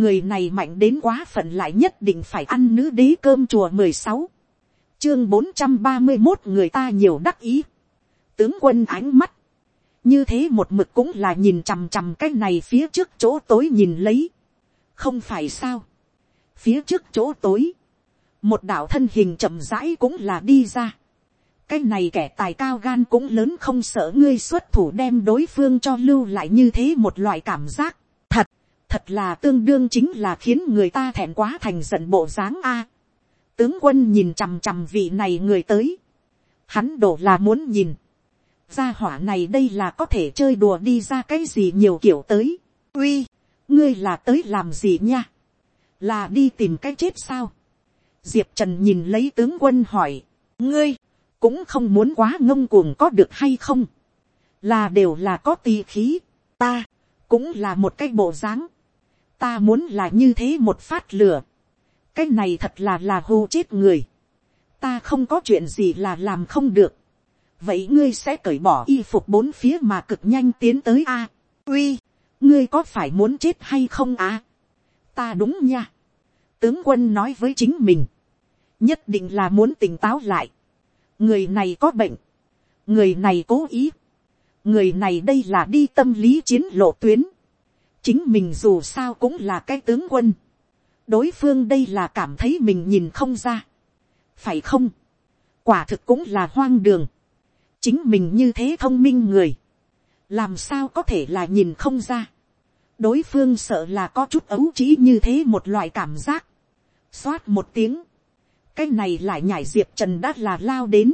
người này mạnh đến quá phận lại nhất định phải ăn nữ đế cơm chùa mười sáu. Chương bốn trăm ba mươi một người ta nhiều đắc ý. Tướng quân ánh mắt. Như thế một mực cũng là nhìn chằm chằm cái này phía trước chỗ tối nhìn lấy. Không phải sao? Phía trước chỗ tối. Một đạo thân hình chậm rãi cũng là đi ra. Cái này kẻ tài cao gan cũng lớn không sợ ngươi xuất thủ đem đối phương cho lưu lại như thế một loại cảm giác. Thật, là tương đương chính là khiến người ta thẹn quá thành giận bộ dáng a. tướng quân nhìn chằm chằm vị này người tới. Hắn đổ là muốn nhìn. Gia hỏa này đây là có thể chơi đùa đi ra cái gì nhiều kiểu tới. Uy, ngươi là tới làm gì nha? Là đi tìm cái chết sao? Diệp Trần nhìn lấy tướng quân hỏi. Ngươi, cũng không muốn quá ngông cuồng có được hay không, là đều là có tì khí, ta, cũng là một cái bộ dáng, ta muốn là như thế một phát lửa, cái này thật là là hù chết người, ta không có chuyện gì là làm không được, vậy ngươi sẽ cởi bỏ y phục bốn phía mà cực nhanh tiến tới a, uy, ngươi có phải muốn chết hay không à, ta đúng nha, tướng quân nói với chính mình, nhất định là muốn tỉnh táo lại, người này có bệnh, người này cố ý, người này đây là đi tâm lý chiến lộ tuyến, chính mình dù sao cũng là cái tướng quân, đối phương đây là cảm thấy mình nhìn không ra, phải không, quả thực cũng là hoang đường, chính mình như thế thông minh người, làm sao có thể là nhìn không ra, đối phương sợ là có chút ấu trí như thế một loại cảm giác, xoát một tiếng, cái này lại nhảy diệp trần đã là lao đến.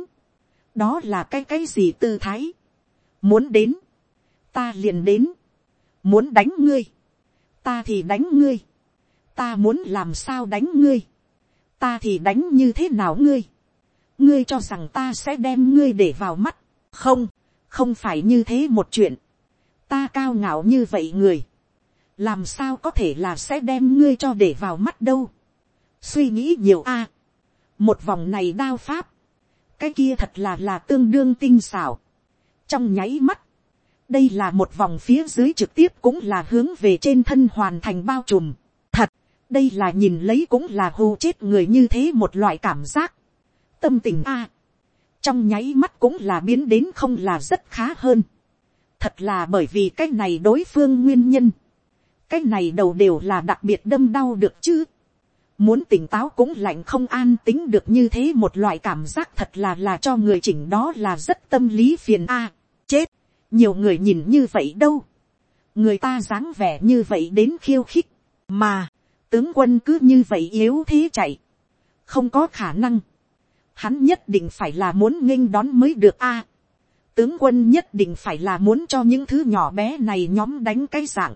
đó là cái cái gì tư thái. muốn đến, ta liền đến muốn đánh ngươi, ta thì đánh ngươi. ta muốn làm sao đánh ngươi. ta thì đánh như thế nào ngươi. ngươi cho rằng ta sẽ đem ngươi để vào mắt. không, không phải như thế một chuyện. ta cao ngạo như vậy người. làm sao có thể là sẽ đem ngươi cho để vào mắt đâu. suy nghĩ nhiều a một vòng này đao pháp, cái kia thật là là tương đương tinh xảo. trong nháy mắt, đây là một vòng phía dưới trực tiếp cũng là hướng về trên thân hoàn thành bao trùm. thật, đây là nhìn lấy cũng là hù chết người như thế một loại cảm giác. tâm tình a, trong nháy mắt cũng là biến đến không là rất khá hơn. thật là bởi vì cái này đối phương nguyên nhân. cái này đầu đều là đặc biệt đâm đau được chứ muốn tỉnh táo cũng lạnh không an tính được như thế một loại cảm giác thật là là cho người chỉnh đó là rất tâm lý phiền a chết nhiều người nhìn như vậy đâu người ta dáng vẻ như vậy đến khiêu khích mà, tướng quân cứ như vậy yếu thế chạy không có khả năng hắn nhất định phải là muốn nghênh đón mới được a tướng quân nhất định phải là muốn cho những thứ nhỏ bé này nhóm đánh cái dạng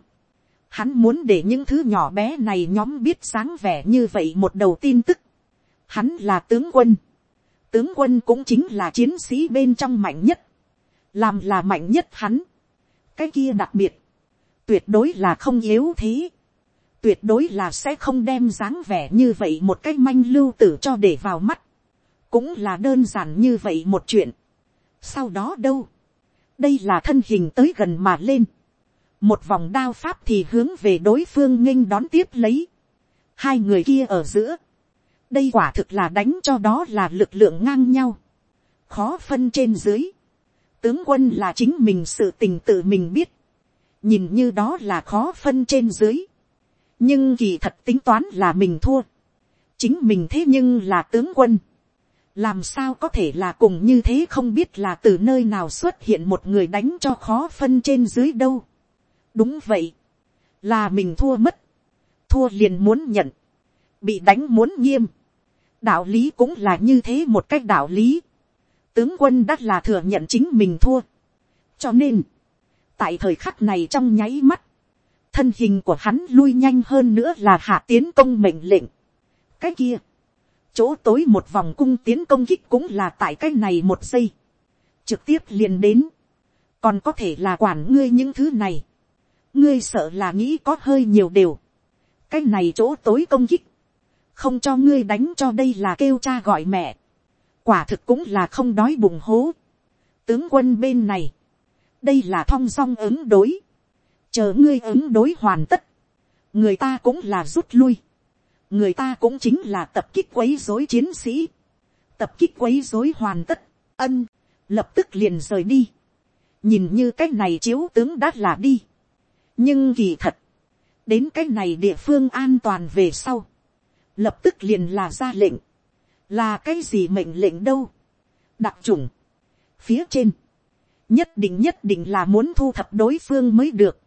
Hắn muốn để những thứ nhỏ bé này nhóm biết sáng vẻ như vậy một đầu tin tức. Hắn là tướng quân. Tướng quân cũng chính là chiến sĩ bên trong mạnh nhất. Làm là mạnh nhất hắn. Cái kia đặc biệt. Tuyệt đối là không yếu thế. Tuyệt đối là sẽ không đem dáng vẻ như vậy một cái manh lưu tử cho để vào mắt. Cũng là đơn giản như vậy một chuyện. Sau đó đâu? Đây là thân hình tới gần mà lên một vòng đao pháp thì hướng về đối phương nghênh đón tiếp lấy, hai người kia ở giữa, đây quả thực là đánh cho đó là lực lượng ngang nhau, khó phân trên dưới, tướng quân là chính mình sự tình tự mình biết, nhìn như đó là khó phân trên dưới, nhưng kỳ thật tính toán là mình thua, chính mình thế nhưng là tướng quân, làm sao có thể là cùng như thế không biết là từ nơi nào xuất hiện một người đánh cho khó phân trên dưới đâu. Đúng vậy, là mình thua mất, thua liền muốn nhận, bị đánh muốn nghiêm, đạo lý cũng là như thế một cách đạo lý, tướng quân đã là thừa nhận chính mình thua, cho nên, tại thời khắc này trong nháy mắt, thân hình của hắn lui nhanh hơn nữa là hạ tiến công mệnh lệnh. cái kia, chỗ tối một vòng cung tiến công kích cũng là tại cái này một giây, trực tiếp liền đến, còn có thể là quản ngươi những thứ này, ngươi sợ là nghĩ có hơi nhiều điều. cái này chỗ tối công kích, không cho ngươi đánh cho đây là kêu cha gọi mẹ quả thực cũng là không đói bụng hố. tướng quân bên này, đây là thong song ứng đối. chờ ngươi ứng đối hoàn tất. người ta cũng là rút lui, người ta cũng chính là tập kích quấy dối chiến sĩ, tập kích quấy dối hoàn tất, ân, lập tức liền rời đi, nhìn như cái này chiếu tướng đã là đi, nhưng kỳ thật, đến cái này địa phương an toàn về sau, lập tức liền là ra lệnh, là cái gì mệnh lệnh đâu, đặc trùng, phía trên, nhất định nhất định là muốn thu thập đối phương mới được,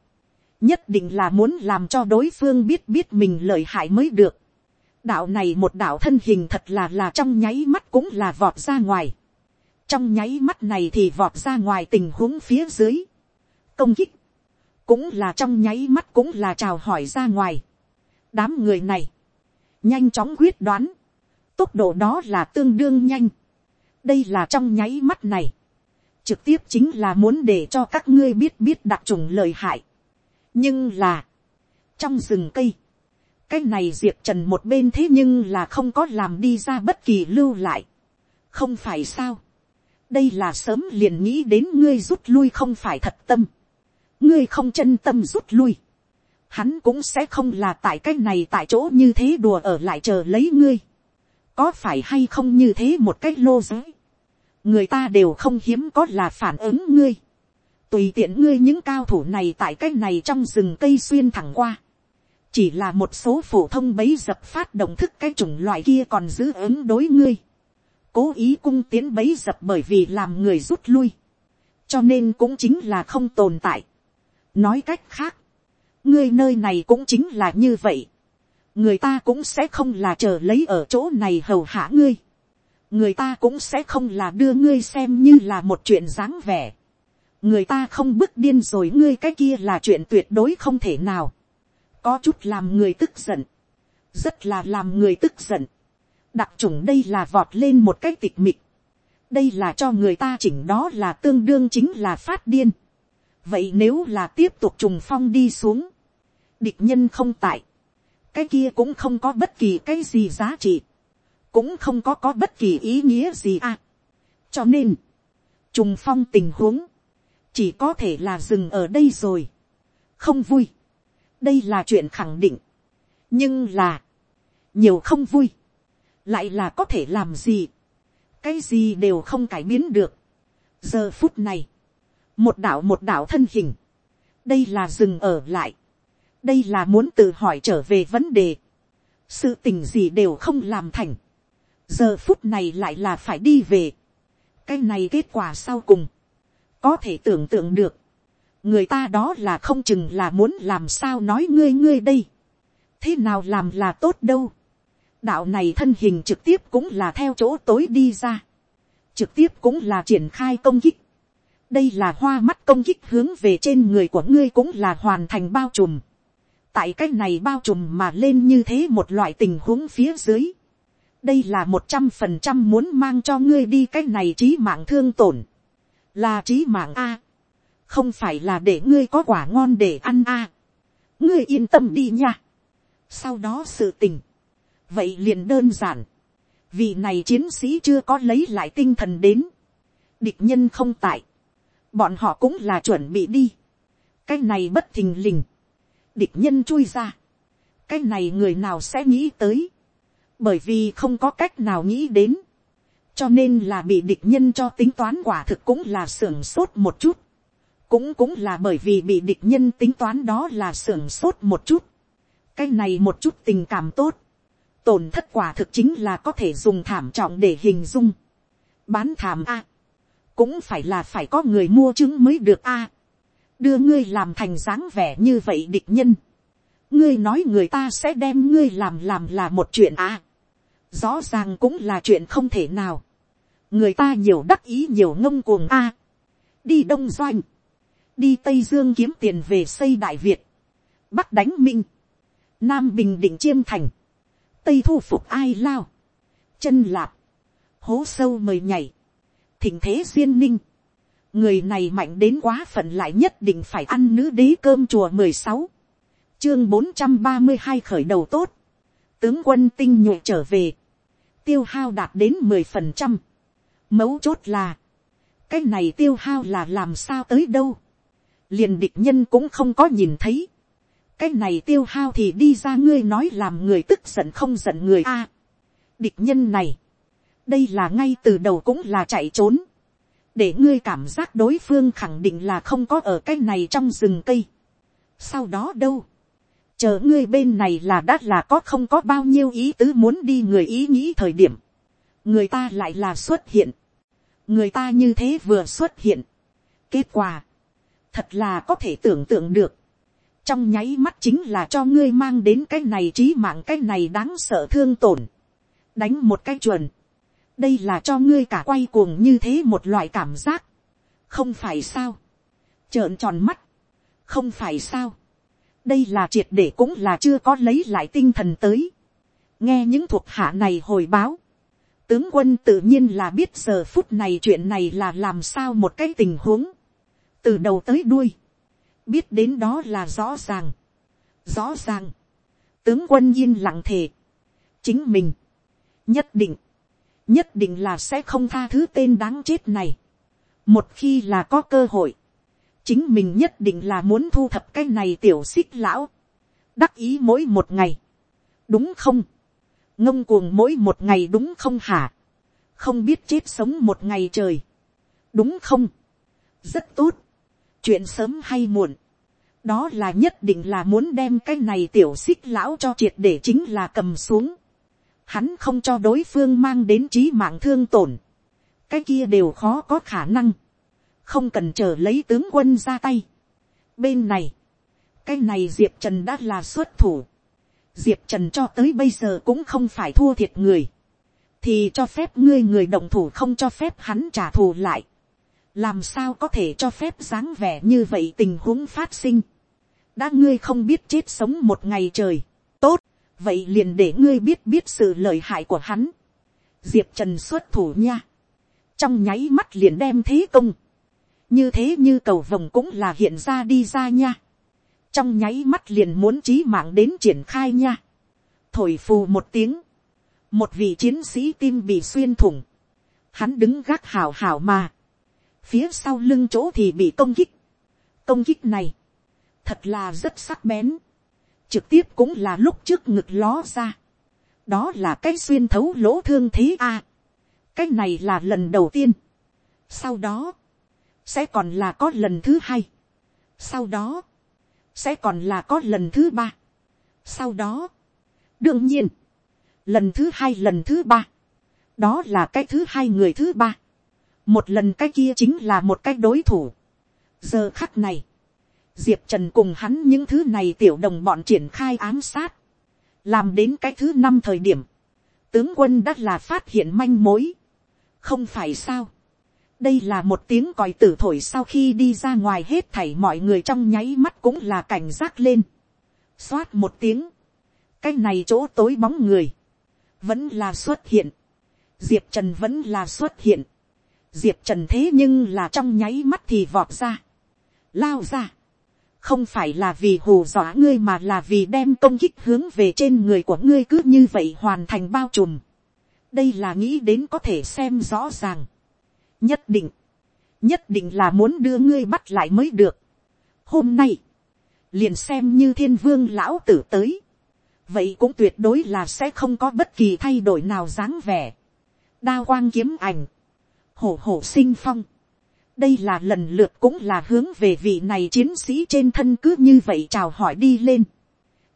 nhất định là muốn làm cho đối phương biết biết mình lợi hại mới được. đạo này một đạo thân hình thật là là trong nháy mắt cũng là vọt ra ngoài. trong nháy mắt này thì vọt ra ngoài tình huống phía dưới. công kích, cũng là trong nháy mắt cũng là chào hỏi ra ngoài. đám người này, nhanh chóng quyết đoán, tốc độ đó là tương đương nhanh. đây là trong nháy mắt này, trực tiếp chính là muốn để cho các ngươi biết biết đặc trùng lời hại nhưng là, trong rừng cây, cái này diệp trần một bên thế nhưng là không có làm đi ra bất kỳ lưu lại. không phải sao. đây là sớm liền nghĩ đến ngươi rút lui không phải thật tâm. ngươi không chân tâm rút lui. hắn cũng sẽ không là tại cái này tại chỗ như thế đùa ở lại chờ lấy ngươi có phải hay không như thế một cách lô giới. người ta đều không hiếm có là phản ứng ngươi tùy tiện ngươi những cao thủ này tại cái này trong rừng cây xuyên thẳng qua. chỉ là một số phổ thông bấy dập phát động thức cái chủng loại kia còn giữ ứng đối ngươi. cố ý cung tiến bấy dập bởi vì làm người rút lui. cho nên cũng chính là không tồn tại. nói cách khác, ngươi nơi này cũng chính là như vậy người ta cũng sẽ không là chờ lấy ở chỗ này hầu hạ ngươi. người ta cũng sẽ không là đưa ngươi xem như là một chuyện dáng vẻ người ta không bức điên rồi ngươi cái kia là chuyện tuyệt đối không thể nào. có chút làm người tức giận, rất là làm người tức giận. đặc trùng đây là vọt lên một cái tịch mịch. đây là cho người ta chỉnh đó là tương đương chính là phát điên. vậy nếu là tiếp tục trùng phong đi xuống, địch nhân không tại, cái kia cũng không có bất kỳ cái gì giá trị, cũng không có có bất kỳ ý nghĩa gì à. cho nên, trùng phong tình huống, chỉ có thể là dừng ở đây rồi, không vui, đây là chuyện khẳng định, nhưng là, nhiều không vui, lại là có thể làm gì, cái gì đều không cải biến được. giờ phút này, một đạo một đạo thân hình, đây là dừng ở lại, đây là muốn tự hỏi trở về vấn đề, sự tình gì đều không làm thành, giờ phút này lại là phải đi về, cái này kết quả sau cùng, có thể tưởng tượng được, người ta đó là không chừng là muốn làm sao nói ngươi ngươi đây, thế nào làm là tốt đâu, đạo này thân hình trực tiếp cũng là theo chỗ tối đi ra, trực tiếp cũng là triển khai công kích, đây là hoa mắt công kích hướng về trên người của ngươi cũng là hoàn thành bao trùm, tại cái này bao trùm mà lên như thế một loại tình huống phía dưới, đây là một trăm phần trăm muốn mang cho ngươi đi cái này trí mạng thương tổn. Là trí mạng a, không phải là để ngươi có quả ngon để ăn a, ngươi yên tâm đi nha. sau đó sự tình, vậy liền đơn giản, vì này chiến sĩ chưa có lấy lại tinh thần đến, địch nhân không tại, bọn họ cũng là chuẩn bị đi, cái này bất thình lình, địch nhân chui ra, cái này người nào sẽ nghĩ tới, bởi vì không có cách nào nghĩ đến, cho nên là bị địch nhân cho tính toán quả thực cũng là sưởng sốt một chút, cũng cũng là bởi vì bị địch nhân tính toán đó là sưởng sốt một chút, cái này một chút tình cảm tốt, tổn thất quả thực chính là có thể dùng thảm trọng để hình dung, bán thảm a, cũng phải là phải có người mua chứng mới được a, đưa ngươi làm thành dáng vẻ như vậy địch nhân, ngươi nói người ta sẽ đem ngươi làm làm là một chuyện à? rõ ràng cũng là chuyện không thể nào. Người ta nhiều đắc ý nhiều ngông cuồng a, đi đông doanh, đi tây dương kiếm tiền về xây đại việt, bắc đánh minh, nam bình định chiêm thành, tây thu phục ai lao, chân lạp, hố sâu mời nhảy, thỉnh thế duyên ninh, người này mạnh đến quá phận lại nhất định phải ăn nữ đế cơm chùa mười sáu, chương bốn trăm ba mươi hai khởi đầu tốt, tướng quân tinh nhuệ trở về, tiêu hao đạt đến mười phần trăm, Mấu chốt là, cái này tiêu hao là làm sao tới đâu. Liền địch nhân cũng không có nhìn thấy. cái này tiêu hao thì đi ra ngươi nói làm người tức giận không giận người a. địch nhân này, đây là ngay từ đầu cũng là chạy trốn, để ngươi cảm giác đối phương khẳng định là không có ở cái này trong rừng cây. sau đó đâu, chờ ngươi bên này là đã là có không có bao nhiêu ý tứ muốn đi người ý nghĩ thời điểm, người ta lại là xuất hiện, người ta như thế vừa xuất hiện, kết quả, thật là có thể tưởng tượng được, trong nháy mắt chính là cho ngươi mang đến cái này trí mạng cái này đáng sợ thương tổn, đánh một cái chuẩn, đây là cho ngươi cả quay cuồng như thế một loại cảm giác, không phải sao, trợn tròn mắt, không phải sao, đây là triệt để cũng là chưa có lấy lại tinh thần tới, nghe những thuộc hạ này hồi báo, tướng quân tự nhiên là biết giờ phút này chuyện này là làm sao một cái tình huống, từ đầu tới đuôi, biết đến đó là rõ ràng, rõ ràng, tướng quân yên lặng thề, chính mình, nhất định, nhất định là sẽ không tha thứ tên đáng chết này. một khi là có cơ hội, chính mình nhất định là muốn thu thập cái này tiểu xích lão, đắc ý mỗi một ngày, đúng không, ngông cuồng mỗi một ngày đúng không hả, không biết chết sống một ngày trời, đúng không, rất tốt, chuyện sớm hay muộn, đó là nhất định là muốn đem cái này tiểu xích lão cho triệt để chính là cầm xuống, hắn không cho đối phương mang đến trí mạng thương tổn, cái kia đều khó có khả năng, không cần chờ lấy tướng quân ra tay. Bên này, cái này diệp trần đã là xuất thủ, diệp trần cho tới bây giờ cũng không phải thua thiệt người, thì cho phép ngươi người động thủ không cho phép hắn trả thù lại, làm sao có thể cho phép dáng vẻ như vậy tình huống phát sinh, đã ngươi không biết chết sống một ngày trời, tốt, vậy liền để ngươi biết biết sự lợi hại của hắn. diệp trần xuất thủ nha. trong nháy mắt liền đem thế công. như thế như cầu vồng cũng là hiện ra đi ra nha. trong nháy mắt liền muốn trí mạng đến triển khai nha. thổi phù một tiếng. một vị chiến sĩ tim bị xuyên thủng. hắn đứng gác hào hào mà. phía sau lưng chỗ thì bị công kích. công kích này, thật là rất sắc bén trực tiếp cũng là lúc trước ngực ló ra. đó là cái xuyên thấu lỗ thương thế a. cái này là lần đầu tiên. sau đó, sẽ còn là có lần thứ hai. sau đó, sẽ còn là có lần thứ ba. sau đó, đương nhiên, lần thứ hai lần thứ ba, đó là cái thứ hai người thứ ba. một lần cái kia chính là một cái đối thủ. giờ khắc này, diệp trần cùng hắn những thứ này tiểu đồng bọn triển khai ám sát, làm đến cái thứ năm thời điểm, tướng quân đã là phát hiện manh mối, không phải sao, đây là một tiếng còi tử thổi sau khi đi ra ngoài hết thảy mọi người trong nháy mắt cũng là cảnh giác lên, xoát một tiếng, cái này chỗ tối bóng người, vẫn là xuất hiện, diệp trần vẫn là xuất hiện, diệp trần thế nhưng là trong nháy mắt thì vọt ra, lao ra, không phải là vì hù dọa ngươi mà là vì đem công kích hướng về trên người của ngươi cứ như vậy hoàn thành bao trùm. đây là nghĩ đến có thể xem rõ ràng. nhất định, nhất định là muốn đưa ngươi bắt lại mới được. hôm nay, liền xem như thiên vương lão tử tới. vậy cũng tuyệt đối là sẽ không có bất kỳ thay đổi nào dáng vẻ. đa quang kiếm ảnh, hổ hổ sinh phong, đây là lần lượt cũng là hướng về vị này chiến sĩ trên thân cứ như vậy chào hỏi đi lên.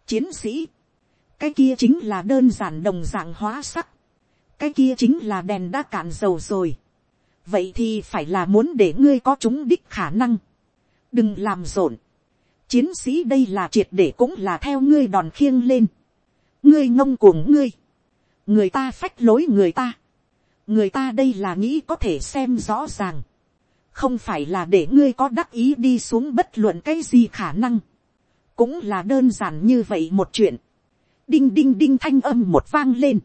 chiến sĩ, cái kia chính là đơn giản đồng dạng hóa sắc, cái kia chính là đèn đã cạn dầu rồi. vậy thì phải là muốn để ngươi có chúng đích khả năng. đừng làm rộn. chiến sĩ đây là triệt để cũng là theo ngươi đòn khiêng lên. ngươi ngông cuồng ngươi. người ta phách lối người ta. người ta đây là nghĩ có thể xem rõ ràng không phải là để ngươi có đắc ý đi xuống bất luận cái gì khả năng, cũng là đơn giản như vậy một chuyện, đinh đinh đinh thanh âm một vang lên,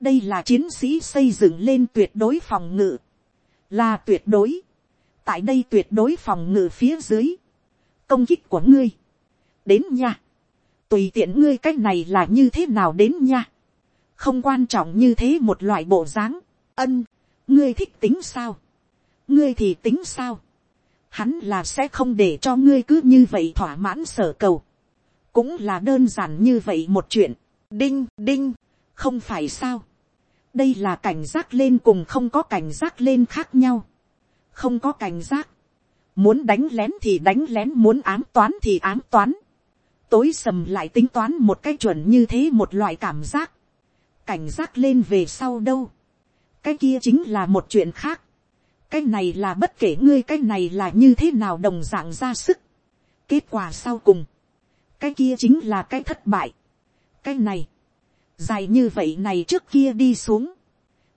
đây là chiến sĩ xây dựng lên tuyệt đối phòng ngự, là tuyệt đối, tại đây tuyệt đối phòng ngự phía dưới, công kích của ngươi, đến nha, tùy tiện ngươi cái này là như thế nào đến nha, không quan trọng như thế một loại bộ dáng, ân, ngươi thích tính sao, ngươi thì tính sao, hắn là sẽ không để cho ngươi cứ như vậy thỏa mãn sở cầu, cũng là đơn giản như vậy một chuyện, đinh đinh, không phải sao, đây là cảnh giác lên cùng không có cảnh giác lên khác nhau, không có cảnh giác, muốn đánh lén thì đánh lén muốn ám toán thì ám toán, tối sầm lại tính toán một cái chuẩn như thế một loại cảm giác, cảnh giác lên về sau đâu, cái kia chính là một chuyện khác, cái này là bất kể ngươi cái này là như thế nào đồng dạng ra sức, kết quả sau cùng, cái kia chính là cái thất bại, cái này, dài như vậy này trước kia đi xuống,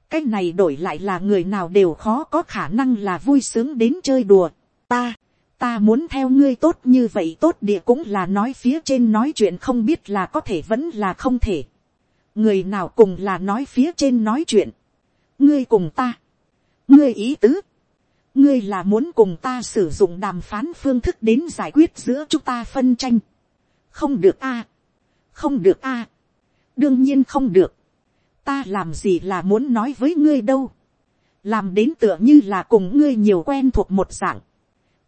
cái này đổi lại là người nào đều khó có khả năng là vui sướng đến chơi đùa, ta, ta muốn theo ngươi tốt như vậy tốt địa cũng là nói phía trên nói chuyện không biết là có thể vẫn là không thể. người nào cùng là nói phía trên nói chuyện. ngươi cùng ta ngươi ý tứ. ngươi là muốn cùng ta sử dụng đàm phán phương thức đến giải quyết giữa chúng ta phân tranh. không được a. không được a. đương nhiên không được. ta làm gì là muốn nói với ngươi đâu. làm đến tựa như là cùng ngươi nhiều quen thuộc một dạng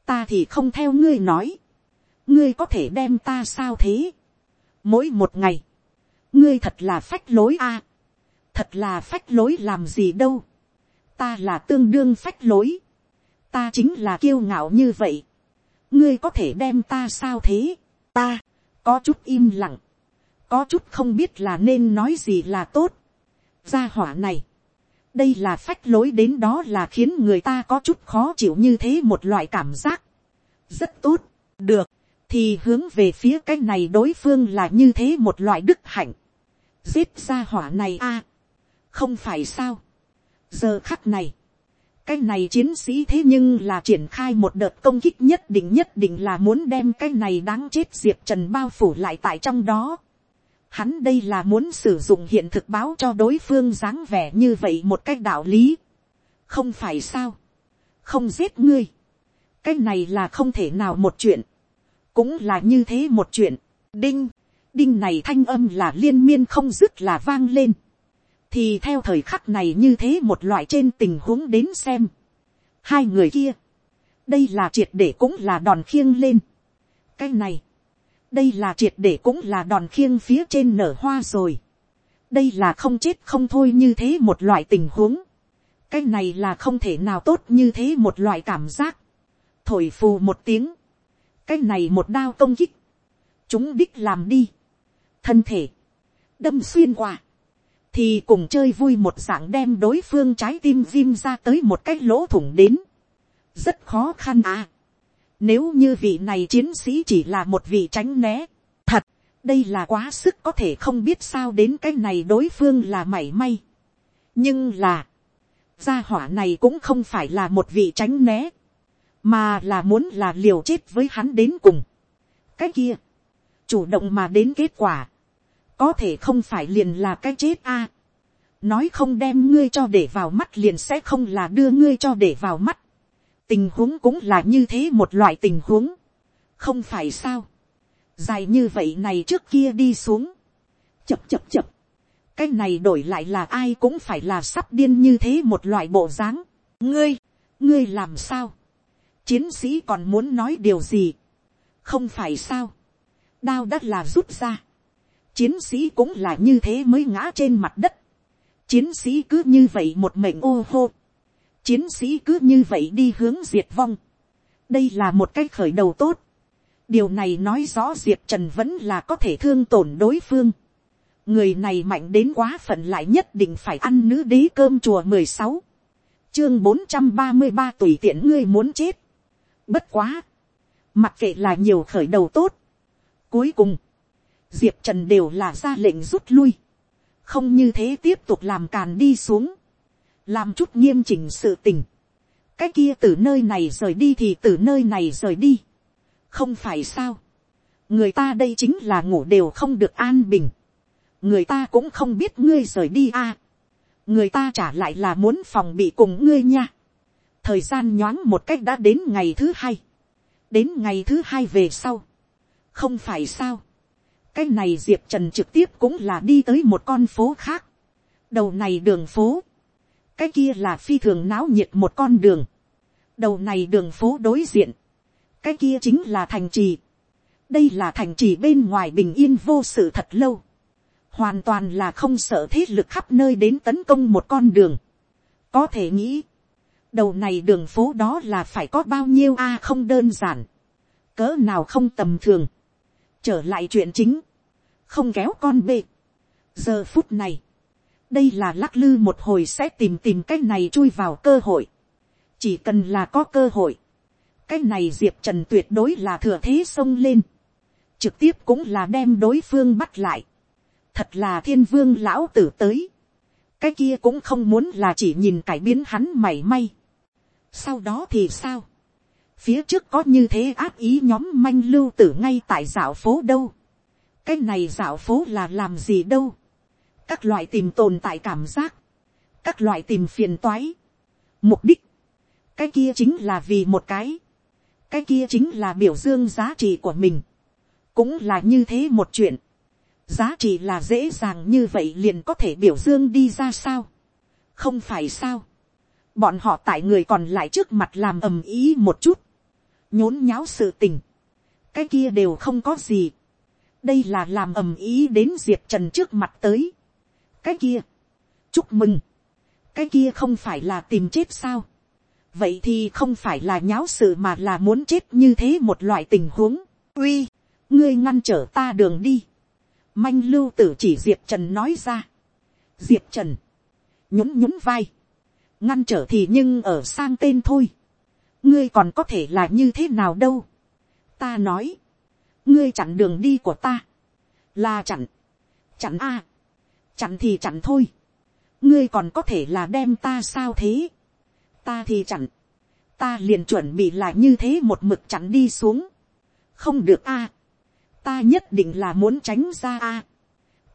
ta thì không theo ngươi nói, ngươi có thể đem ta sao thế. mỗi một ngày, ngươi thật là phách lối a, thật là phách lối làm gì đâu, ta là tương đương phách lối, ta chính là kiêu ngạo như vậy, ngươi có thể đem ta sao thế, ta, có chút im lặng, có chút không biết là nên nói gì là tốt, gia hỏa này, đây là phách lối đến đó là khiến người ta có chút khó chịu như thế một loại cảm giác. rất tốt, được, thì hướng về phía cái này đối phương là như thế một loại đức hạnh. giết gia hỏa này a, không phải sao giờ khắc này, cái này chiến sĩ thế nhưng là triển khai một đợt công kích nhất định nhất định là muốn đem cái này đáng chết diệp trần bao phủ lại tại trong đó. Hắn đây là muốn sử dụng hiện thực báo cho đối phương dáng vẻ như vậy một cách đạo lý. Không phải sao. Không giết ngươi. Cái này là không thể nào một chuyện. Cũng là như thế một chuyện. Đinh. Đinh này thanh âm là liên miên không dứt là vang lên. Thì theo thời khắc này như thế một loại trên tình huống đến xem. Hai người kia. Đây là triệt để cũng là đòn khiêng lên. Cái này, đây là triệt để cũng là đòn khiêng phía trên nở hoa rồi. đây là không chết không thôi như thế một loại tình huống. cái này là không thể nào tốt như thế một loại cảm giác. thổi phù một tiếng. cái này một đao công kích. chúng đích làm đi. thân thể. đâm xuyên qua thì cùng chơi vui một dạng đem đối phương trái tim diêm ra tới một cái lỗ thủng đến. rất khó khăn à nếu như vị này chiến sĩ chỉ là một vị tránh né. Thật, đây là quá sức có thể không biết sao đến cái này đối phương là mảy may. Nhưng là, gia hỏa này cũng không phải là một vị tránh né. Mà là muốn là liều chết với hắn đến cùng. Cái kia, chủ động mà đến kết quả. Có thể không phải liền là cái chết a. Nói không đem ngươi cho để vào mắt liền sẽ không là đưa ngươi cho để vào mắt. Tình huống cũng là như thế một loại tình huống, không phải sao, dài như vậy này trước kia đi xuống, chập chập chập, cái này đổi lại là ai cũng phải là sắp điên như thế một loại bộ dáng, ngươi, ngươi làm sao, chiến sĩ còn muốn nói điều gì, không phải sao, đao đất là rút ra, chiến sĩ cũng là như thế mới ngã trên mặt đất, chiến sĩ cứ như vậy một mệnh ô hô, chiến sĩ cứ như vậy đi hướng diệt vong. đây là một cái khởi đầu tốt. điều này nói rõ diệp trần vẫn là có thể thương tổn đối phương. người này mạnh đến quá phận lại nhất định phải ăn nữ đế cơm chùa mười sáu. chương bốn trăm ba mươi ba tùy tiện ngươi muốn chết. bất quá. mặc kệ là nhiều khởi đầu tốt. cuối cùng, diệp trần đều là ra lệnh rút lui. không như thế tiếp tục làm càn đi xuống. Làm chút nghiêm chỉnh sự tình, cái kia từ nơi này rời đi thì từ nơi này rời đi, không phải sao, người ta đây chính là ngủ đều không được an bình, người ta cũng không biết ngươi rời đi a, à. người ta trả lại là muốn phòng bị cùng ngươi nha, thời gian nhoáng một cách đã đến ngày thứ hai, đến ngày thứ hai về sau, không phải sao, cái này diệp trần trực tiếp cũng là đi tới một con phố khác, đầu này đường phố, cái kia là phi thường náo nhiệt một con đường, đầu này đường phố đối diện, cái kia chính là thành trì, đây là thành trì bên ngoài bình yên vô sự thật lâu, hoàn toàn là không sợ thế lực khắp nơi đến tấn công một con đường. có thể nghĩ, đầu này đường phố đó là phải có bao nhiêu a à không đơn giản, cỡ nào không tầm thường, trở lại chuyện chính, không kéo con bê. giờ phút này, đây là lắc lư một hồi sẽ tìm tìm cái này chui vào cơ hội, chỉ cần là có cơ hội, cái này diệp trần tuyệt đối là thừa thế xông lên, trực tiếp cũng là đem đối phương bắt lại, thật là thiên vương lão tử tới, cái kia cũng không muốn là chỉ nhìn cải biến hắn mảy may, sau đó thì sao, phía trước có như thế áp ý nhóm manh lưu tử ngay tại dạo phố đâu, cái này dạo phố là làm gì đâu, các loại tìm tồn tại cảm giác, các loại tìm phiền toái, mục đích, cái kia chính là vì một cái, cái kia chính là biểu dương giá trị của mình, cũng là như thế một chuyện, giá trị là dễ dàng như vậy liền có thể biểu dương đi ra sao, không phải sao, bọn họ tại người còn lại trước mặt làm ầm ý một chút, nhốn nháo sự tình, cái kia đều không có gì, đây là làm ầm ý đến diệp trần trước mặt tới, cái kia, chúc mừng, cái kia không phải là tìm chết sao, vậy thì không phải là nháo sự mà là muốn chết như thế một loại tình huống, uy, ngươi ngăn trở ta đường đi, manh lưu tử chỉ diệp trần nói ra, diệp trần, nhún nhún vai, ngăn trở thì nhưng ở sang tên thôi, ngươi còn có thể là như thế nào đâu, ta nói, ngươi chặn đường đi của ta, là chặn, chặn a, chặn thì chặn thôi, ngươi còn có thể là đem ta sao thế, ta thì chặn, ta liền chuẩn bị là như thế một mực chặn đi xuống, không được a, ta nhất định là muốn tránh ra a,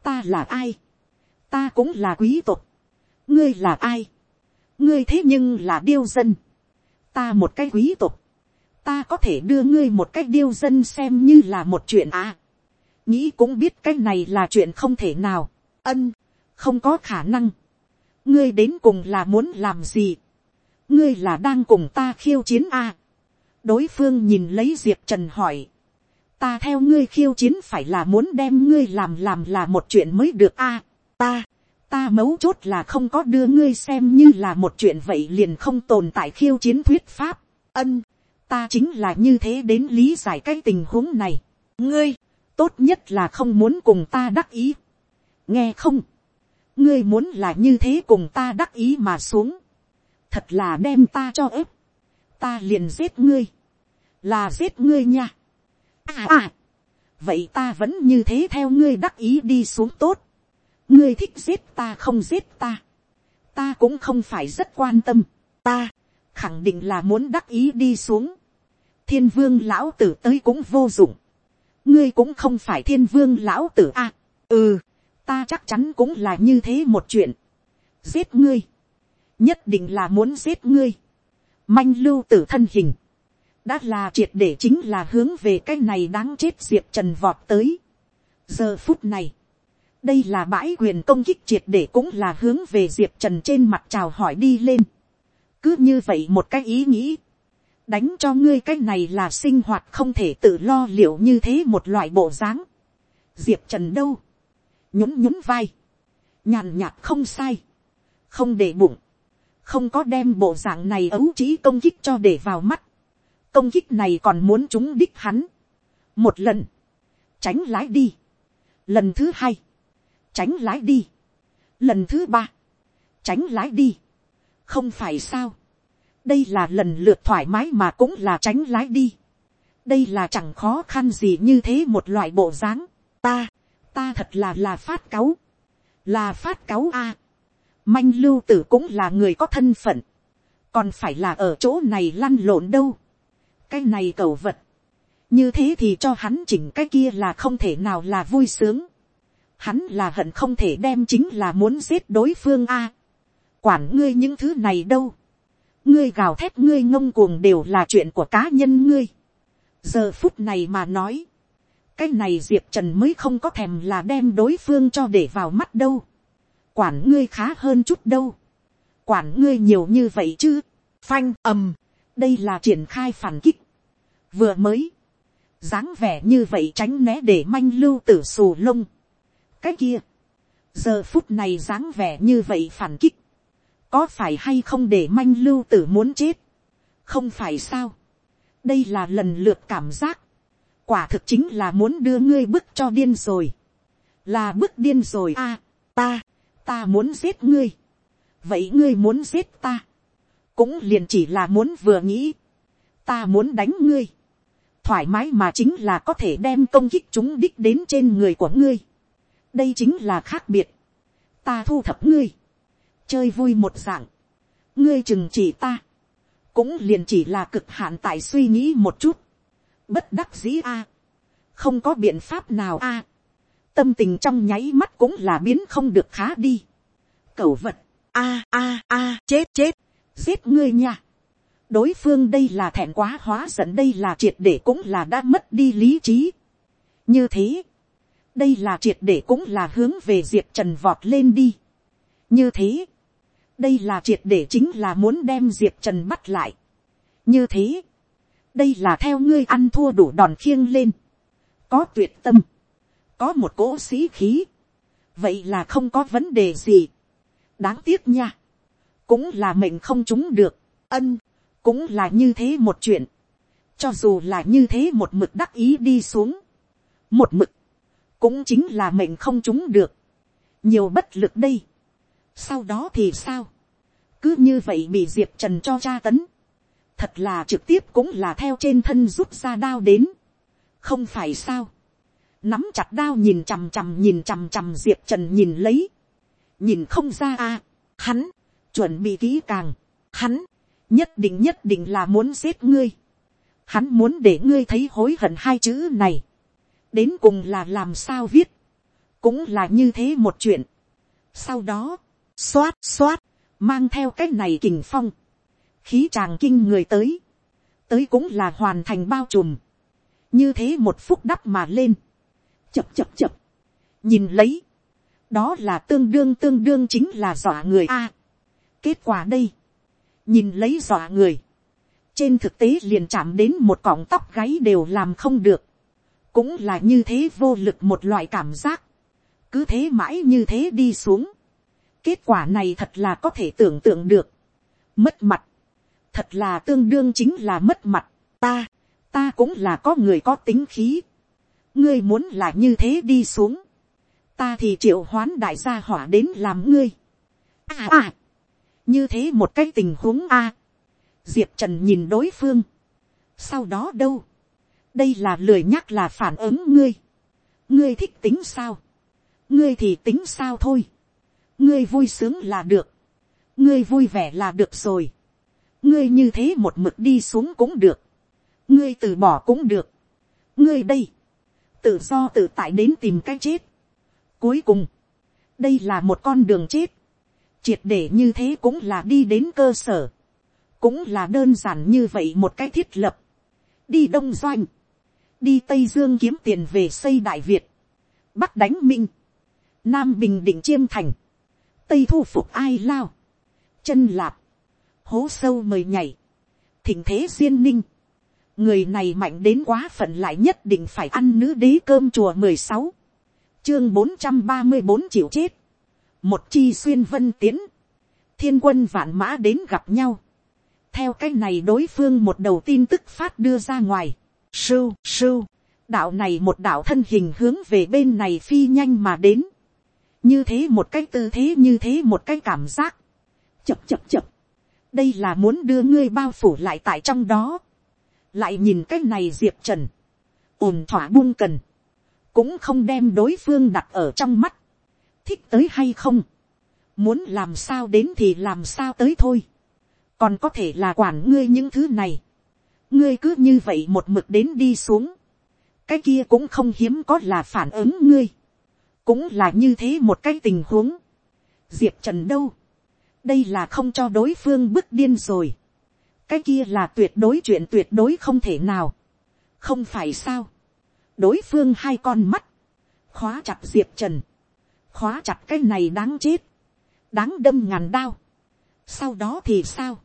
ta là ai, ta cũng là quý tộc, ngươi là ai, ngươi thế nhưng là điêu dân, ta một cái quý tộc, ta có thể đưa ngươi một cách điêu dân xem như là một chuyện à. nghĩ cũng biết cái này là chuyện không thể nào, ân, không có khả năng, ngươi đến cùng là muốn làm gì, ngươi là đang cùng ta khiêu chiến à. đối phương nhìn lấy diệp trần hỏi, ta theo ngươi khiêu chiến phải là muốn đem ngươi làm làm là một chuyện mới được a. ta, ta mấu chốt là không có đưa ngươi xem như là một chuyện vậy liền không tồn tại khiêu chiến thuyết pháp. ân, ta chính là như thế đến lý giải cái tình huống này. ngươi, tốt nhất là không muốn cùng ta đắc ý. nghe không, ngươi muốn là như thế cùng ta đắc ý mà xuống. thật là đem ta cho ép. ta liền giết ngươi. là giết ngươi nha À à, vậy ta vẫn như thế theo ngươi đắc ý đi xuống tốt. ngươi thích giết ta không giết ta. ta cũng không phải rất quan tâm. ta, khẳng định là muốn đắc ý đi xuống thiên vương lão tử tới cũng vô dụng. ngươi cũng không phải thiên vương lão tử a. À, ừ, ta chắc chắn cũng là như thế một chuyện. giết ngươi. nhất định là muốn giết ngươi. manh lưu tử thân hình đã là triệt để chính là hướng về cái này đáng chết diệp trần vọt tới. giờ phút này, đây là bãi quyền công kích triệt để cũng là hướng về diệp trần trên mặt chào hỏi đi lên. cứ như vậy một cái ý nghĩ, đánh cho ngươi cái này là sinh hoạt không thể tự lo liệu như thế một loại bộ dáng. diệp trần đâu, nhún nhún vai, nhàn nhạt không sai, không để bụng, không có đem bộ dạng này ấu trí công kích cho để vào mắt, công kích này còn muốn chúng đích hắn. một lần, tránh lái đi. lần thứ hai, tránh lái đi. lần thứ ba, tránh lái đi. không phải sao đây là lần lượt thoải mái mà cũng là tránh lái đi. đây là chẳng khó khăn gì như thế một loại bộ dáng. ta, ta thật là là phát cáu. là phát cáu a. manh lưu tử cũng là người có thân phận. còn phải là ở chỗ này lăn lộn đâu cái này cầu vật, như thế thì cho hắn chỉnh cái kia là không thể nào là vui sướng. Hắn là hận không thể đem chính là muốn giết đối phương a. quản ngươi những thứ này đâu ngươi gào thét ngươi ngông cuồng đều là chuyện của cá nhân ngươi. giờ phút này mà nói, cái này diệp trần mới không có thèm là đem đối phương cho để vào mắt đâu. quản ngươi khá hơn chút đâu. quản ngươi nhiều như vậy chứ. phanh ầm đây là triển khai phản kích. vừa mới, dáng vẻ như vậy tránh né để manh lưu tử xù lông. cái kia, giờ phút này dáng vẻ như vậy phản kích, có phải hay không để manh lưu tử muốn chết, không phải sao, đây là lần lượt cảm giác, quả thực chính là muốn đưa ngươi bức cho điên rồi, là bức điên rồi a, ta, ta muốn giết ngươi, vậy ngươi muốn giết ta, cũng liền chỉ là muốn vừa nghĩ, ta muốn đánh ngươi, thoải mái mà chính là có thể đem công kích chúng đích đến trên người của ngươi, đây chính là khác biệt, ta thu thập ngươi, chơi vui một dạng, ngươi chừng chỉ ta, cũng liền chỉ là cực hạn tại suy nghĩ một chút, bất đắc dĩ a, không có biện pháp nào a, tâm tình trong nháy mắt cũng là biến không được khá đi, cẩu vật, a a a chết chết, giết ngươi nha, đối phương đây là thẹn quá hóa giận đây là triệt để cũng là đã mất đi lý trí. như thế, đây là triệt để cũng là hướng về diệp trần vọt lên đi. như thế, đây là triệt để chính là muốn đem diệp trần bắt lại. như thế, đây là theo ngươi ăn thua đủ đòn khiêng lên. có tuyệt tâm, có một cỗ sĩ khí. vậy là không có vấn đề gì. đáng tiếc nha. cũng là mình không trúng được. ân, cũng là như thế một chuyện. cho dù là như thế một mực đắc ý đi xuống. một mực, cũng chính là mình không trúng được. nhiều bất lực đây. sau đó thì sao cứ như vậy bị diệp trần cho tra tấn. thật là trực tiếp cũng là theo trên thân rút ra đao đến. không phải sao. nắm chặt đao nhìn chằm chằm nhìn chằm chằm diệp trần nhìn lấy. nhìn không ra a. hắn, chuẩn bị kỹ càng. hắn, nhất định nhất định là muốn giết ngươi. Hắn muốn để ngươi thấy hối hận hai chữ này. Đến cùng là làm sao viết. Cũng là như thế một chuyện. Sau đó, xoát xoát, mang theo cái này kình phong. Khí tràng kinh người tới. Tới cũng là hoàn thành bao trùm. Như thế một phút đắp mà lên. Chập chập chập. Nhìn lấy. Đó là tương đương tương đương chính là dọa người a. kết quả đây nhìn lấy dọa người, trên thực tế liền chạm đến một cọng tóc gáy đều làm không được, cũng là như thế vô lực một loại cảm giác, cứ thế mãi như thế đi xuống, kết quả này thật là có thể tưởng tượng được, mất mặt, thật là tương đương chính là mất mặt, ta, ta cũng là có người có tính khí, ngươi muốn là như thế đi xuống, ta thì triệu hoán đại gia hỏa đến làm ngươi. À à, như thế một cái tình huống a. diệp trần nhìn đối phương. sau đó đâu. đây là lười nhắc là phản ứng ngươi. ngươi thích tính sao. ngươi thì tính sao thôi ngươi vui sướng là được. ngươi vui vẻ là được rồi. ngươi như thế một mực đi xuống cũng được. ngươi từ bỏ cũng được. ngươi đây. tự do tự tại đến tìm cái chết. cuối cùng, đây là một con đường chết triệt để như thế cũng là đi đến cơ sở, cũng là đơn giản như vậy một cái thiết lập, đi đông doanh, đi tây dương kiếm tiền về xây đại việt, bắc đánh minh, nam bình định chiêm thành, tây thu phục ai lao, chân lạp, hố sâu mời nhảy, thỉnh thế duyên ninh, người này mạnh đến quá phận lại nhất định phải ăn nữ đế cơm chùa mười sáu, chương bốn trăm ba mươi bốn triệu chết, một chi xuyên vân tiến, thiên quân vạn mã đến gặp nhau. theo cái này đối phương một đầu tin tức phát đưa ra ngoài. sưu sưu, đạo này một đạo thân hình hướng về bên này phi nhanh mà đến như thế một cái tư thế như thế một cái cảm giác. chập chập chập. đây là muốn đưa ngươi bao phủ lại tại trong đó. lại nhìn cái này diệp trần. ồn thỏa buông cần. cũng không đem đối phương đặt ở trong mắt thích tới hay không, muốn làm sao đến thì làm sao tới thôi, còn có thể là quản ngươi những thứ này, ngươi cứ như vậy một mực đến đi xuống, cái kia cũng không hiếm có là phản ứng ngươi, cũng là như thế một cái tình huống, diệp trần đâu, đây là không cho đối phương bức điên rồi, cái kia là tuyệt đối chuyện tuyệt đối không thể nào, không phải sao, đối phương hai con mắt, khóa chặt diệp trần, khóa chặt cái này đáng chết, đáng đâm ngàn đao. sau đó thì sao,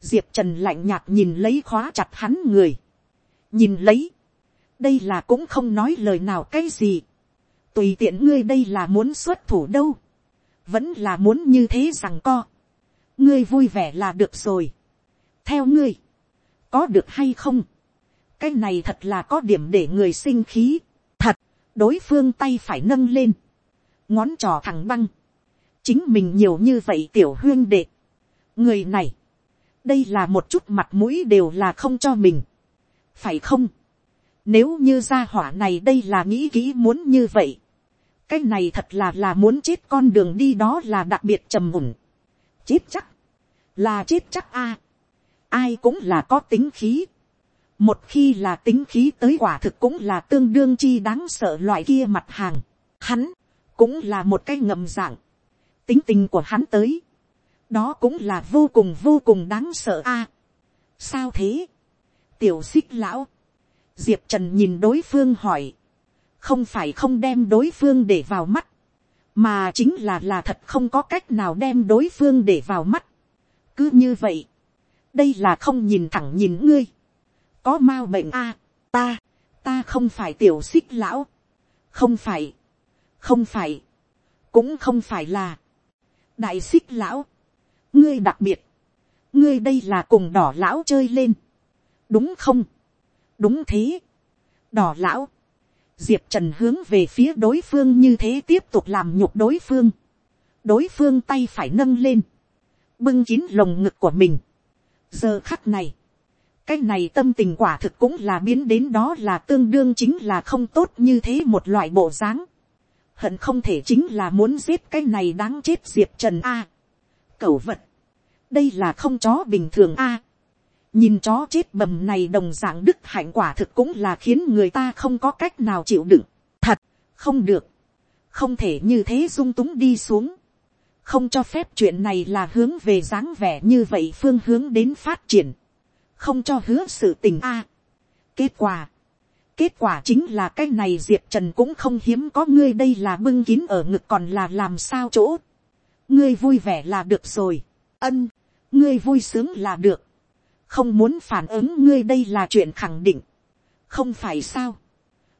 diệp trần lạnh nhạt nhìn lấy khóa chặt hắn người, nhìn lấy, đây là cũng không nói lời nào cái gì, tùy tiện ngươi đây là muốn xuất thủ đâu, vẫn là muốn như thế rằng co, ngươi vui vẻ là được rồi, theo ngươi, có được hay không, cái này thật là có điểm để người sinh khí, thật, đối phương tay phải nâng lên, ngón trò thẳng băng, chính mình nhiều như vậy tiểu huyên đệ, người này, đây là một chút mặt mũi đều là không cho mình, phải không, nếu như gia hỏa này đây là nghĩ kỹ muốn như vậy, cái này thật là là muốn chết con đường đi đó là đặc biệt trầm mùn, chết chắc, là chết chắc a, ai cũng là có tính khí, một khi là tính khí tới quả thực cũng là tương đương chi đáng sợ loại kia mặt hàng, hắn cũng là một cái ngầm dạng, tính tình của hắn tới, đó cũng là vô cùng vô cùng đáng sợ a. sao thế, tiểu xích lão, diệp trần nhìn đối phương hỏi, không phải không đem đối phương để vào mắt, mà chính là là thật không có cách nào đem đối phương để vào mắt. cứ như vậy, đây là không nhìn thẳng nhìn ngươi, có m a bệnh a, ta, ta không phải tiểu xích lão, không phải, không phải, cũng không phải là, đại xích lão, ngươi đặc biệt, ngươi đây là cùng đỏ lão chơi lên, đúng không, đúng thế, đỏ lão, diệp trần hướng về phía đối phương như thế tiếp tục làm nhục đối phương, đối phương tay phải nâng lên, bưng kín lồng ngực của mình, giờ khắc này, cái này tâm tình quả thực cũng là biến đến đó là tương đương chính là không tốt như thế một loại bộ dáng, hận không thể chính là muốn giết cái này đáng chết diệp trần a. cẩu vật, đây là không chó bình thường a nhìn chó chết bầm này đồng dạng đức hạnh quả thực cũng là khiến người ta không có cách nào chịu đựng. thật, không được, không thể như thế dung túng đi xuống. không cho phép chuyện này là hướng về dáng vẻ như vậy phương hướng đến phát triển. không cho hứa sự tình a. kết quả, kết quả chính là cái này diệp trần cũng không hiếm có ngươi đây là bưng kín ở ngực còn là làm sao chỗ. ngươi vui vẻ là được rồi. ân, ngươi vui sướng là được không muốn phản ứng ngươi đây là chuyện khẳng định. không phải sao.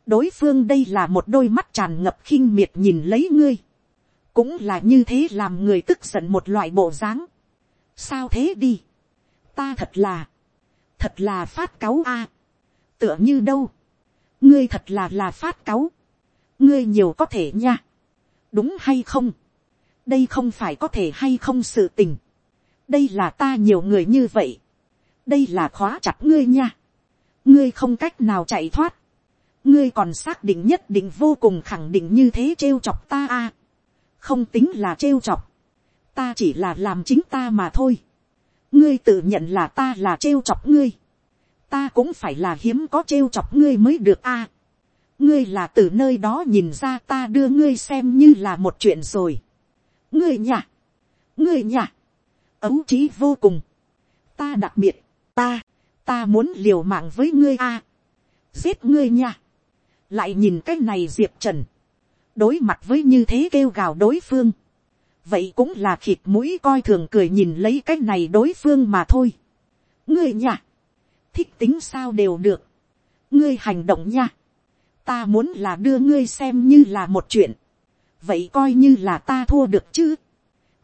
đối phương đây là một đôi mắt tràn ngập khinh miệt nhìn lấy ngươi. cũng là như thế làm người tức giận một loại bộ dáng. sao thế đi. ta thật là, thật là phát cáu a. tựa như đâu ngươi thật là là phát cáu, ngươi nhiều có thể nha, đúng hay không, đây không phải có thể hay không sự tình, đây là ta nhiều người như vậy, đây là khóa chặt ngươi nha, ngươi không cách nào chạy thoát, ngươi còn xác định nhất định vô cùng khẳng định như thế trêu chọc ta a, à. không tính là trêu chọc, ta chỉ là làm chính ta mà thôi, ngươi tự nhận là ta là trêu chọc ngươi, ta cũng phải là hiếm có trêu chọc ngươi mới được a. ngươi là từ nơi đó nhìn ra ta đưa ngươi xem như là một chuyện rồi. ngươi nhả. ngươi nhả. ấu trí vô cùng. ta đặc biệt, ta, ta muốn liều mạng với ngươi a. giết ngươi nha. lại nhìn cái này diệp trần. đối mặt với như thế kêu gào đối phương. vậy cũng là khịt mũi coi thường cười nhìn lấy cái này đối phương mà thôi. ngươi nha thích tính sao đều được. ngươi hành động nha. ta muốn là đưa ngươi xem như là một chuyện. vậy coi như là ta thua được chứ.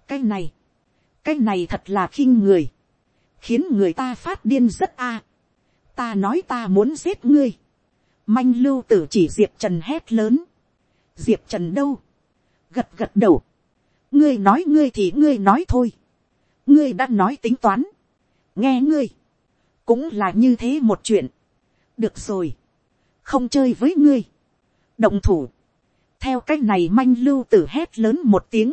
cái này, cái này thật là khinh người khiến người ta phát điên rất a. ta nói ta muốn giết ngươi. manh lưu tử chỉ diệp trần hét lớn. diệp trần đâu. gật gật đầu. ngươi nói ngươi thì ngươi nói thôi. ngươi đã nói tính toán. nghe ngươi cũng là như thế một chuyện. được rồi, không chơi với ngươi. động thủ, theo c á c h này manh lưu tử hét lớn một tiếng,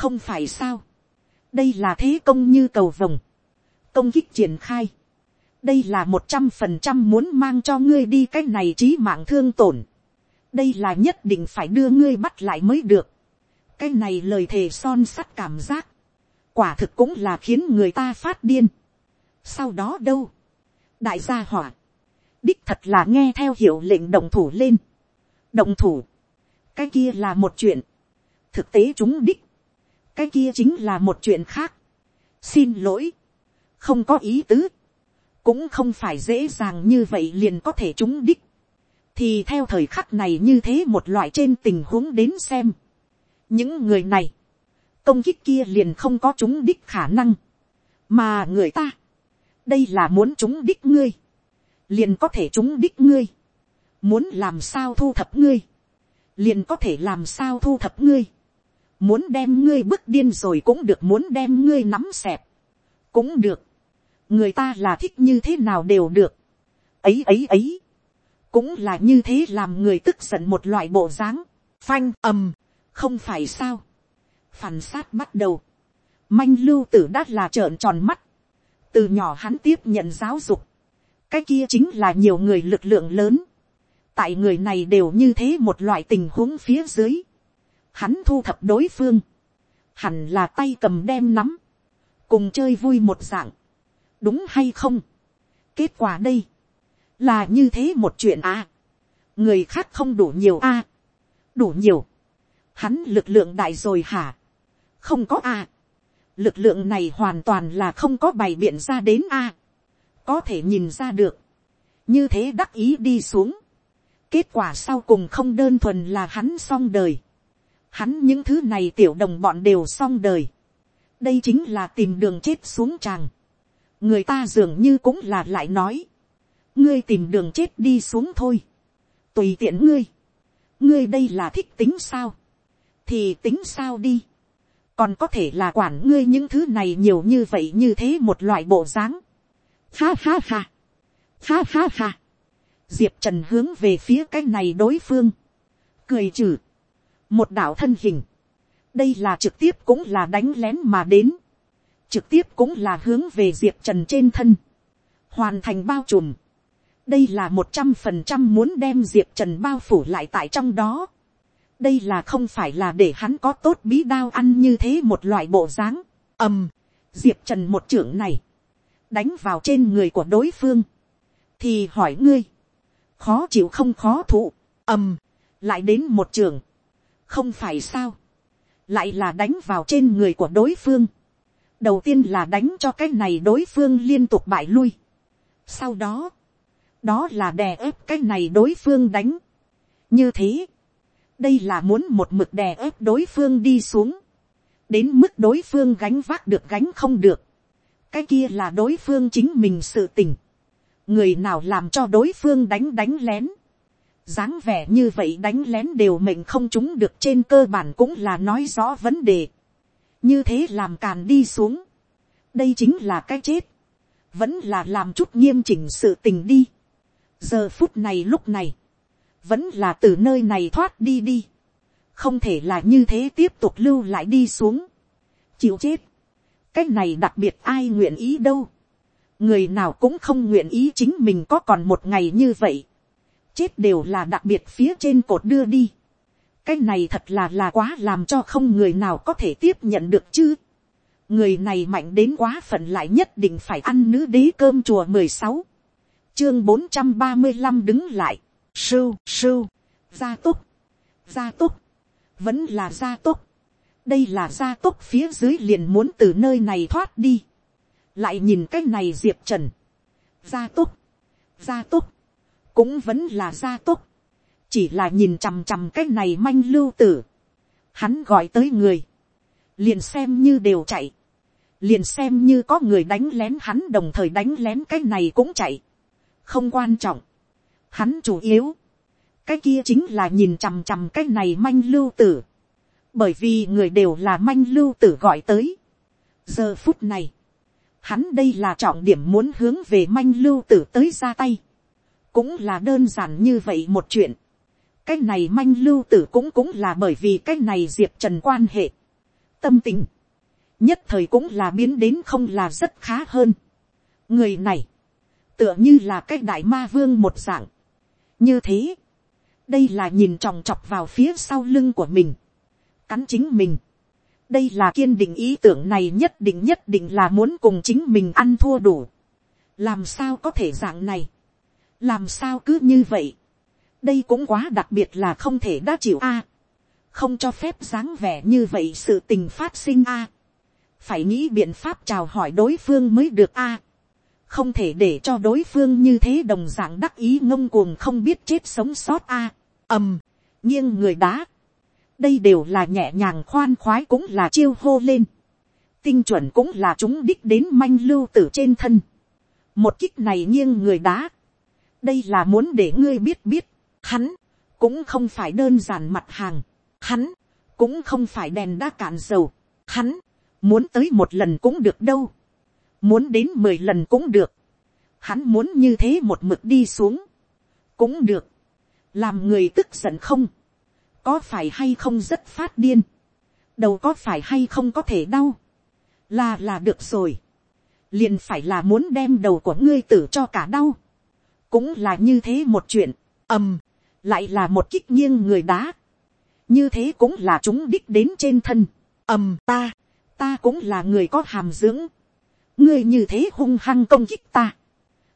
không phải sao, đây là thế công như cầu vồng, công kích triển khai, đây là một trăm phần trăm muốn mang cho ngươi đi cái này trí mạng thương tổn, đây là nhất định phải đưa ngươi bắt lại mới được, cái này lời thề son sắt cảm giác, quả thực cũng là khiến người ta phát điên, sau đó đâu, đại gia hỏa, đích thật là nghe theo hiệu lệnh động thủ lên. động thủ, cái kia là một chuyện, thực tế chúng đích, cái kia chính là một chuyện khác. xin lỗi, không có ý tứ, cũng không phải dễ dàng như vậy liền có thể chúng đích. thì theo thời khắc này như thế một loại trên tình huống đến xem, những người này, công kích kia liền không có chúng đích khả năng, mà người ta, đây là muốn chúng đích ngươi, liền có thể chúng đích ngươi, muốn làm sao thu thập ngươi, liền có thể làm sao thu thập ngươi, muốn đem ngươi bước điên rồi cũng được muốn đem ngươi nắm xẹp, cũng được, người ta là thích như thế nào đều được, ấy ấy ấy, cũng là như thế làm người tức giận một loại bộ dáng, phanh ầm, không phải sao, phản sát bắt đầu, manh lưu tử đắt là trợn tròn mắt, từ nhỏ hắn tiếp nhận giáo dục, cái kia chính là nhiều người lực lượng lớn, tại người này đều như thế một loại tình huống phía dưới, hắn thu thập đối phương, hẳn là tay cầm đem nắm, cùng chơi vui một dạng, đúng hay không, kết quả đây, là như thế một chuyện à, người khác không đủ nhiều à, đủ nhiều, hắn lực lượng đại rồi hả, không có à, lực lượng này hoàn toàn là không có bày biện ra đến à? có thể nhìn ra được, như thế đắc ý đi xuống, kết quả sau cùng không đơn thuần là hắn xong đời, hắn những thứ này tiểu đồng bọn đều xong đời, đây chính là tìm đường chết xuống tràng, người ta dường như cũng là lại nói, ngươi tìm đường chết đi xuống thôi, tùy tiện ngươi, ngươi đây là thích tính sao, thì tính sao đi, còn có thể là quản ngươi những thứ này nhiều như vậy như thế một loại bộ dáng. Ha ha ha, ha ha ha, diệp trần hướng về phía cái này đối phương, cười trừ, một đạo thân hình, đây là trực tiếp cũng là đánh lén mà đến, trực tiếp cũng là hướng về diệp trần trên thân, hoàn thành bao trùm, đây là một trăm phần trăm muốn đem diệp trần bao phủ lại tại trong đó, đây là không phải là để hắn có tốt bí đao ăn như thế một loại bộ dáng, ầm, diệp trần một trưởng này, đánh vào trên người của đối phương, thì hỏi ngươi, khó chịu không khó thụ, ầm, lại đến một trường, không phải sao, lại là đánh vào trên người của đối phương, đầu tiên là đánh cho cái này đối phương liên tục bại lui, sau đó, đó là đè ép cái này đối phương đánh, như thế, đây là muốn một mực đè ép đối phương đi xuống, đến mức đối phương gánh vác được gánh không được, cái kia là đối phương chính mình sự tình, người nào làm cho đối phương đánh đánh lén, dáng vẻ như vậy đánh lén đều mệnh không chúng được trên cơ bản cũng là nói rõ vấn đề, như thế làm càn đi xuống, đây chính là cái chết, vẫn là làm chút nghiêm chỉnh sự tình đi. giờ phút này lúc này, vẫn là từ nơi này thoát đi đi, không thể là như thế tiếp tục lưu lại đi xuống, chịu chết, cái này đặc biệt ai nguyện ý đâu, người nào cũng không nguyện ý chính mình có còn một ngày như vậy, chết đều là đặc biệt phía trên cột đưa đi, cái này thật là là quá làm cho không người nào có thể tiếp nhận được chứ, người này mạnh đến quá phận lại nhất định phải ăn nữ đế cơm chùa mười sáu chương bốn trăm ba mươi năm đứng lại Sưu, sưu, gia túc, gia túc, vẫn là gia túc. Đây là gia túc phía dưới liền muốn từ nơi này thoát đi. Lại nhìn cái này diệp trần. Gia túc, gia túc, cũng vẫn là gia túc. Chỉ là nhìn chằm chằm cái này manh lưu tử. Hắn gọi tới người. Liền xem như đều chạy. Liền xem như có người đánh lén hắn đồng thời đánh lén cái này cũng chạy. Không quan trọng hắn chủ yếu, cái kia chính là nhìn chằm chằm cái này manh lưu tử, bởi vì người đều là manh lưu tử gọi tới. giờ phút này, hắn đây là trọng điểm muốn hướng về manh lưu tử tới ra tay, cũng là đơn giản như vậy một chuyện cái này manh lưu tử cũng cũng là bởi vì cái này diệp trần quan hệ, tâm tình, nhất thời cũng là biến đến không là rất khá hơn. người này, tựa như là cái đại ma vương một dạng, như thế, đây là nhìn tròng chọc vào phía sau lưng của mình, cắn chính mình. đây là kiên định ý tưởng này nhất định nhất định là muốn cùng chính mình ăn thua đủ. làm sao có thể dạng này, làm sao cứ như vậy đây cũng quá đặc biệt là không thể đã chịu a. không cho phép dáng vẻ như vậy sự tình phát sinh a. phải nghĩ biện pháp chào hỏi đối phương mới được a. không thể để cho đối phương như thế đồng dạng đắc ý ngông cuồng không biết chết sống sót a, ầm, nghiêng người đá, đây đều là nhẹ nhàng khoan khoái cũng là chiêu hô lên, tinh chuẩn cũng là chúng đích đến manh lưu tử trên thân, một kích này nghiêng người đá, đây là muốn để ngươi biết biết, hắn, cũng không phải đơn giản mặt hàng, hắn, cũng không phải đèn đã cạn dầu, hắn, muốn tới một lần cũng được đâu, muốn đến mười lần cũng được, hắn muốn như thế một mực đi xuống, cũng được, làm người tức giận không, có phải hay không rất phát điên, đầu có phải hay không có thể đau, là là được rồi, liền phải là muốn đem đầu của ngươi tử cho cả đau, cũng là như thế một chuyện, ầm, lại là một kích nghiêng người đá, như thế cũng là chúng đích đến trên thân, ầm ta, ta cũng là người có hàm dưỡng, ngươi như thế hung hăng công kích ta,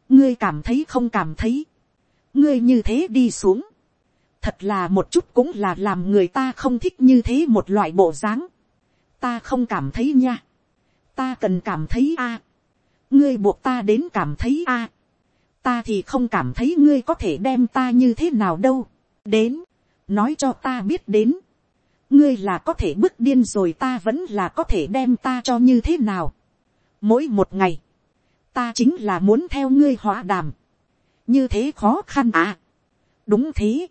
ngươi cảm thấy không cảm thấy, ngươi như thế đi xuống, thật là một chút cũng là làm người ta không thích như thế một loại bộ dáng, ta không cảm thấy nha, ta cần cảm thấy a, ngươi buộc ta đến cảm thấy a, ta thì không cảm thấy ngươi có thể đem ta như thế nào đâu, đến, nói cho ta biết đến, ngươi là có thể bước điên rồi ta vẫn là có thể đem ta cho như thế nào. Mỗi một ngày, ta chính là muốn theo ngươi hóa đàm. như thế khó khăn à. đúng thế,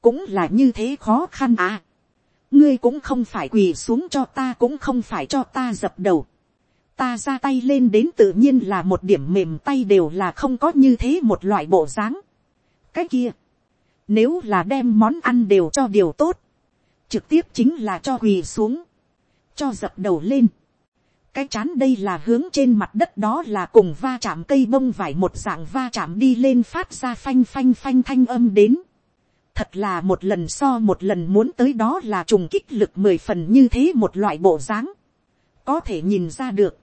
cũng là như thế khó khăn à. ngươi cũng không phải quỳ xuống cho ta cũng không phải cho ta dập đầu ta ra tay lên đến tự nhiên là một điểm mềm tay đều là không có như thế một loại bộ dáng. cái kia, nếu là đem món ăn đều cho điều tốt, trực tiếp chính là cho quỳ xuống, cho dập đầu lên. cái chán đây là hướng trên mặt đất đó là cùng va chạm cây bông vải một dạng va chạm đi lên phát ra phanh phanh phanh thanh âm đến. thật là một lần so một lần muốn tới đó là trùng kích lực mười phần như thế một loại bộ dáng. có thể nhìn ra được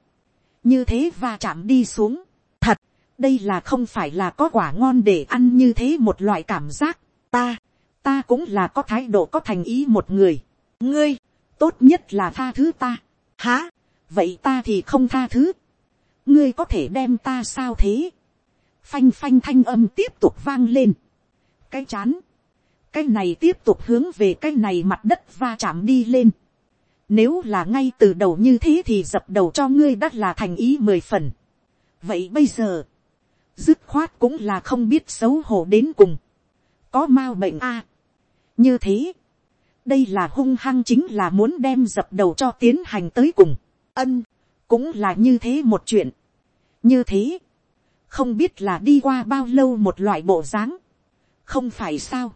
như thế va chạm đi xuống. thật, đây là không phải là có quả ngon để ăn như thế một loại cảm giác. ta, ta cũng là có thái độ có thành ý một người. ngươi, tốt nhất là tha thứ ta. hả vậy ta thì không tha thứ. ngươi có thể đem ta sao thế. phanh phanh thanh âm tiếp tục vang lên. cái chán, cái này tiếp tục hướng về cái này mặt đất va chạm đi lên. Nếu là ngay từ đầu như thế thì dập đầu cho ngươi đã là thành ý mười phần. Vậy bây giờ, dứt khoát cũng là không biết xấu hổ đến cùng. Có mau bệnh a như thế, đây là hung hăng chính là muốn đem dập đầu cho tiến hành tới cùng, ân, cũng là như thế một chuyện, như thế, không biết là đi qua bao lâu một loại bộ dáng, không phải sao,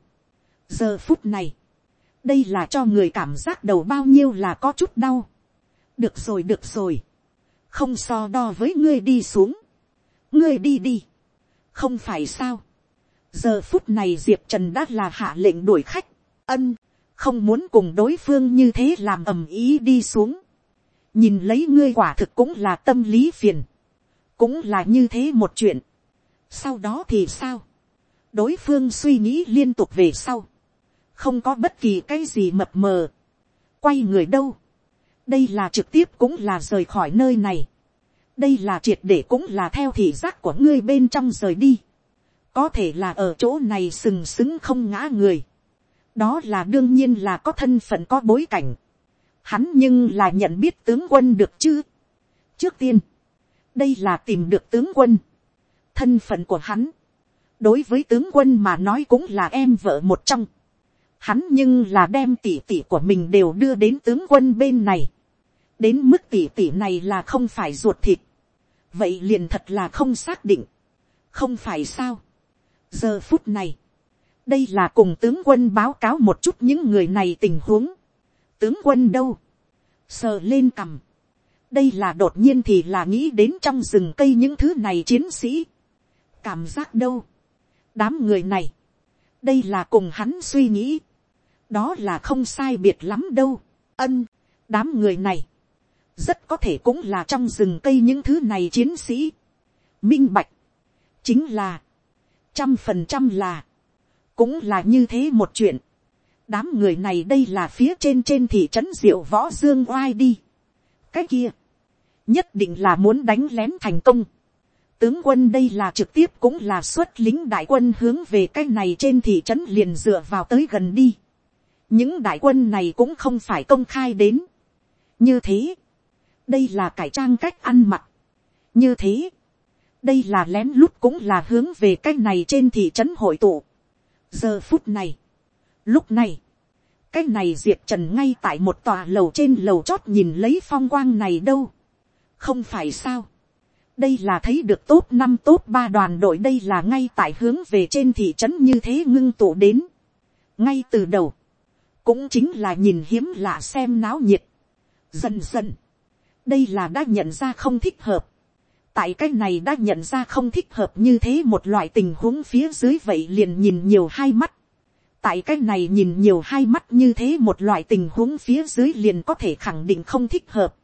giờ phút này, đây là cho người cảm giác đầu bao nhiêu là có chút đau, được rồi được rồi, không so đo với ngươi đi xuống, ngươi đi đi, không phải sao, giờ phút này diệp trần đã là hạ lệnh đuổi khách, ân, không muốn cùng đối phương như thế làm ầm ý đi xuống. nhìn lấy ngươi quả thực cũng là tâm lý phiền, cũng là như thế một chuyện. sau đó thì sao, đối phương suy nghĩ liên tục về sau, không có bất kỳ cái gì mập mờ, quay người đâu, đây là trực tiếp cũng là rời khỏi nơi này, đây là triệt để cũng là theo thị giác của ngươi bên trong rời đi, có thể là ở chỗ này sừng sững không ngã người, đó là đương nhiên là có thân phận có bối cảnh, hắn nhưng là nhận biết tướng quân được chứ. trước tiên, đây là tìm được tướng quân, thân phận của hắn, đối với tướng quân mà nói cũng là em vợ một trong, hắn nhưng là đem tỷ tỷ của mình đều đưa đến tướng quân bên này, đến mức tỷ tỷ này là không phải ruột thịt, vậy liền thật là không xác định, không phải sao. giờ phút này, đây là cùng tướng quân báo cáo một chút những người này tình huống. tướng quân đâu, sờ lên cằm. đây là đột nhiên thì là nghĩ đến trong rừng cây những thứ này chiến sĩ. cảm giác đâu, đám người này, đây là cùng hắn suy nghĩ, đó là không sai biệt lắm đâu, ân, đám người này, rất có thể cũng là trong rừng cây những thứ này chiến sĩ. minh bạch, chính là, trăm phần trăm là, cũng là như thế một chuyện. đám người này đây là phía trên trên thị trấn diệu võ dương oai đi. cái kia, nhất định là muốn đánh lén thành công. tướng quân đây là trực tiếp cũng là xuất lính đại quân hướng về cái này trên thị trấn liền dựa vào tới gần đi những đại quân này cũng không phải công khai đến. như thế, đây là cải trang cách ăn mặc. như thế, đây là lén lút cũng là hướng về cái này trên thị trấn hội tụ. giờ phút này, lúc này, cái này diệp trần ngay tại một tòa lầu trên lầu chót nhìn lấy phong quang này đâu. không phải sao đây là thấy được tốt năm tốt ba đoàn đội đây là ngay tại hướng về trên thị trấn như thế ngưng tụ đến. ngay từ đầu, cũng chính là nhìn hiếm lạ xem náo nhiệt. dần dần, đây là đã nhận ra không thích hợp. tại cái này đã nhận ra không thích hợp như thế một loại tình huống phía dưới vậy liền nhìn nhiều hai mắt. tại cái này nhìn nhiều hai mắt như thế một loại tình huống phía dưới liền có thể khẳng định không thích hợp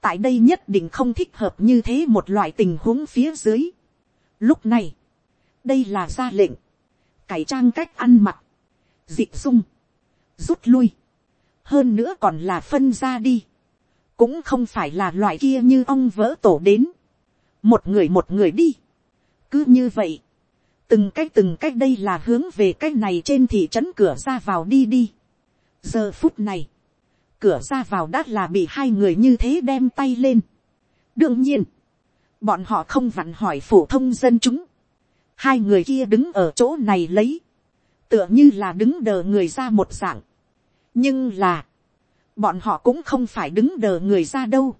tại đây nhất định không thích hợp như thế một loại tình huống phía dưới. Lúc này, đây là ra lệnh, cải trang cách ăn mặc, dịp dung, rút lui, hơn nữa còn là phân ra đi, cũng không phải là loại kia như ông vỡ tổ đến, một người một người đi, cứ như vậy, từng cách từng cách đây là hướng về cái này trên thị trấn cửa ra vào đi đi. giờ phút này, cửa ra vào đã là bị hai người như thế đem tay lên. đương nhiên, bọn họ không vặn hỏi phổ thông dân chúng. hai người kia đứng ở chỗ này lấy, tựa như là đứng đờ người ra một dạng. nhưng là, bọn họ cũng không phải đứng đờ người ra đâu.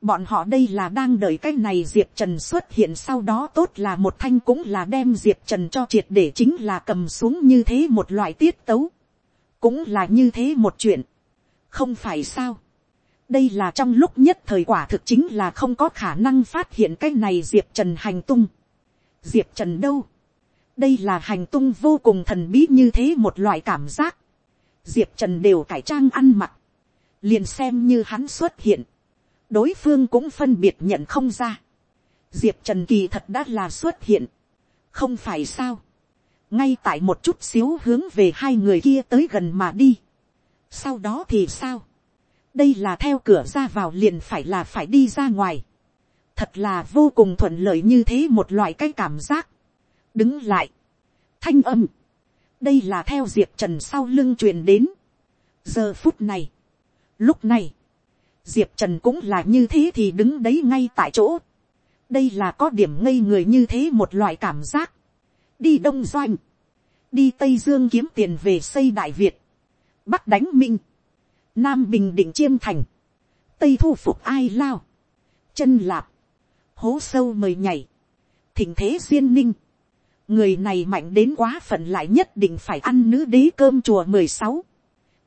bọn họ đây là đang đợi cái này diệp trần xuất hiện sau đó tốt là một thanh cũng là đem diệp trần cho triệt để chính là cầm xuống như thế một loại tiết tấu. cũng là như thế một chuyện không phải sao. đây là trong lúc nhất thời quả thực chính là không có khả năng phát hiện cái này diệp trần hành tung. diệp trần đâu đây là hành tung vô cùng thần bí như thế một loại cảm giác. diệp trần đều cải trang ăn mặc. liền xem như hắn xuất hiện. đối phương cũng phân biệt nhận không ra. diệp trần kỳ thật đã là xuất hiện. không phải sao. ngay tại một chút xíu hướng về hai người kia tới gần mà đi sau đó thì sao, đây là theo cửa ra vào liền phải là phải đi ra ngoài, thật là vô cùng thuận lợi như thế một loại cái cảm giác, đứng lại, thanh âm, đây là theo diệp trần sau lưng truyền đến, giờ phút này, lúc này, diệp trần cũng là như thế thì đứng đấy ngay tại chỗ, đây là có điểm ngây người như thế một loại cảm giác, đi đông doanh, đi tây dương kiếm tiền về xây đại việt, bắc đánh minh, nam bình định chiêm thành, tây thu phục ai lao, chân lạp, hố sâu mời nhảy, thỉnh thế duyên ninh, người này mạnh đến quá phận lại nhất định phải ăn nữ đế cơm chùa mười sáu,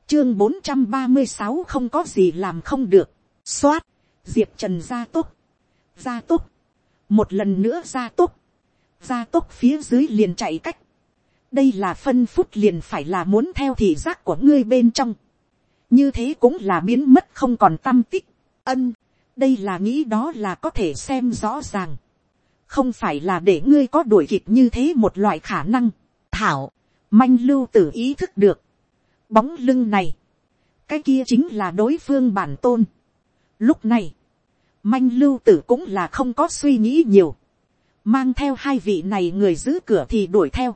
chương bốn trăm ba mươi sáu không có gì làm không được, x o á t diệp trần gia túc, gia túc, một lần nữa gia túc, gia túc phía dưới liền chạy cách, đây là phân phút liền phải là muốn theo thị giác của ngươi bên trong. như thế cũng là biến mất không còn tâm tích. ân, đây là nghĩ đó là có thể xem rõ ràng không phải là để ngươi có đuổi kịp như thế một loại khả năng. thảo, manh lưu tử ý thức được. bóng lưng này, cái kia chính là đối phương bản tôn. lúc này, manh lưu tử cũng là không có suy nghĩ nhiều. mang theo hai vị này người giữ cửa thì đuổi theo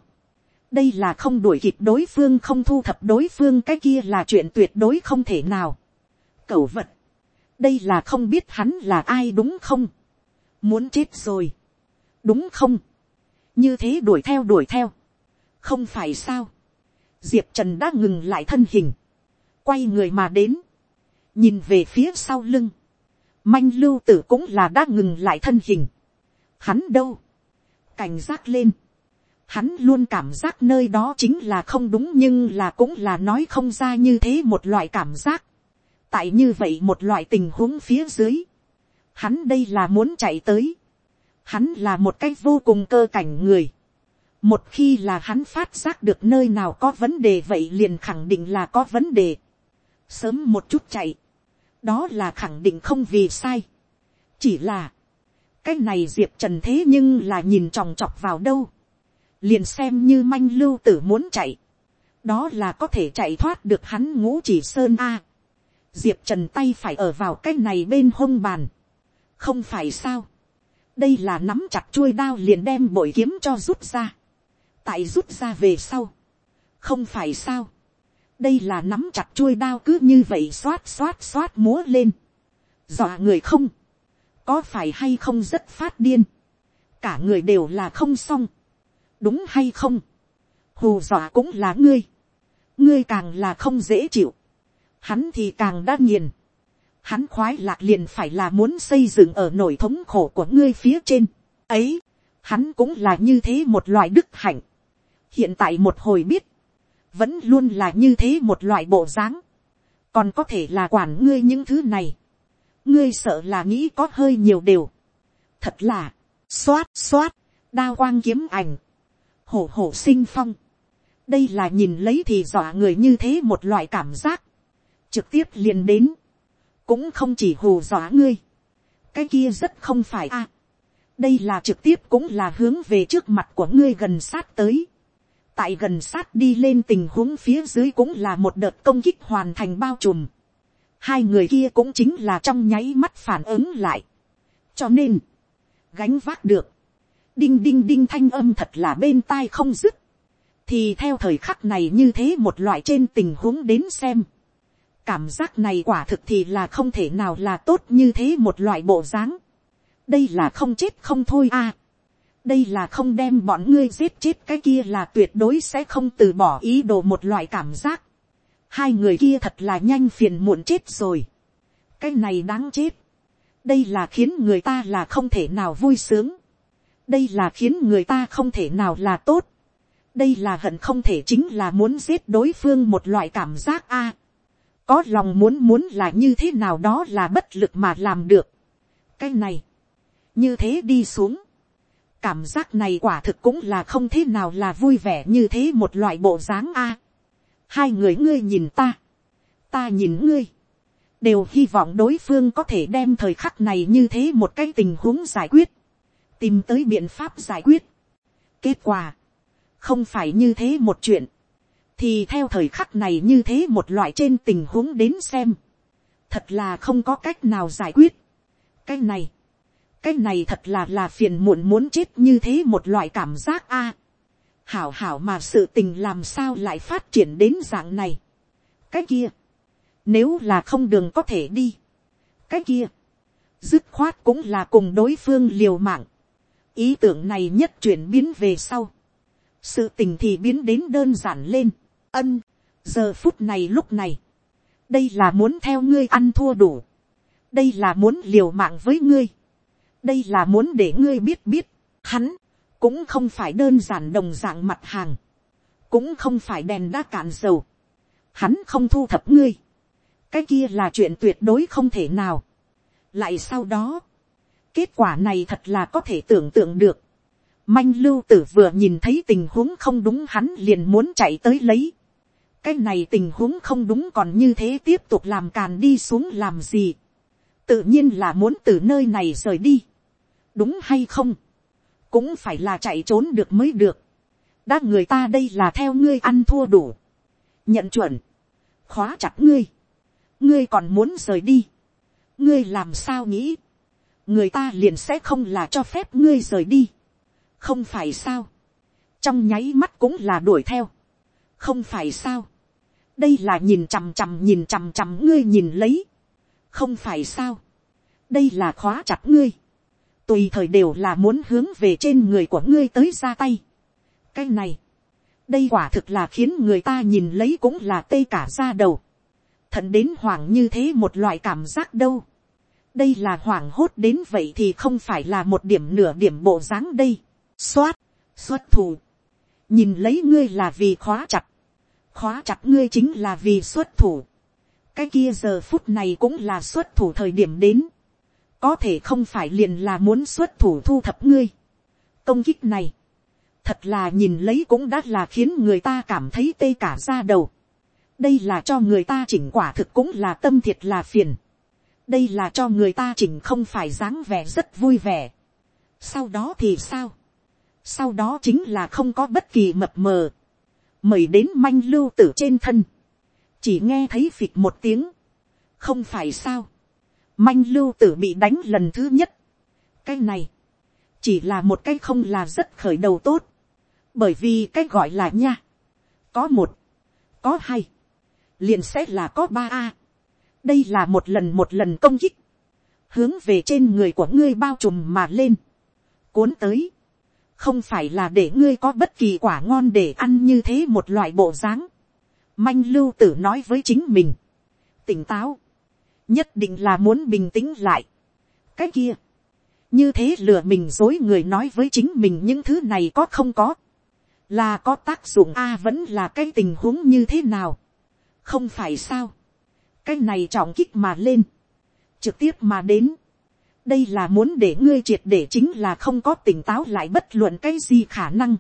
đây là không đuổi kịp đối phương không thu thập đối phương cái kia là chuyện tuyệt đối không thể nào. cẩu vật, đây là không biết hắn là ai đúng không, muốn chết rồi, đúng không, như thế đuổi theo đuổi theo, không phải sao, diệp trần đã ngừng lại thân hình, quay người mà đến, nhìn về phía sau lưng, manh lưu tử cũng là đã ngừng lại thân hình, hắn đâu, cảnh giác lên, hắn luôn cảm giác nơi đó chính là không đúng nhưng là cũng là nói không ra như thế một loại cảm giác. tại như vậy một loại tình huống phía dưới, hắn đây là muốn chạy tới hắn là một cái vô cùng cơ cảnh người. một khi là hắn phát giác được nơi nào có vấn đề vậy liền khẳng định là có vấn đề. sớm một chút chạy, đó là khẳng định không vì sai. chỉ là, cái này diệp trần thế nhưng là nhìn tròng trọc vào đâu liền xem như manh lưu tử muốn chạy, đó là có thể chạy thoát được hắn ngũ chỉ sơn a. diệp trần tay phải ở vào cái này bên hông bàn, không phải sao, đây là nắm chặt chuôi đao liền đem bội kiếm cho rút ra, tại rút ra về sau, không phải sao, đây là nắm chặt chuôi đao cứ như vậy xoát xoát xoát múa lên, dọa người không, có phải hay không rất phát điên, cả người đều là không xong, đúng hay không, hù dọa cũng là ngươi, ngươi càng là không dễ chịu, hắn thì càng đã nghiền, hắn khoái lạc liền phải là muốn xây dựng ở nổi thống khổ của ngươi phía trên, ấy, hắn cũng là như thế một loại đức hạnh, hiện tại một hồi biết, vẫn luôn là như thế một loại bộ dáng, còn có thể là quản ngươi những thứ này, ngươi sợ là nghĩ có hơi nhiều đều, thật là, xoát xoát, đa quang kiếm ảnh, hổ hổ sinh phong, đây là nhìn lấy thì dọa người như thế một loại cảm giác, trực tiếp liền đến, cũng không chỉ hù dọa ngươi, cái kia rất không phải a, đây là trực tiếp cũng là hướng về trước mặt của ngươi gần sát tới, tại gần sát đi lên tình huống phía dưới cũng là một đợt công kích hoàn thành bao trùm, hai người kia cũng chính là trong nháy mắt phản ứng lại, cho nên, gánh vác được, đinh đinh đinh thanh âm thật là bên tai không dứt, thì theo thời khắc này như thế một loại trên tình huống đến xem, cảm giác này quả thực thì là không thể nào là tốt như thế một loại bộ dáng, đây là không chết không thôi a, đây là không đem bọn ngươi giết chết cái kia là tuyệt đối sẽ không từ bỏ ý đồ một loại cảm giác, hai người kia thật là nhanh phiền muộn chết rồi, cái này đáng chết, đây là khiến người ta là không thể nào vui sướng, đây là khiến người ta không thể nào là tốt, đây là hận không thể chính là muốn giết đối phương một loại cảm giác a có lòng muốn muốn là như thế nào đó là bất lực mà làm được. cái này, như thế đi xuống, cảm giác này quả thực cũng là không thế nào là vui vẻ như thế một loại bộ dáng a. hai người ngươi nhìn ta, ta nhìn ngươi, đều hy vọng đối phương có thể đem thời khắc này như thế một cái tình huống giải quyết, tìm tới biện pháp giải quyết. kết quả, không phải như thế một chuyện, thì theo thời khắc này như thế một loại trên tình huống đến xem, thật là không có cách nào giải quyết. cái này, cái này thật là là phiền muộn muốn chết như thế một loại cảm giác a. hảo hảo mà sự tình làm sao lại phát triển đến dạng này. cái kia, nếu là không đường có thể đi, cái kia, dứt khoát cũng là cùng đối phương liều mạng. ý tưởng này nhất chuyển biến về sau sự tình thì biến đến đơn giản lên, ân, giờ phút này lúc này, đây là muốn theo ngươi ăn thua đủ, đây là muốn liều mạng với ngươi, đây là muốn để ngươi biết biết, hắn, cũng không phải đơn giản đồng dạng mặt hàng, cũng không phải đèn đã cạn dầu, hắn không thu thập ngươi, cái kia là chuyện tuyệt đối không thể nào. lại sau đó, kết quả này thật là có thể tưởng tượng được, Manh lưu tử vừa nhìn thấy tình huống không đúng hắn liền muốn chạy tới lấy. Cái này tình huống không đúng còn như thế tiếp tục làm càn đi xuống làm gì. Tự nhiên là muốn từ nơi này rời đi. Đúng hay không? Cũng phải là chạy trốn được mới được. Đã người ta đây là theo ngươi ăn thua đủ. Nhận chuẩn. Khóa chặt ngươi. Ngươi còn muốn rời đi. Ngươi làm sao nghĩ. Người ta liền sẽ không là cho phép ngươi rời đi không phải sao, trong nháy mắt cũng là đuổi theo, không phải sao, đây là nhìn chằm chằm nhìn chằm chằm ngươi nhìn lấy, không phải sao, đây là khóa chặt ngươi, tùy thời đều là muốn hướng về trên người của ngươi tới ra tay. cái này, đây quả thực là khiến người ta nhìn lấy cũng là tê cả ra đầu, thận đến hoảng như thế một loại cảm giác đâu. đây là hoảng hốt đến vậy thì không phải là một điểm nửa điểm bộ dáng đây. Xoát, xuất thủ, nhìn lấy ngươi là vì khóa chặt, khóa chặt ngươi chính là vì xuất thủ, cái kia giờ phút này cũng là xuất thủ thời điểm đến, có thể không phải liền là muốn xuất thủ thu thập ngươi. công kích này, thật là nhìn lấy cũng đã là khiến người ta cảm thấy tê cả ra đầu. đây là cho người ta chỉnh quả thực cũng là tâm thiệt là phiền. đây là cho người ta chỉnh không phải dáng vẻ rất vui vẻ. sau đó thì sao, sau đó chính là không có bất kỳ mập mờ, mời đến manh lưu tử trên thân, chỉ nghe thấy phịch một tiếng, không phải sao, manh lưu tử bị đánh lần thứ nhất, cái này, chỉ là một cái không là rất khởi đầu tốt, bởi vì cái gọi là nha, có một, có hai, liền sẽ là có ba a, đây là một lần một lần công kích, hướng về trên người của ngươi bao trùm mà lên, cuốn tới, không phải là để ngươi có bất kỳ quả ngon để ăn như thế một loại bộ dáng. Manh lưu tử nói với chính mình, tỉnh táo, nhất định là muốn bình tĩnh lại. cái kia, như thế lừa mình dối người nói với chính mình những thứ này có không có, là có tác dụng a vẫn là cái tình huống như thế nào, không phải sao, cái này trọng kích mà lên, trực tiếp mà đến, đây là muốn để ngươi triệt để chính là không có tỉnh táo lại bất luận cái gì khả năng.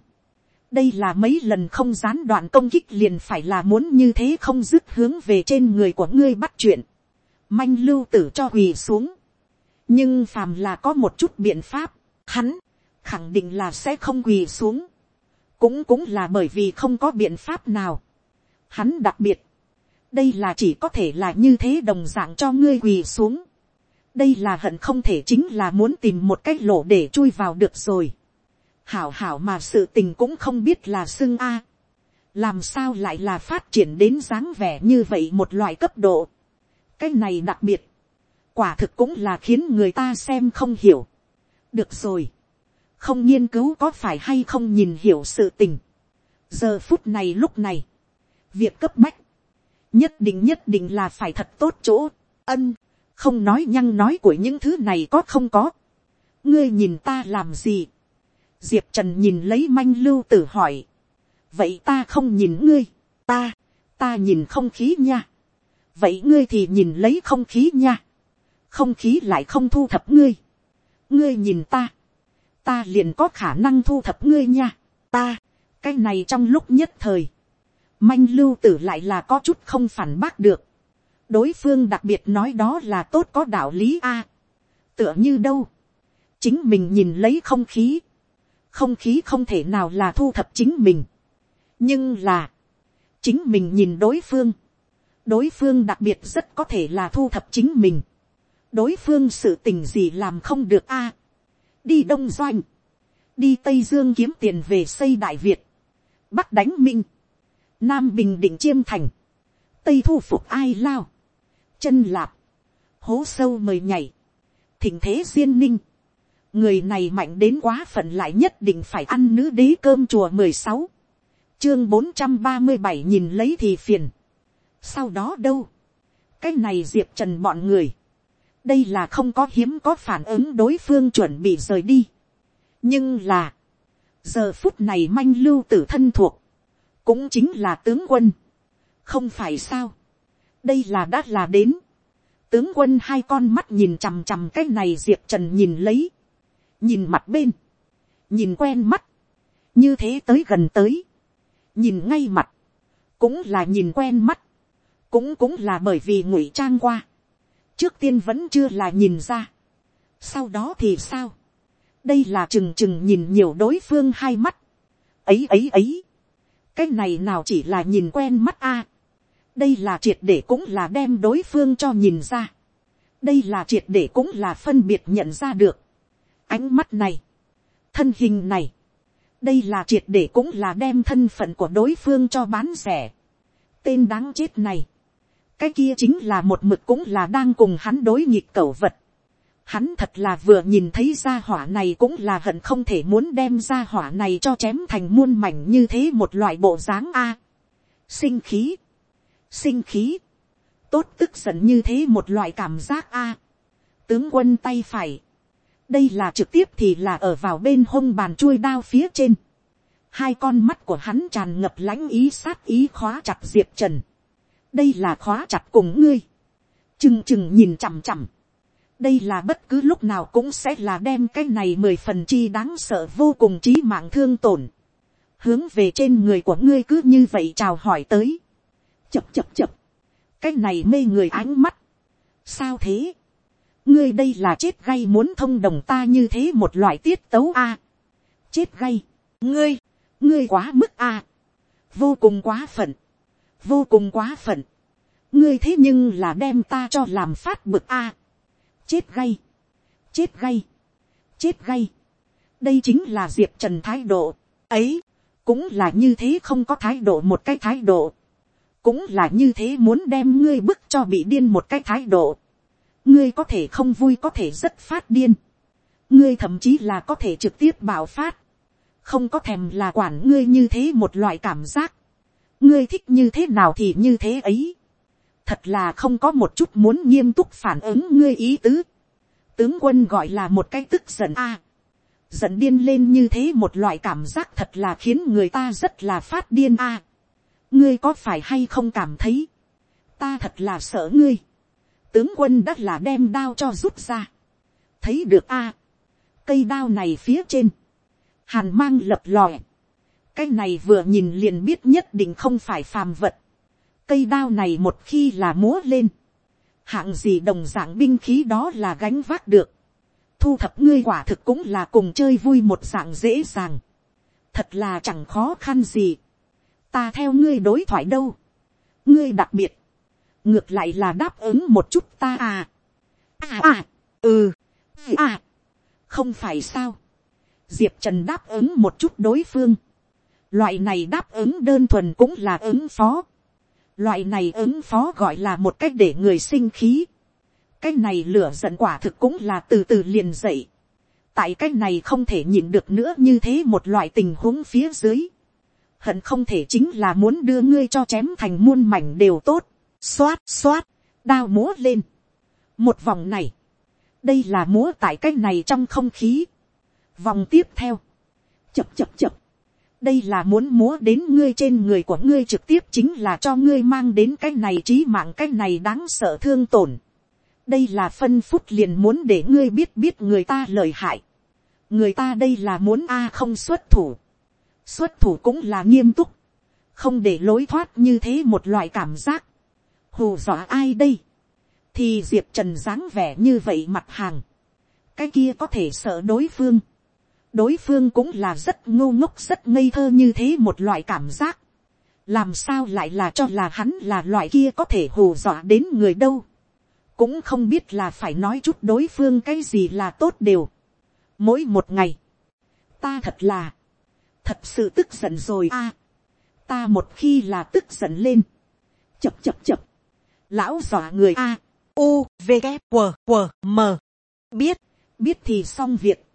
đây là mấy lần không gián đoạn công kích liền phải là muốn như thế không dứt hướng về trên người của ngươi bắt chuyện. manh lưu tử cho quỳ xuống. nhưng phàm là có một chút biện pháp, hắn khẳng định là sẽ không quỳ xuống. cũng cũng là bởi vì không có biện pháp nào. hắn đặc biệt, đây là chỉ có thể là như thế đồng dạng cho ngươi quỳ xuống đây là hận không thể chính là muốn tìm một cái lỗ để chui vào được rồi. hảo hảo mà sự tình cũng không biết là xưng a. làm sao lại là phát triển đến dáng vẻ như vậy một loại cấp độ. cái này đặc biệt, quả thực cũng là khiến người ta xem không hiểu. được rồi, không nghiên cứu có phải hay không nhìn hiểu sự tình. giờ phút này lúc này, việc cấp bách, nhất định nhất định là phải thật tốt chỗ, ân, không nói nhăng nói của những thứ này có không có. ngươi nhìn ta làm gì. diệp trần nhìn lấy manh lưu tử hỏi. vậy ta không nhìn ngươi, ta, ta nhìn không khí nha. vậy ngươi thì nhìn lấy không khí nha. không khí lại không thu thập ngươi. ngươi nhìn ta, ta liền có khả năng thu thập ngươi nha. ta, cái này trong lúc nhất thời, manh lưu tử lại là có chút không phản bác được đối phương đặc biệt nói đó là tốt có đạo lý a. tựa như đâu, chính mình nhìn lấy không khí, không khí không thể nào là thu thập chính mình, nhưng là, chính mình nhìn đối phương, đối phương đặc biệt rất có thể là thu thập chính mình, đối phương sự tình gì làm không được a, đi đông doanh, đi tây dương kiếm tiền về xây đại việt, bắc đánh minh, nam bình định chiêm thành, tây thu phục ai lao, chân lạp, hố sâu mời nhảy, thỉnh thế duyên ninh, người này mạnh đến quá phận lại nhất định phải ăn nữ đế cơm chùa mười sáu, chương bốn trăm ba mươi bảy nhìn lấy thì phiền, sau đó đâu, cái này diệp trần bọn người, đây là không có hiếm có phản ứng đối phương chuẩn bị rời đi, nhưng là, giờ phút này manh lưu tử thân thuộc, cũng chính là tướng quân, không phải sao, đây là đã là đến. tướng quân hai con mắt nhìn chằm chằm cái này diệp trần nhìn lấy. nhìn mặt bên. nhìn quen mắt. như thế tới gần tới. nhìn ngay mặt. cũng là nhìn quen mắt. cũng cũng là bởi vì ngụy trang qua. trước tiên vẫn chưa là nhìn ra. sau đó thì sao. đây là chừng chừng nhìn nhiều đối phương hai mắt. ấy ấy ấy. cái này nào chỉ là nhìn quen mắt a đây là triệt để cũng là đem đối phương cho nhìn ra. đây là triệt để cũng là phân biệt nhận ra được. ánh mắt này, thân hình này, đây là triệt để cũng là đem thân phận của đối phương cho bán rẻ. tên đáng chết này, cái kia chính là một mực cũng là đang cùng hắn đối nghịch cẩu vật. Hắn thật là vừa nhìn thấy gia hỏa này cũng là hận không thể muốn đem gia hỏa này cho chém thành muôn mảnh như thế một loại bộ dáng a. sinh khí sinh khí, tốt tức giận như thế một loại cảm giác a. tướng quân tay phải, đây là trực tiếp thì là ở vào bên hông bàn chuôi đao phía trên. hai con mắt của hắn tràn ngập lãnh ý sát ý khóa chặt diệp trần. đây là khóa chặt cùng ngươi. chừng chừng nhìn chằm chằm. đây là bất cứ lúc nào cũng sẽ là đem cái này mười phần chi đáng sợ vô cùng trí mạng thương tổn. hướng về trên người của ngươi cứ như vậy chào hỏi tới chập chập chập, cái này mê người ánh mắt, sao thế, ngươi đây là chết gay muốn thông đồng ta như thế một loại tiết tấu a, chết gay, ngươi, ngươi quá mức a, vô cùng quá phận, vô cùng quá phận, ngươi thế nhưng là đem ta cho làm phát bực a, chết gay, chết gay, chết gay, đây chính là diệp trần thái độ, ấy, cũng là như thế không có thái độ một cái thái độ, cũng là như thế muốn đem ngươi bức cho bị điên một cái thái độ, ngươi có thể không vui có thể rất phát điên, ngươi thậm chí là có thể trực tiếp bảo phát, không có thèm là quản ngươi như thế một loại cảm giác, ngươi thích như thế nào thì như thế ấy, thật là không có một chút muốn nghiêm túc phản ứng ngươi ý tứ, tướng quân gọi là một cái tức giận a, giận điên lên như thế một loại cảm giác thật là khiến người ta rất là phát điên a, ngươi có phải hay không cảm thấy, ta thật là sợ ngươi, tướng quân đã là đem đao cho rút ra, thấy được a, cây đao này phía trên, hàn mang lập lòe, cái này vừa nhìn liền biết nhất định không phải phàm vật, cây đao này một khi là múa lên, hạng gì đồng dạng binh khí đó là gánh vác được, thu thập ngươi quả thực cũng là cùng chơi vui một dạng dễ dàng, thật là chẳng khó khăn gì, ta theo ngươi đối thoại đâu, ngươi đặc biệt, ngược lại là đáp ứng một chút ta à, à à, ừ, à, à, không phải sao, diệp trần đáp ứng một chút đối phương, loại này đáp ứng đơn thuần cũng là ứng phó, loại này ứng phó gọi là một cách để người sinh khí, cái này lửa giận quả thực cũng là từ từ liền dậy, tại cái này không thể nhìn được nữa như thế một loại tình huống phía dưới, hận không thể chính là muốn đưa ngươi cho chém thành muôn mảnh đều tốt, xoát xoát, đao múa lên. một vòng này, đây là múa tại cái này trong không khí. vòng tiếp theo, chập chập chập, đây là muốn múa đến ngươi trên người của ngươi trực tiếp chính là cho ngươi mang đến cái này trí mạng cái này đáng sợ thương tổn. đây là phân phút liền muốn để ngươi biết biết người ta lời hại. người ta đây là muốn a không xuất thủ xuất thủ cũng là nghiêm túc, không để lối thoát như thế một loại cảm giác, hù dọa ai đây, thì diệp trần dáng vẻ như vậy mặt hàng, cái kia có thể sợ đối phương, đối phương cũng là rất ngô ngốc rất ngây thơ như thế một loại cảm giác, làm sao lại là cho là hắn là loại kia có thể hù dọa đến người đâu, cũng không biết là phải nói chút đối phương cái gì là tốt đều. Mỗi một ngày, ta thật là, thật sự tức giận rồi a. ta một khi là tức giận lên, chập chập chập, lão dọa người a, u v g q q m. Biết, biết thì xong việc,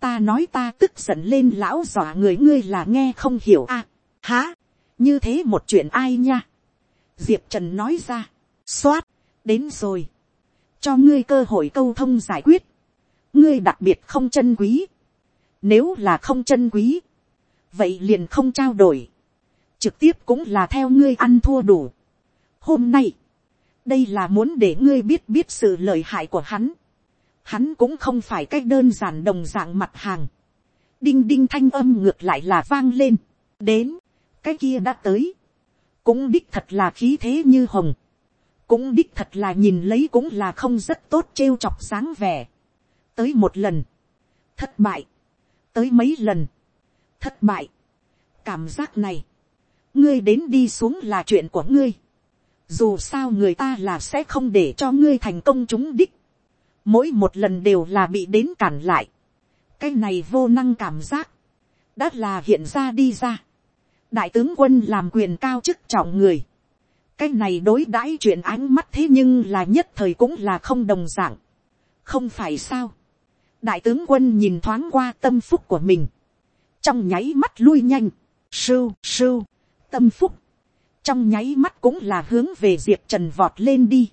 ta nói ta tức giận lên lão dọa người ngươi là nghe không hiểu a, à, như thế một chuyện ai nha, diệp trần nói ra, x o á t đến rồi, cho ngươi cơ hội câu thông giải quyết, ngươi đặc biệt không chân quý, nếu là không chân quý, vậy liền không trao đổi, trực tiếp cũng là theo ngươi ăn thua đủ. Hôm nay, đây là muốn để ngươi biết biết sự lợi hại của hắn. Hắn cũng không phải cách đơn giản đồng dạng mặt hàng. Đinh đinh thanh âm ngược lại là vang lên. Đến, cái kia đã tới. Cũng đích thật là khí thế như hồng. Cũng đích thật là nhìn lấy cũng là không rất tốt trêu chọc sáng vẻ. Tới một lần. Thất bại. Tới mấy lần thất bại. cảm giác này, ngươi đến đi xuống là chuyện của ngươi. dù sao người ta là sẽ không để cho ngươi thành công chúng đích. mỗi một lần đều là bị đến cản lại. cái này vô năng cảm giác, đã là hiện ra đi ra. đại tướng quân làm quyền cao chức trọng người. cái này đối đãi chuyện ánh mắt thế nhưng là nhất thời cũng là không đồng d ạ n g không phải sao. đại tướng quân nhìn thoáng qua tâm phúc của mình trong nháy mắt lui nhanh, sưu sưu, tâm phúc, trong nháy mắt cũng là hướng về diệp trần vọt lên đi.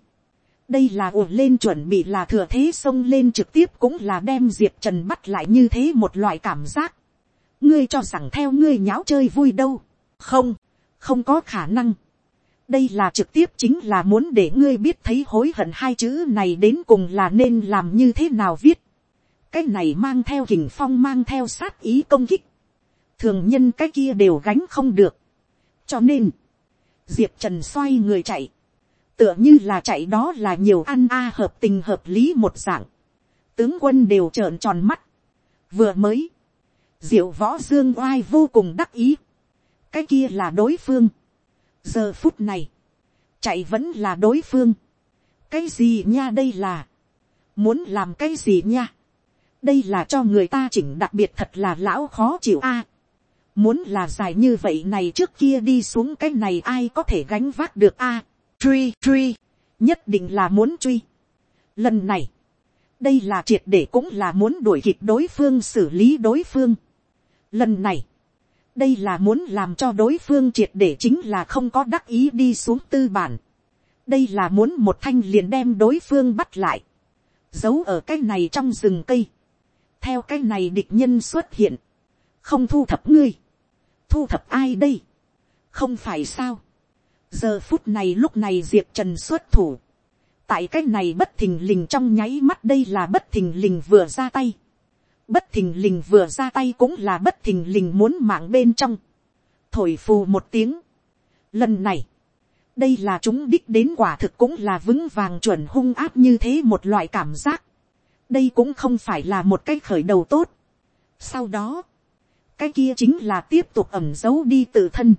đây là ùa lên chuẩn bị là thừa thế xông lên trực tiếp cũng là đem diệp trần bắt lại như thế một loại cảm giác. ngươi cho rằng theo ngươi nháo chơi vui đâu. không, không có khả năng. đây là trực tiếp chính là muốn để ngươi biết thấy hối hận hai chữ này đến cùng là nên làm như thế nào viết. cái này mang theo hình phong mang theo sát ý công kích thường nhân cái kia đều gánh không được. cho nên, diệp trần xoay người chạy, tựa như là chạy đó là nhiều ăn a hợp tình hợp lý một dạng. tướng quân đều trợn tròn mắt. vừa mới, diệu võ dương oai vô cùng đắc ý. cái kia là đối phương. giờ phút này, chạy vẫn là đối phương. cái gì nha đây là, muốn làm cái gì nha. đây là cho người ta chỉnh đặc biệt thật là lão khó chịu a muốn là dài như vậy này trước kia đi xuống cái này ai có thể gánh vác được a. truy truy, nhất định là muốn truy. lần này, đây là triệt để cũng là muốn đuổi kịp đối phương xử lý đối phương. lần này, đây là muốn làm cho đối phương triệt để chính là không có đắc ý đi xuống tư bản. đây là muốn một thanh liền đem đối phương bắt lại, giấu ở cái này trong rừng cây theo cái này địch nhân xuất hiện, không thu thập ngươi, thu thập ai đây, không phải sao, giờ phút này lúc này diệp trần xuất thủ, tại cái này bất thình lình trong nháy mắt đây là bất thình lình vừa ra tay, bất thình lình vừa ra tay cũng là bất thình lình muốn mạng bên trong, thổi phù một tiếng, lần này, đây là chúng đích đến quả thực cũng là vững vàng chuẩn hung áp như thế một loại cảm giác, đây cũng không phải là một cái khởi đầu tốt. sau đó, cái kia chính là tiếp tục ẩm giấu đi tự thân.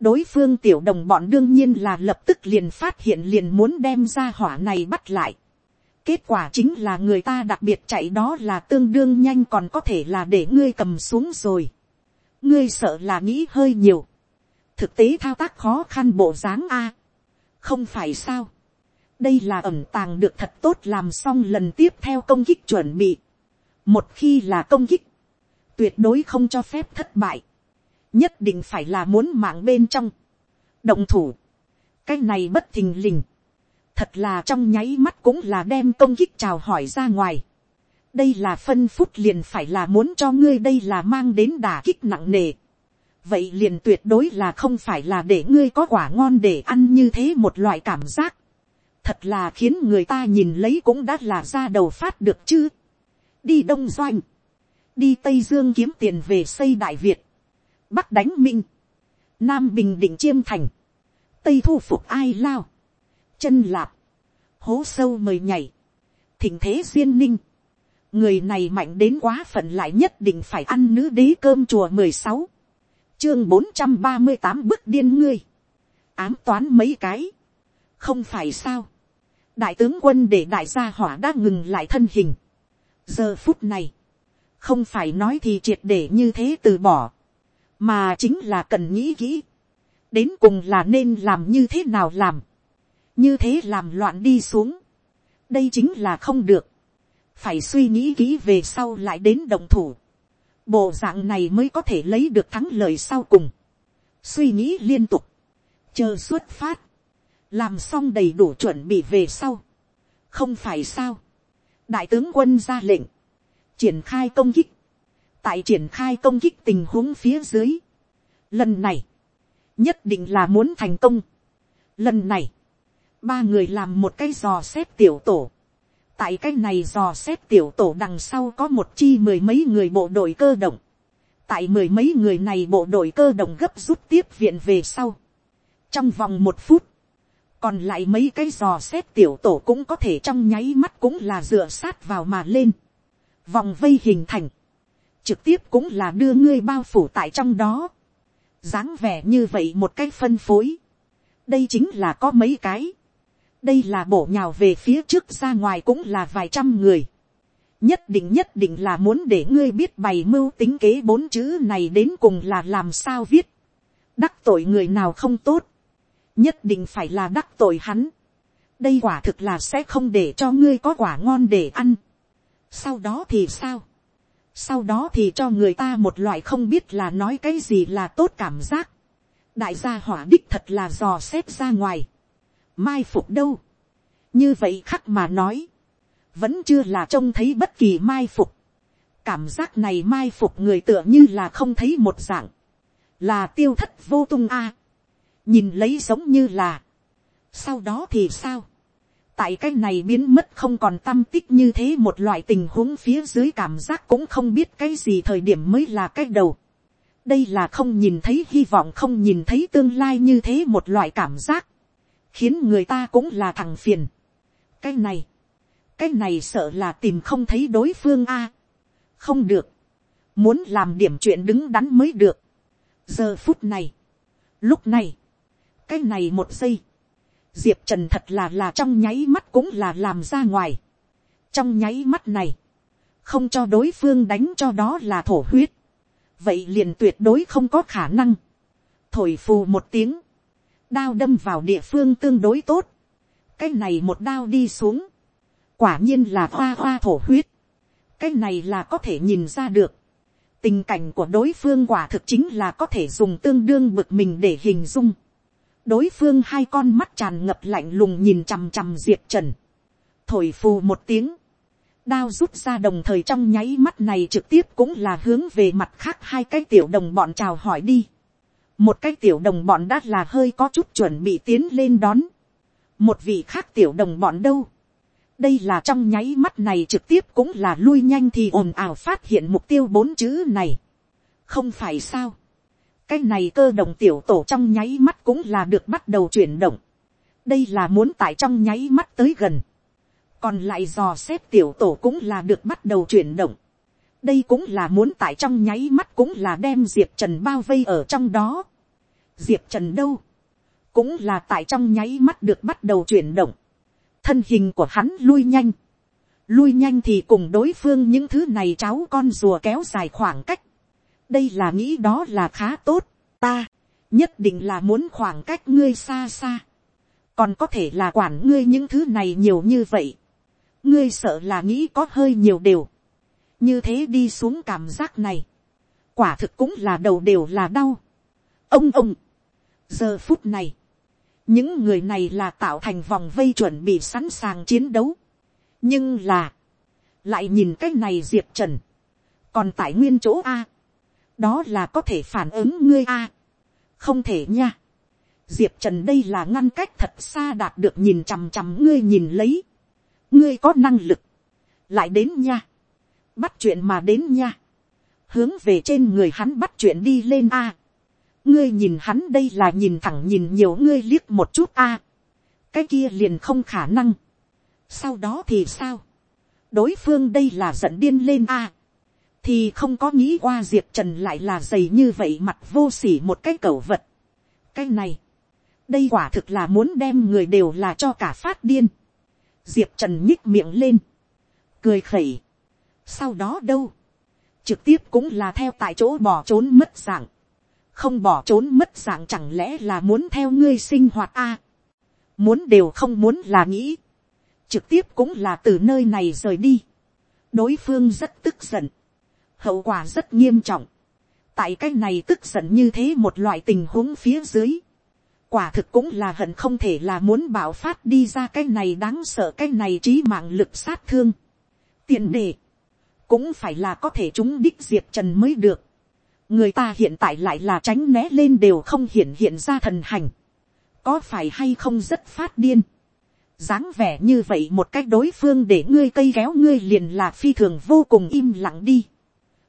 đối phương tiểu đồng bọn đương nhiên là lập tức liền phát hiện liền muốn đem ra hỏa này bắt lại. kết quả chính là người ta đặc biệt chạy đó là tương đương nhanh còn có thể là để ngươi cầm xuống rồi. ngươi sợ là nghĩ hơi nhiều. thực tế thao tác khó khăn bộ dáng a. không phải sao đây là ẩm tàng được thật tốt làm xong lần tiếp theo công kích chuẩn bị. một khi là công kích, tuyệt đối không cho phép thất bại, nhất định phải là muốn mạng bên trong, động thủ, cái này bất thình lình, thật là trong nháy mắt cũng là đem công kích chào hỏi ra ngoài. đây là phân phút liền phải là muốn cho ngươi đây là mang đến đà kích nặng nề. vậy liền tuyệt đối là không phải là để ngươi có quả ngon để ăn như thế một loại cảm giác thật là khiến người ta nhìn lấy cũng đã là ra đầu phát được chứ. đi đông doanh, đi tây dương kiếm tiền về xây đại việt, bắc đánh minh, nam bình định chiêm thành, tây thu phục ai lao, chân lạp, hố sâu mời nhảy, thỉnh thế duyên ninh, người này mạnh đến quá phận lại nhất định phải ăn nữ đế cơm chùa mười sáu, chương bốn trăm ba mươi tám bức điên ngươi, ám toán mấy cái, không phải sao, đại tướng quân để đại gia hỏa đã ngừng lại thân hình. giờ phút này, không phải nói thì triệt để như thế từ bỏ, mà chính là cần nghĩ kỹ, đến cùng là nên làm như thế nào làm, như thế làm loạn đi xuống, đây chính là không được, phải suy nghĩ kỹ về sau lại đến đồng thủ, bộ dạng này mới có thể lấy được thắng lợi sau cùng, suy nghĩ liên tục, chờ xuất phát, làm xong đầy đủ chuẩn bị về sau, không phải sao, đại tướng quân ra lệnh, triển khai công kích, tại triển khai công kích tình huống phía dưới, lần này, nhất định là muốn thành công, lần này, ba người làm một cái dò xếp tiểu tổ, tại cái này dò xếp tiểu tổ đằng sau có một chi mười mấy người bộ đội cơ động, tại mười mấy người này bộ đội cơ động gấp rút tiếp viện về sau, trong vòng một phút, còn lại mấy cái dò xét tiểu tổ cũng có thể trong nháy mắt cũng là dựa sát vào mà lên, vòng vây hình thành, trực tiếp cũng là đưa ngươi bao phủ tại trong đó, dáng vẻ như vậy một cái phân phối, đây chính là có mấy cái, đây là bổ nhào về phía trước ra ngoài cũng là vài trăm người, nhất định nhất định là muốn để ngươi biết bày mưu tính kế bốn chữ này đến cùng là làm sao viết, đắc tội người nào không tốt, nhất định phải là đắc tội hắn. đây quả thực là sẽ không để cho ngươi có quả ngon để ăn sau đó thì sao. sau đó thì cho người ta một loại không biết là nói cái gì là tốt cảm giác. đại gia hỏa đích thật là dò xét ra ngoài. mai phục đâu. như vậy khắc mà nói. vẫn chưa là trông thấy bất kỳ mai phục. cảm giác này mai phục người tựa như là không thấy một dạng. là tiêu thất vô tung a nhìn lấy giống như là, sau đó thì sao, tại cái này biến mất không còn tâm tích như thế một loại tình huống phía dưới cảm giác cũng không biết cái gì thời điểm mới là cái đầu. đây là không nhìn thấy hy vọng không nhìn thấy tương lai như thế một loại cảm giác, khiến người ta cũng là thằng phiền. cái này, cái này sợ là tìm không thấy đối phương a. không được, muốn làm điểm chuyện đứng đắn mới được. giờ phút này, lúc này, cái này một giây, diệp trần thật là là trong nháy mắt cũng là làm ra ngoài. trong nháy mắt này, không cho đối phương đánh cho đó là thổ huyết, vậy liền tuyệt đối không có khả năng, thổi phù một tiếng, đao đâm vào địa phương tương đối tốt, cái này một đao đi xuống, quả nhiên là hoa hoa thổ huyết, cái này là có thể nhìn ra được, tình cảnh của đối phương quả thực chính là có thể dùng tương đương bực mình để hình dung, đối phương hai con mắt tràn ngập lạnh lùng nhìn chằm chằm diệp trần, thổi phù một tiếng, đao rút ra đồng thời trong nháy mắt này trực tiếp cũng là hướng về mặt khác hai cái tiểu đồng bọn chào hỏi đi. một cái tiểu đồng bọn đã là hơi có chút chuẩn bị tiến lên đón. một vị khác tiểu đồng bọn đâu. đây là trong nháy mắt này trực tiếp cũng là lui nhanh thì ồn ào phát hiện mục tiêu bốn chữ này. không phải sao cái này cơ đồng tiểu tổ trong nháy mắt cũng là được bắt đầu chuyển động. đây là muốn tại trong nháy mắt tới gần còn lại dò xét tiểu tổ cũng là được bắt đầu chuyển động. đây cũng là muốn tại trong nháy mắt cũng là đem diệp trần bao vây ở trong đó. diệp trần đâu, cũng là tại trong nháy mắt được bắt đầu chuyển động. thân hình của hắn lui nhanh. lui nhanh thì cùng đối phương những thứ này cháu con rùa kéo dài khoảng cách đây là nghĩ đó là khá tốt. ta, nhất định là muốn khoảng cách ngươi xa xa. còn có thể là quản ngươi những thứ này nhiều như vậy ngươi sợ là nghĩ có hơi nhiều đều, như thế đi xuống cảm giác này, quả thực cũng là đầu đều là đau. ông ông, giờ phút này, những người này là tạo thành vòng vây chuẩn bị sẵn sàng chiến đấu, nhưng là, lại nhìn cái này diệp trần, còn tại nguyên chỗ a, đó là có thể phản ứng ngươi a, không thể nha, diệp trần đây là ngăn cách thật xa đạt được nhìn chằm chằm ngươi nhìn lấy, ngươi có năng lực, lại đến nha, bắt chuyện mà đến nha, hướng về trên người hắn bắt chuyện đi lên a, ngươi nhìn hắn đây là nhìn thẳng nhìn nhiều ngươi liếc một chút a, cái kia liền không khả năng, sau đó thì sao, đối phương đây là giận điên lên a, thì không có nghĩ qua diệp trần lại là dày như vậy mặt vô s ỉ một cái cẩu vật, cái này, đây quả thực là muốn đem người đều là cho cả phát điên, diệp trần nhích miệng lên, cười khẩy. sau đó đâu, trực tiếp cũng là theo tại chỗ bỏ trốn mất dạng, không bỏ trốn mất dạng chẳng lẽ là muốn theo ngươi sinh hoạt a, muốn đều không muốn là nghĩ, trực tiếp cũng là từ nơi này rời đi, đối phương rất tức giận, hậu quả rất nghiêm trọng, tại cái này tức giận như thế một loại tình huống phía dưới, quả thực cũng là hận không thể là muốn bảo phát đi ra cái này đáng sợ cái này trí mạng lực sát thương. tiền đề, cũng phải là có thể chúng đích diệp trần mới được. người ta hiện tại lại là tránh né lên đều không hiện hiện ra thần hành. có phải hay không rất phát điên. dáng vẻ như vậy một cách đối phương để ngươi cây kéo ngươi liền là phi thường vô cùng im lặng đi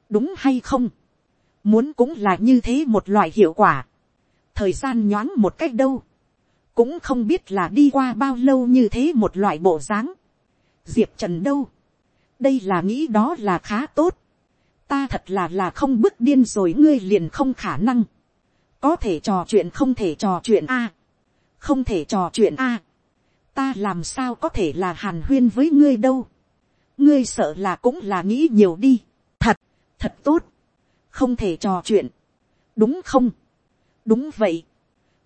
đúng hay không. muốn cũng là như thế một loại hiệu quả. Thời gian nhoáng một cách đâu, cũng không biết là đi qua bao lâu như thế một loại bộ dáng. diệp trần đâu, đây là nghĩ đó là khá tốt, ta thật là là không bước điên rồi ngươi liền không khả năng, có thể trò chuyện không thể trò chuyện a, không thể trò chuyện a, ta làm sao có thể là hàn huyên với ngươi đâu, ngươi sợ là cũng là nghĩ nhiều đi, thật, tốt, không thể trò chuyện, đúng không, đúng vậy,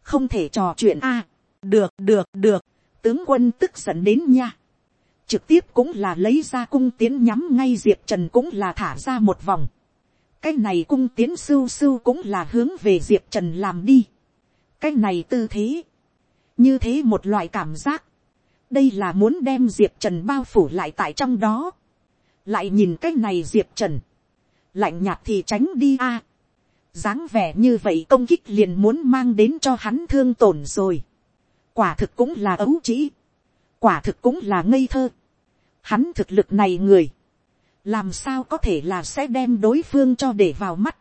không thể trò chuyện a, được được được, tướng quân tức giận đến nha, trực tiếp cũng là lấy ra cung tiến nhắm ngay diệp trần cũng là thả ra một vòng, cái này cung tiến sưu sưu cũng là hướng về diệp trần làm đi, cái này tư thế, như thế một loại cảm giác, đây là muốn đem diệp trần bao phủ lại tại trong đó, lại nhìn cái này diệp trần, lạnh nhạt thì tránh đi a, dáng vẻ như vậy công kích liền muốn mang đến cho hắn thương tổn rồi. quả thực cũng là ấu trĩ. quả thực cũng là ngây thơ. hắn thực lực này người. làm sao có thể là sẽ đem đối phương cho để vào mắt.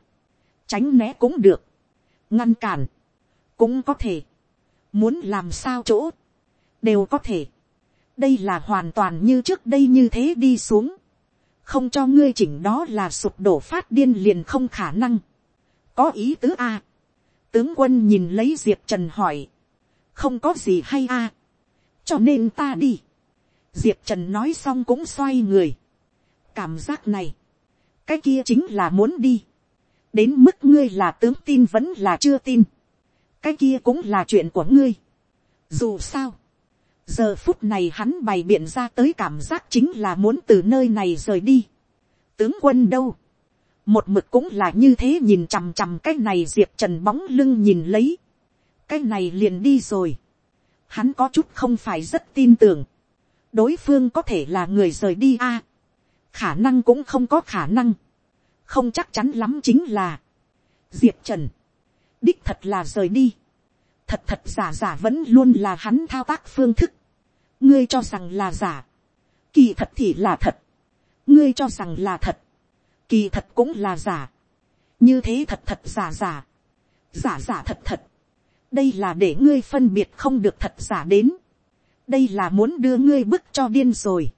tránh né cũng được. ngăn cản. cũng có thể. muốn làm sao chỗ. đều có thể. đây là hoàn toàn như trước đây như thế đi xuống không cho ngươi chỉnh đó là sụp đổ phát điên liền không khả năng có ý tứ a. tướng quân nhìn lấy diệp trần hỏi, không có gì hay a. cho nên ta đi. diệp trần nói xong cũng xoay người, cảm giác này, cái kia chính là muốn đi, đến mức ngươi là tướng tin vẫn là chưa tin, cái kia cũng là chuyện của ngươi. Dù sao, giờ phút này hắn bày biện ra tới cảm giác chính là muốn từ nơi này rời đi. tướng quân đâu, một mực cũng là như thế nhìn chằm chằm cái này diệp trần bóng lưng nhìn lấy, cái này liền đi rồi. hắn có chút không phải rất tin tưởng, đối phương có thể là người rời đi a, khả năng cũng không có khả năng, không chắc chắn lắm chính là, diệp trần, đích thật là rời đi, thật thật giả giả vẫn luôn là hắn thao tác phương thức, ngươi cho rằng là giả, kỳ thật thì là thật, ngươi cho rằng là thật, kỳ thật cũng là giả, như thế thật thật giả giả, giả giả thật thật, đây là để ngươi phân biệt không được thật giả đến, đây là muốn đưa ngươi bức cho điên rồi,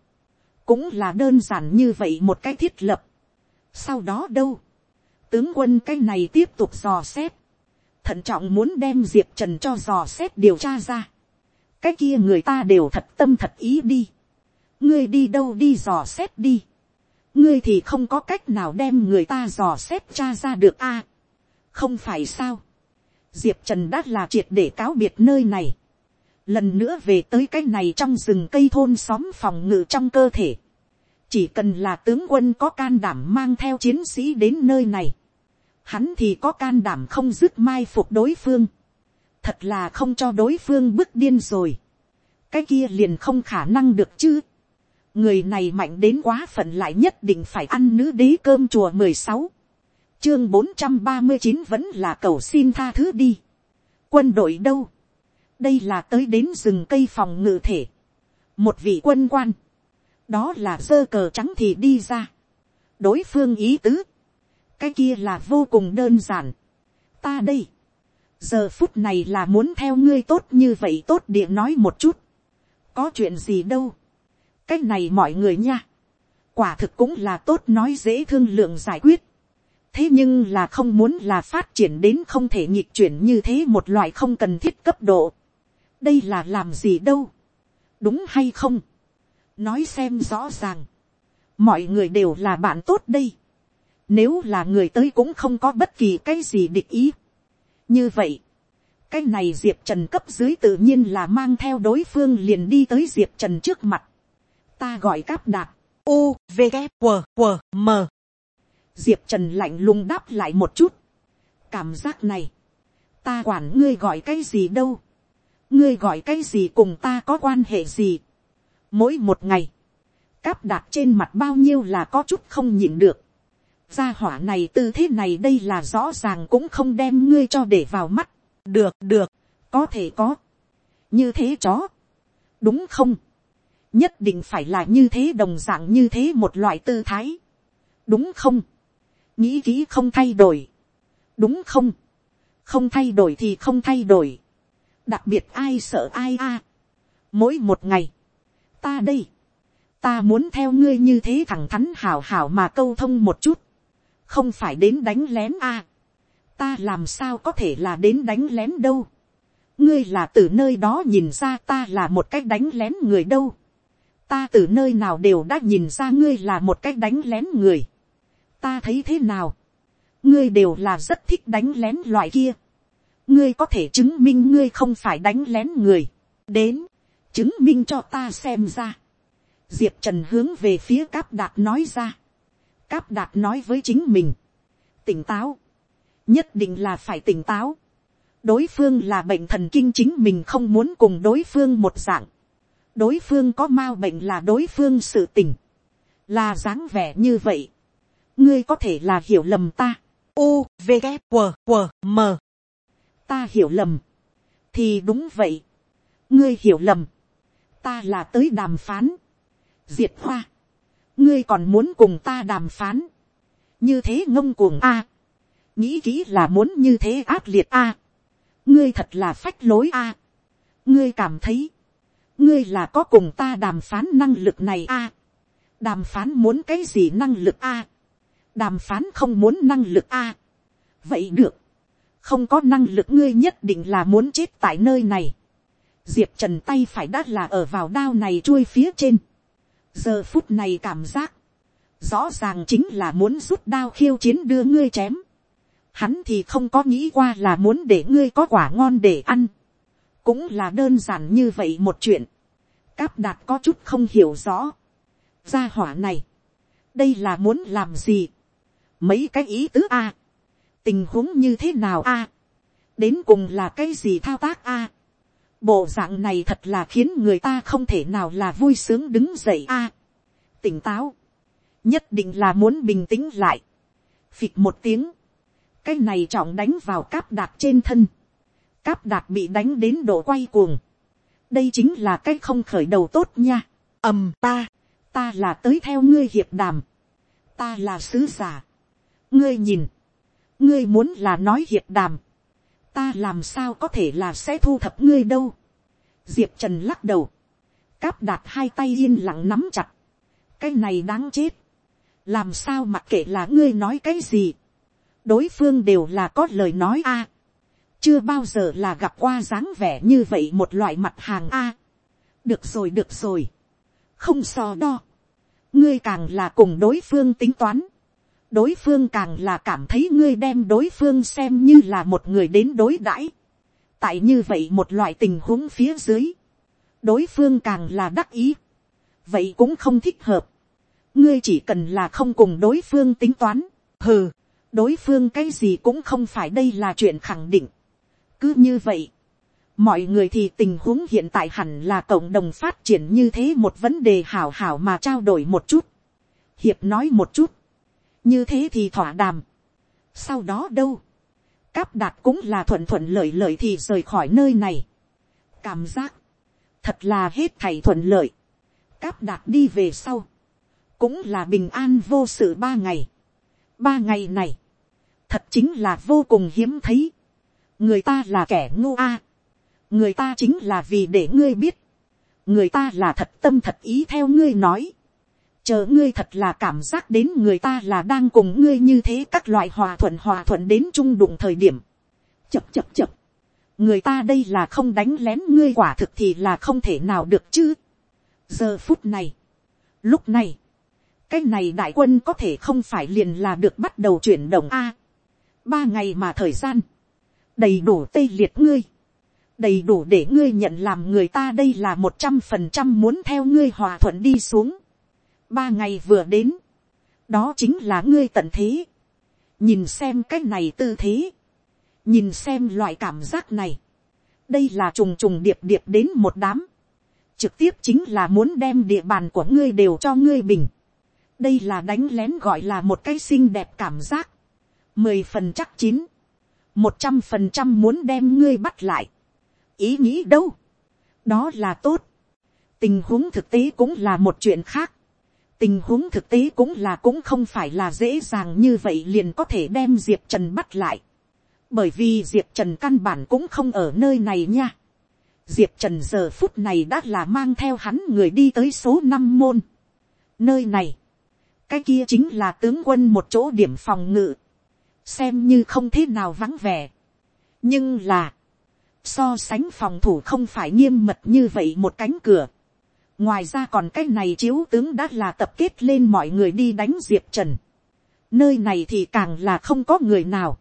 cũng là đơn giản như vậy một cái thiết lập. sau đó đâu, tướng quân cái này tiếp tục dò xét, thận trọng muốn đem diệp trần cho dò xét điều tra ra, cái kia người ta đều thật tâm thật ý đi, ngươi đi đâu đi dò xét đi, ngươi thì không có cách nào đem người ta dò xét cha ra được a, không phải sao, diệp trần đã là triệt để cáo biệt nơi này, lần nữa về tới cái này trong rừng cây thôn xóm phòng ngự trong cơ thể, chỉ cần là tướng quân có can đảm mang theo chiến sĩ đến nơi này, hắn thì có can đảm không dứt mai phục đối phương, thật là không cho đối phương bước điên rồi, cái kia liền không khả năng được chứ, người này mạnh đến quá phận lại nhất định phải ăn nữ đế cơm chùa mười sáu, chương bốn trăm ba mươi chín vẫn là cầu xin tha thứ đi, quân đội đâu, đây là tới đến rừng cây phòng ngự thể, một vị quân quan, đó là dơ cờ trắng thì đi ra, đối phương ý tứ, cái kia là vô cùng đơn giản, ta đây, giờ phút này là muốn theo ngươi tốt như vậy tốt địa nói một chút, có chuyện gì đâu, cái này mọi người nha, quả thực cũng là tốt nói dễ thương lượng giải quyết, thế nhưng là không muốn là phát triển đến không thể nhịp chuyển như thế một loại không cần thiết cấp độ, đây là làm gì đâu, đúng hay không, nói xem rõ ràng, mọi người đều là bạn tốt đây, nếu là người tới cũng không có bất kỳ cái gì địch ý như vậy, cái này diệp trần cấp dưới tự nhiên là mang theo đối phương liền đi tới diệp trần trước mặt. ta gọi cáp đạp, u v g q q m diệp trần lạnh lùng đáp lại một chút. cảm giác này, ta quản ngươi gọi cái gì đâu, ngươi gọi cái gì cùng ta có quan hệ gì. mỗi một ngày, cáp đạp trên mặt bao nhiêu là có chút không nhịn được gia hỏa này tư thế này đây là rõ ràng cũng không đem ngươi cho để vào mắt. được được, có thể có. như thế chó. đúng không. nhất định phải là như thế đồng d ạ n g như thế một loại tư thái. đúng không. nghĩ kỹ không thay đổi. đúng không. không thay đổi thì không thay đổi đặc biệt ai sợ ai a. mỗi một ngày, ta đây, ta muốn theo ngươi như thế thẳng thắn hảo hảo mà câu thông một chút, không phải đến đánh lén a. ta làm sao có thể là đến đánh lén đâu. ngươi là từ nơi đó nhìn ra ta là một cách đánh lén người đâu. ta từ nơi nào đều đã nhìn ra ngươi là một cách đánh lén người. ta thấy thế nào, ngươi đều là rất thích đánh lén loại kia ngươi có thể chứng minh ngươi không phải đánh lén người, đến, chứng minh cho ta xem ra. diệp trần hướng về phía cáp đạt nói ra cáp đạt nói với chính mình, tỉnh táo, nhất định là phải tỉnh táo. đối phương là bệnh thần kinh chính mình không muốn cùng đối phương một dạng. đối phương có m a bệnh là đối phương sự tình, là dáng vẻ như vậy. ngươi có thể là hiểu lầm ta. U, V, g W, W, M. Ta hiểu lầm, thì đúng vậy, ngươi hiểu lầm, ta là tới đàm phán, diệt hoa, ngươi còn muốn cùng ta đàm phán, như thế ngông cuồng a, nghĩ kỹ là muốn như thế ác liệt a, ngươi thật là phách lối a, ngươi cảm thấy, ngươi là có cùng ta đàm phán năng lực này a, đàm phán muốn cái gì năng lực a, đàm phán không muốn năng lực a, vậy được, không có năng lực ngươi nhất định là muốn chết tại nơi này. diệp trần tay phải đã là ở vào đao này chui phía trên giờ phút này cảm giác, rõ ràng chính là muốn rút đao khiêu chiến đưa ngươi chém, hắn thì không có nghĩ qua là muốn để ngươi có quả ngon để ăn, cũng là đơn giản như vậy một chuyện, cáp đạt có chút không hiểu rõ, gia hỏa này, đây là muốn làm gì, mấy cái ý tứ a, tình huống như thế nào a, đến cùng là cái gì thao tác a, bộ dạng này thật là khiến người ta không thể nào là vui sướng đứng dậy a, tỉnh táo, nhất định là muốn bình tĩnh lại, phịch một tiếng, cái này trọng đánh vào cáp đạc trên thân, cáp đạc bị đánh đến độ quay cuồng, đây chính là cái không khởi đầu tốt nha, ầm ta, ta là tới theo ngươi hiệp đàm, ta là sứ giả, ngươi nhìn, ngươi muốn là nói hiệp đàm, ta làm sao có thể là sẽ thu thập ngươi đâu. diệp trần lắc đầu, cáp đạt hai tay yên lặng nắm chặt, cái này đáng chết, làm sao mặc kệ là ngươi nói cái gì, đối phương đều là có lời nói a, chưa bao giờ là gặp qua dáng vẻ như vậy một loại mặt hàng a. được rồi được rồi, không so đo, ngươi càng là cùng đối phương tính toán, đối phương càng là cảm thấy ngươi đem đối phương xem như là một người đến đối đãi. tại như vậy một loại tình huống phía dưới, đối phương càng là đắc ý, vậy cũng không thích hợp. ngươi chỉ cần là không cùng đối phương tính toán, hừ, đối phương cái gì cũng không phải đây là chuyện khẳng định. cứ như vậy, mọi người thì tình huống hiện tại hẳn là cộng đồng phát triển như thế một vấn đề hảo hảo mà trao đổi một chút. hiệp nói một chút, như thế thì thỏa đàm. sau đó đâu, cáp đạt cũng là thuận thuận lợi lợi thì rời khỏi nơi này. cảm giác, thật là hết thầy thuận lợi. cáp đạt đi về sau, cũng là bình an vô sự ba ngày. ba ngày này, thật chính là vô cùng hiếm thấy. người ta là kẻ ngu a. người ta chính là vì để ngươi biết. người ta là thật tâm thật ý theo ngươi nói chờ ngươi thật là cảm giác đến người ta là đang cùng ngươi như thế các loại hòa thuận hòa thuận đến trung đụng thời điểm. chập chập chập. người ta đây là không đánh lén ngươi quả thực thì là không thể nào được chứ. giờ phút này, lúc này, cái này đại quân có thể không phải liền là được bắt đầu chuyển động a. ba ngày mà thời gian, đầy đủ tê liệt ngươi, đầy đủ để ngươi nhận làm người ta đây là một trăm phần trăm muốn theo ngươi hòa thuận đi xuống ba ngày vừa đến, đó chính là ngươi tận thế. nhìn xem cái này tư thế, nhìn xem loại cảm giác này, đây là trùng trùng điệp điệp đến một đám, trực tiếp chính là muốn đem địa bàn của ngươi đều cho ngươi bình. đây là đánh lén gọi là một cái xinh đẹp cảm giác, mười phần chắc chín, một trăm phần trăm muốn đem ngươi bắt lại. ý nghĩ đâu, đó là tốt. tình huống thực tế cũng là một chuyện khác tình huống thực tế cũng là cũng không phải là dễ dàng như vậy liền có thể đem diệp trần bắt lại. bởi vì diệp trần căn bản cũng không ở nơi này nha. diệp trần giờ phút này đã là mang theo hắn người đi tới số năm môn. nơi này, cái kia chính là tướng quân một chỗ điểm phòng ngự, xem như không thế nào vắng vẻ. nhưng là, so sánh phòng thủ không phải nghiêm mật như vậy một cánh cửa ngoài ra còn cái này chiếu tướng đã là tập kết lên mọi người đi đánh diệp trần. nơi này thì càng là không có người nào.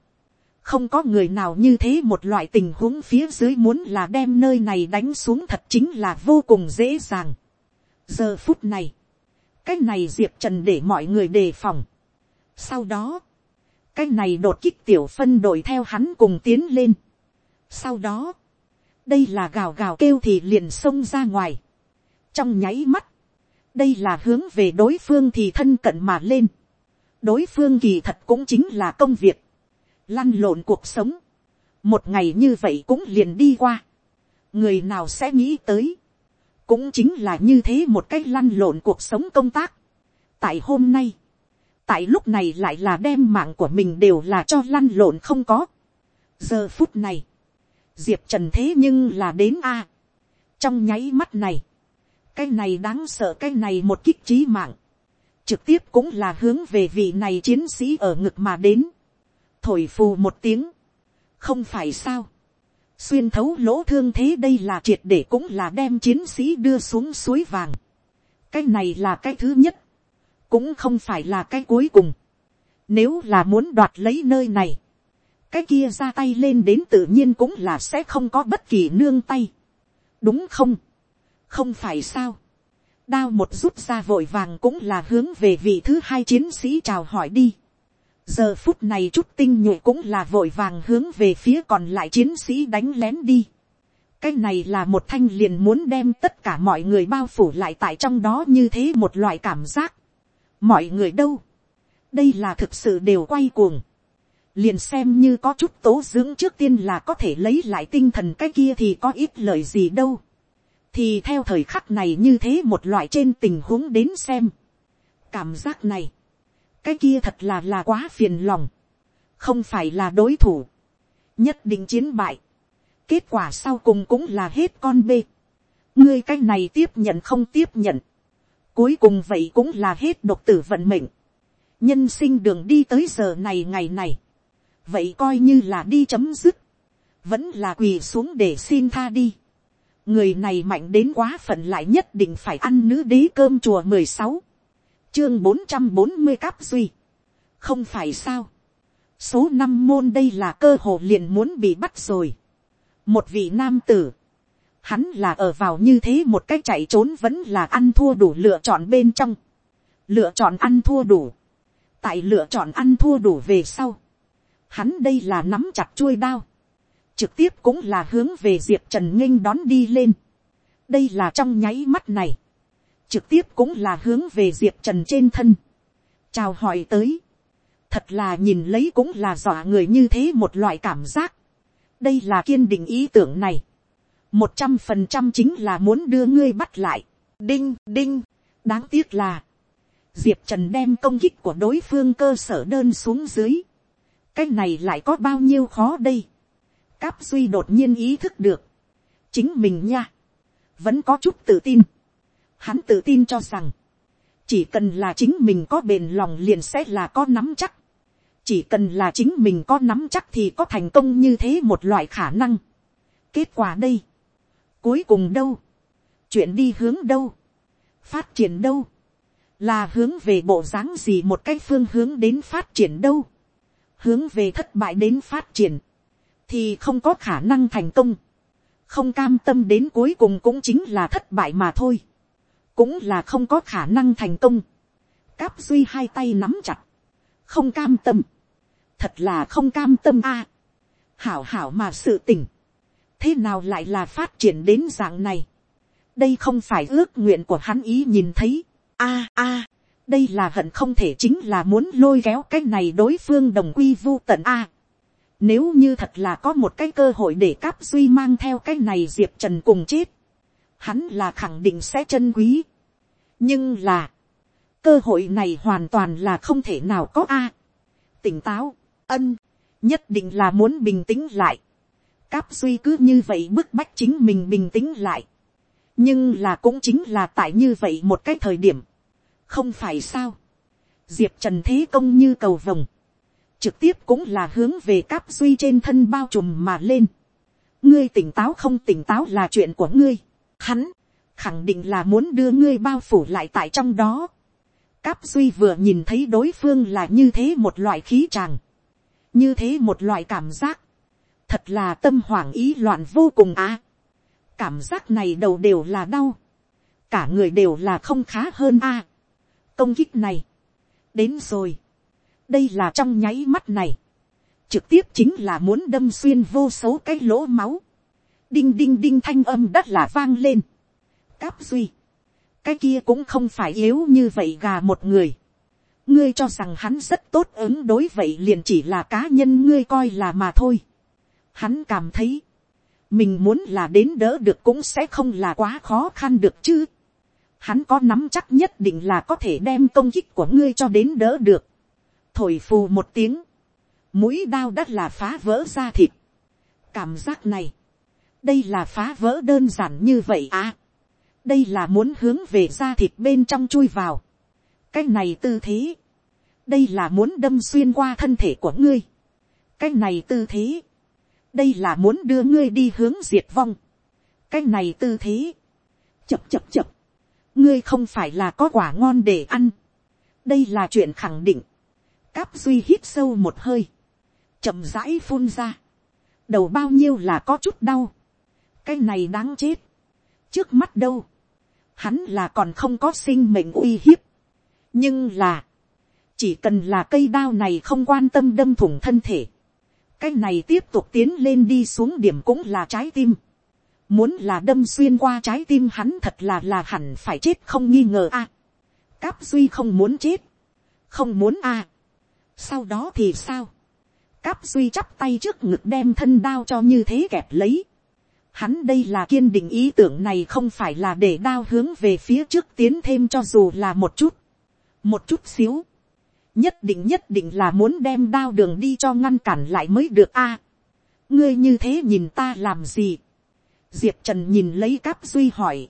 không có người nào như thế một loại tình huống phía dưới muốn là đem nơi này đánh xuống thật chính là vô cùng dễ dàng. giờ phút này, cái này diệp trần để mọi người đề phòng. sau đó, cái này đột kích tiểu phân đội theo hắn cùng tiến lên. sau đó, đây là gào gào kêu thì liền xông ra ngoài trong nháy mắt, đây là hướng về đối phương thì thân cận mà lên. đối phương kỳ thật cũng chính là công việc, lăn lộn cuộc sống. một ngày như vậy cũng liền đi qua. người nào sẽ nghĩ tới, cũng chính là như thế một cách lăn lộn cuộc sống công tác. tại hôm nay, tại lúc này lại là đem mạng của mình đều là cho lăn lộn không có. giờ phút này, diệp trần thế nhưng là đến a. trong nháy mắt này, cái này đáng sợ cái này một kích trí mạng, trực tiếp cũng là hướng về vị này chiến sĩ ở ngực mà đến, thổi phù một tiếng, không phải sao, xuyên thấu lỗ thương thế đây là triệt để cũng là đem chiến sĩ đưa xuống suối vàng, cái này là cái thứ nhất, cũng không phải là cái cuối cùng. Nếu là muốn đoạt lấy nơi này, cái kia ra tay lên đến tự nhiên cũng là sẽ không có bất kỳ nương tay. đúng không, không phải sao. đao một rút ra vội vàng cũng là hướng về vị thứ hai chiến sĩ chào hỏi đi. giờ phút này chút tinh nhuệ cũng là vội vàng hướng về phía còn lại chiến sĩ đánh lén đi. cái này là một thanh liền muốn đem tất cả mọi người bao phủ lại tại trong đó như thế một loại cảm giác. mọi người đâu, đây là thực sự đều quay cuồng liền xem như có chút tố dưỡng trước tiên là có thể lấy lại tinh thần cái kia thì có ít lời gì đâu thì theo thời khắc này như thế một loại trên tình huống đến xem. cảm giác này, cái kia thật là là quá phiền lòng, không phải là đối thủ, nhất định chiến bại, kết quả sau cùng cũng là hết con bê, ngươi cái này tiếp nhận không tiếp nhận, cuối cùng vậy cũng là hết độc tử vận mệnh, nhân sinh đường đi tới giờ này ngày này, vậy coi như là đi chấm dứt, vẫn là quỳ xuống để xin tha đi người này mạnh đến quá phận lại nhất định phải ăn nữ đế cơm chùa mười sáu, chương bốn trăm bốn mươi cáp duy. không phải sao, số năm môn đây là cơ hồ liền muốn bị bắt rồi. một vị nam tử, hắn là ở vào như thế một cách chạy trốn vẫn là ăn thua đủ lựa chọn bên trong, lựa chọn ăn thua đủ, tại lựa chọn ăn thua đủ về sau, hắn đây là nắm chặt chuôi đao, trực tiếp cũng là hướng về diệp trần nghênh đón đi lên. đây là trong nháy mắt này, trực tiếp cũng là hướng về diệp trần trên thân. chào hỏi tới, thật là nhìn lấy cũng là dọa người như thế một loại cảm giác. đây là kiên định ý tưởng này. một trăm phần trăm chính là muốn đưa ngươi bắt lại. đinh đinh, đáng tiếc là, diệp trần đem công kích của đối phương cơ sở đơn xuống dưới cái này lại có bao nhiêu khó đây cáp duy đột nhiên ý thức được. chính mình nha. vẫn có chút tự tin. hắn tự tin cho rằng, chỉ cần là chính mình có bền lòng liền sẽ là có nắm chắc. chỉ cần là chính mình có nắm chắc thì có thành công như thế một loại khả năng. kết quả đây. cuối cùng đâu. chuyện đi hướng đâu. phát triển đâu. là hướng về bộ dáng gì một cái phương hướng đến phát triển đâu hướng về thất bại đến phát triển, thì không có khả năng thành công, không cam tâm đến cuối cùng cũng chính là thất bại mà thôi, cũng là không có khả năng thành công, cáp duy hai tay nắm chặt, không cam tâm, thật là không cam tâm a, hảo hảo mà sự tình, thế nào lại là phát triển đến dạng này, đây không phải ước nguyện của hắn ý nhìn thấy, a a, đây là hận không thể chính là muốn lôi kéo cái này đối phương đồng quy vu tận a. Nếu như thật là có một cái cơ hội để cáp duy mang theo cái này diệp trần cùng chết, hắn là khẳng định sẽ chân quý. nhưng là, cơ hội này hoàn toàn là không thể nào có a. tỉnh táo, ân, nhất định là muốn bình tĩnh lại. cáp duy cứ như vậy bức bách chính mình bình tĩnh lại. nhưng là cũng chính là tại như vậy một cái thời điểm, không phải sao, diệp trần thế công như cầu vồng, trực tiếp cũng là hướng về cáp duy trên thân bao trùm mà lên. ngươi tỉnh táo không tỉnh táo là chuyện của ngươi. hắn, khẳng định là muốn đưa ngươi bao phủ lại tại trong đó. cáp duy vừa nhìn thấy đối phương là như thế một loại khí tràng, như thế một loại cảm giác, thật là tâm hoảng ý loạn vô cùng á. cảm giác này đầu đều là đau, cả người đều là không khá hơn a công kích này, đến rồi, đây là trong nháy mắt này, trực tiếp chính là muốn đâm xuyên vô số cái lỗ máu, đinh đinh đinh thanh âm đất là vang lên, cáp duy, cái kia cũng không phải yếu như vậy gà một người, ngươi cho rằng hắn rất tốt ứng đối vậy liền chỉ là cá nhân ngươi coi là mà thôi. Hắn cảm thấy, mình muốn là đến đỡ được cũng sẽ không là quá khó khăn được chứ. Hắn có nắm chắc nhất định là có thể đem công kích của ngươi cho đến đỡ được thổi phù một tiếng, mũi đao đất là phá vỡ ra thịt. cảm giác này, đây là phá vỡ đơn giản như vậy à. đây là muốn hướng về da thịt bên trong chui vào. cái này tư thế, đây là muốn đâm xuyên qua thân thể của ngươi. cái này tư thế, đây là muốn đưa ngươi đi hướng diệt vong. cái này tư thế, chập chập chập, ngươi không phải là có quả ngon để ăn. đây là chuyện khẳng định, cáp duy hít sâu một hơi, chậm rãi phun ra, đầu bao nhiêu là có chút đau, cái này đáng chết, trước mắt đâu, hắn là còn không có sinh mệnh uy hiếp, nhưng là, chỉ cần là cây đao này không quan tâm đâm thủng thân thể, cái này tiếp tục tiến lên đi xuống điểm cũng là trái tim, muốn là đâm xuyên qua trái tim hắn thật là là hẳn phải chết không nghi ngờ a. cáp duy không muốn chết, không muốn a sau đó thì sao, cáp duy chắp tay trước ngực đem thân đao cho như thế kẹp lấy. Hắn đây là kiên định ý tưởng này không phải là để đao hướng về phía trước tiến thêm cho dù là một chút, một chút xíu. nhất định nhất định là muốn đem đao đường đi cho ngăn cản lại mới được a. ngươi như thế nhìn ta làm gì? Diệp trần nhìn lấy cáp duy hỏi,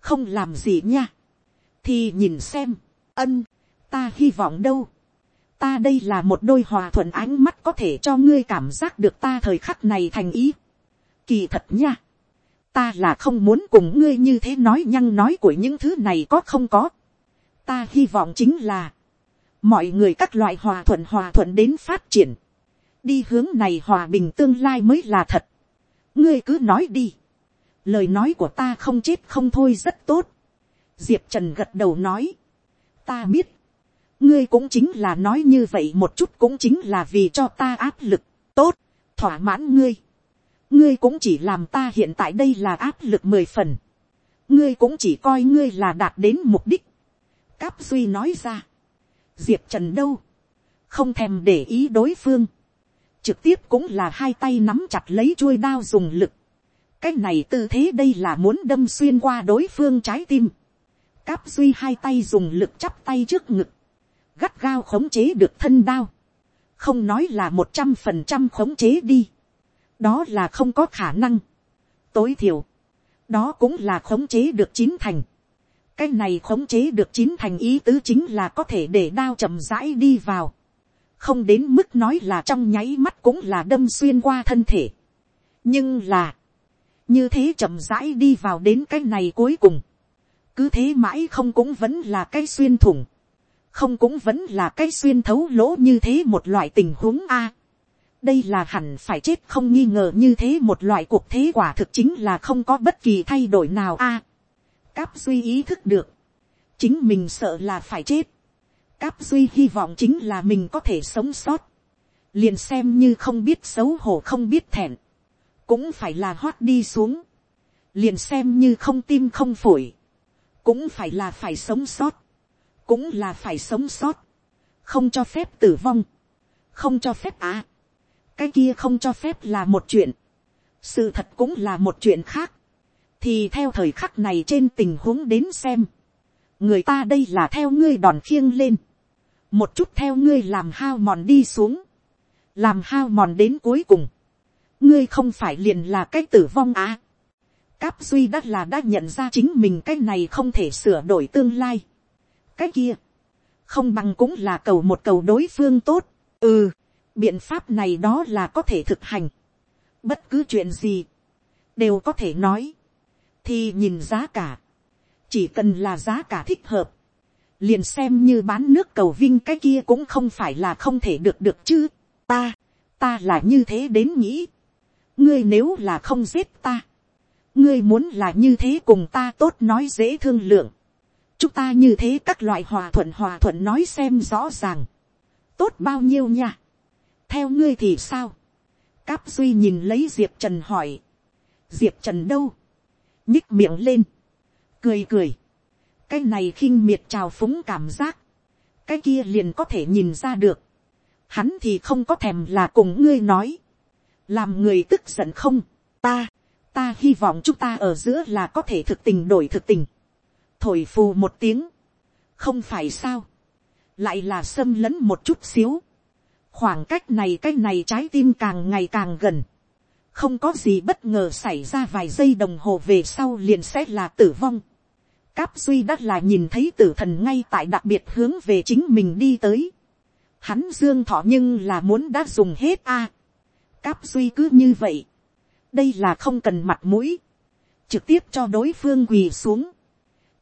không làm gì nha, thì nhìn xem, ân, ta hy vọng đâu, ta đây là một đôi hòa thuận ánh mắt có thể cho ngươi cảm giác được ta thời khắc này thành ý. Kỳ thật nha, ta là không muốn cùng ngươi như thế nói nhăng nói của những thứ này có không có. ta hy vọng chính là, mọi người các loại hòa thuận hòa thuận đến phát triển, đi hướng này hòa bình tương lai mới là thật. ngươi cứ nói đi lời nói của ta không chết không thôi rất tốt. diệp trần gật đầu nói, ta biết, ngươi cũng chính là nói như vậy một chút cũng chính là vì cho ta áp lực, tốt, thỏa mãn ngươi. ngươi cũng chỉ làm ta hiện tại đây là áp lực mười phần. ngươi cũng chỉ coi ngươi là đạt đến mục đích. cáp duy nói ra, diệp trần đâu, không thèm để ý đối phương, trực tiếp cũng là hai tay nắm chặt lấy chuôi đao dùng lực, cái này tư thế đây là muốn đâm xuyên qua đối phương trái tim. Cáp duy hai tay dùng lực chắp tay trước ngực. Gắt gao khống chế được thân đao. Không nói là một trăm phần trăm khống chế đi. Đó là không có khả năng. Tối thiểu. Đó cũng là khống chế được chín thành. Cái này khống chế được chín thành ý tứ chính là có thể để đao chậm rãi đi vào. Không đến mức nói là trong nháy mắt cũng là đâm xuyên qua thân thể. Nhưng là như thế chậm rãi đi vào đến cái này cuối cùng, cứ thế mãi không cũng vẫn là cái xuyên thủng, không cũng vẫn là cái xuyên thấu lỗ như thế một loại tình huống a. đây là hẳn phải chết không nghi ngờ như thế một loại cuộc thế quả thực chính là không có bất kỳ thay đổi nào a. cáp duy ý thức được, chính mình sợ là phải chết, cáp duy hy vọng chính là mình có thể sống sót, liền xem như không biết xấu hổ không biết thẹn, cũng phải là hót đi xuống, liền xem như không tim không phổi, cũng phải là phải sống sót, cũng là phải sống sót, không cho phép tử vong, không cho phép à, cái kia không cho phép là một chuyện, sự thật cũng là một chuyện khác, thì theo thời khắc này trên tình huống đến xem, người ta đây là theo ngươi đòn khiêng lên, một chút theo ngươi làm hao mòn đi xuống, làm hao mòn đến cuối cùng, ngươi không phải liền là cái tử vong à. cáp duy đã là đã nhận ra chính mình cái này không thể sửa đổi tương lai cái kia, không bằng cũng là cầu một cầu đối phương tốt. ừ, biện pháp này đó là có thể thực hành. bất cứ chuyện gì, đều có thể nói. thì nhìn giá cả, chỉ cần là giá cả thích hợp, liền xem như bán nước cầu vinh cái kia cũng không phải là không thể được được chứ. ta, ta là như thế đến nghĩ ngươi nếu là không giết ta, ngươi muốn là như thế cùng ta tốt nói dễ thương lượng, chúng ta như thế các loại hòa thuận hòa thuận nói xem rõ ràng, tốt bao nhiêu nha, theo ngươi thì sao, cáp duy nhìn lấy diệp trần hỏi, diệp trần đâu, nhích miệng lên, cười cười, cái này khinh miệt trào phúng cảm giác, cái kia liền có thể nhìn ra được, hắn thì không có thèm là cùng ngươi nói, làm người tức giận không, ta, ta hy vọng chúng ta ở giữa là có thể thực tình đổi thực tình, thổi phù một tiếng, không phải sao, lại là xâm lấn một chút xíu, khoảng cách này cái này trái tim càng ngày càng gần, không có gì bất ngờ xảy ra vài giây đồng hồ về sau liền sẽ là tử vong. Cáp duy đã là nhìn thấy tử thần ngay tại đặc biệt hướng về chính mình đi tới. Hắn dương thọ nhưng là muốn đã dùng hết a cáp duy cứ như vậy. đây là không cần mặt mũi. trực tiếp cho đối phương quỳ xuống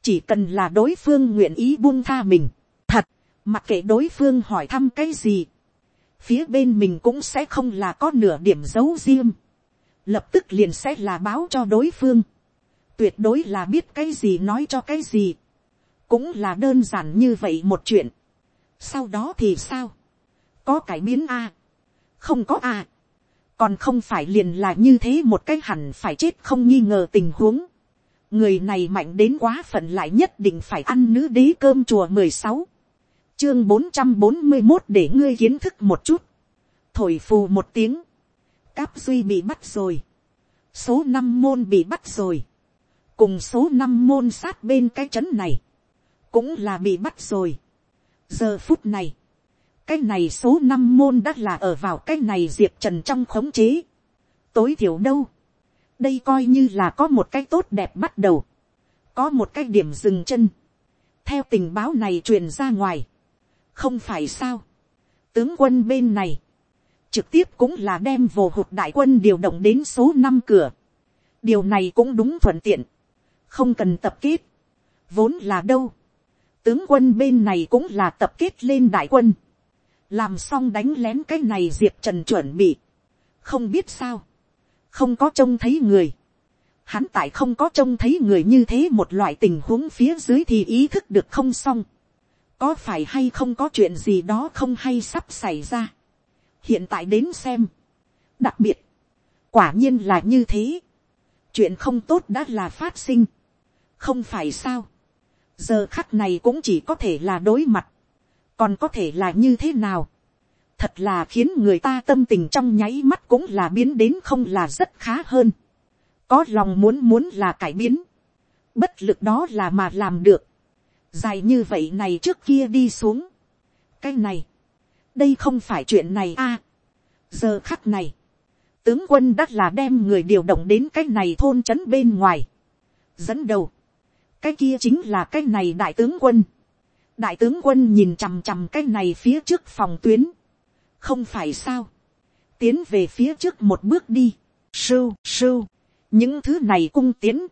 chỉ cần là đối phương nguyện ý buông tha mình. thật, mặc kệ đối phương hỏi thăm cái gì, phía bên mình cũng sẽ không là có nửa điểm giấu riêng, lập tức liền sẽ là báo cho đối phương, tuyệt đối là biết cái gì nói cho cái gì, cũng là đơn giản như vậy một chuyện. sau đó thì sao, có cải biến a, không có a, còn không phải liền là như thế một cái hẳn phải chết không nghi ngờ tình huống người này mạnh đến quá phận lại nhất định phải ăn nữ đế cơm chùa mười sáu, chương bốn trăm bốn mươi một để ngươi kiến thức một chút, thổi phù một tiếng, cáp duy bị bắt rồi, số năm môn bị bắt rồi, cùng số năm môn sát bên cái trấn này, cũng là bị bắt rồi. giờ phút này, cái này số năm môn đã là ở vào cái này diệp trần trong khống chế. tối thiểu đâu, đây coi như là có một cái tốt đẹp bắt đầu, có một cái điểm dừng chân. theo tình báo này truyền ra ngoài, không phải sao, tướng quân bên này, trực tiếp cũng là đem vồ hụt đại quân điều động đến số năm cửa. điều này cũng đúng thuận tiện, không cần tập kết, vốn là đâu, tướng quân bên này cũng là tập kết lên đại quân, làm xong đánh lén cái này diệp trần chuẩn bị, không biết sao, không có trông thấy người, hắn tại không có trông thấy người như thế một loại tình huống phía dưới thì ý thức được không xong, có phải hay không có chuyện gì đó không hay sắp xảy ra, hiện tại đến xem, đặc biệt, quả nhiên là như thế, chuyện không tốt đã là phát sinh, không phải sao, giờ khắc này cũng chỉ có thể là đối mặt, còn có thể là như thế nào, thật là khiến người ta tâm tình trong nháy mắt cũng là biến đến không là rất khá hơn, có lòng muốn muốn là cải biến, bất lực đó là mà làm được, dài như vậy này trước kia đi xuống, cái này, đây không phải chuyện này a, giờ khắc này, tướng quân đã là đem người điều động đến cái này thôn trấn bên ngoài, dẫn đầu, cái kia chính là cái này đại tướng quân. đại tướng quân nhìn chằm chằm cái này phía trước phòng tuyến không phải sao. tiến về phía trước một bước đi. sưu sưu. những thứ này cung tiến.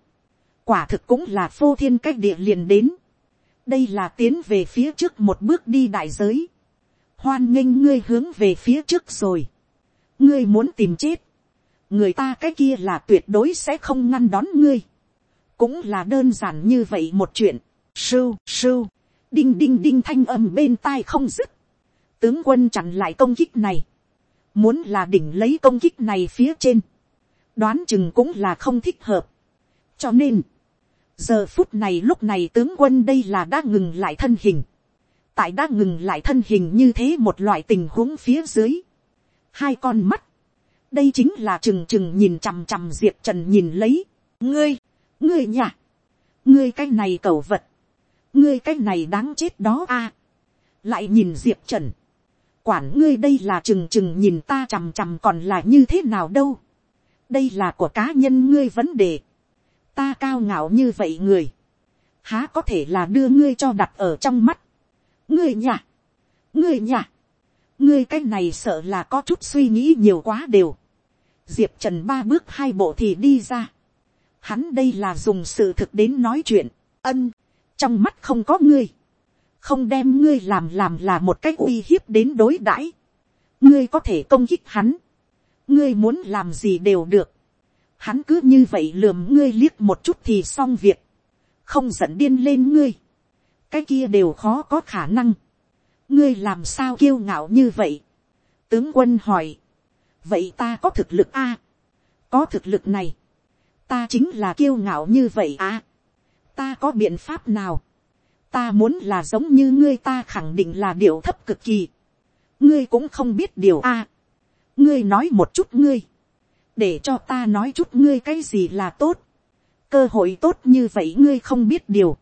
quả thực cũng là phô thiên cách địa liền đến. đây là tiến về phía trước một bước đi đại giới. hoan nghênh ngươi hướng về phía trước rồi. ngươi muốn tìm chết. người ta cái kia là tuyệt đối sẽ không ngăn đón ngươi cũng là đơn giản như vậy một chuyện. Sưu, sưu, đinh đinh đinh thanh âm bên tai không dứt. Tướng quân chặn lại công kích này. Muốn là đỉnh lấy công kích này phía trên. Đoán chừng cũng là không thích hợp. Cho nên, giờ phút này lúc này tướng quân đây là đã ngừng lại thân hình. Tại đã ngừng lại thân hình như thế một loại tình huống phía dưới. Hai con mắt. Đây chính là chừng chừng nhìn chằm chằm diệp trần nhìn lấy. Ngươi ngươi nhà, ngươi cái này cầu vật, ngươi cái này đáng chết đó a, lại nhìn diệp trần, quản ngươi đây là chừng chừng nhìn ta chằm chằm còn là như thế nào đâu, đây là của cá nhân ngươi vấn đề, ta cao ngạo như vậy người, há có thể là đưa ngươi cho đặt ở trong mắt, ngươi nhà, ngươi nhà, ngươi cái này sợ là có chút suy nghĩ nhiều quá đều, diệp trần ba bước hai bộ thì đi ra, hắn đây là dùng sự thực đến nói chuyện, ân, trong mắt không có ngươi, không đem ngươi làm làm là một cách uy hiếp đến đối đãi, ngươi có thể công kích hắn, ngươi muốn làm gì đều được, hắn cứ như vậy lườm ngươi liếc một chút thì xong việc, không giận điên lên ngươi, cái kia đều khó có khả năng, ngươi làm sao kiêu ngạo như vậy, tướng quân hỏi, vậy ta có thực lực a, có thực lực này, ta chính là kiêu ngạo như vậy à. ta có biện pháp nào ta muốn là giống như ngươi ta khẳng định là điều thấp cực kỳ. ngươi cũng không biết điều a. À, ngươi nói một chút ngươi. để cho ta nói chút ngươi cái gì là tốt. cơ hội tốt như vậy ngươi không biết điều.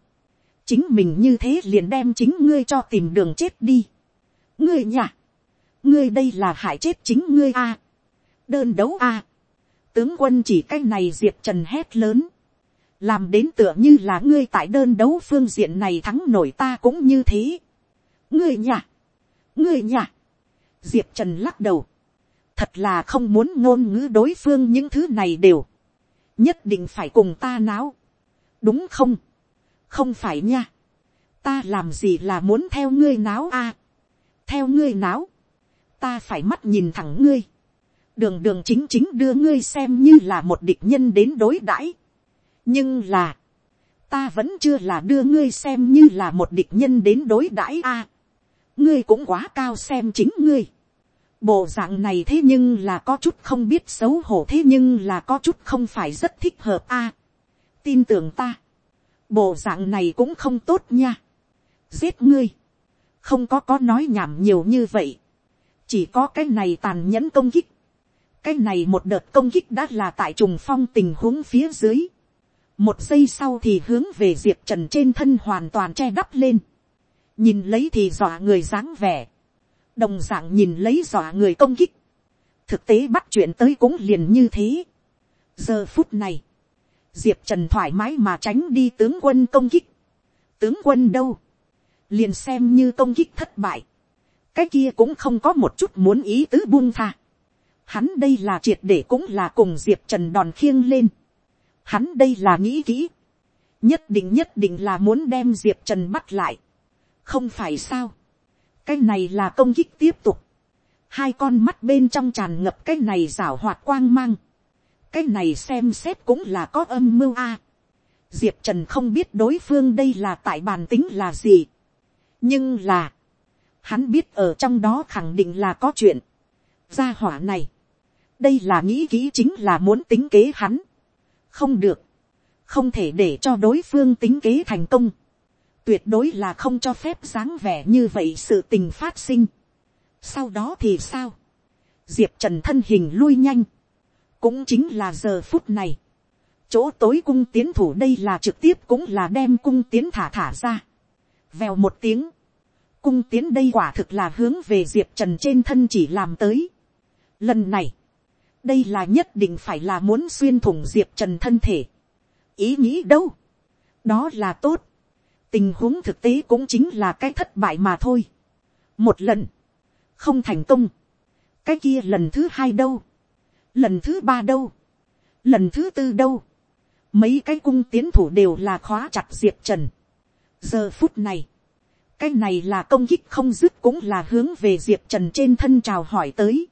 chính mình như thế liền đem chính ngươi cho tìm đường chết đi. ngươi nhả. ngươi đây là hại chết chính ngươi a. À. đơn đấu a. À tướng quân chỉ cái này diệp trần hét lớn, làm đến tựa như là ngươi tại đơn đấu phương diện này thắng nổi ta cũng như thế. ngươi nhả, ngươi nhả, diệp trần lắc đầu, thật là không muốn ngôn ngữ đối phương những thứ này đều, nhất định phải cùng ta náo, đúng không, không phải nha, ta làm gì là muốn theo ngươi náo a, theo ngươi náo, ta phải mắt nhìn thẳng ngươi, đường đường chính chính đưa ngươi xem như là một địch nhân đến đối đãi, nhưng là, ta vẫn chưa là đưa ngươi xem như là một địch nhân đến đối đãi a, ngươi cũng quá cao xem chính ngươi, bộ dạng này thế nhưng là có chút không biết xấu hổ thế nhưng là có chút không phải rất thích hợp a, tin tưởng ta, bộ dạng này cũng không tốt nha, giết ngươi, không có có nói nhảm nhiều như vậy, chỉ có cái này tàn nhẫn công kích, cái này một đợt công kích đã là tại trùng phong tình huống phía dưới, một giây sau thì hướng về diệp trần trên thân hoàn toàn che đắp lên, nhìn lấy thì dọa người dáng vẻ, đồng d ạ n g nhìn lấy dọa người công kích, thực tế bắt chuyện tới cũng liền như thế. giờ phút này, diệp trần thoải mái mà tránh đi tướng quân công kích, tướng quân đâu, liền xem như công kích thất bại, cái kia cũng không có một chút muốn ý tứ buông tha. Hắn đây là triệt để cũng là cùng diệp trần đòn khiêng lên. Hắn đây là nghĩ kỹ. nhất định nhất định là muốn đem diệp trần bắt lại. không phải sao cái này là công kích tiếp tục, hai con mắt bên trong tràn ngập cái này rảo hoạt quang mang, cái này xem xét cũng là có âm mưu a. diệp trần không biết đối phương đây là tại bàn tính là gì, nhưng là, hắn biết ở trong đó khẳng định là có chuyện, gia hỏa này, đây là nghĩ kỹ chính là muốn tính kế hắn, không được, không thể để cho đối phương tính kế thành công, tuyệt đối là không cho phép dáng vẻ như vậy sự tình phát sinh. sau đó thì sao, diệp trần thân hình lui nhanh, cũng chính là giờ phút này, chỗ tối cung tiến thủ đây là trực tiếp cũng là đem cung tiến thả thả ra, vèo một tiếng, cung tiến đây quả thực là hướng về diệp trần trên thân chỉ làm tới. lần này, đây là nhất định phải là muốn xuyên thủng diệp trần thân thể. ý nghĩ đâu, đó là tốt, tình huống thực tế cũng chính là cái thất bại mà thôi. một lần, không thành công, cái kia lần thứ hai đâu, lần thứ ba đâu, lần thứ tư đâu, mấy cái cung tiến thủ đều là khóa chặt diệp trần. giờ phút này, cái này là công kích không dứt cũng là hướng về diệp trần trên thân chào hỏi tới,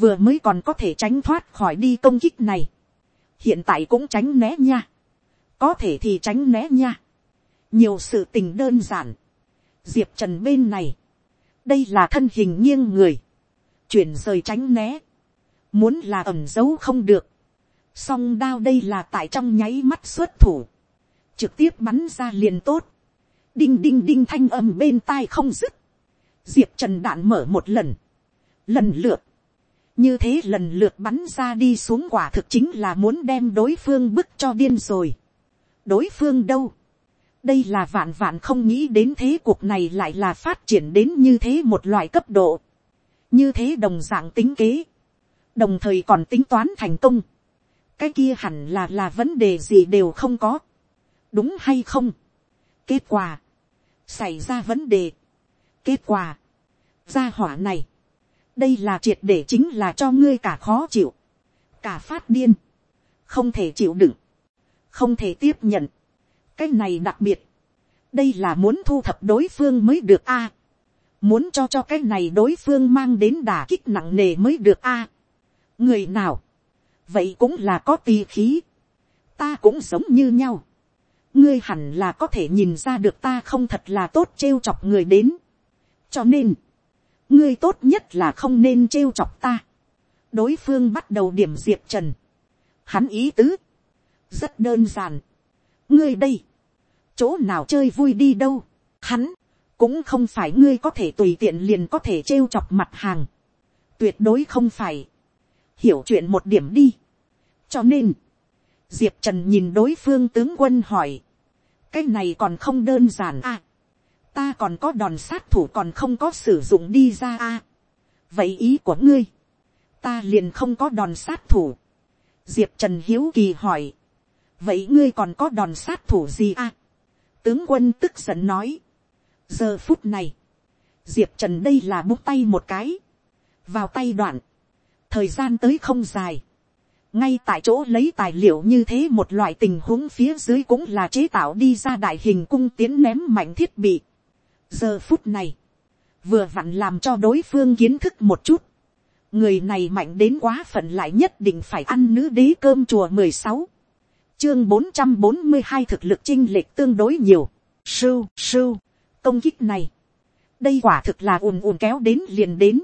vừa mới còn có thể tránh thoát khỏi đi công kích này, hiện tại cũng tránh né nha, có thể thì tránh né nha, nhiều sự tình đơn giản, diệp trần bên này, đây là thân hình nghiêng người, chuyển rời tránh né, muốn là ẩm giấu không được, song đao đây là tại trong nháy mắt xuất thủ, trực tiếp bắn ra liền tốt, đinh đinh đinh thanh âm bên tai không dứt, diệp trần đạn mở một lần, lần lượt, như thế lần lượt bắn ra đi xuống quả thực chính là muốn đem đối phương bức cho điên rồi. đối phương đâu, đây là vạn vạn không nghĩ đến thế cuộc này lại là phát triển đến như thế một loại cấp độ, như thế đồng dạng tính kế, đồng thời còn tính toán thành công, cái kia hẳn là là vấn đề gì đều không có, đúng hay không, kết quả, xảy ra vấn đề, kết quả, gia hỏa này, đây là triệt để chính là cho ngươi cả khó chịu, cả phát điên, không thể chịu đựng, không thể tiếp nhận, cái này đặc biệt, đây là muốn thu thập đối phương mới được a, muốn cho cho cái này đối phương mang đến đả kích nặng nề mới được a. người nào, vậy cũng là có tì khí, ta cũng giống như nhau, ngươi hẳn là có thể nhìn ra được ta không thật là tốt trêu chọc người đến, cho nên, ngươi tốt nhất là không nên trêu chọc ta. đối phương bắt đầu điểm diệp trần, hắn ý tứ, rất đơn giản, ngươi đây, chỗ nào chơi vui đi đâu, hắn, cũng không phải ngươi có thể tùy tiện liền có thể trêu chọc mặt hàng, tuyệt đối không phải, hiểu chuyện một điểm đi, cho nên, diệp trần nhìn đối phương tướng quân hỏi, cái này còn không đơn giản à, ta còn có đòn sát thủ còn không có sử dụng đi ra à, vậy ý của ngươi, ta liền không có đòn sát thủ, diệp trần hiếu kỳ hỏi, vậy ngươi còn có đòn sát thủ gì à, tướng quân tức giận nói. giờ phút này, diệp trần đây là bút tay một cái, vào tay đoạn, thời gian tới không dài, ngay tại chỗ lấy tài liệu như thế một loại tình huống phía dưới cũng là chế tạo đi ra đại hình cung tiến ném mạnh thiết bị giờ phút này, vừa vặn làm cho đối phương kiến thức một chút. người này mạnh đến quá phận lại nhất định phải ăn nữ đế cơm chùa mười sáu, chương bốn trăm bốn mươi hai thực lực chinh lệch tương đối nhiều. sưu sưu, công kích này, đây quả thực là ùn ùn kéo đến liền đến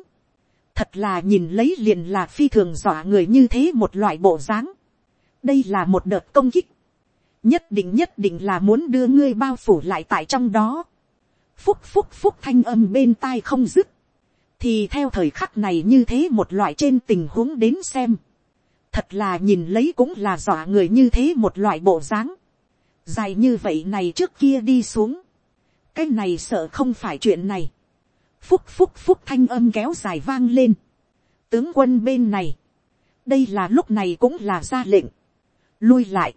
thật là nhìn lấy liền là phi thường dọa người như thế một loại bộ dáng. đây là một đợt công kích, nhất định nhất định là muốn đưa ngươi bao phủ lại tại trong đó phúc phúc phúc thanh âm bên tai không dứt, thì theo thời khắc này như thế một loại trên tình huống đến xem, thật là nhìn lấy cũng là dọa người như thế một loại bộ dáng, dài như vậy này trước kia đi xuống, cái này sợ không phải chuyện này, phúc phúc phúc thanh âm kéo dài vang lên. tướng quân bên này, đây là lúc này cũng là ra lệnh, lui lại,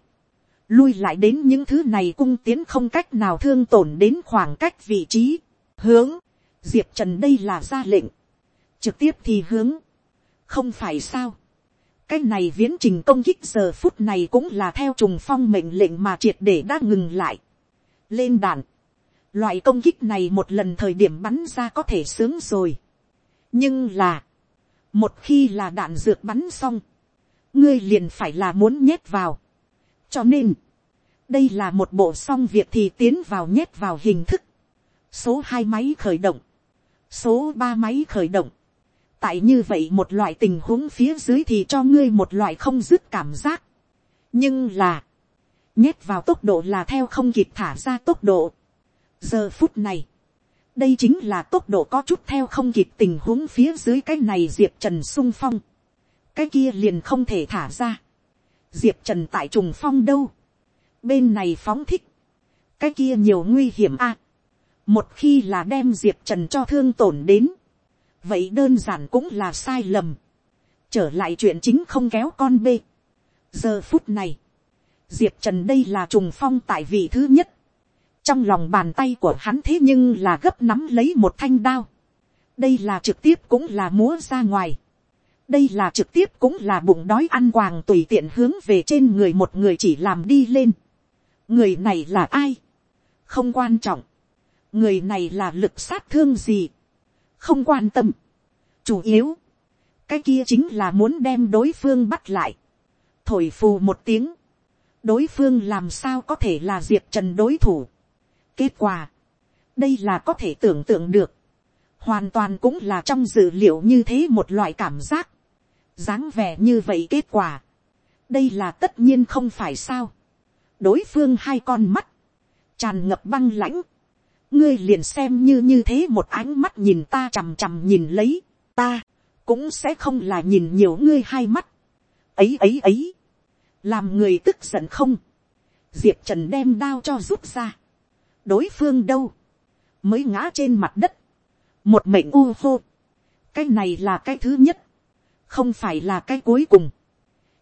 lui lại đến những thứ này cung tiến không cách nào thương tổn đến khoảng cách vị trí, hướng, diệp trần đây là ra lệnh, trực tiếp thì hướng, không phải sao, cái này viễn trình công kích giờ phút này cũng là theo trùng phong mệnh lệnh mà triệt để đã ngừng lại, lên đàn, Loại công kích này một lần thời điểm bắn ra có thể sướng rồi. Nhưng là, một khi là đạn dược bắn xong, ngươi liền phải là muốn nhét vào cho nên, đây là một bộ xong việc thì tiến vào nhét vào hình thức. số hai máy khởi động, số ba máy khởi động. tại như vậy một loại tình huống phía dưới thì cho ngươi một loại không dứt cảm giác. nhưng là, nhét vào tốc độ là theo không kịp thả ra tốc độ giờ phút này, đây chính là tốc độ có chút theo không kịp tình huống phía dưới cái này diệp trần sung phong, cái kia liền không thể thả ra, diệp trần tại trùng phong đâu, bên này phóng thích, cái kia nhiều nguy hiểm a, một khi là đem diệp trần cho thương tổn đến, vậy đơn giản cũng là sai lầm, trở lại chuyện chính không kéo con bê. giờ phút này, diệp trần đây là trùng phong tại vị thứ nhất, trong lòng bàn tay của hắn thế nhưng là gấp nắm lấy một thanh đao. đây là trực tiếp cũng là múa ra ngoài đây là trực tiếp cũng là bụng đói ăn quàng tùy tiện hướng về trên người một người chỉ làm đi lên. người này là ai. không quan trọng. người này là lực sát thương gì. không quan tâm. chủ yếu. cái kia chính là muốn đem đối phương bắt lại. thổi phù một tiếng. đối phương làm sao có thể là diệp trần đối thủ Kết quả, đây là có thể tưởng tượng được, hoàn toàn cũng là trong dự liệu như thế một loại cảm giác, dáng vẻ như vậy kết quả, đây là tất nhiên không phải sao, đối phương hai con mắt, tràn ngập băng lãnh, ngươi liền xem như như thế một ánh mắt nhìn ta chằm chằm nhìn lấy, ta cũng sẽ không là nhìn nhiều ngươi hai mắt, ấy ấy ấy, làm người tức giận không, diệp trần đem đao cho rút ra, đối phương đâu, mới ngã trên mặt đất, một mệnh u hô, cái này là cái thứ nhất, không phải là cái cuối cùng,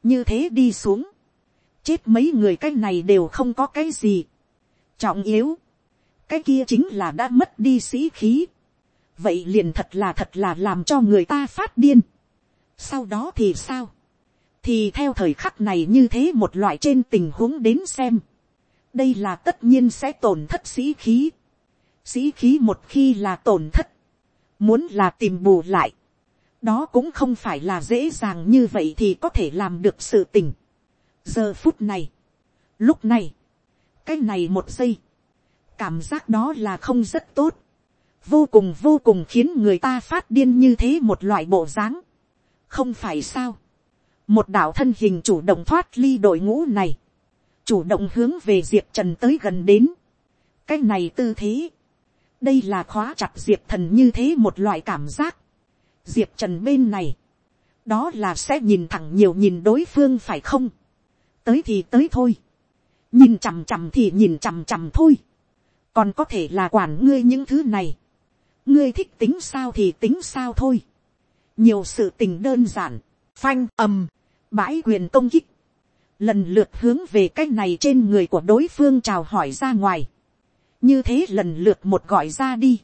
như thế đi xuống, chết mấy người cái này đều không có cái gì, trọng yếu, cái kia chính là đã mất đi sĩ khí, vậy liền thật là thật là làm cho người ta phát điên, sau đó thì sao, thì theo thời khắc này như thế một loại trên tình huống đến xem, đây là tất nhiên sẽ tổn thất sĩ khí. Sĩ khí một khi là tổn thất, muốn là tìm bù lại, đó cũng không phải là dễ dàng như vậy thì có thể làm được sự tình. giờ phút này, lúc này, cái này một giây, cảm giác đó là không rất tốt, vô cùng vô cùng khiến người ta phát điên như thế một loại bộ dáng, không phải sao, một đạo thân hình chủ động thoát ly đội ngũ này, chủ động hướng về diệp trần tới gần đến. cái này tư thế, đây là khóa chặt diệp thần như thế một loại cảm giác diệp trần bên này, đó là sẽ nhìn thẳng nhiều nhìn đối phương phải không. tới thì tới thôi. nhìn chằm chằm thì nhìn chằm chằm thôi. còn có thể là quản ngươi những thứ này. ngươi thích tính sao thì tính sao thôi. nhiều sự tình đơn giản, phanh ầm, bãi quyền công kích lần lượt hướng về cái này trên người của đối phương chào hỏi ra ngoài, như thế lần lượt một gọi ra đi.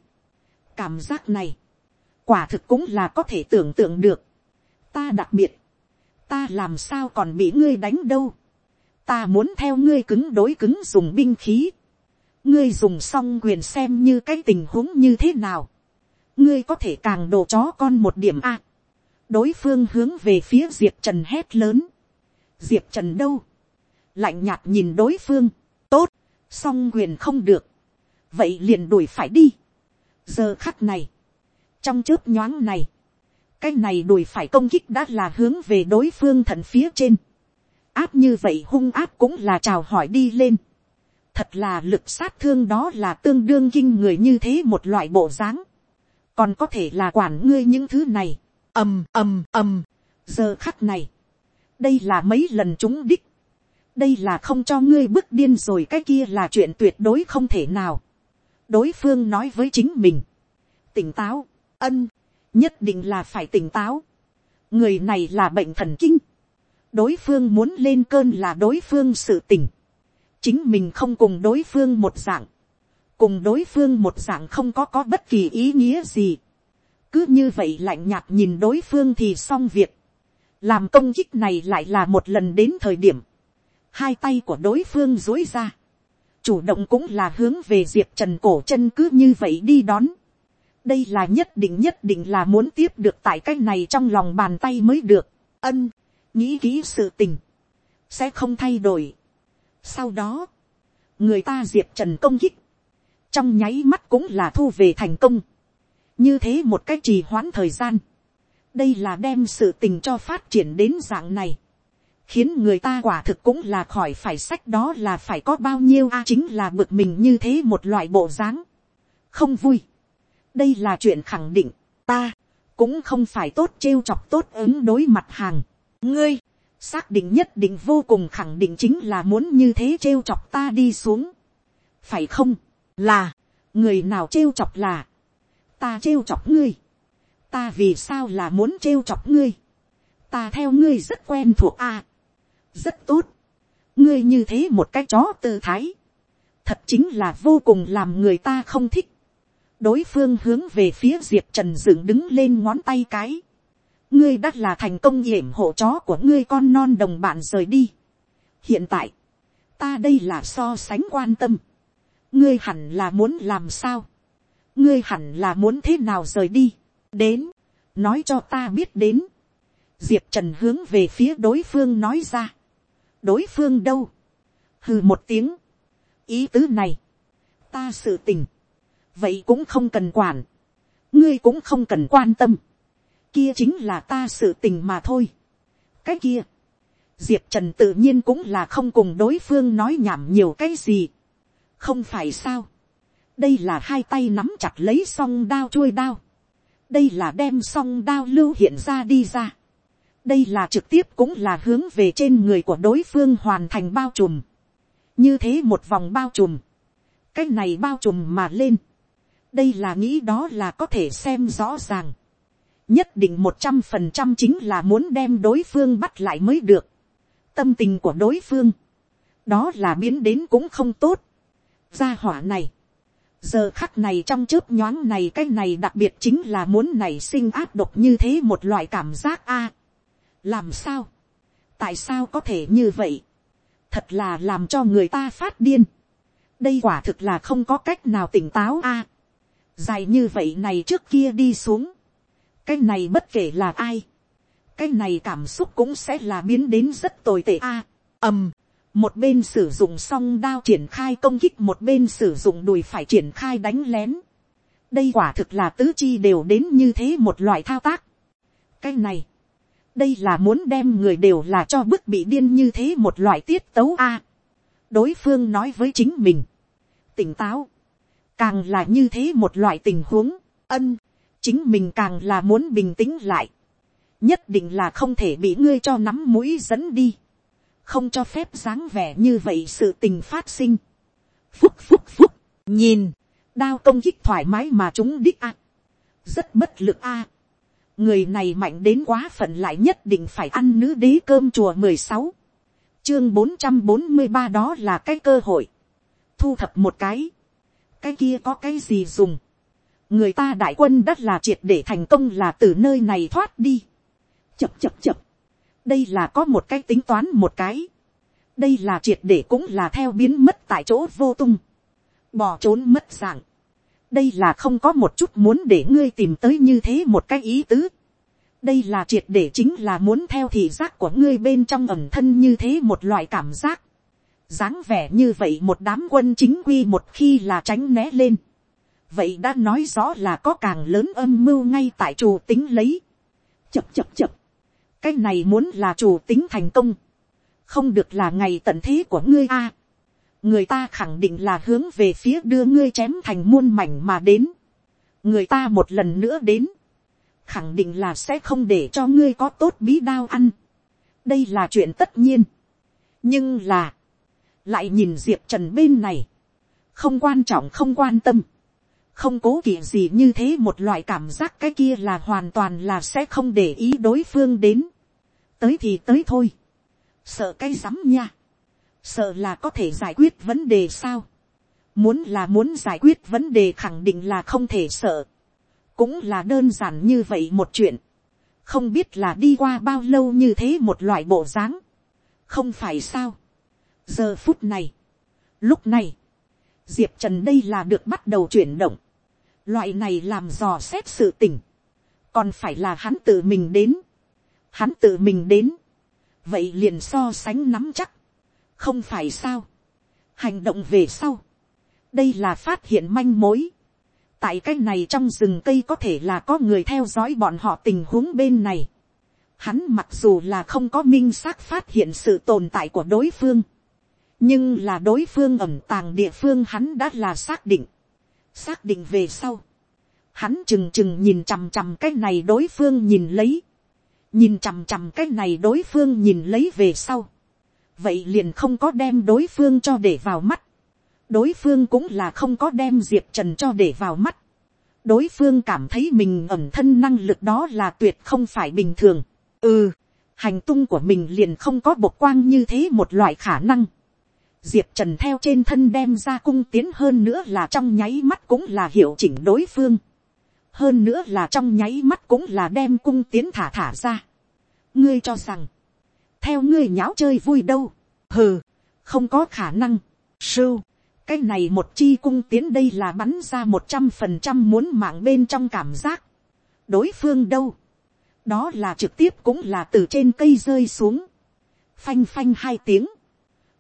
cảm giác này, quả thực cũng là có thể tưởng tượng được. ta đặc biệt, ta làm sao còn bị ngươi đánh đâu, ta muốn theo ngươi cứng đối cứng dùng binh khí, ngươi dùng xong quyền xem như cái tình huống như thế nào, ngươi có thể càng đồ chó con một điểm a, đối phương hướng về phía diệp trần hét lớn, diệp trần đâu, lạnh nhạt nhìn đối phương, tốt, song quyền không được, vậy liền đuổi phải đi. giờ khắc này, trong chớp nhoáng này, cái này đùi phải công kích đã là hướng về đối phương thận phía trên. áp như vậy hung áp cũng là chào hỏi đi lên. thật là lực sát thương đó là tương đương kinh người như thế một loại bộ dáng. còn có thể là quản ngươi những thứ này. ầm ầm ầm. giờ khắc này, đây là mấy lần chúng đích. đây là không cho ngươi bước điên rồi cái kia là chuyện tuyệt đối không thể nào. đối phương nói với chính mình. tỉnh táo, ân, nhất định là phải tỉnh táo. người này là bệnh thần kinh. đối phương muốn lên cơn là đối phương sự tỉnh. chính mình không cùng đối phương một dạng. cùng đối phương một dạng không có có bất kỳ ý nghĩa gì. cứ như vậy lạnh nhạt nhìn đối phương thì xong việc. làm công kích này lại là một lần đến thời điểm. hai tay của đối phương dối ra. chủ động cũng là hướng về diệp trần cổ chân cứ như vậy đi đón đây là nhất định nhất định là muốn tiếp được tại cái này trong lòng bàn tay mới được. ân, nghĩ kỹ sự tình, sẽ không thay đổi. sau đó, người ta diệp trần công kích, trong nháy mắt cũng là thu về thành công. như thế một cách trì hoãn thời gian, đây là đem sự tình cho phát triển đến dạng này, khiến người ta quả thực cũng là khỏi phải sách đó là phải có bao nhiêu a à, chính là bực mình như thế một loại bộ dáng, không vui đây là chuyện khẳng định, ta, cũng không phải tốt trêu chọc tốt ứng đối mặt hàng. ngươi, xác định nhất định vô cùng khẳng định chính là muốn như thế trêu chọc ta đi xuống. phải không, là, người nào trêu chọc là, ta trêu chọc ngươi, ta vì sao là muốn trêu chọc ngươi, ta theo ngươi rất quen thuộc a, à, rất tốt, ngươi như thế một cái chó tư thái, thật chính là vô cùng làm người ta không thích đối phương hướng về phía diệp trần dựng đứng lên ngón tay cái. ngươi đã là thành công yểm hộ chó của ngươi con non đồng bạn rời đi. hiện tại, ta đây là so sánh quan tâm. ngươi hẳn là muốn làm sao. ngươi hẳn là muốn thế nào rời đi. đến, nói cho ta biết đến. diệp trần hướng về phía đối phương nói ra. đối phương đâu. hừ một tiếng. ý tứ này, ta sự tình vậy cũng không cần quản, ngươi cũng không cần quan tâm, kia chính là ta sự tình mà thôi. cái kia, diệp trần tự nhiên cũng là không cùng đối phương nói nhảm nhiều cái gì, không phải sao, đây là hai tay nắm chặt lấy song đao chuôi đao, đây là đem song đao lưu hiện ra đi ra, đây là trực tiếp cũng là hướng về trên người của đối phương hoàn thành bao trùm, như thế một vòng bao trùm, cái này bao trùm mà lên, đây là nghĩ đó là có thể xem rõ ràng. nhất định một trăm phần trăm chính là muốn đem đối phương bắt lại mới được. tâm tình của đối phương, đó là biến đến cũng không tốt. gia hỏa này, giờ khắc này trong chớp nhoáng này cái này đặc biệt chính là muốn nảy sinh áp độc như thế một loại cảm giác a. làm sao, tại sao có thể như vậy, thật là làm cho người ta phát điên. đây quả thực là không có cách nào tỉnh táo a dài như vậy này trước kia đi xuống, cái này bất kể là ai, cái này cảm xúc cũng sẽ là biến đến rất tồi tệ a. ầm, một bên sử dụng song đao triển khai công kích một bên sử dụng đùi phải triển khai đánh lén. đây quả thực là tứ chi đều đến như thế một loại thao tác. cái này, đây là muốn đem người đều là cho bức bị điên như thế một loại tiết tấu a. đối phương nói với chính mình, tỉnh táo, càng là như thế một loại tình huống, ân, chính mình càng là muốn bình tĩnh lại, nhất định là không thể bị ngươi cho nắm mũi dẫn đi, không cho phép dáng vẻ như vậy sự tình phát sinh. Phúc phúc phúc, nhìn, đao công kích thoải mái mà chúng đích a, rất bất lực a. người này mạnh đến quá phận lại nhất định phải ăn nữ đế cơm chùa mười sáu, chương bốn trăm bốn mươi ba đó là cái cơ hội, thu thập một cái, cái kia có cái gì dùng. người ta đại quân đất là triệt để thành công là từ nơi này thoát đi. chập chập chập. đây là có một cái tính toán một cái, đây là triệt để cũng là theo biến mất tại chỗ vô tung, bỏ trốn mất dạng, đây là không có một chút muốn để ngươi tìm tới như thế một cái ý tứ, đây là triệt để chính là muốn theo thị giác của ngươi bên trong ẩm thân như thế một loại cảm giác, dáng vẻ như vậy một đám quân chính quy một khi là tránh né lên, vậy đã nói rõ là có càng lớn âm mưu ngay tại chủ tính lấy, chập chập chập, cái này muốn là chủ tính thành công, không được là ngày tận thế của ngươi a. người ta khẳng định là hướng về phía đưa ngươi chém thành muôn mảnh mà đến. người ta một lần nữa đến, khẳng định là sẽ không để cho ngươi có tốt bí đao ăn. đây là chuyện tất nhiên. nhưng là, lại nhìn diệp trần bên này, không quan trọng không quan tâm, không cố kỵ gì như thế một loại cảm giác cái kia là hoàn toàn là sẽ không để ý đối phương đến. tới thì tới thôi. sợ cái rắm nha. sợ là có thể giải quyết vấn đề sao. muốn là muốn giải quyết vấn đề khẳng định là không thể sợ. cũng là đơn giản như vậy một chuyện. không biết là đi qua bao lâu như thế một loại bộ dáng. không phải sao giờ phút này, lúc này, diệp trần đây là được bắt đầu chuyển động Loại này làm dò xét sự tình. Còn phải là hắn tự mình đến. Hắn tự mình đến. Vậy liền so sánh nắm chắc. Không phải sao. Hành động về sau. Đây là phát hiện manh mối. Tại cái này trong rừng cây có thể là có người theo dõi bọn họ tình huống bên này. Hắn mặc dù là không có minh xác phát hiện sự tồn tại của đối phương nhưng là đối phương ẩm tàng địa phương hắn đã là xác định. Xác định về sau, hắn chừng chừng nhìn chằm chằm cái này đối phương nhìn lấy, nhìn chằm chằm cái này đối phương nhìn lấy về sau, vậy liền không có đem đối phương cho để vào mắt, đối phương cũng là không có đem diệp trần cho để vào mắt, đối phương cảm thấy mình ẩm thân năng lực đó là tuyệt không phải bình thường, ừ, hành tung của mình liền không có bộc quang như thế một loại khả năng, diệp trần theo trên thân đem ra cung tiến hơn nữa là trong nháy mắt cũng là hiệu chỉnh đối phương. hơn nữa là trong nháy mắt cũng là đem cung tiến thả thả ra. ngươi cho rằng, theo ngươi nháo chơi vui đâu, hừ, không có khả năng, sưu, cái này một chi cung tiến đây là bắn ra một trăm phần trăm muốn mạng bên trong cảm giác. đối phương đâu, đó là trực tiếp cũng là từ trên cây rơi xuống, phanh phanh hai tiếng,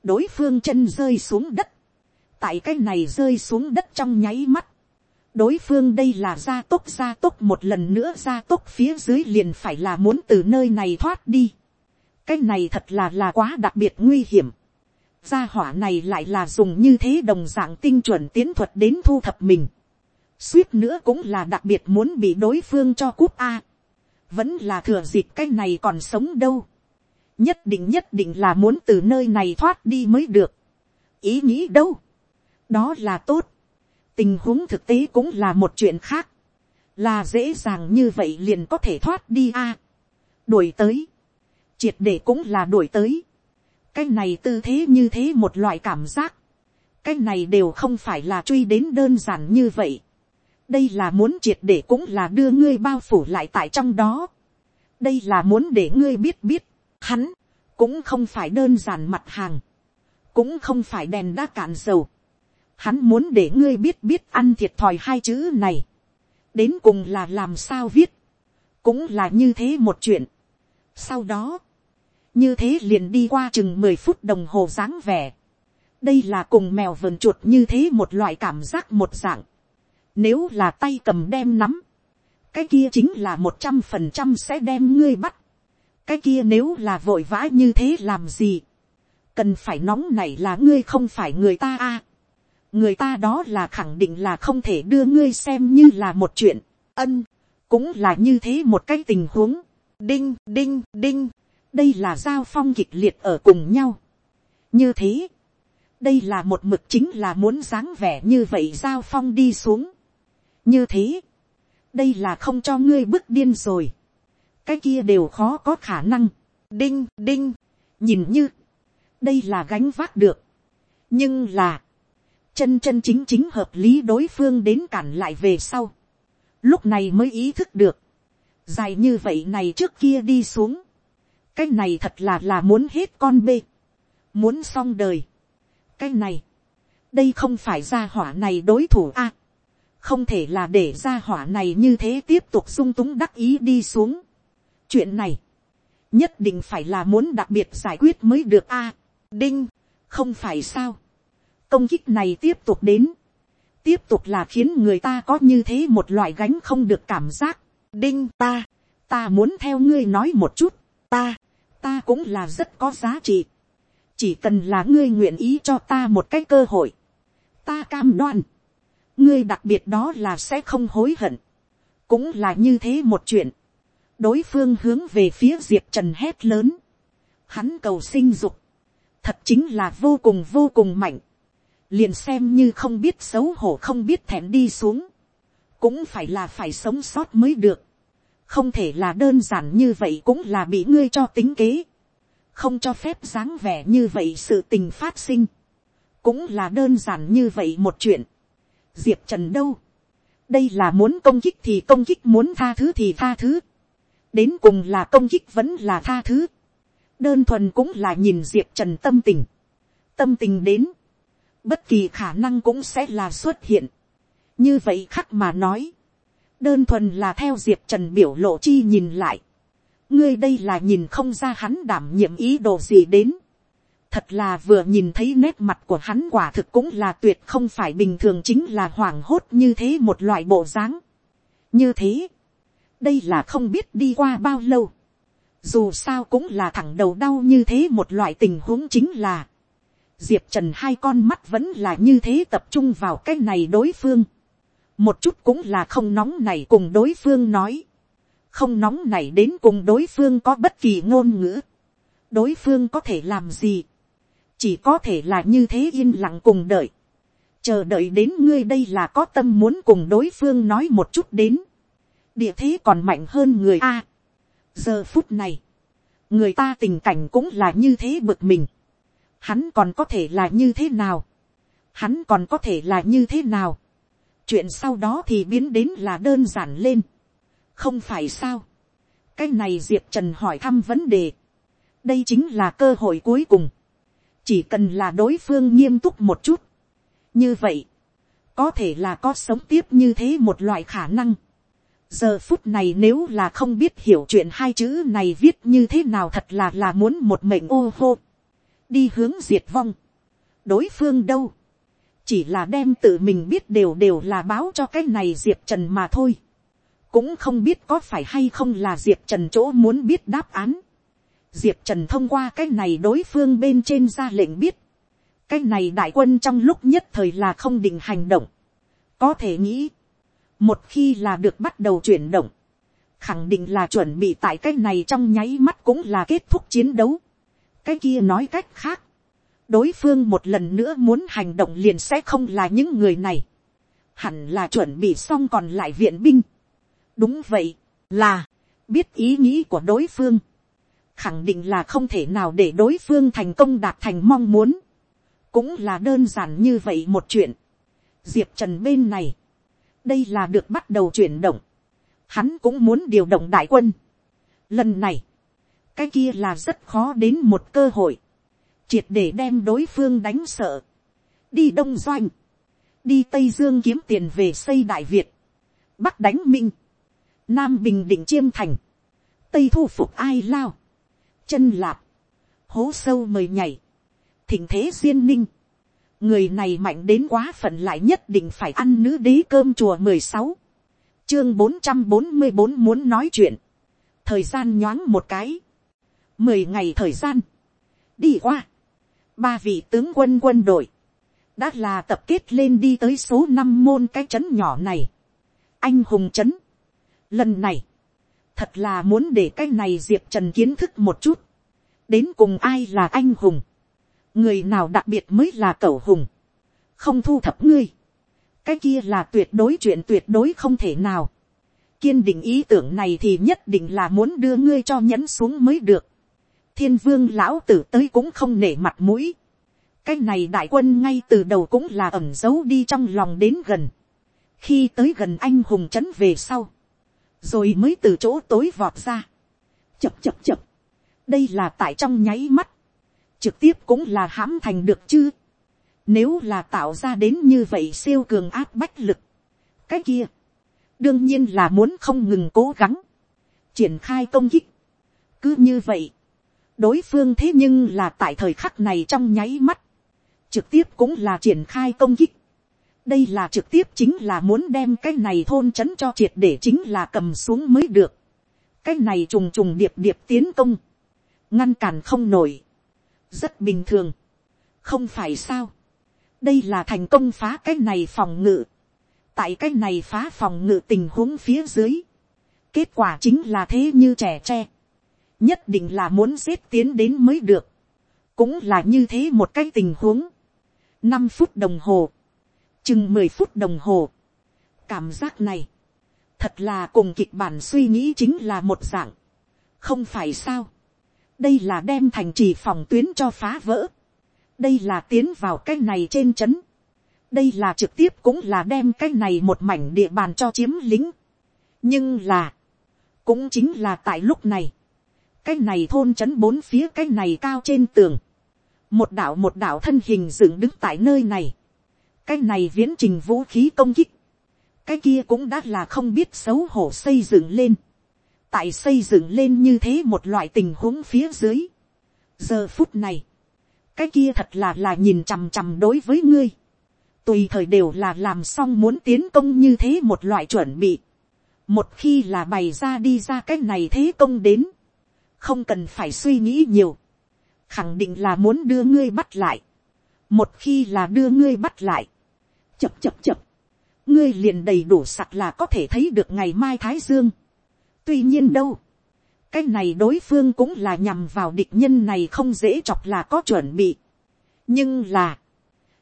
đối phương chân rơi xuống đất, tại cái này rơi xuống đất trong nháy mắt, đối phương đây là gia tốc gia tốc một lần nữa gia tốc phía dưới liền phải là muốn từ nơi này thoát đi. cái này thật là là quá đặc biệt nguy hiểm. gia hỏa này lại là dùng như thế đồng dạng tinh chuẩn tiến thuật đến thu thập mình. suýt nữa cũng là đặc biệt muốn bị đối phương cho cúp a. vẫn là thừa dịp cái này còn sống đâu nhất định nhất định là muốn từ nơi này thoát đi mới được. ý nghĩ đâu, đó là tốt. tình huống thực tế cũng là một chuyện khác, là dễ dàng như vậy liền có thể thoát đi a. đuổi tới, triệt để cũng là đuổi tới. cái này tư thế như thế một loại cảm giác, cái này đều không phải là truy đến đơn giản như vậy. đây là muốn triệt để cũng là đưa ngươi bao phủ lại tại trong đó. đây là muốn để ngươi biết biết, hắn, cũng không phải đơn giản mặt hàng, cũng không phải đèn đã cạn dầu. Hắn muốn để ngươi biết biết ăn thiệt thòi hai chữ này, đến cùng là làm sao viết, cũng là như thế một chuyện. Sau đó, như thế liền đi qua chừng mười phút đồng hồ dáng vẻ. đây là cùng mèo vườn chuột như thế một loại cảm giác một dạng. Nếu là tay cầm đem nắm, cái kia chính là một trăm phần trăm sẽ đem ngươi bắt cái kia nếu là vội vã như thế làm gì, cần phải nóng này là ngươi không phải người ta a, người ta đó là khẳng định là không thể đưa ngươi xem như là một chuyện, ân, cũng là như thế một cái tình huống, đinh đinh đinh, đây là giao phong kịch liệt ở cùng nhau, như thế, đây là một mực chính là muốn dáng vẻ như vậy giao phong đi xuống, như thế, đây là không cho ngươi bước điên rồi, cái kia đều khó có khả năng. đinh đinh, nhìn như, đây là gánh vác được. nhưng là, chân chân chính chính hợp lý đối phương đến cản lại về sau. lúc này mới ý thức được, dài như vậy này trước kia đi xuống, cái này thật là là muốn hết con bê, muốn xong đời, cái này, đây không phải gia hỏa này đối thủ a, không thể là để gia hỏa này như thế tiếp tục sung túng đắc ý đi xuống chuyện này, nhất định phải là muốn đặc biệt giải quyết mới được a. À, đinh, không phải sao. công kích này tiếp tục đến, tiếp tục là khiến người ta có như thế một loại gánh không được cảm giác. đinh ta, ta muốn theo ngươi nói một chút, ta, ta cũng là rất có giá trị. chỉ cần là ngươi nguyện ý cho ta một cái cơ hội, ta cam đoan, ngươi đặc biệt đó là sẽ không hối hận, cũng là như thế một chuyện, đối phương hướng về phía diệp trần hét lớn, hắn cầu sinh dục, thật chính là vô cùng vô cùng mạnh, liền xem như không biết xấu hổ không biết thèm đi xuống, cũng phải là phải sống sót mới được, không thể là đơn giản như vậy cũng là bị ngươi cho tính kế, không cho phép dáng vẻ như vậy sự tình phát sinh, cũng là đơn giản như vậy một chuyện, diệp trần đâu, đây là muốn công kích thì công kích muốn tha thứ thì tha thứ, đến cùng là công kích vẫn là tha thứ, đơn thuần cũng là nhìn diệp trần tâm tình, tâm tình đến, bất kỳ khả năng cũng sẽ là xuất hiện, như vậy khắc mà nói, đơn thuần là theo diệp trần biểu lộ chi nhìn lại, ngươi đây là nhìn không ra hắn đảm nhiệm ý đồ gì đến, thật là vừa nhìn thấy nét mặt của hắn quả thực cũng là tuyệt không phải bình thường chính là hoảng hốt như thế một loại bộ dáng. như thế, đây là không biết đi qua bao lâu. dù sao cũng là thẳng đầu đau như thế một loại tình huống chính là, diệp trần hai con mắt vẫn là như thế tập trung vào cái này đối phương. một chút cũng là không nóng này cùng đối phương nói. không nóng này đến cùng đối phương có bất kỳ ngôn ngữ. đối phương có thể làm gì chỉ có thể là như thế yên lặng cùng đợi, chờ đợi đến ngươi đây là có tâm muốn cùng đối phương nói một chút đến, địa thế còn mạnh hơn người a. giờ phút này, người ta tình cảnh cũng là như thế bực mình, hắn còn có thể là như thế nào, hắn còn có thể là như thế nào, chuyện sau đó thì biến đến là đơn giản lên, không phải sao, cái này diệp trần hỏi thăm vấn đề, đây chính là cơ hội cuối cùng, chỉ cần là đối phương nghiêm túc một chút, như vậy, có thể là có sống tiếp như thế một loại khả năng giờ phút này nếu là không biết hiểu chuyện hai chữ này viết như thế nào thật là là muốn một mệnh ô hô, đi hướng diệt vong. đối phương đâu, chỉ là đem tự mình biết đều đều là báo cho cái này diệp trần mà thôi. cũng không biết có phải hay không là diệp trần chỗ muốn biết đáp án. Diệp trần thông qua cái này đối phương bên trên ra lệnh biết, cái này đại quân trong lúc nhất thời là không định hành động, có thể nghĩ, một khi là được bắt đầu chuyển động, khẳng định là chuẩn bị tại cái này trong nháy mắt cũng là kết thúc chiến đấu. cái kia nói cách khác, đối phương một lần nữa muốn hành động liền sẽ không là những người này, hẳn là chuẩn bị xong còn lại viện binh. đúng vậy, là, biết ý nghĩ của đối phương, khẳng định là không thể nào để đối phương thành công đạt thành mong muốn, cũng là đơn giản như vậy một chuyện. Diệp trần bên này, đây là được bắt đầu chuyển động, hắn cũng muốn điều động đại quân. Lần này, cái kia là rất khó đến một cơ hội, triệt để đem đối phương đánh sợ, đi đông doanh, đi tây dương kiếm tiền về xây đại việt, bắc đánh minh, nam bình định chiêm thành, tây thu phục ai lao, chân lạp, hố sâu mời nhảy, thỉnh thế duyên ninh, người này mạnh đến quá phận lại nhất định phải ăn nữ đế cơm chùa mười sáu, chương bốn trăm bốn mươi bốn muốn nói chuyện, thời gian nhoáng một cái, mười ngày thời gian, đi qua, ba vị tướng quân quân đội, đã là tập kết lên đi tới số năm môn cái trấn nhỏ này, anh hùng trấn, lần này, thật là muốn để cái này diệp trần kiến thức một chút, đến cùng ai là anh hùng, người nào đặc biệt mới là cẩu hùng, không thu thập ngươi, cái kia là tuyệt đối chuyện tuyệt đối không thể nào, kiên định ý tưởng này thì nhất định là muốn đưa ngươi cho nhẫn xuống mới được, thiên vương lão tử tới cũng không nể mặt mũi, cái này đại quân ngay từ đầu cũng là ẩm giấu đi trong lòng đến gần, khi tới gần anh hùng trấn về sau, rồi mới từ chỗ tối vọt ra. chập chập chập, đây là tại trong nháy mắt, trực tiếp cũng là hãm thành được chứ. Nếu là tạo ra đến như vậy siêu cường áp bách lực, cái kia, đương nhiên là muốn không ngừng cố gắng, triển khai công kích. cứ như vậy, đối phương thế nhưng là tại thời khắc này trong nháy mắt, trực tiếp cũng là triển khai công kích. đây là trực tiếp chính là muốn đem cái này thôn chấn cho triệt để chính là cầm xuống mới được. cái này trùng trùng điệp điệp tiến công, ngăn cản không nổi, rất bình thường, không phải sao. đây là thành công phá cái này phòng ngự, tại cái này phá phòng ngự tình huống phía dưới, kết quả chính là thế như trẻ tre, nhất định là muốn giết tiến đến mới được, cũng là như thế một cái tình huống, năm phút đồng hồ, chừng mười phút đồng hồ, cảm giác này, thật là cùng kịch bản suy nghĩ chính là một dạng, không phải sao, đây là đem thành trì phòng tuyến cho phá vỡ, đây là tiến vào cái này trên trấn, đây là trực tiếp cũng là đem cái này một mảnh địa bàn cho chiếm lính, nhưng là, cũng chính là tại lúc này, cái này thôn trấn bốn phía cái này cao trên tường, một đạo một đạo thân hình dựng đứng tại nơi này, cái này viễn trình vũ khí công kích, cái kia cũng đã là không biết xấu hổ xây dựng lên, tại xây dựng lên như thế một loại tình huống phía dưới. giờ phút này, cái kia thật là là nhìn chằm chằm đối với ngươi, tùy thời đều là làm xong muốn tiến công như thế một loại chuẩn bị, một khi là bày ra đi ra cái này thế công đến, không cần phải suy nghĩ nhiều, khẳng định là muốn đưa ngươi bắt lại, một khi là đưa ngươi bắt lại, chập chập chập, ngươi liền đầy đủ sặc là có thể thấy được ngày mai thái dương, tuy nhiên đâu, cái này đối phương cũng là nhằm vào địch nhân này không dễ chọc là có chuẩn bị. nhưng là,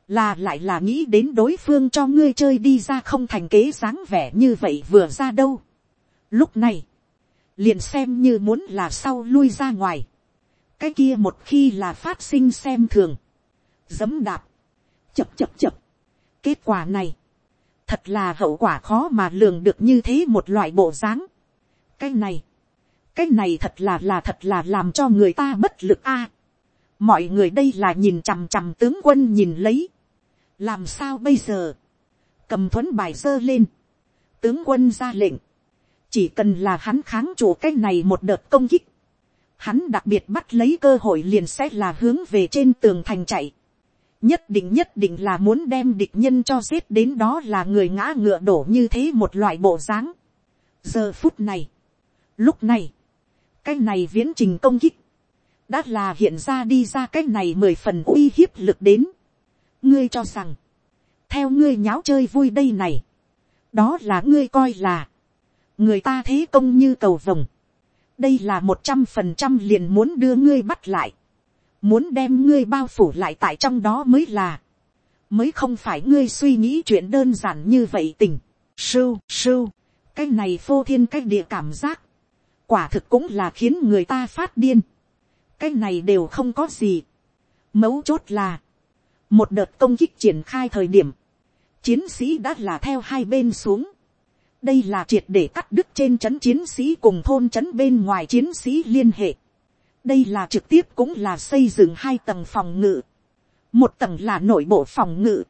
là lại là nghĩ đến đối phương cho ngươi chơi đi ra không thành kế dáng vẻ như vậy vừa ra đâu. lúc này, liền xem như muốn là sau lui ra ngoài. cái kia một khi là phát sinh xem thường, dấm đạp, chập chập chập. kết quả này, thật là hậu quả khó mà lường được như thế một loại bộ dáng cái này, cái này thật là là thật là làm cho người ta bất lực a. mọi người đây là nhìn chằm chằm tướng quân nhìn lấy. làm sao bây giờ, cầm thuấn bài dơ lên, tướng quân ra lệnh, chỉ cần là hắn kháng chủ cái này một đợt công kích, hắn đặc biệt bắt lấy cơ hội liền sẽ là hướng về trên tường thành chạy. nhất định nhất định là muốn đem địch nhân cho giết đến đó là người ngã ngựa đổ như thế một loại bộ dáng. giờ phút này, Lúc này, cái này viễn trình công kích, đã là hiện ra đi ra cái này mười phần uy hiếp lực đến. ngươi cho rằng, theo ngươi nháo chơi vui đây này, đó là ngươi coi là, người ta thế công như cầu vồng, đây là một trăm phần trăm liền muốn đưa ngươi bắt lại, muốn đem ngươi bao phủ lại tại trong đó mới là, mới không phải ngươi suy nghĩ chuyện đơn giản như vậy tình, sưu sưu, cái này phô thiên cái địa cảm giác, quả thực cũng là khiến người ta phát điên. cái này đều không có gì. mấu chốt là, một đợt công kích triển khai thời điểm, chiến sĩ đã là theo hai bên xuống. đây là triệt để cắt đứt trên trấn chiến sĩ cùng thôn trấn bên ngoài chiến sĩ liên hệ. đây là trực tiếp cũng là xây dựng hai tầng phòng ngự. một tầng là nội bộ phòng ngự.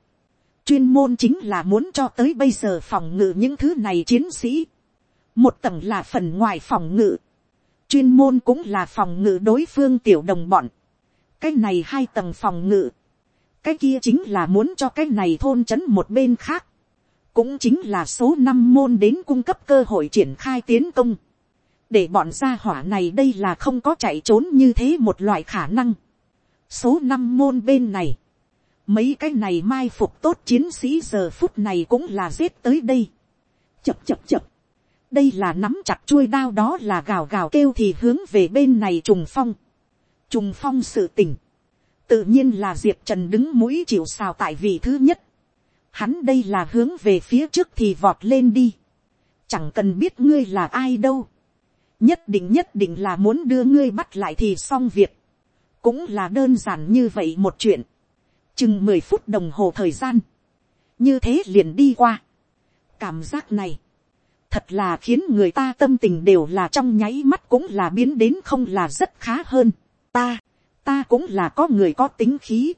chuyên môn chính là muốn cho tới bây giờ phòng ngự những thứ này chiến sĩ một tầng là phần ngoài phòng ngự, chuyên môn cũng là phòng ngự đối phương tiểu đồng bọn, cái này hai tầng phòng ngự, cái kia chính là muốn cho cái này thôn c một bên khác, cũng chính là số năm môn đến cung cấp cơ hội triển khai tiến công, để bọn gia hỏa này đây là không có chạy trốn như thế một loại khả năng. số năm môn bên này, mấy cái này mai phục tốt chiến sĩ giờ phút này cũng là giết tới đây. chập chập chập, đây là nắm chặt chuôi đao đó là gào gào kêu thì hướng về bên này trùng phong. trùng phong sự tỉnh tự nhiên là diệp trần đứng mũi chịu xào tại vị thứ nhất. hắn đây là hướng về phía trước thì vọt lên đi. chẳng cần biết ngươi là ai đâu. nhất định nhất định là muốn đưa ngươi bắt lại thì xong việc. cũng là đơn giản như vậy một chuyện. chừng mười phút đồng hồ thời gian. như thế liền đi qua. cảm giác này thật là khiến người ta tâm tình đều là trong nháy mắt cũng là biến đến không là rất khá hơn. ta, ta cũng là có người có tính khí.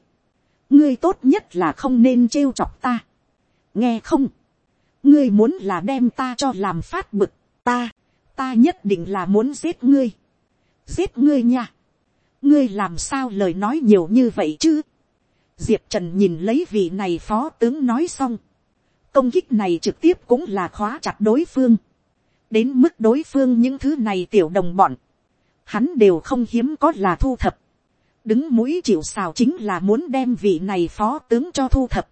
ngươi tốt nhất là không nên trêu chọc ta. nghe không, ngươi muốn là đem ta cho làm phát bực, ta, ta nhất định là muốn giết ngươi. giết ngươi nha. ngươi làm sao lời nói nhiều như vậy chứ. diệp trần nhìn lấy vị này phó tướng nói xong công kích này trực tiếp cũng là khóa chặt đối phương. đến mức đối phương những thứ này tiểu đồng bọn, hắn đều không hiếm có là thu thập. đứng mũi chịu xào chính là muốn đem vị này phó tướng cho thu thập.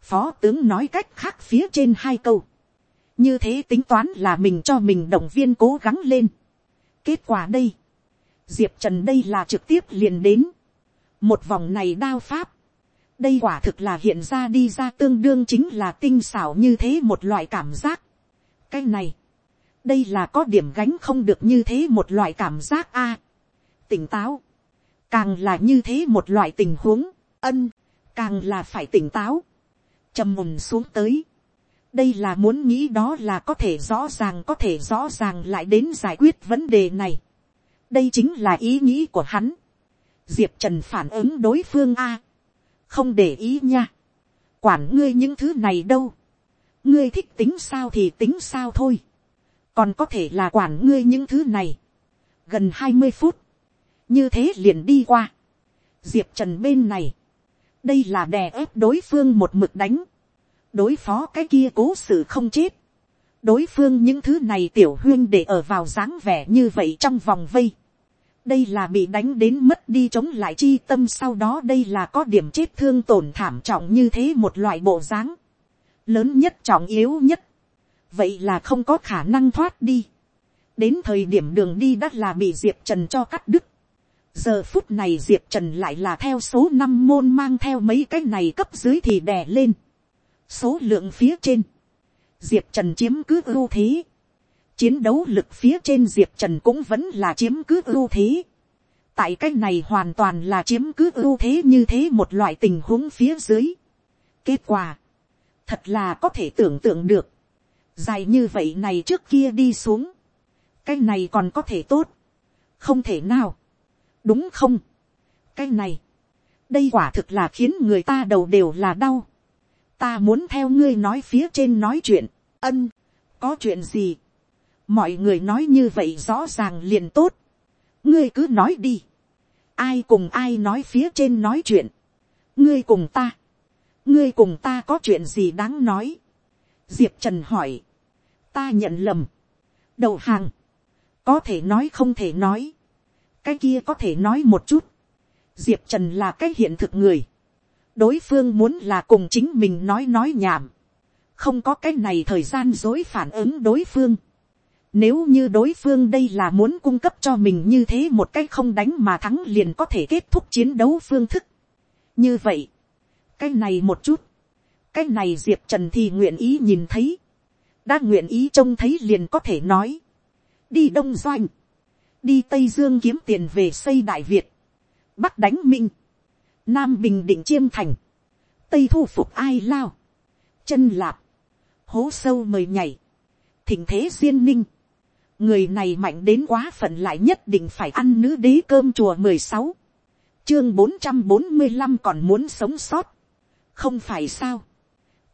phó tướng nói cách khác phía trên hai câu. như thế tính toán là mình cho mình động viên cố gắng lên. kết quả đây, diệp trần đây là trực tiếp liền đến. một vòng này đao pháp, đây quả thực là hiện ra đi ra tương đương chính là tinh xảo như thế một loại cảm giác. cái này, đây là có điểm gánh không được như thế một loại cảm giác a. tỉnh táo, càng là như thế một loại tình huống, ân, càng là phải tỉnh táo, trầm mùn xuống tới. đây là muốn nghĩ đó là có thể rõ ràng có thể rõ ràng lại đến giải quyết vấn đề này. đây chính là ý nghĩ của hắn. diệp trần phản ứng đối phương a không để ý nha, quản ngươi những thứ này đâu, ngươi thích tính sao thì tính sao thôi, còn có thể là quản ngươi những thứ này, gần hai mươi phút, như thế liền đi qua, diệp trần bên này, đây là đè ép đối phương một mực đánh, đối phó cái kia cố sự không chết, đối phương những thứ này tiểu huyên để ở vào dáng vẻ như vậy trong vòng vây, đây là bị đánh đến mất đi chống lại chi tâm, sau đó đây là có điểm chết thương tổn thảm trọng như thế một loại bộ dáng. Lớn nhất, trọng yếu nhất. Vậy là không có khả năng thoát đi. Đến thời điểm đường đi đã là bị diệp trần cho cắt đứt. Giờ phút này diệp trần lại là theo số năm môn mang theo mấy cái này cấp dưới thì đè lên. Số lượng phía trên. Diệp trần chiếm cứ ưu thế chiến đấu lực phía trên diệp trần cũng vẫn là chiếm cứ ưu thế. tại cái này hoàn toàn là chiếm cứ ưu thế như thế một loại tình huống phía dưới. kết quả, thật là có thể tưởng tượng được. dài như vậy này trước kia đi xuống. cái này còn có thể tốt. không thể nào. đúng không. cái này, đây quả thực là khiến người ta đầu đều là đau. ta muốn theo ngươi nói phía trên nói chuyện. ân, có chuyện gì mọi người nói như vậy rõ ràng liền tốt, ngươi cứ nói đi, ai cùng ai nói phía trên nói chuyện, ngươi cùng ta, ngươi cùng ta có chuyện gì đáng nói, diệp trần hỏi, ta nhận lầm, đầu hàng, có thể nói không thể nói, cái kia có thể nói một chút, diệp trần là cái hiện thực người, đối phương muốn là cùng chính mình nói nói nhảm, không có cái này thời gian dối phản ứng đối phương, nếu như đối phương đây là muốn cung cấp cho mình như thế một cái không đánh mà thắng liền có thể kết thúc chiến đấu phương thức. Như vậy, cái này một chút, cái này diệp trần thì nguyện ý nhìn thấy, đã nguyện ý trông thấy liền có thể nói, đi đông doanh, đi tây dương kiếm tiền về xây đại việt, bắc đánh minh, nam bình định chiêm thành, tây thu phục ai lao, chân lạp, hố sâu mời nhảy, thỉnh thế duyên ninh, người này mạnh đến quá phận lại nhất định phải ăn nữ đế cơm chùa mười sáu. Chương bốn trăm bốn mươi năm còn muốn sống sót. Không phải sao?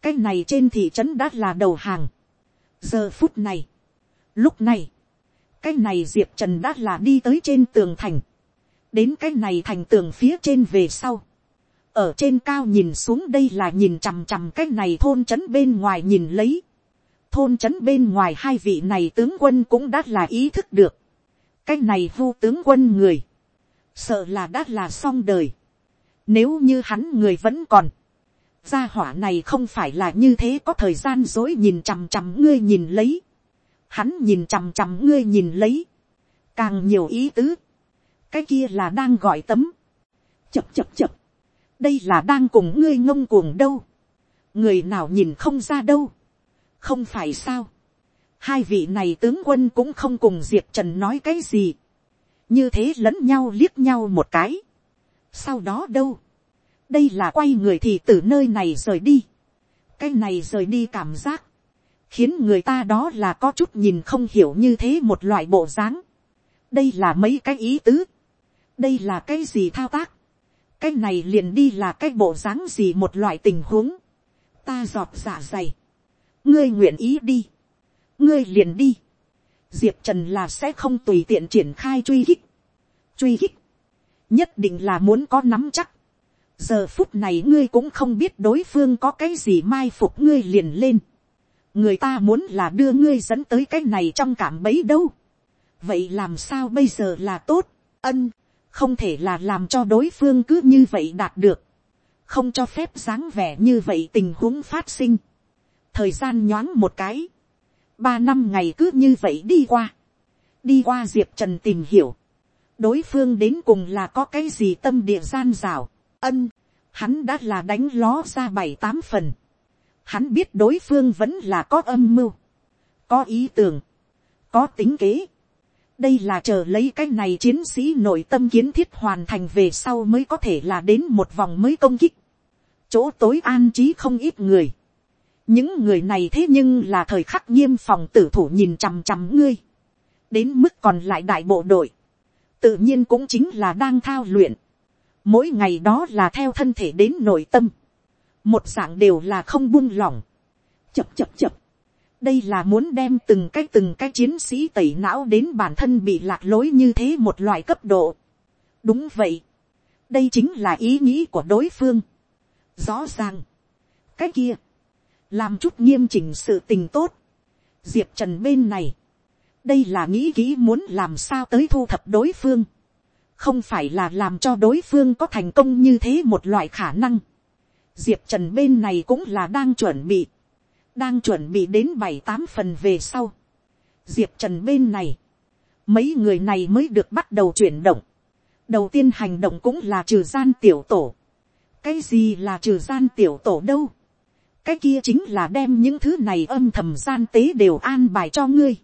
Cái này trên thị trấn đã là đầu hàng. Giờ phút này. Lúc này. Cái này diệp trần đã là đi tới trên tường thành. Đến cái này thành tường phía trên về sau. Ở trên cao nhìn xuống đây là nhìn chằm chằm cái này thôn trấn bên ngoài nhìn lấy thôn trấn bên ngoài hai vị này tướng quân cũng đã là ý thức được. cái này vu tướng quân người, sợ là đã là xong đời. nếu như hắn người vẫn còn, gia hỏa này không phải là như thế có thời gian dối nhìn chằm chằm ngươi nhìn lấy. hắn nhìn chằm chằm ngươi nhìn lấy. càng nhiều ý tứ. cái kia là đang gọi tấm. chập chập chập. đây là đang cùng ngươi ngông cuồng đâu. người nào nhìn không ra đâu không phải sao. hai vị này tướng quân cũng không cùng diệp trần nói cái gì. như thế lẫn nhau liếc nhau một cái. sau đó đâu. đây là quay người thì từ nơi này rời đi. cái này rời đi cảm giác. khiến người ta đó là có chút nhìn không hiểu như thế một loại bộ dáng. đây là mấy cái ý tứ, đây là cái gì thao tác, cái này liền đi là cái bộ dáng gì một loại tình huống, ta giọt dạ dày, ngươi nguyện ý đi, ngươi liền đi, diệp trần là sẽ không tùy tiện triển khai truy hích, truy hích, nhất định là muốn có nắm chắc, giờ phút này ngươi cũng không biết đối phương có cái gì mai phục ngươi liền lên, người ta muốn là đưa ngươi dẫn tới cái này trong cảm bấy đâu, vậy làm sao bây giờ là tốt, ân, không thể là làm cho đối phương cứ như vậy đạt được, không cho phép dáng vẻ như vậy tình huống phát sinh, thời gian nhoáng một cái, ba năm ngày cứ như vậy đi qua, đi qua diệp trần tìm hiểu, đối phương đến cùng là có cái gì tâm địa gian rào, ân, hắn đã là đánh ló ra bảy tám phần, hắn biết đối phương vẫn là có âm mưu, có ý tưởng, có tính kế, đây là chờ lấy cái này chiến sĩ nội tâm kiến thiết hoàn thành về sau mới có thể là đến một vòng mới công kích. chỗ tối an trí không ít người những người này thế nhưng là thời khắc nghiêm phòng tử thủ nhìn chằm chằm ngươi. đến mức còn lại đại bộ đội. tự nhiên cũng chính là đang thao luyện. mỗi ngày đó là theo thân thể đến nội tâm. một dạng đều là không buông lỏng. chập chập chập đây là muốn đem từng cái từng cái chiến sĩ tẩy não đến bản thân bị lạc lối như thế một loại cấp độ. đúng vậy. đây chính là ý nghĩ của đối phương. rõ ràng. cái kia, làm chút nghiêm chỉnh sự tình tốt. diệp trần bên này, đây là nghĩ kỹ muốn làm sao tới thu thập đối phương. không phải là làm cho đối phương có thành công như thế một loại khả năng. diệp trần bên này cũng là đang chuẩn bị đang chuẩn bị đến bảy tám phần về sau, diệp trần bên này, mấy người này mới được bắt đầu chuyển động. đầu tiên hành động cũng là trừ gian tiểu tổ. cái gì là trừ gian tiểu tổ đâu cái kia chính là đem những thứ này âm thầm gian tế đều an bài cho ngươi.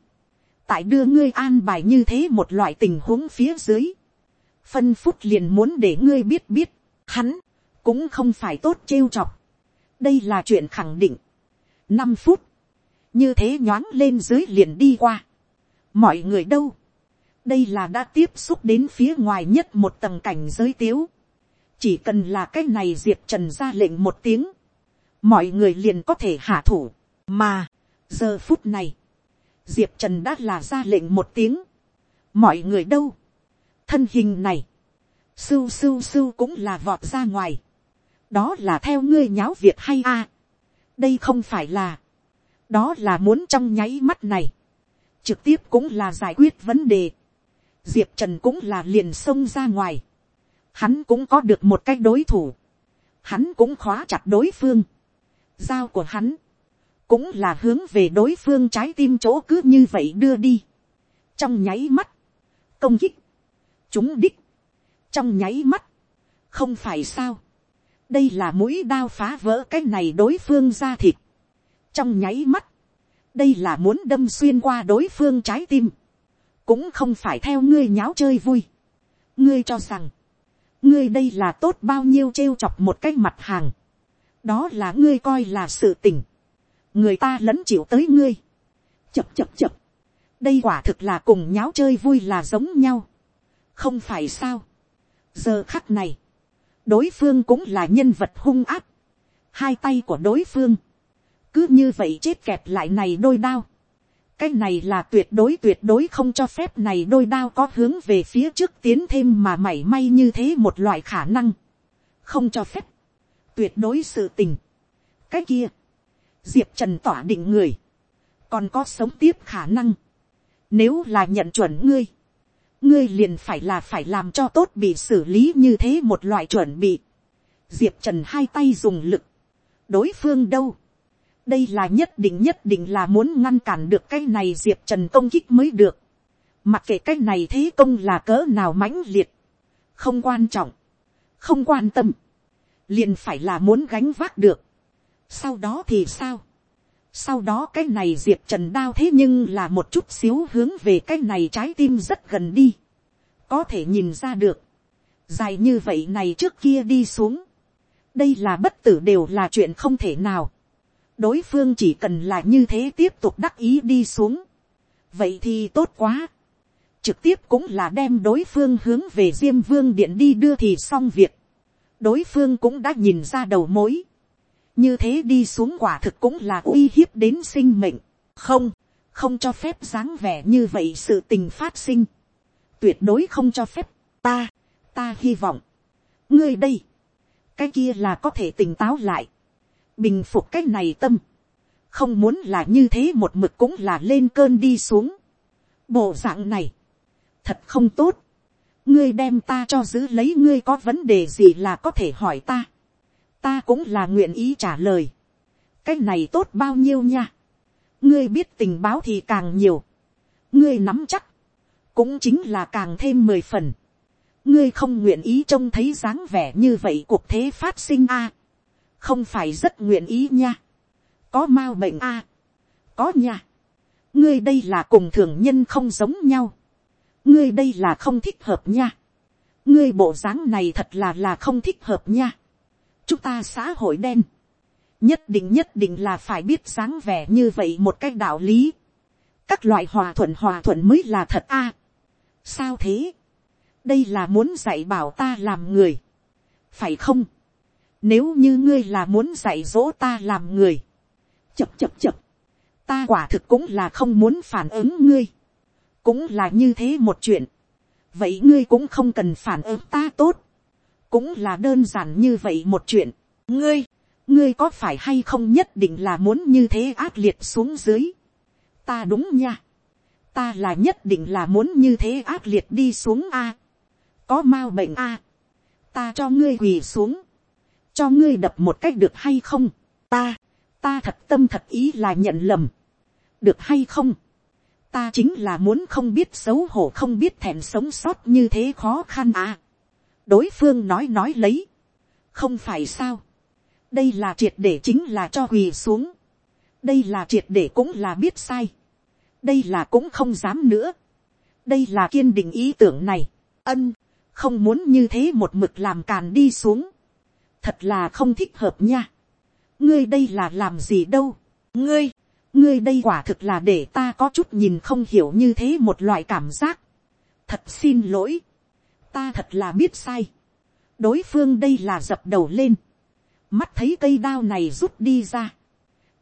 tại đưa ngươi an bài như thế một loại tình huống phía dưới. phân phút liền muốn để ngươi biết biết, hắn cũng không phải tốt trêu chọc. đây là chuyện khẳng định năm phút, như thế nhoáng lên dưới liền đi qua. mọi người đâu, đây là đã tiếp xúc đến phía ngoài nhất một tầng cảnh giới tiếu. chỉ cần là cái này diệp trần ra lệnh một tiếng, mọi người liền có thể hạ thủ, mà, giờ phút này, diệp trần đã là ra lệnh một tiếng, mọi người đâu, thân hình này, sưu sưu sưu cũng là vọt ra ngoài, đó là theo ngươi nháo việc hay a, đây không phải là, đó là muốn trong nháy mắt này, trực tiếp cũng là giải quyết vấn đề, diệp trần cũng là liền xông ra ngoài, hắn cũng có được một cái đối thủ, hắn cũng khóa chặt đối phương, dao của hắn, cũng là hướng về đối phương trái tim chỗ cứ như vậy đưa đi, trong nháy mắt, công kích, chúng đích, trong nháy mắt, không phải sao, đây là mũi đao phá vỡ cái này đối phương ra thịt. trong nháy mắt, đây là muốn đâm xuyên qua đối phương trái tim. cũng không phải theo ngươi nháo chơi vui. ngươi cho rằng, ngươi đây là tốt bao nhiêu trêu chọc một cái mặt hàng đó là ngươi coi là sự tình. người ta lẫn chịu tới ngươi. chập chập chập. đây quả thực là cùng nháo chơi vui là giống nhau. không phải sao. giờ khắc này, đối phương cũng là nhân vật hung áp, hai tay của đối phương, cứ như vậy chết kẹp lại này đôi đao, cái này là tuyệt đối tuyệt đối không cho phép này đôi đao có hướng về phía trước tiến thêm mà mảy may như thế một loại khả năng, không cho phép, tuyệt đối sự tình, cái kia, diệp trần tỏa định người, còn có sống tiếp khả năng, nếu là nhận chuẩn ngươi, ngươi liền phải là phải làm cho tốt bị xử lý như thế một loại chuẩn bị. diệp trần hai tay dùng lực, đối phương đâu. đây là nhất định nhất định là muốn ngăn cản được cái này diệp trần công kích mới được. mặc kệ cái này thế công là cỡ nào mãnh liệt, không quan trọng, không quan tâm, liền phải là muốn gánh vác được. sau đó thì sao, sau đó cái này diệp trần đao thế nhưng là một chút xíu hướng về cái này trái tim rất gần đi. có thể nhìn ra được. dài như vậy này trước kia đi xuống. đây là bất tử đều là chuyện không thể nào. đối phương chỉ cần là như thế tiếp tục đắc ý đi xuống, vậy thì tốt quá, trực tiếp cũng là đem đối phương hướng về diêm vương điện đi đưa thì xong việc, đối phương cũng đã nhìn ra đầu mối, như thế đi xuống quả thực cũng là uy hiếp đến sinh mệnh, không, không cho phép dáng vẻ như vậy sự tình phát sinh, tuyệt đối không cho phép, ta, ta hy vọng, ngươi đây, cái kia là có thể tỉnh táo lại, bình phục cái này tâm, không muốn là như thế một mực cũng là lên cơn đi xuống, bộ dạng này, thật không tốt, ngươi đem ta cho giữ lấy ngươi có vấn đề gì là có thể hỏi ta, ta cũng là nguyện ý trả lời, cái này tốt bao nhiêu nha, ngươi biết tình báo thì càng nhiều, ngươi nắm chắc, cũng chính là càng thêm mười phần, ngươi không nguyện ý trông thấy dáng vẻ như vậy cuộc thế phát sinh a, không phải rất nguyện ý nha, có m a bệnh a, có nha, ngươi đây là cùng thường nhân không giống nhau, ngươi đây là không thích hợp nha, ngươi bộ dáng này thật là là không thích hợp nha, chúng ta xã hội đen, nhất định nhất định là phải biết dáng vẻ như vậy một cách đạo lý, các loại hòa thuận hòa thuận mới là thật a, sao thế, đây là muốn dạy bảo ta làm người, phải không, nếu như ngươi là muốn dạy dỗ ta làm người, chập chập chập, ta quả thực cũng là không muốn phản ứng ngươi, cũng là như thế một chuyện, vậy ngươi cũng không cần phản ứng ta tốt, cũng là đơn giản như vậy một chuyện, ngươi, ngươi có phải hay không nhất định là muốn như thế ác liệt xuống dưới, ta đúng nha, ta là nhất định là muốn như thế ác liệt đi xuống a, có m a bệnh a, ta cho ngươi quỳ xuống, cho ngươi đập một cách được hay không, ta, ta thật tâm thật ý là nhận lầm, được hay không, ta chính là muốn không biết xấu hổ không biết thèm sống sót như thế khó khăn à. đối phương nói nói lấy, không phải sao, đây là triệt để chính là cho quỳ xuống, đây là triệt để cũng là biết sai, đây là cũng không dám nữa, đây là kiên định ý tưởng này, ân, không muốn như thế một mực làm càn đi xuống, thật là không thích hợp nha, ngươi đây là làm gì đâu, ngươi, ngươi đây quả thực là để ta có chút nhìn không hiểu như thế một loại cảm giác, thật xin lỗi, ta thật là biết sai, đối phương đây là dập đầu lên, mắt thấy cây đao này rút đi ra,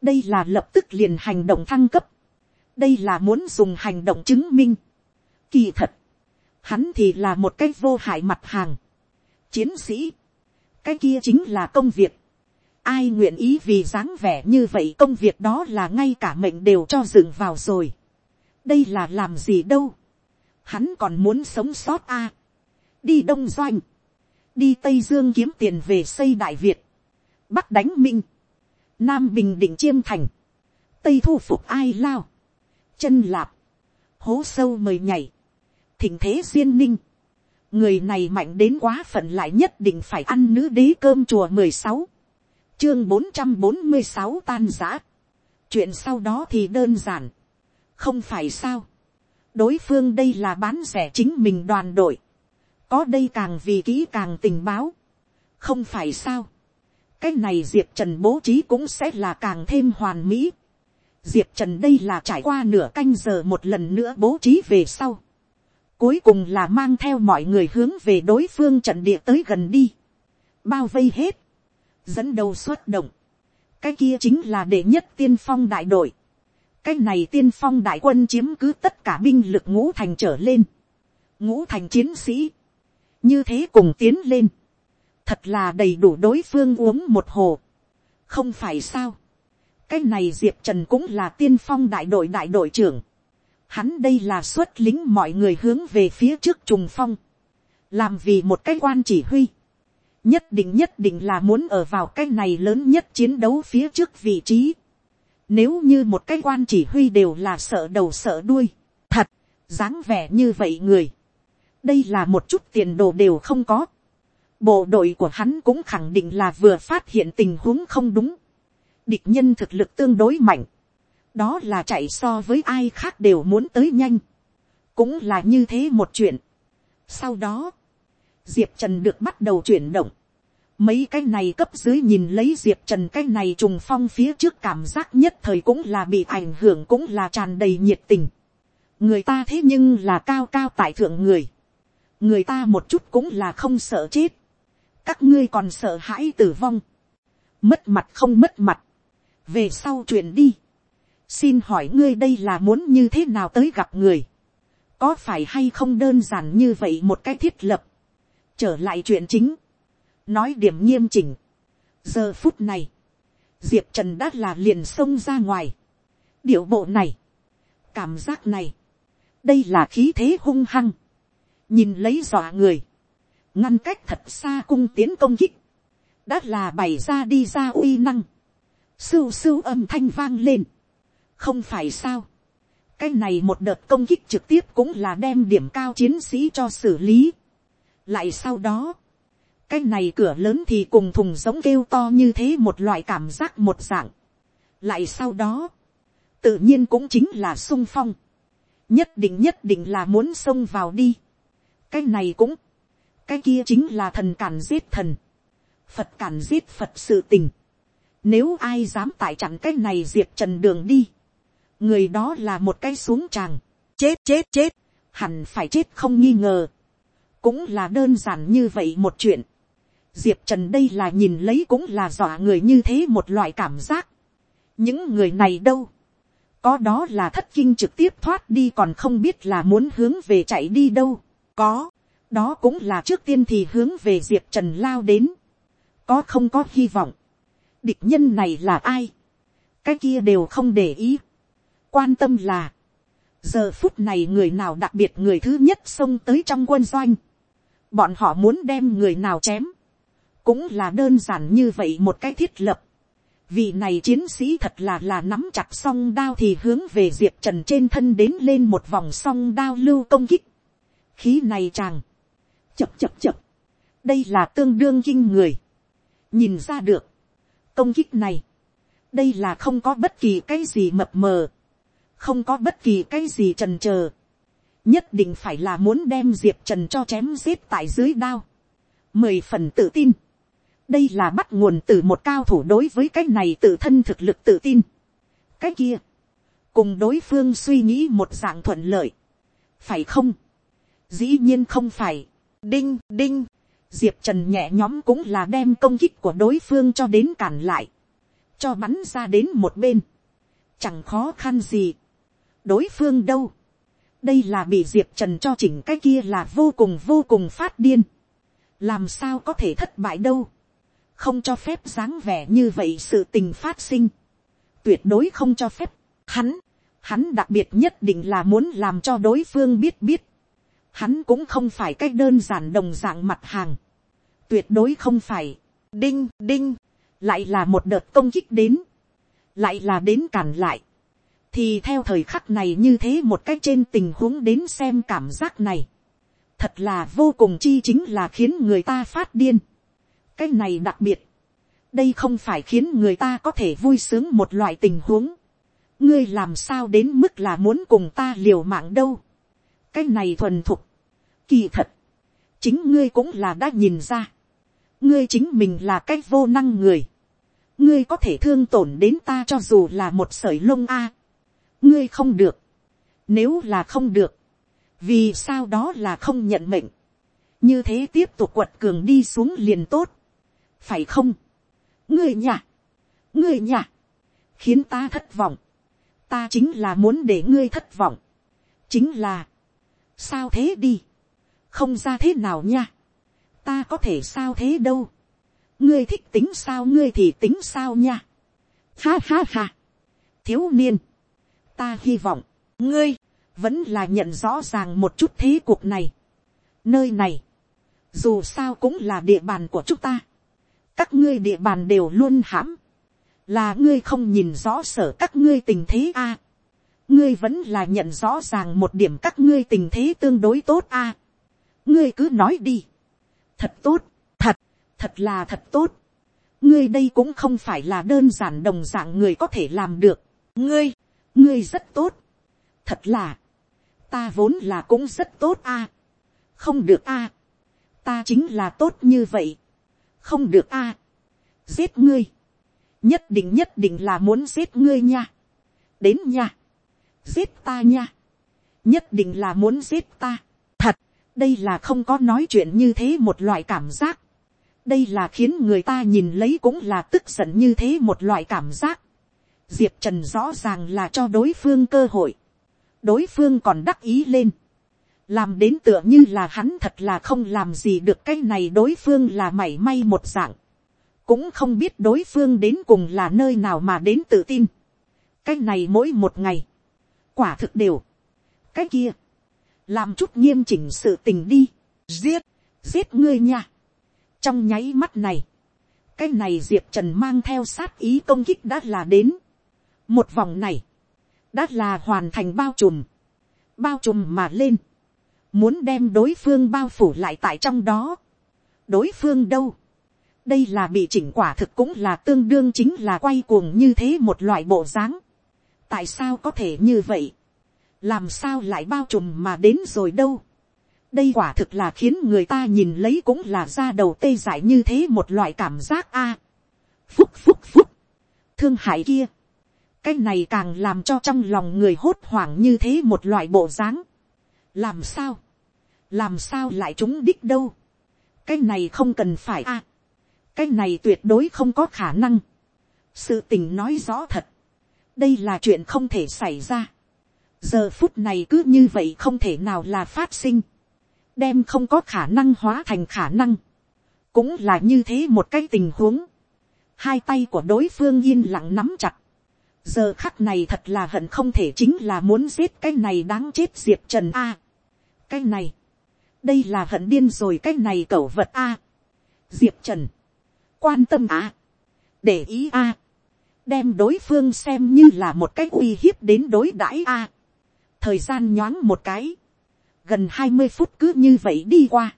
đây là lập tức liền hành động thăng cấp, đây là muốn dùng hành động chứng minh. Kỳ thật, hắn thì là một cái vô hại mặt hàng, chiến sĩ, cái kia chính là công việc, ai nguyện ý vì dáng vẻ như vậy công việc đó là ngay cả mệnh đều cho dựng vào rồi. đây là làm gì đâu. hắn còn muốn sống sót a. À. đi đông doanh, đi tây dương kiếm tiền về xây đại việt, bắc đánh minh, nam bình định chiêm thành, tây thu phục ai lao, chân lạp, hố sâu mời nhảy, thỉnh thế duyên ninh, người này mạnh đến quá phận lại nhất định phải ăn nữ đế cơm chùa mười sáu, chương bốn trăm bốn mươi sáu tan giã, chuyện sau đó thì đơn giản, không phải sao, đối phương đây là bán rẻ chính mình đoàn đội, có đây càng vì kỹ càng tình báo, không phải sao, cái này diệp trần bố trí cũng sẽ là càng thêm hoàn mỹ, diệp trần đây là trải qua nửa canh giờ một lần nữa bố trí về sau, cuối cùng là mang theo mọi người hướng về đối phương trận địa tới gần đi, bao vây hết, dẫn đầu xuất động, cái kia chính là đệ nhất tiên phong đại đội, cái này tiên phong đại quân chiếm cứ tất cả binh lực ngũ thành trở lên, ngũ thành chiến sĩ, như thế cùng tiến lên, thật là đầy đủ đối phương uống một hồ, không phải sao, cái này diệp trần cũng là tiên phong đại đội đại đội trưởng, hắn đây là xuất lính mọi người hướng về phía trước trùng phong, làm vì một cái quan chỉ huy, nhất định nhất định là muốn ở vào cái này lớn nhất chiến đấu phía trước vị trí. Nếu như một cái quan chỉ huy đều là sợ đầu sợ đuôi, thật, dáng vẻ như vậy người. đây là một chút tiền đồ đều không có. bộ đội của hắn cũng khẳng định là vừa phát hiện tình huống không đúng. địch nhân thực lực tương đối mạnh. đó là chạy so với ai khác đều muốn tới nhanh. cũng là như thế một chuyện. sau đó, diệp trần được bắt đầu chuyển động mấy cái này cấp dưới nhìn lấy diệp trần cái này trùng phong phía trước cảm giác nhất thời cũng là bị ảnh hưởng cũng là tràn đầy nhiệt tình. người ta thế nhưng là cao cao tại thượng người. người ta một chút cũng là không sợ chết. các ngươi còn sợ hãi tử vong. mất mặt không mất mặt. về sau chuyện đi. xin hỏi ngươi đây là muốn như thế nào tới gặp người. có phải hay không đơn giản như vậy một cái thiết lập. trở lại chuyện chính nói điểm nghiêm chỉnh. giờ phút này, diệp trần đã là liền xông ra ngoài. điệu bộ này, cảm giác này, đây là khí thế hung hăng, nhìn lấy dọa người, ngăn cách thật xa cung tiến công kích, đã là bày ra đi ra uy năng, sưu sưu âm thanh vang lên, không phải sao, cái này một đợt công kích trực tiếp cũng là đem điểm cao chiến sĩ cho xử lý, lại sau đó, cái này cửa lớn thì cùng thùng giống kêu to như thế một loại cảm giác một dạng. lại sau đó, tự nhiên cũng chính là sung phong. nhất định nhất định là muốn xông vào đi. cái này cũng, cái kia chính là thần càn giết thần. phật càn giết phật sự tình. nếu ai dám tại chặn cái này diệt trần đường đi. người đó là một cái xuống tràng. chết chết chết, hẳn phải chết không nghi ngờ. cũng là đơn giản như vậy một chuyện diệp trần đây là nhìn lấy cũng là dọa người như thế một loại cảm giác. những người này đâu, có đó là thất kinh trực tiếp thoát đi còn không biết là muốn hướng về chạy đi đâu, có, đó cũng là trước tiên thì hướng về diệp trần lao đến, có không có hy vọng, địch nhân này là ai, cái kia đều không để ý, quan tâm là, giờ phút này người nào đặc biệt người thứ nhất xông tới trong quân doanh, bọn họ muốn đem người nào chém, cũng là đơn giản như vậy một cái thiết lập. Vị này chiến sĩ thật là là nắm chặt song đao thì hướng về diệp trần trên thân đến lên một vòng song đao lưu công kích. khí này chàng, chập chập chập, đây là tương đương kinh người. nhìn ra được, công kích này, đây là không có bất kỳ cái gì mập mờ, không có bất kỳ cái gì trần chờ nhất định phải là muốn đem diệp trần cho chém giết tại dưới đao, mười phần tự tin, đây là bắt nguồn từ một cao thủ đối với cái này tự thân thực lực tự tin. cái kia, cùng đối phương suy nghĩ một dạng thuận lợi, phải không, dĩ nhiên không phải, đinh đinh, diệp trần nhẹ nhóm cũng là đem công kích của đối phương cho đến cản lại, cho bắn ra đến một bên, chẳng khó khăn gì, đối phương đâu, đây là bị diệp trần cho chỉnh cái kia là vô cùng vô cùng phát điên, làm sao có thể thất bại đâu, không cho phép dáng vẻ như vậy sự tình phát sinh, tuyệt đối không cho phép, hắn, hắn đặc biệt nhất định là muốn làm cho đối phương biết biết, hắn cũng không phải cách đơn giản đồng dạng mặt hàng, tuyệt đối không phải, đinh đinh, lại là một đợt công kích đến, lại là đến cản lại, thì theo thời khắc này như thế một cách trên tình huống đến xem cảm giác này, thật là vô cùng chi chính là khiến người ta phát điên cái này đặc biệt, đây không phải khiến người ta có thể vui sướng một loại tình huống, ngươi làm sao đến mức là muốn cùng ta liều mạng đâu, cái này thuần thục, kỳ thật, chính ngươi cũng là đã nhìn ra, ngươi chính mình là cái vô năng người, ngươi có thể thương tổn đến ta cho dù là một sởi lông a, ngươi không được, nếu là không được, vì sao đó là không nhận mệnh, như thế tiếp tục quật cường đi xuống liền tốt, phải không, người nhà, người nhà, khiến ta thất vọng, ta chính là muốn để ngươi thất vọng, chính là, sao thế đi, không ra thế nào nha, ta có thể sao thế đâu, ngươi thích tính sao ngươi thì tính sao nha, ha ha ha, thiếu niên, ta hy vọng, ngươi, vẫn là nhận rõ ràng một chút thế cuộc này, nơi này, dù sao cũng là địa bàn của chúng ta, các ngươi địa bàn đều luôn hãm, là ngươi không nhìn rõ sở các ngươi tình thế a, ngươi vẫn là nhận rõ ràng một điểm các ngươi tình thế tương đối tốt a, ngươi cứ nói đi, thật tốt, thật, thật là thật tốt, ngươi đây cũng không phải là đơn giản đồng dạng người có thể làm được, ngươi, ngươi rất tốt, thật là, ta vốn là cũng rất tốt a, không được a, ta chính là tốt như vậy, không được a, à, giết ngươi, nhất định nhất định là muốn giết ngươi nha, đến nha, giết ta nha, nhất định là muốn giết ta, thật, đây là không có nói chuyện như thế một loại cảm giác, đây là khiến người ta nhìn lấy cũng là tức giận như thế một loại cảm giác, diệp trần rõ ràng là cho đối phương cơ hội, đối phương còn đắc ý lên, làm đến tựa như là hắn thật là không làm gì được cái này đối phương là mảy may một dạng, cũng không biết đối phương đến cùng là nơi nào mà đến tự tin, cái này mỗi một ngày, quả thực đều, cái kia, làm chút nghiêm chỉnh sự tình đi, giết, giết ngươi nha. trong nháy mắt này, cái này diệp trần mang theo sát ý công kích đã là đến, một vòng này, đã là hoàn thành bao trùm, bao trùm mà lên, muốn đem đối phương bao phủ lại tại trong đó. đối phương đâu, đây là bị chỉnh quả thực cũng là tương đương chính là quay cuồng như thế một loại bộ dáng. tại sao có thể như vậy, làm sao lại bao trùm mà đến rồi đâu. đây quả thực là khiến người ta nhìn lấy cũng là ra đầu tê dại như thế một loại cảm giác a. phúc phúc phúc, thương hại kia, cái này càng làm cho trong lòng người hốt hoảng như thế một loại bộ dáng làm sao, làm sao lại chúng đích đâu. cái này không cần phải a. cái này tuyệt đối không có khả năng. sự tình nói rõ thật. đây là chuyện không thể xảy ra. giờ phút này cứ như vậy không thể nào là phát sinh. đem không có khả năng hóa thành khả năng. cũng là như thế một cái tình huống. hai tay của đối phương yên lặng nắm chặt giờ khắc này thật là hận không thể chính là muốn giết cái này đáng chết diệp trần a cái này, đây là hận điên rồi cái này cẩu vật a. diệp trần, quan tâm a, để ý a, đem đối phương xem như là một cái uy hiếp đến đối đãi a. thời gian nhoáng một cái, gần hai mươi phút cứ như vậy đi qua.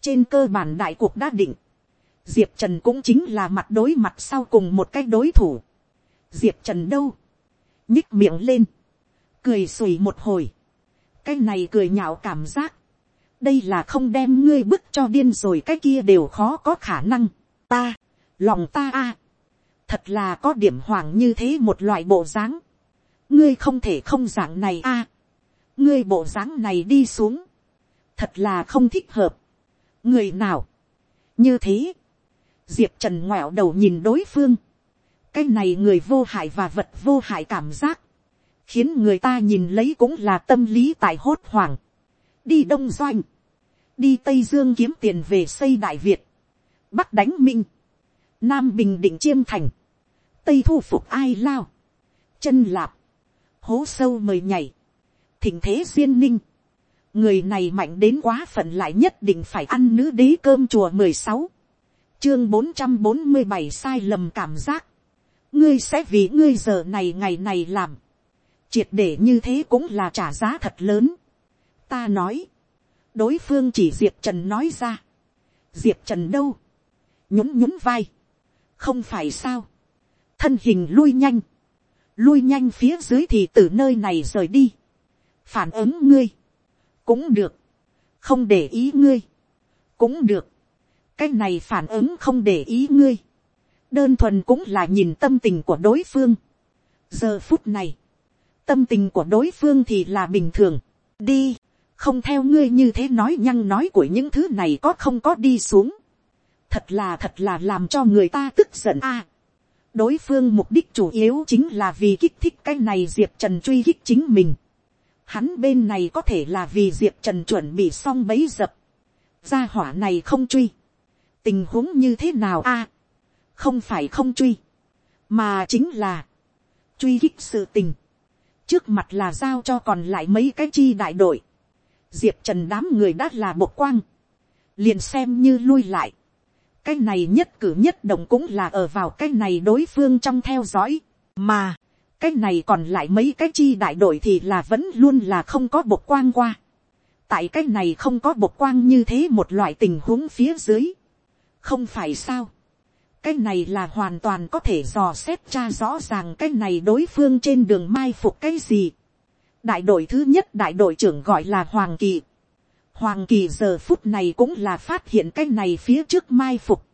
trên cơ bản đại cuộc đã định, diệp trần cũng chính là mặt đối mặt sau cùng một cái đối thủ. diệp trần đâu, nhích miệng lên, cười sùi một hồi, cái này cười nhạo cảm giác, đây là không đem ngươi bức cho điên rồi cái kia đều khó có khả năng, ta, lòng ta a, thật là có điểm hoàng như thế một loại bộ dáng, ngươi không thể không dạng này a, ngươi bộ dáng này đi xuống, thật là không thích hợp, người nào, như thế, diệp trần ngoẹo đầu nhìn đối phương, cái này người vô hại và vật vô hại cảm giác, khiến người ta nhìn lấy cũng là tâm lý tại hốt hoảng. đi đông doanh, đi tây dương kiếm tiền về xây đại việt, bắc đánh minh, nam bình định chiêm thành, tây thu phục ai lao, chân lạp, hố sâu mời nhảy, thỉnh thế duyên ninh, người này mạnh đến quá phận lại nhất định phải ăn nữ đế cơm chùa mười sáu, chương bốn trăm bốn mươi bảy sai lầm cảm giác, ngươi sẽ vì ngươi giờ này ngày này làm, triệt để như thế cũng là trả giá thật lớn. ta nói, đối phương chỉ diệp trần nói ra, diệp trần đâu, nhún nhún vai, không phải sao, thân hình lui nhanh, lui nhanh phía dưới thì từ nơi này rời đi, phản ứng ngươi, cũng được, không để ý ngươi, cũng được, cái này phản ứng không để ý ngươi, đơn thuần cũng là nhìn tâm tình của đối phương. giờ phút này, tâm tình của đối phương thì là bình thường. đi, không theo ngươi như thế nói nhăng nói của những thứ này có không có đi xuống. thật là thật là làm cho người ta tức giận a. đối phương mục đích chủ yếu chính là vì kích thích cái này diệp trần truy kích chính mình. hắn bên này có thể là vì diệp trần chuẩn bị xong bấy dập. gia hỏa này không truy. tình huống như thế nào a không phải không truy, mà chính là truy kích sự tình trước mặt là giao cho còn lại mấy cái chi đại đội. diệp trần đám người đã là một quang, liền xem như lui lại. cái này nhất cử nhất động cũng là ở vào cái này đối phương trong theo dõi, mà cái này còn lại mấy cái chi đại đội thì là vẫn luôn là không có bộc quang qua. tại cái này không có bộc quang như thế một loại tình huống phía dưới. không phải sao cái này là hoàn toàn có thể dò xét cha rõ ràng cái này đối phương trên đường mai phục cái gì. đại đội thứ nhất đại đội trưởng gọi là hoàng kỳ. hoàng kỳ giờ phút này cũng là phát hiện cái này phía trước mai phục.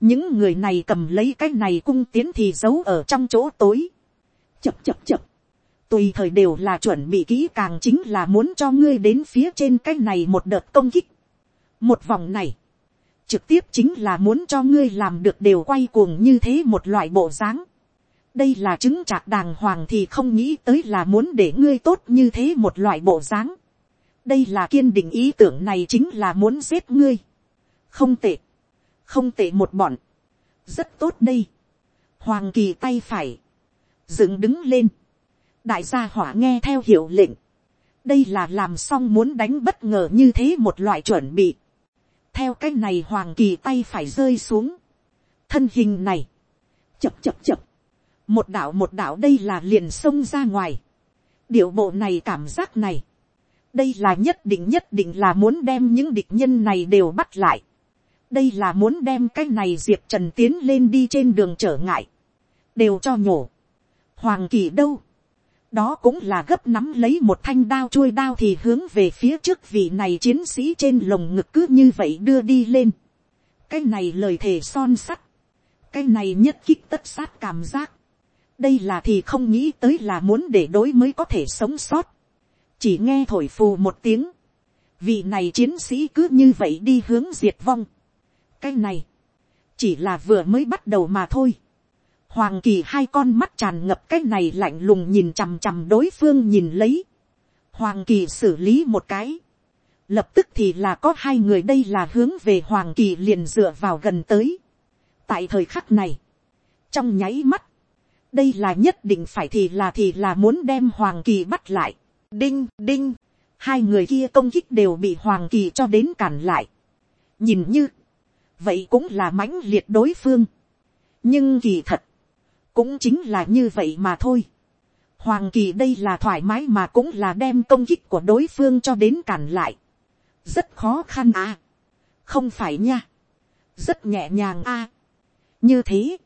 những người này cầm lấy cái này cung tiến thì giấu ở trong chỗ tối. chập chập chập, tùy thời đều là chuẩn bị kỹ càng chính là muốn cho ngươi đến phía trên cái này một đợt công kích. một vòng này, trực tiếp chính là muốn cho ngươi làm được đều quay cuồng như thế một loại bộ dáng. đây là chứng trạc đàng hoàng thì không nghĩ tới là muốn để ngươi tốt như thế một loại bộ dáng. đây là kiên định ý tưởng này chính là muốn giết ngươi. không tệ, không tệ một bọn, rất tốt đây. hoàng kỳ tay phải, dựng đứng lên, đại gia hỏa nghe theo hiệu lệnh, đây là làm xong muốn đánh bất ngờ như thế một loại chuẩn bị theo cái này hoàng kỳ tay phải rơi xuống, thân hình này, chập chập chập, một đạo một đạo đây là liền xông ra ngoài, điệu bộ này cảm giác này, đây là nhất định nhất định là muốn đem những địch nhân này đều bắt lại, đây là muốn đem cái này diệp trần tiến lên đi trên đường trở ngại, đều cho nhổ, hoàng kỳ đâu, đó cũng là gấp nắm lấy một thanh đao chuôi đao thì hướng về phía trước vị này chiến sĩ trên lồng ngực cứ như vậy đưa đi lên. cái này lời thề son sắt, cái này nhất kích tất sát cảm giác. đây là thì không nghĩ tới là muốn để đối mới có thể sống sót. chỉ nghe thổi phù một tiếng, vị này chiến sĩ cứ như vậy đi hướng diệt vong. cái này, chỉ là vừa mới bắt đầu mà thôi Hoàng kỳ hai con mắt tràn ngập cái này lạnh lùng nhìn chằm chằm đối phương nhìn lấy. Hoàng kỳ xử lý một cái. Lập tức thì là có hai người đây là hướng về Hoàng kỳ liền dựa vào gần tới. Tại thời khắc này. Trong nháy mắt. Đây là nhất định phải thì là thì là muốn đem Hoàng kỳ bắt lại. Đinh, đinh. Hai người kia công kích đều bị Hoàng kỳ cho đến cản lại. Nhìn như. Vậy cũng là mãnh liệt đối phương. Nhưng kỳ thật cũng chính là như vậy mà thôi. Hoàng kỳ đây là thoải mái mà cũng là đem công kích của đối phương cho đến cản lại. rất khó khăn à. không phải nha. rất nhẹ nhàng à. như thế,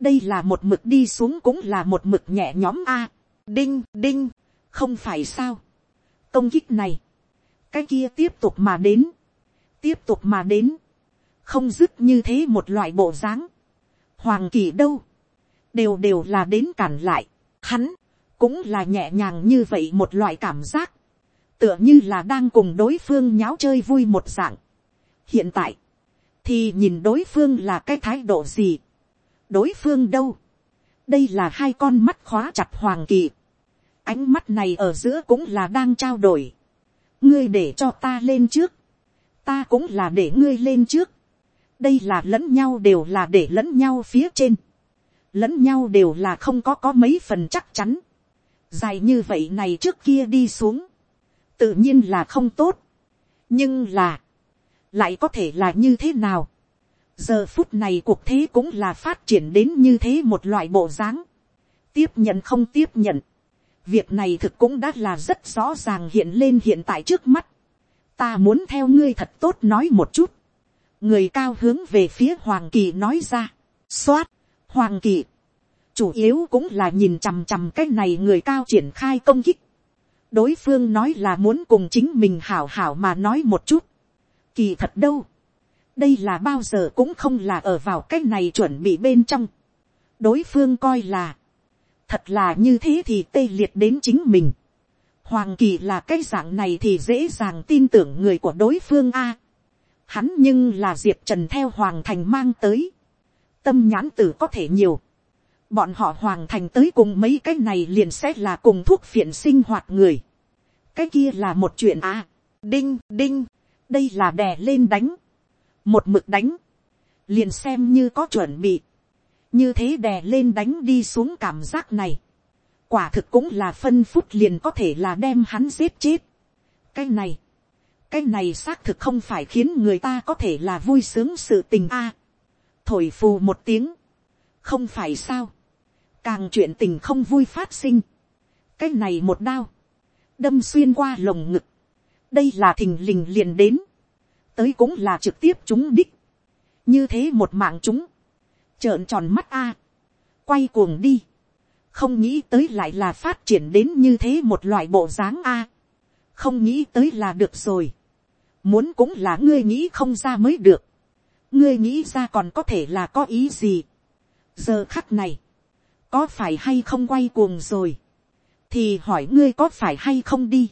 đây là một mực đi xuống cũng là một mực nhẹ nhõm a. đinh đinh, không phải sao. công kích này, cái kia tiếp tục mà đến, tiếp tục mà đến, không dứt như thế một loại bộ dáng. Hoàng kỳ đâu, đều đều là đến cản lại. Hắn, cũng là nhẹ nhàng như vậy một loại cảm giác, tựa như là đang cùng đối phương nháo chơi vui một dạng. hiện tại, thì nhìn đối phương là cái thái độ gì. đối phương đâu, đây là hai con mắt khóa chặt hoàng kỳ. ánh mắt này ở giữa cũng là đang trao đổi. ngươi để cho ta lên trước, ta cũng là để ngươi lên trước. đây là lẫn nhau đều là để lẫn nhau phía trên lẫn nhau đều là không có có mấy phần chắc chắn. dài như vậy này trước kia đi xuống, tự nhiên là không tốt. nhưng là, lại có thể là như thế nào. giờ phút này cuộc thế cũng là phát triển đến như thế một loại bộ dáng. tiếp nhận không tiếp nhận. việc này thực cũng đã là rất rõ ràng hiện lên hiện tại trước mắt. ta muốn theo ngươi thật tốt nói một chút. người cao hướng về phía hoàng kỳ nói ra. xoát Hoàng kỳ. Chủ yếu cũng là nhìn chằm chằm cái này người cao triển khai công kích. Đối phương nói là muốn cùng chính mình hảo hảo mà nói một chút. Kỳ thật đâu. Đây là bao giờ cũng không là ở vào cái này chuẩn bị bên trong. Đối phương coi là. Thật là như thế thì tê liệt đến chính mình. Hoàng kỳ là cái dạng này thì dễ dàng tin tưởng người của đối phương A. Hắn nhưng là diệp trần theo hoàng thành mang tới tâm nhãn tử có thể nhiều. bọn họ hoàng thành tới cùng mấy cái này liền sẽ là cùng thuốc phiện sinh hoạt người. cái kia là một chuyện à. đinh đinh, đây là đè lên đánh. một mực đánh, liền xem như có chuẩn bị. như thế đè lên đánh đi xuống cảm giác này. quả thực cũng là phân phút liền có thể là đem hắn giết chết. cái này, cái này xác thực không phải khiến người ta có thể là vui sướng sự tình a thổi phù một tiếng, không phải sao, càng chuyện tình không vui phát sinh, cái này một đao, đâm xuyên qua lồng ngực, đây là thình lình liền đến, tới cũng là trực tiếp chúng đích, như thế một mạng chúng, trợn tròn mắt a, quay cuồng đi, không nghĩ tới lại là phát triển đến như thế một loại bộ dáng a, không nghĩ tới là được rồi, muốn cũng là ngươi nghĩ không ra mới được, ngươi nghĩ ra còn có thể là có ý gì. giờ khắc này, có phải hay không quay cuồng rồi, thì hỏi ngươi có phải hay không đi.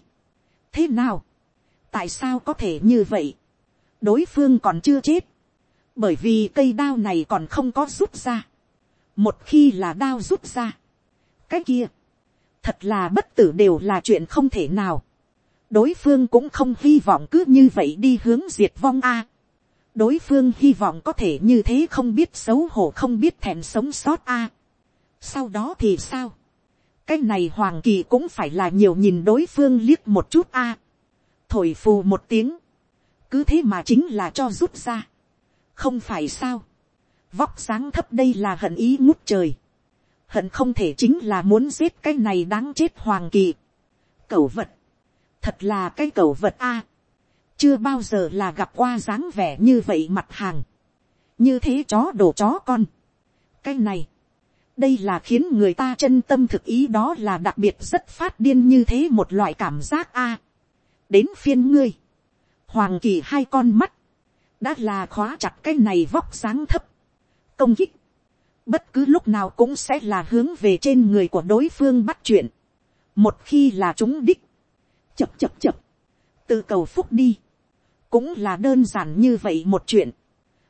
thế nào, tại sao có thể như vậy, đối phương còn chưa chết, bởi vì cây đao này còn không có rút ra, một khi là đao rút ra, cái kia, thật là bất tử đều là chuyện không thể nào, đối phương cũng không hy vọng cứ như vậy đi hướng diệt vong a, đối phương hy vọng có thể như thế không biết xấu hổ không biết thèm sống sót a, sau đó thì sao, cái này hoàng kỳ cũng phải là nhiều nhìn đối phương liếc một chút a, thổi phù một tiếng, cứ thế mà chính là cho rút ra, không phải sao, vóc sáng thấp đây là hận ý ngút trời, hận không thể chính là muốn giết cái này đáng chết hoàng kỳ, cẩu vật, thật là cái cẩu vật a, chưa bao giờ là gặp qua dáng vẻ như vậy mặt hàng, như thế chó đổ chó con, cái này, đây là khiến người ta chân tâm thực ý đó là đặc biệt rất phát điên như thế một loại cảm giác a, đến phiên ngươi, hoàng kỳ hai con mắt, đã là khóa chặt cái này vóc dáng thấp, công kích, bất cứ lúc nào cũng sẽ là hướng về trên người của đối phương bắt chuyện, một khi là chúng đích, chập chập chập, từ cầu phúc đi, cũng là đơn giản như vậy một chuyện,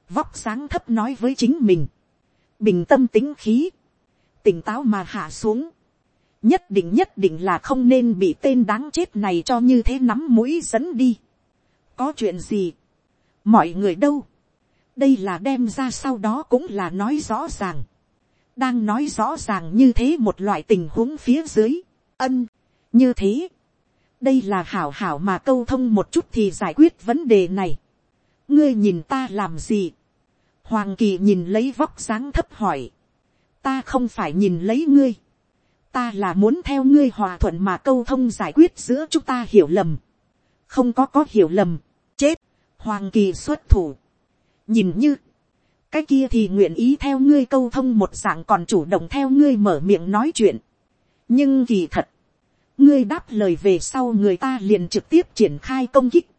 vóc sáng thấp nói với chính mình, bình tâm tính khí, tỉnh táo mà hạ xuống, nhất định nhất định là không nên bị tên đáng chết này cho như thế nắm mũi dẫn đi. có chuyện gì, mọi người đâu, đây là đem ra sau đó cũng là nói rõ ràng, đang nói rõ ràng như thế một loại tình huống phía dưới, ân, như thế, đây là hảo hảo mà câu thông một chút thì giải quyết vấn đề này, ngươi nhìn ta làm gì, hoàng kỳ nhìn lấy vóc dáng thấp hỏi, ta không phải nhìn lấy ngươi, ta là muốn theo ngươi hòa thuận mà câu thông giải quyết giữa chúng ta hiểu lầm, không có có hiểu lầm, chết, hoàng kỳ xuất thủ, nhìn như, cái kia thì nguyện ý theo ngươi câu thông một dạng còn chủ động theo ngươi mở miệng nói chuyện, nhưng kỳ thật, ngươi đáp lời về sau người ta liền trực tiếp triển khai công kích,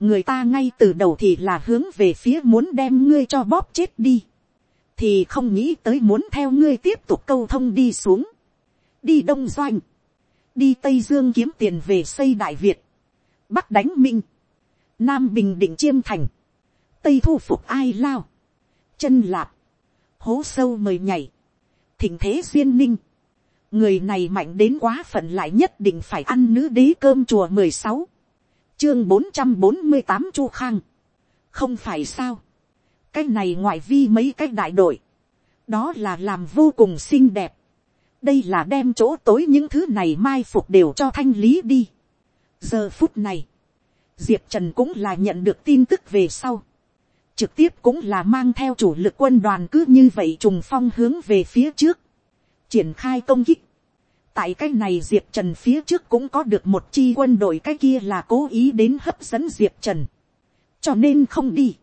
người ta ngay từ đầu thì là hướng về phía muốn đem ngươi cho bóp chết đi, thì không nghĩ tới muốn theo ngươi tiếp tục câu thông đi xuống, đi đông doanh, đi tây dương kiếm tiền về xây đại việt, bắc đánh minh, nam bình định chiêm thành, tây thu phục ai lao, chân lạp, hố sâu mời nhảy, thỉnh thế duyên ninh, người này mạnh đến quá phận lại nhất định phải ăn nữ đế cơm chùa mười sáu, chương bốn trăm bốn mươi tám chu khang, không phải sao, cái này ngoại vi mấy cái đại đội, đó là làm vô cùng xinh đẹp, đây là đem chỗ tối những thứ này mai phục đều cho thanh lý đi. giờ phút này, diệp trần cũng là nhận được tin tức về sau, trực tiếp cũng là mang theo chủ lực quân đoàn cứ như vậy trùng phong hướng về phía trước, triển khai công kích. tại cái này diệp trần phía trước cũng có được một chi quân đội cái kia là cố ý đến hấp dẫn diệp trần, cho nên không đi.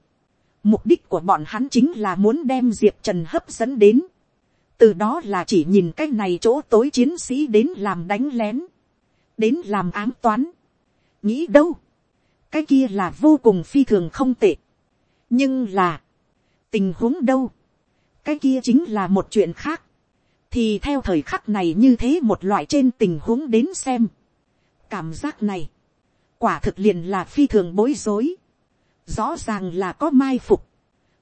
mục đích của bọn hắn chính là muốn đem diệp trần hấp dẫn đến, từ đó là chỉ nhìn cái này chỗ tối chiến sĩ đến làm đánh lén, đến làm ám toán, nghĩ đâu, cái kia là vô cùng phi thường không tệ, nhưng là, tình huống đâu, cái kia chính là một chuyện khác, thì theo thời khắc này như thế một loại trên tình huống đến xem, cảm giác này, quả thực liền là phi thường bối rối, rõ ràng là có mai phục,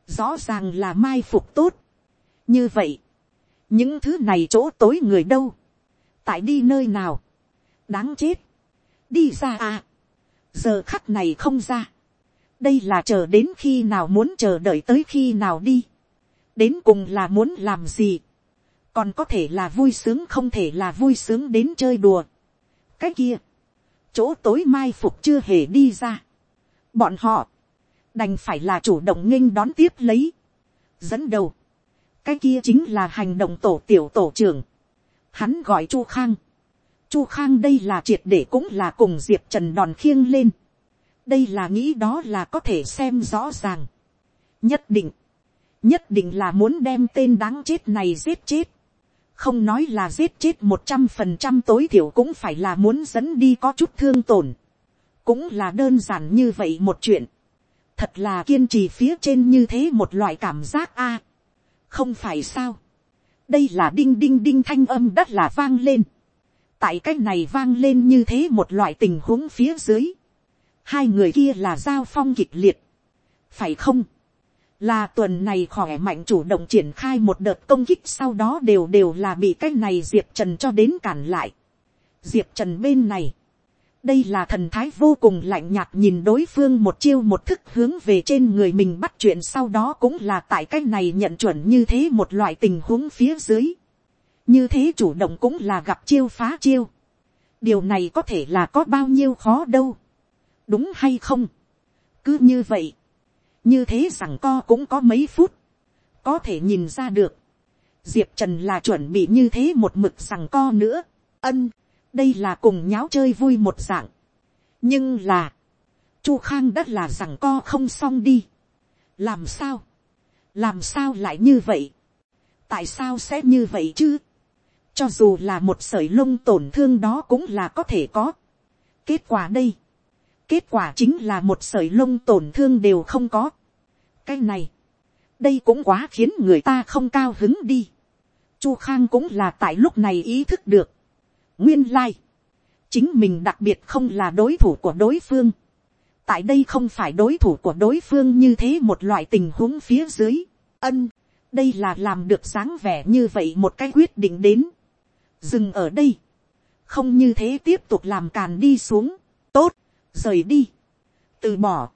rõ ràng là mai phục tốt, như vậy, những thứ này chỗ tối người đâu, tại đi nơi nào, đáng chết, đi ra à, giờ khắc này không ra, đây là chờ đến khi nào muốn chờ đợi tới khi nào đi, đến cùng là muốn làm gì, còn có thể là vui sướng không thể là vui sướng đến chơi đùa. cái kia, chỗ tối mai phục chưa hề đi ra, bọn họ, đành phải là chủ động nghênh đón tiếp lấy, dẫn đầu, cái kia chính là hành động tổ tiểu tổ trưởng, hắn gọi chu khang, chu khang đây là triệt để cũng là cùng diệp trần đòn khiêng lên, đây là nghĩ đó là có thể xem rõ ràng. nhất định, nhất định là muốn đem tên đáng chết này giết chết không nói là giết chết một trăm phần trăm tối thiểu cũng phải là muốn dẫn đi có chút thương tổn. cũng là đơn giản như vậy một chuyện. thật là kiên trì phía trên như thế một loại cảm giác a. không phải sao. đây là đinh đinh đinh thanh âm đất là vang lên. tại cái này vang lên như thế một loại tình huống phía dưới. hai người kia là giao phong kịch liệt. phải không là tuần này khỏe mạnh chủ động triển khai một đợt công kích sau đó đều đều là bị cái này diệp trần cho đến cản lại. diệp trần bên này đây là thần thái vô cùng lạnh nhạt nhìn đối phương một chiêu một thức hướng về trên người mình bắt chuyện sau đó cũng là tại cái này nhận chuẩn như thế một loại tình huống phía dưới. như thế chủ động cũng là gặp chiêu phá chiêu. điều này có thể là có bao nhiêu khó đâu. đúng hay không. cứ như vậy như thế rằng co cũng có mấy phút. có thể nhìn ra được. diệp trần là chuẩn bị như thế một mực rằng co nữa. ân đây là cùng nháo chơi vui một dạng. nhưng là, chu khang đã là rằng co không xong đi. làm sao, làm sao lại như vậy, tại sao sẽ như vậy chứ, cho dù là một sởi lông tổn thương đó cũng là có thể có. kết quả đây, kết quả chính là một sợi lông tổn thương đều không có. cái này, đây cũng quá khiến người ta không cao hứng đi. Chu khang cũng là tại lúc này ý thức được, nguyên lai, chính mình đặc biệt không là đối thủ của đối phương. tại đây không phải đối thủ của đối phương như thế một loại tình huống phía dưới. ân, đây là làm được sáng vẻ như vậy một cái quyết định đến. dừng ở đây. không như thế tiếp tục làm càn đi xuống. tốt, rời đi. từ bỏ.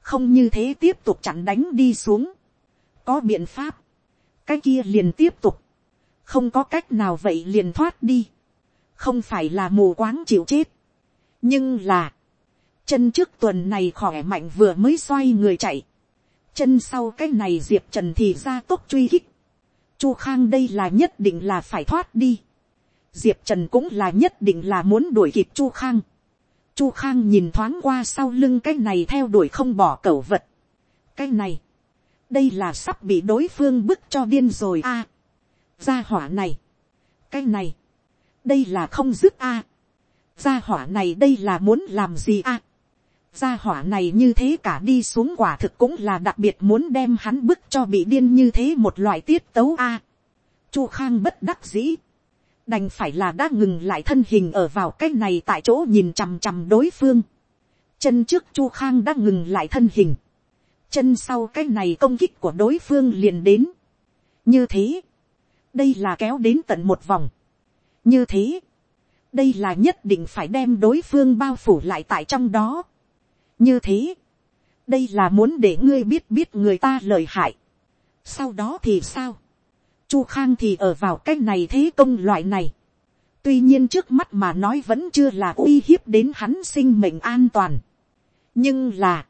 không như thế tiếp tục chặn đánh đi xuống. có biện pháp. cái kia liền tiếp tục. không có cách nào vậy liền thoát đi không phải là mù quáng chịu chết, nhưng là, chân trước tuần này khỏe mạnh vừa mới xoay người chạy, chân sau cái này diệp trần thì ra tốc truy hích, chu khang đây là nhất định là phải thoát đi, diệp trần cũng là nhất định là muốn đuổi kịp chu khang, chu khang nhìn thoáng qua sau lưng cái này theo đuổi không bỏ cẩu vật, cái này, đây là sắp bị đối phương bức cho điên rồi a, à, gia hỏa này, cái này, đây là không dứt a. gia hỏa này đây là muốn làm gì a. gia hỏa này như thế cả đi xuống quả thực cũng là đặc biệt muốn đem hắn bức cho bị điên như thế một loại tiết tấu a. chu khang bất đắc dĩ đành phải là đã ngừng lại thân hình ở vào cái này tại chỗ nhìn chằm chằm đối phương. chân trước chu khang đã ngừng lại thân hình. chân sau cái này công kích của đối phương liền đến. như thế, đây là kéo đến tận một vòng như thế, đây là nhất định phải đem đối phương bao phủ lại tại trong đó. như thế, đây là muốn để ngươi biết biết người ta lời hại. sau đó thì sao, chu khang thì ở vào cái này thế công loại này. tuy nhiên trước mắt mà nói vẫn chưa là uy hiếp đến hắn sinh mệnh an toàn. nhưng là,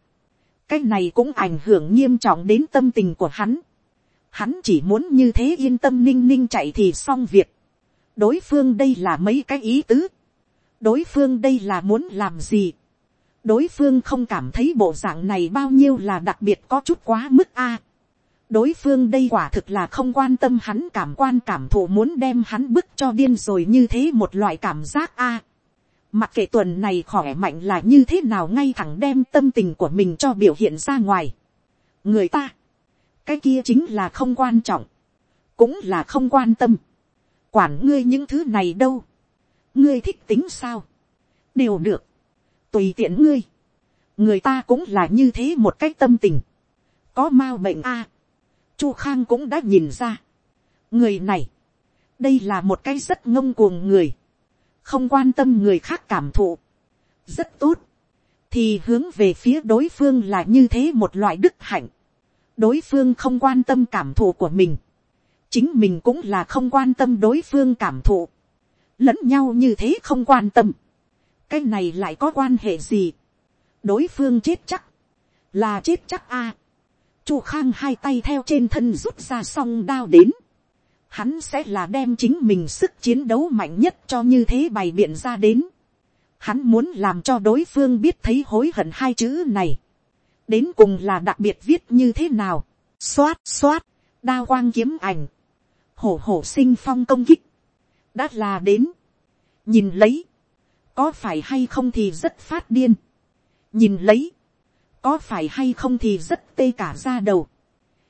cái này cũng ảnh hưởng nghiêm trọng đến tâm tình của hắn. Hắn chỉ muốn như thế yên tâm ninh ninh chạy thì xong việc đối phương đây là mấy cái ý tứ, đối phương đây là muốn làm gì, đối phương không cảm thấy bộ dạng này bao nhiêu là đặc biệt có chút quá mức a đối phương đây quả thực là không quan tâm hắn cảm quan cảm thụ muốn đem hắn bức cho điên rồi như thế một loại cảm giác a. mặc kệ tuần này khỏe mạnh là như thế nào ngay thẳng đem tâm tình của mình cho biểu hiện ra ngoài. người ta, cái kia chính là không quan trọng, cũng là không quan tâm. Quản ngươi những thứ này đâu, ngươi thích tính sao, đều được, tùy tiện ngươi, người ta cũng là như thế một cách tâm tình, có m a bệnh a, chu khang cũng đã nhìn ra, người này, đây là một cái rất ngông cuồng người, không quan tâm người khác cảm thụ, rất tốt, thì hướng về phía đối phương là như thế một loại đức hạnh, đối phương không quan tâm cảm thụ của mình, chính mình cũng là không quan tâm đối phương cảm thụ, lẫn nhau như thế không quan tâm, cái này lại có quan hệ gì, đối phương chết chắc, là chết chắc a, chu khang hai tay theo trên thân rút ra song đao đến, hắn sẽ là đem chính mình sức chiến đấu mạnh nhất cho như thế bày biện ra đến, hắn muốn làm cho đối phương biết thấy hối hận hai chữ này, đến cùng là đặc biệt viết như thế nào, xoát xoát, đao quang kiếm ảnh, hổ hổ sinh phong công kích, đã là đến, nhìn lấy, có phải hay không thì rất phát điên, nhìn lấy, có phải hay không thì rất tê cả ra đầu,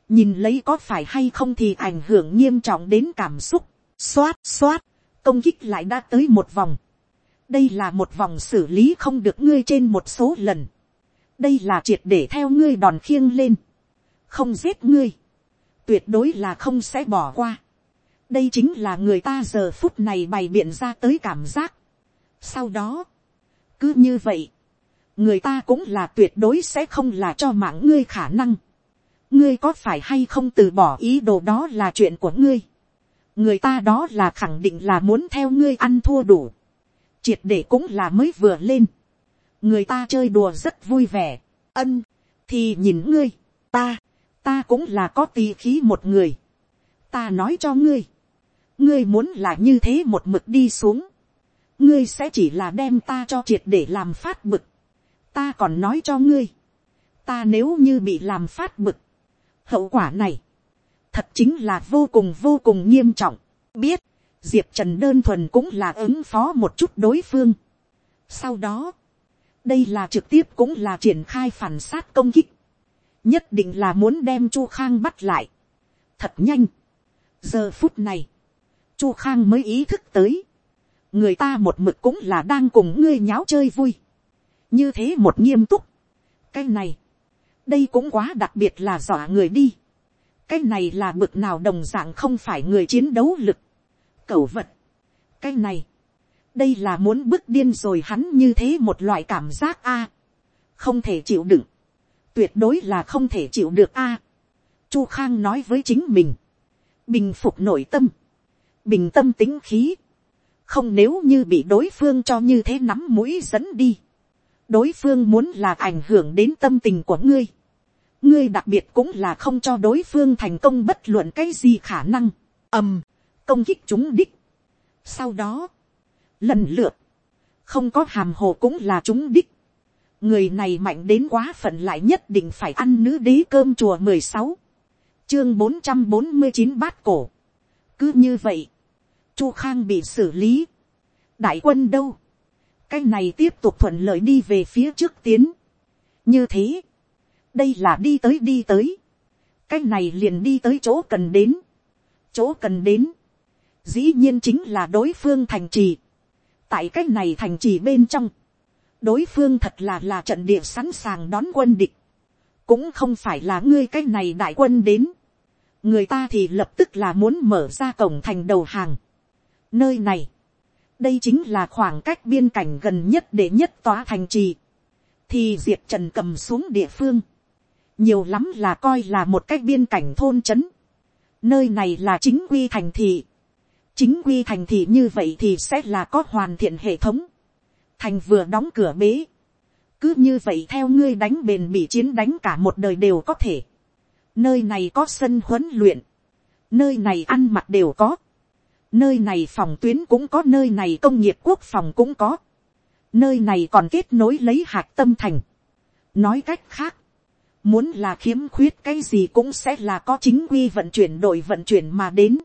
nhìn lấy có phải hay không thì ảnh hưởng nghiêm trọng đến cảm xúc, xoát xoát, công kích lại đã tới một vòng, đây là một vòng xử lý không được ngươi trên một số lần, đây là triệt để theo ngươi đòn khiêng lên, không giết ngươi, tuyệt đối là không sẽ bỏ qua, đây chính là người ta giờ phút này bày biện ra tới cảm giác. sau đó, cứ như vậy, người ta cũng là tuyệt đối sẽ không là cho mạng ngươi khả năng. ngươi có phải hay không từ bỏ ý đồ đó là chuyện của ngươi. người ta đó là khẳng định là muốn theo ngươi ăn thua đủ. triệt để cũng là mới vừa lên. người ta chơi đùa rất vui vẻ. ân, thì nhìn ngươi, ta, ta cũng là có tì khí một người. ta nói cho ngươi, ngươi muốn là như thế một mực đi xuống, ngươi sẽ chỉ là đem ta cho triệt để làm phát bực ta còn nói cho ngươi, ta nếu như bị làm phát bực, hậu quả này, thật chính là vô cùng vô cùng nghiêm trọng. biết, diệp trần đơn thuần cũng là ứng phó một chút đối phương. sau đó, đây là trực tiếp cũng là triển khai phản sát công kích, nhất định là muốn đem chu khang bắt lại. thật nhanh. giờ phút này, chu khang mới ý thức tới, người ta một mực cũng là đang cùng ngươi nháo chơi vui, như thế một nghiêm túc, cái này, đây cũng quá đặc biệt là dọa người đi, cái này là bực nào đồng d ạ n g không phải người chiến đấu lực, cẩu vật, cái này, đây là muốn bước điên rồi hắn như thế một loại cảm giác a, không thể chịu đựng, tuyệt đối là không thể chịu được a, chu khang nói với chính mình, bình phục nội tâm, bình tâm tính khí, không nếu như bị đối phương cho như thế nắm mũi dẫn đi, đối phương muốn là ảnh hưởng đến tâm tình của ngươi, ngươi đặc biệt cũng là không cho đối phương thành công bất luận cái gì khả năng, ầm, công kích chúng đích. sau đó, lần lượt, không có hàm hồ cũng là chúng đích, người này mạnh đến quá phận lại nhất định phải ăn nữ đế cơm chùa mười sáu, chương bốn trăm bốn mươi chín bát cổ, cứ như vậy, chu khang bị xử lý, đại quân đâu, cái này tiếp tục thuận lợi đi về phía trước tiến, như thế, đây là đi tới đi tới, cái này liền đi tới chỗ cần đến, chỗ cần đến, dĩ nhiên chính là đối phương thành trì, tại cái này thành trì bên trong, đối phương thật là là trận địa sẵn sàng đón quân địch, cũng không phải là ngươi cái này đại quân đến, người ta thì lập tức là muốn mở ra cổng thành đầu hàng. Nơi này, đây chính là khoảng cách biên cảnh gần nhất để nhất tòa thành trì. Thì diệp trần cầm xuống địa phương. Nhiều lắm là coi là một cách biên cảnh thôn trấn. Nơi này là chính quy thành thị. Chính quy thành thị như vậy thì sẽ là có hoàn thiện hệ thống. Thành vừa đóng cửa bế. Cứ như vậy theo ngươi đánh bền bị chiến đánh cả một đời đều có thể nơi này có sân huấn luyện, nơi này ăn mặc đều có, nơi này phòng tuyến cũng có, nơi này công nghiệp quốc phòng cũng có, nơi này còn kết nối lấy hạt tâm thành. nói cách khác, muốn là khiếm khuyết cái gì cũng sẽ là có chính quy vận chuyển đội vận chuyển mà đến.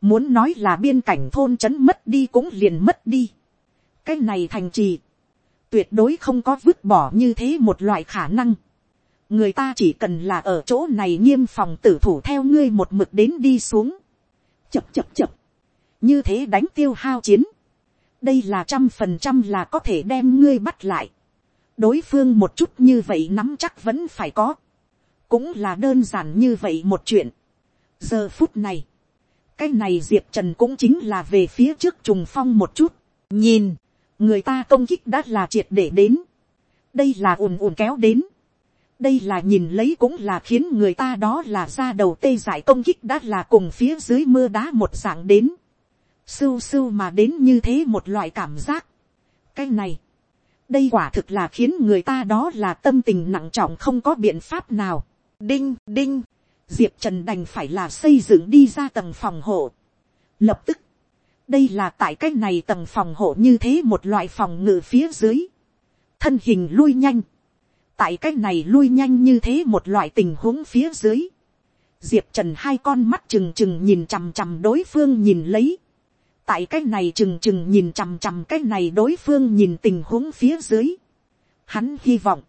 muốn nói là biên cảnh thôn trấn mất đi cũng liền mất đi. cái này thành trì, tuyệt đối không có vứt bỏ như thế một loại khả năng người ta chỉ cần là ở chỗ này nghiêm phòng tử thủ theo ngươi một mực đến đi xuống. chập chập chập như thế đánh tiêu hao chiến. đây là trăm phần trăm là có thể đem ngươi bắt lại. đối phương một chút như vậy nắm chắc vẫn phải có. cũng là đơn giản như vậy một chuyện. giờ phút này, cái này diệp trần cũng chính là về phía trước trùng phong một chút. nhìn, người ta công kích đã là triệt để đến. đây là ùn ùn kéo đến đây là nhìn lấy cũng là khiến người ta đó là ra đầu tê giải công kích đã là cùng phía dưới mưa đá một dạng đến. Sưu sưu mà đến như thế một loại cảm giác. cái này, đây quả thực là khiến người ta đó là tâm tình nặng trọng không có biện pháp nào. đinh đinh, diệp trần đành phải là xây dựng đi ra tầng phòng hộ. lập tức, đây là tại cái này tầng phòng hộ như thế một loại phòng ngự phía dưới. thân hình lui nhanh tại cái này lui nhanh như thế một loại tình huống phía dưới, diệp trần hai con mắt trừng trừng nhìn chằm chằm đối phương nhìn lấy, tại cái này trừng trừng nhìn chằm chằm cái này đối phương nhìn tình huống phía dưới, hắn hy vọng,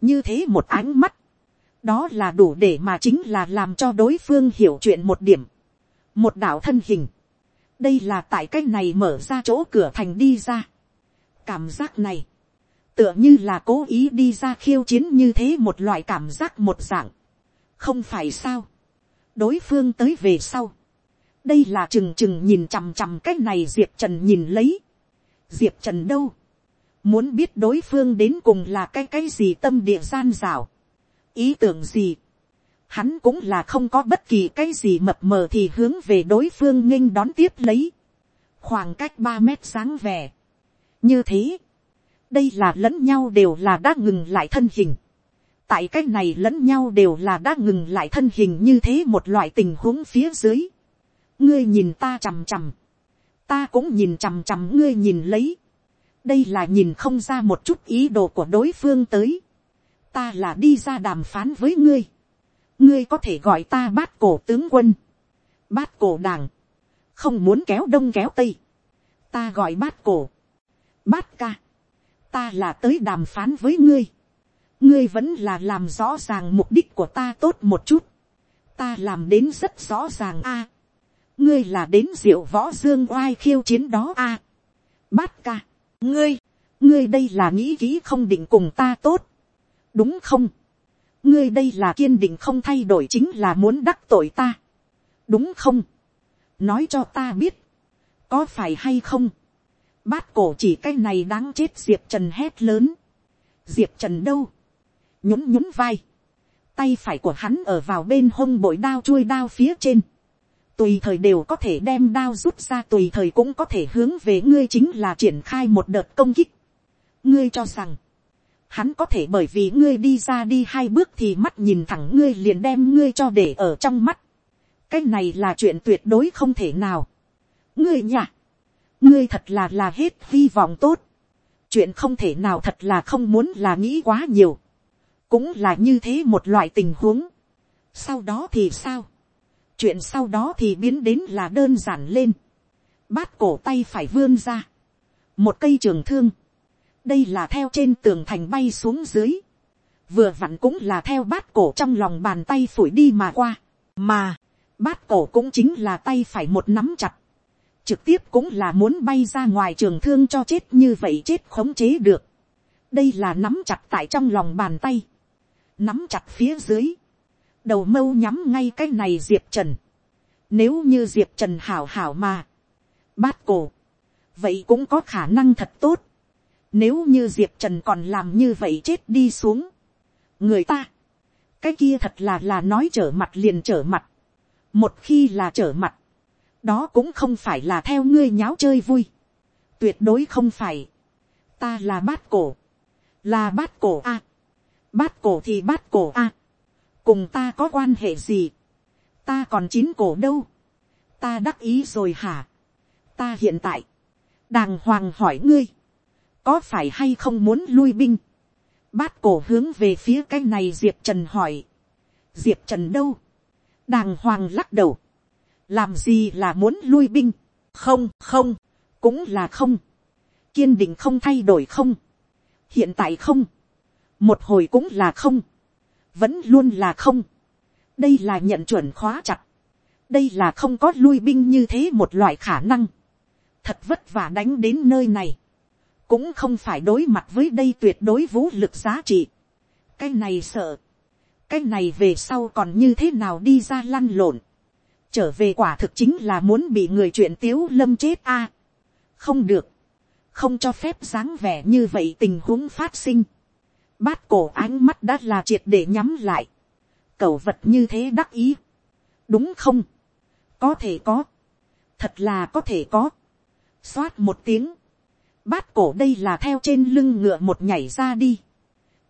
như thế một ánh mắt, đó là đủ để mà chính là làm cho đối phương hiểu chuyện một điểm, một đạo thân hình, đây là tại cái này mở ra chỗ cửa thành đi ra, cảm giác này, tựa như là cố ý đi ra khiêu chiến như thế một loại cảm giác một dạng, không phải sao, đối phương tới về sau, đây là trừng trừng nhìn chằm chằm cái này diệp trần nhìn lấy, diệp trần đâu, muốn biết đối phương đến cùng là cái cái gì tâm địa gian rào, ý tưởng gì, hắn cũng là không có bất kỳ cái gì mập mờ thì hướng về đối phương nghênh đón tiếp lấy, khoảng cách ba mét sáng vẻ. như thế, đây là lẫn nhau đều là đã ngừng lại thân hình, tại cái này lẫn nhau đều là đã ngừng lại thân hình như thế một loại tình huống phía dưới, ngươi nhìn ta chằm chằm, ta cũng nhìn chằm chằm ngươi nhìn lấy, đây là nhìn không ra một chút ý đồ của đối phương tới, ta là đi ra đàm phán với ngươi, ngươi có thể gọi ta bát cổ tướng quân, bát cổ đảng, không muốn kéo đông kéo tây, ta gọi bát cổ, bát ca, ta là tới đàm phán với ngươi, ngươi vẫn là làm rõ ràng mục đích của ta tốt một chút, ta làm đến rất rõ ràng a, ngươi là đến diệu võ dương oai khiêu chiến đó a, bát ca, ngươi, ngươi đây là nghĩ kỹ không định cùng ta tốt, đúng không, ngươi đây là kiên định không thay đổi chính là muốn đắc tội ta, đúng không, nói cho ta biết, có phải hay không, bát cổ chỉ cái này đáng chết diệp trần hét lớn, diệp trần đâu, nhún nhún vai, tay phải của hắn ở vào bên hông bội đao chuôi đao phía trên, tùy thời đều có thể đem đao rút ra tùy thời cũng có thể hướng về ngươi chính là triển khai một đợt công kích. ngươi cho rằng, hắn có thể bởi vì ngươi đi ra đi hai bước thì mắt nhìn thẳng ngươi liền đem ngươi cho để ở trong mắt. cái này là chuyện tuyệt đối không thể nào. ngươi nhả, ngươi thật là là hết hy vọng tốt. chuyện không thể nào thật là không muốn là nghĩ quá nhiều. cũng là như thế một loại tình huống. sau đó thì sao chuyện sau đó thì biến đến là đơn giản lên. bát cổ tay phải vươn ra. một cây trường thương. đây là theo trên tường thành bay xuống dưới. vừa vặn cũng là theo bát cổ trong lòng bàn tay phủi đi mà qua. mà, bát cổ cũng chính là tay phải một nắm chặt. trực tiếp cũng là muốn bay ra ngoài trường thương cho chết như vậy chết khống chế được. đây là nắm chặt tại trong lòng bàn tay. nắm chặt phía dưới đầu mâu nhắm ngay cái này diệp trần. Nếu như diệp trần hảo hảo mà, bát cổ, vậy cũng có khả năng thật tốt. Nếu như diệp trần còn làm như vậy chết đi xuống, người ta, cái kia thật là là nói trở mặt liền trở mặt. Một khi là trở mặt, đó cũng không phải là theo ngươi nháo chơi vui. Tuyệt đối không phải. Ta là bát cổ. Là bát cổ a. Bát cổ thì bát cổ a cùng ta có quan hệ gì, ta còn chín cổ đâu, ta đắc ý rồi hả, ta hiện tại, đàng hoàng hỏi ngươi, có phải hay không muốn lui binh, bát cổ hướng về phía cái này diệp trần hỏi, diệp trần đâu, đàng hoàng lắc đầu, làm gì là muốn lui binh, không không, cũng là không, kiên định không thay đổi không, hiện tại không, một hồi cũng là không, vẫn luôn là không. đây là nhận chuẩn khóa chặt. đây là không có lui binh như thế một loại khả năng. thật vất vả đánh đến nơi này. cũng không phải đối mặt với đây tuyệt đối vũ lực giá trị. cái này sợ. cái này về sau còn như thế nào đi ra lăn lộn. trở về quả thực chính là muốn bị người chuyện tiếu lâm chết a. không được. không cho phép dáng vẻ như vậy tình huống phát sinh Bát cổ ánh mắt đã là triệt để nhắm lại. Cẩu vật như thế đắc ý. Đúng không? Có thể có. Thật là có thể có. Xoát một tiếng. Bát cổ đây là theo trên lưng ngựa một nhảy ra đi.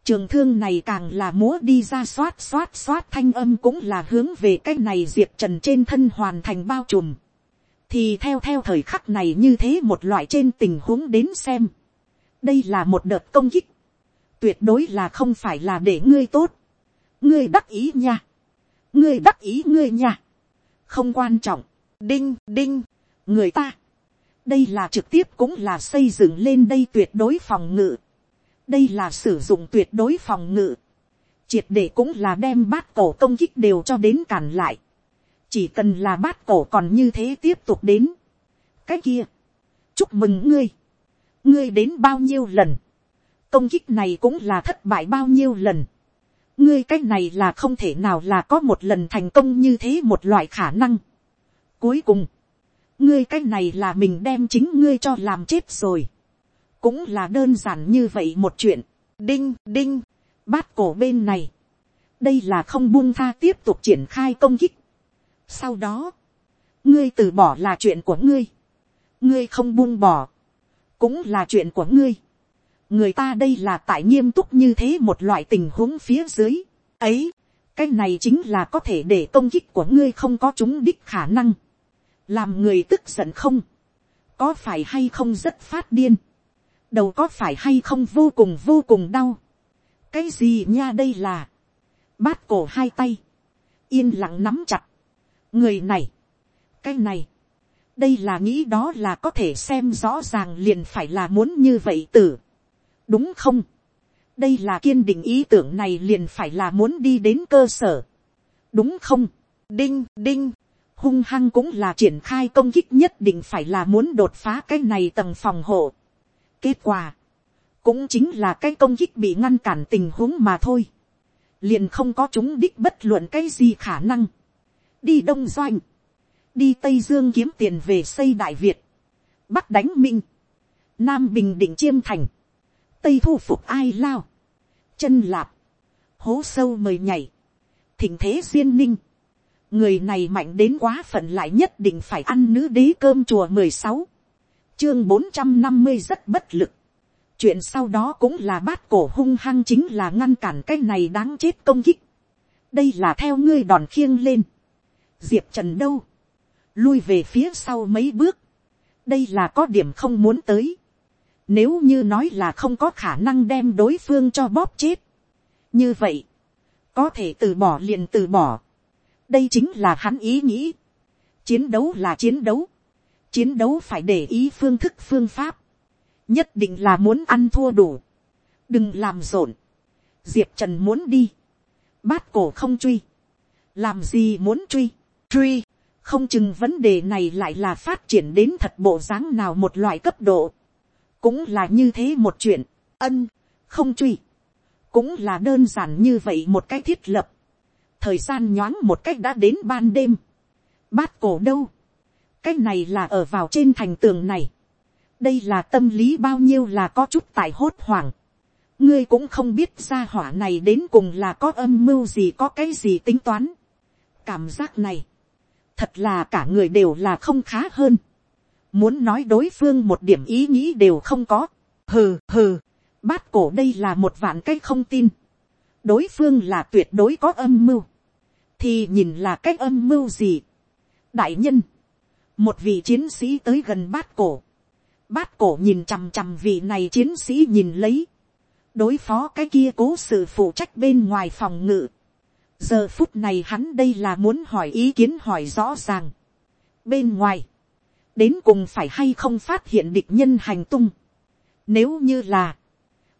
Trường thương này càng là múa đi ra xoát xoát xoát thanh âm cũng là hướng về cái này diệp trần trên thân hoàn thành bao trùm. Thì theo theo thời khắc này như thế một loại trên tình huống đến xem. Đây là một đợt công kích tuyệt đối là không phải là để ngươi tốt, ngươi đắc ý nha, ngươi đắc ý ngươi nha, không quan trọng, đinh đinh, người ta, đây là trực tiếp cũng là xây dựng lên đây tuyệt đối phòng ngự, đây là sử dụng tuyệt đối phòng ngự, triệt để cũng là đem bát cổ công kích đều cho đến cản lại, chỉ cần là bát cổ còn như thế tiếp tục đến, cái kia, chúc mừng ngươi, ngươi đến bao nhiêu lần, công kích này cũng là thất bại bao nhiêu lần, ngươi cái này là không thể nào là có một lần thành công như thế một loại khả năng. Cuối cùng, ngươi cái này là mình đem chính ngươi cho làm chết rồi. cũng là đơn giản như vậy một chuyện. đinh đinh, bát cổ bên này. đây là không buông tha tiếp tục triển khai công kích. sau đó, ngươi từ bỏ là chuyện của ngươi. ngươi không buông bỏ, cũng là chuyện của ngươi người ta đây là tại nghiêm túc như thế một loại tình huống phía dưới. ấy, cái này chính là có thể để công kích của ngươi không có chúng đích khả năng. làm người tức giận không. có phải hay không rất phát điên. đầu có phải hay không vô cùng vô cùng đau. cái gì nha đây là. bát cổ hai tay. yên lặng nắm chặt. người này. cái này. đây là nghĩ đó là có thể xem rõ ràng liền phải là muốn như vậy tử đúng không? Đây là kiên định ý tưởng này liền phải là muốn đi đến cơ sở. Đúng không? Đinh đinh. Hung hăng cũng là triển khai công kích nhất định phải là muốn đột phá cái này tầng phòng hộ. Kết quả, cũng chính là cái công kích bị ngăn cản tình huống mà thôi. Liền không có chúng đích bất luận cái gì khả năng. Đi đông doanh. Đi tây dương kiếm tiền về xây đại việt. Bắc đánh minh. Nam bình định chiêm thành tây thu phục ai lao, chân lạp, hố sâu mời nhảy, thỉnh thế duyên ninh, người này mạnh đến quá phận lại nhất định phải ăn nữ đế cơm chùa mười sáu, chương bốn trăm năm mươi rất bất lực, chuyện sau đó cũng là bát cổ hung hăng chính là ngăn cản cái này đáng chết công kích, đây là theo ngươi đòn khiêng lên, diệp trần đâu, lui về phía sau mấy bước, đây là có điểm không muốn tới, nếu như nói là không có khả năng đem đối phương cho bóp chết. Như vậy. Có thể từ bỏ liền từ bỏ. Đây chính là hắn ý nghĩ. Chiến đấu là chiến đấu. Chiến đấu phải để ý phương thức phương pháp. Nhất định là muốn ăn thua đủ. Đừng làm rộn. Diệp Trần muốn đi. Bát cổ không truy. Làm gì muốn truy. Truy. Không chừng vấn đề này lại là phát triển đến thật bộ dáng nào một loại cấp độ cũng là như thế một chuyện, ân, không truy, cũng là đơn giản như vậy một cái thiết lập, thời gian nhoáng một cách đã đến ban đêm, bát cổ đâu, cái này là ở vào trên thành tường này, đây là tâm lý bao nhiêu là có chút tài hốt hoảng, ngươi cũng không biết ra hỏa này đến cùng là có âm mưu gì có cái gì tính toán, cảm giác này, thật là cả người đều là không khá hơn, muốn nói đối phương một điểm ý nghĩ đều không có, hừ hừ, bát cổ đây là một vạn cái không tin, đối phương là tuyệt đối có âm mưu, thì nhìn là cái âm mưu gì. đại nhân, một vị chiến sĩ tới gần bát cổ, bát cổ nhìn chằm chằm vị này chiến sĩ nhìn lấy, đối phó cái kia cố sự phụ trách bên ngoài phòng ngự. giờ phút này hắn đây là muốn hỏi ý kiến hỏi rõ ràng. bên ngoài, đến cùng phải hay không phát hiện địch nhân hành tung. Nếu như là,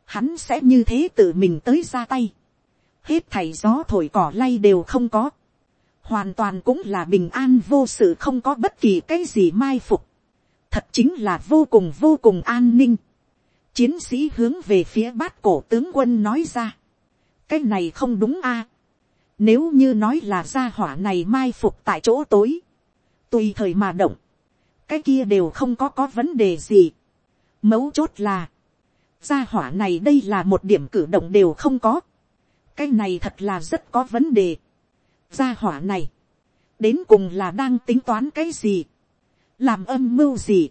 hắn sẽ như thế tự mình tới ra tay. Hết thảy gió thổi cỏ lay đều không có. Hoàn toàn cũng là bình an vô sự không có bất kỳ cái gì mai phục. Thật chính là vô cùng vô cùng an ninh. Chiến sĩ hướng về phía bát cổ tướng quân nói ra. Cái này không đúng a Nếu như nói là gia hỏa này mai phục tại chỗ tối. Tùy thời mà động cái kia đều không có có vấn đề gì. Mấu chốt là, gia hỏa này đây là một điểm cử động đều không có. cái này thật là rất có vấn đề. gia hỏa này, đến cùng là đang tính toán cái gì, làm âm mưu gì.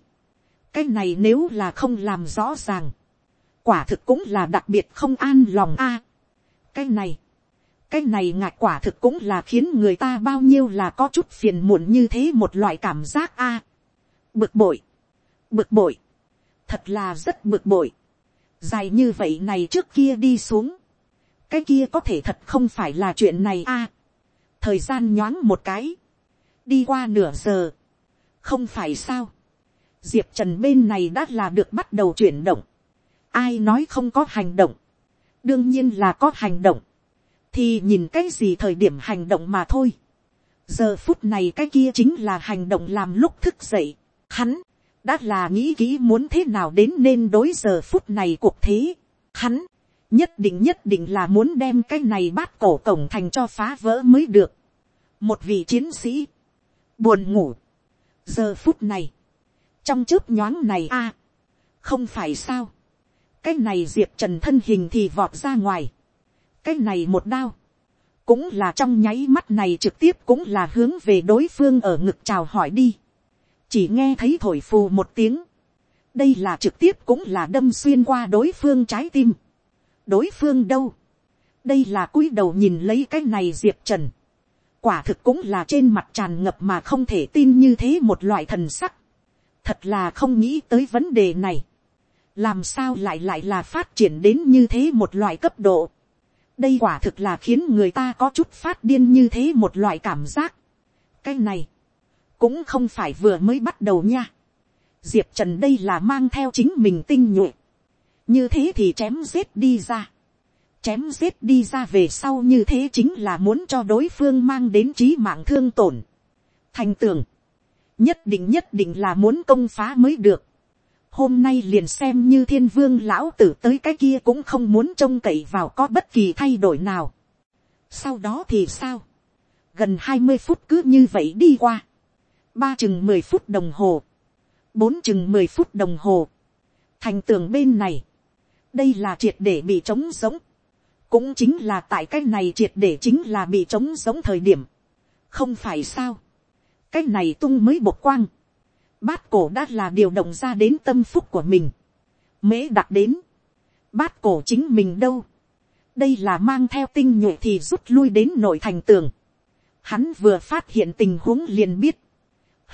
cái này nếu là không làm rõ ràng, quả thực cũng là đặc biệt không an lòng a. cái này, cái này ngạc quả thực cũng là khiến người ta bao nhiêu là có chút phiền muộn như thế một loại cảm giác a bực bội, bực bội, thật là rất bực bội, dài như vậy này trước kia đi xuống, cái kia có thể thật không phải là chuyện này a, thời gian nhoáng một cái, đi qua nửa giờ, không phải sao, diệp trần bên này đã là được bắt đầu chuyển động, ai nói không có hành động, đương nhiên là có hành động, thì nhìn cái gì thời điểm hành động mà thôi. giờ phút này cái kia chính là hành động làm lúc thức dậy hắn, đã là nghĩ kỹ muốn thế nào đến nên đối giờ phút này cuộc thế. hắn, nhất định nhất định là muốn đem cái này bát cổ cổng thành cho phá vỡ mới được. một vị chiến sĩ, buồn ngủ. giờ phút này, trong chớp nhoáng này a, không phải sao. cái này diệp trần thân hình thì vọt ra ngoài. cái này một đao, cũng là trong nháy mắt này trực tiếp cũng là hướng về đối phương ở ngực chào hỏi đi chỉ nghe thấy thổi phù một tiếng. đây là trực tiếp cũng là đâm xuyên qua đối phương trái tim. đối phương đâu. đây là cúi đầu nhìn lấy cái này diệp trần. quả thực cũng là trên mặt tràn ngập mà không thể tin như thế một loại thần sắc. thật là không nghĩ tới vấn đề này. làm sao lại lại là phát triển đến như thế một loại cấp độ đây quả thực là khiến người ta có chút phát điên như thế một loại cảm giác. cái này, cũng không phải vừa mới bắt đầu nha. diệp trần đây là mang theo chính mình tinh nhuệ. như thế thì chém giết đi ra. chém giết đi ra về sau như thế chính là muốn cho đối phương mang đến trí mạng thương tổn. thành tường, nhất định nhất định là muốn công phá mới được hôm nay liền xem như thiên vương lão tử tới cái kia cũng không muốn trông cậy vào có bất kỳ thay đổi nào. sau đó thì sao, gần hai mươi phút cứ như vậy đi qua, ba chừng mười phút đồng hồ, bốn chừng mười phút đồng hồ, thành tường bên này, đây là triệt để bị trống giống, cũng chính là tại cái này triệt để chính là bị trống giống thời điểm, không phải sao, cái này tung mới bột quang, bát cổ đã là điều động ra đến tâm phúc của mình. mễ đặt đến, bát cổ chính mình đâu. đây là mang theo tinh nhuệ thì rút lui đến nội thành tường. hắn vừa phát hiện tình huống liền biết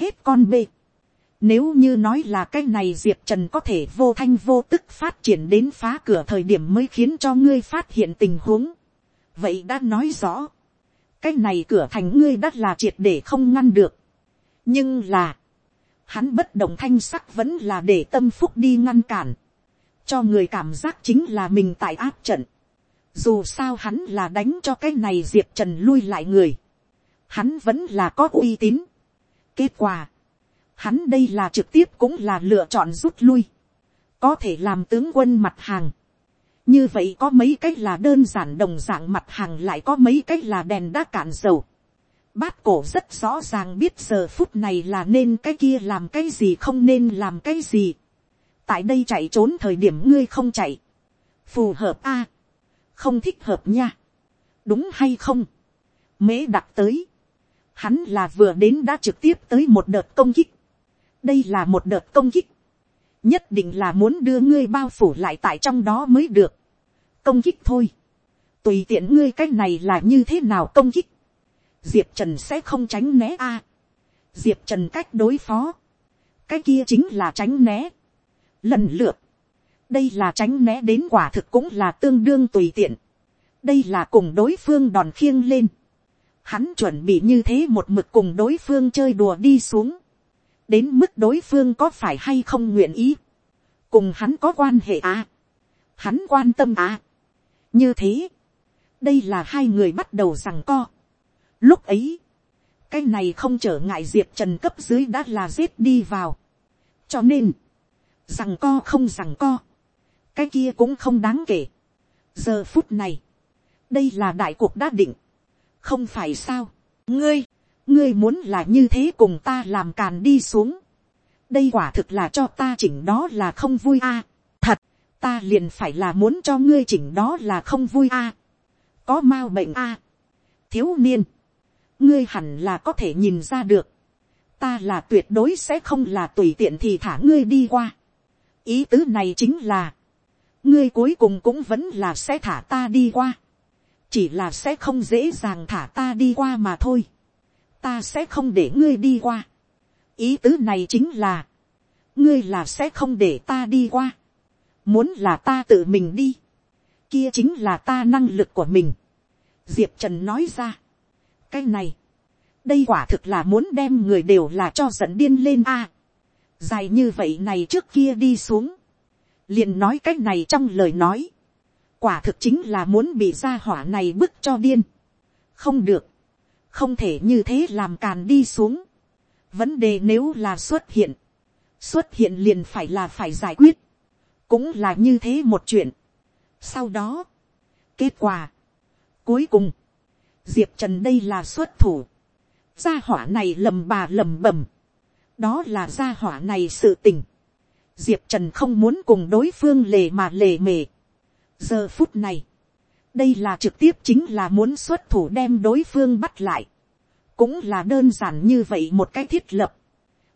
hết con bê. Nếu như nói là cái này Diệp Trần có thể vô thanh vô tức phát triển đến phá cửa thời điểm mới khiến cho ngươi phát hiện tình huống. Vậy đã nói rõ. Cái này cửa thành ngươi đã là triệt để không ngăn được. Nhưng là hắn bất động thanh sắc vẫn là để tâm phúc đi ngăn cản, cho người cảm giác chính là mình tại áp trận. Dù sao hắn là đánh cho cái này diệp trần lui lại người, hắn vẫn là có uy tín kết quả, hắn đây là trực tiếp cũng là lựa chọn rút lui, có thể làm tướng quân mặt hàng. như vậy có mấy cách là đơn giản đồng dạng mặt hàng lại có mấy cách là đèn đã cạn dầu Bát cổ rất rõ ràng biết giờ phút này là nên cái kia làm cái gì không nên làm cái gì. Tại đây chạy trốn thời điểm ngươi không chạy. Phù hợp a Không thích hợp nha. Đúng hay không? Mễ đặt tới. Hắn là vừa đến đã trực tiếp tới một đợt công kích. Đây là một đợt công kích. Nhất định là muốn đưa ngươi bao phủ lại tại trong đó mới được. Công kích thôi. Tùy tiện ngươi cái này là như thế nào công kích diệp trần sẽ không tránh né a. diệp trần cách đối phó, cái kia chính là tránh né. lần lượt, đây là tránh né đến quả thực cũng là tương đương tùy tiện. đây là cùng đối phương đòn khiêng lên hắn chuẩn bị như thế một mực cùng đối phương chơi đùa đi xuống. đến mức đối phương có phải hay không nguyện ý. cùng hắn có quan hệ à. hắn quan tâm à. như thế, đây là hai người bắt đầu rằng co Lúc ấy, cái này không trở ngại diệp trần cấp dưới đã là giết đi vào. cho nên, rằng co không rằng co, cái kia cũng không đáng kể. giờ phút này, đây là đại cuộc đã định, không phải sao, ngươi, ngươi muốn là như thế cùng ta làm càn đi xuống. đây quả thực là cho ta chỉnh đó là không vui a. thật, ta liền phải là muốn cho ngươi chỉnh đó là không vui a. có m a bệnh a. thiếu niên, ngươi hẳn là có thể nhìn ra được, ta là tuyệt đối sẽ không là tùy tiện thì thả ngươi đi qua. ý tứ này chính là, ngươi cuối cùng cũng vẫn là sẽ thả ta đi qua, chỉ là sẽ không dễ dàng thả ta đi qua mà thôi, ta sẽ không để ngươi đi qua. ý tứ này chính là, ngươi là sẽ không để ta đi qua, muốn là ta tự mình đi, kia chính là ta năng lực của mình. diệp trần nói ra, cái này, đây quả thực là muốn đem người đều là cho giận điên lên a. dài như vậy này trước kia đi xuống, liền nói cái này trong lời nói, quả thực chính là muốn bị gia hỏa này bức cho điên. không được, không thể như thế làm càn đi xuống. vấn đề nếu là xuất hiện, xuất hiện liền phải là phải giải quyết, cũng là như thế một chuyện. sau đó, kết quả, cuối cùng, diệp trần đây là xuất thủ, gia hỏa này lầm bà lầm bầm, đó là gia hỏa này sự tình, diệp trần không muốn cùng đối phương lề mà lề mề, giờ phút này, đây là trực tiếp chính là muốn xuất thủ đem đối phương bắt lại, cũng là đơn giản như vậy một cái thiết lập,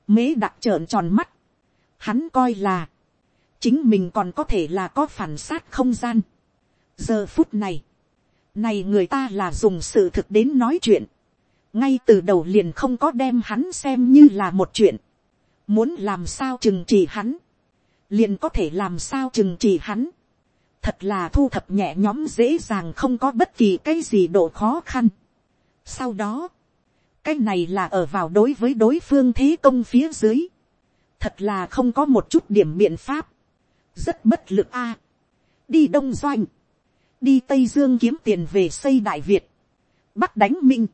mế đặc trợn tròn mắt, hắn coi là, chính mình còn có thể là có phản sát không gian. giờ phút này, này người ta là dùng sự thực đến nói chuyện, ngay từ đầu liền không có đem hắn xem như là một chuyện, muốn làm sao chừng trị hắn, liền có thể làm sao chừng trị hắn, thật là thu thập nhẹ nhóm dễ dàng không có bất kỳ cái gì độ khó khăn. sau đó, cái này là ở vào đối với đối phương thế công phía dưới, thật là không có một chút điểm biện pháp, rất bất lực a. đi đông doanh, đi tây dương kiếm tiền về xây đại việt, bắc đánh minh,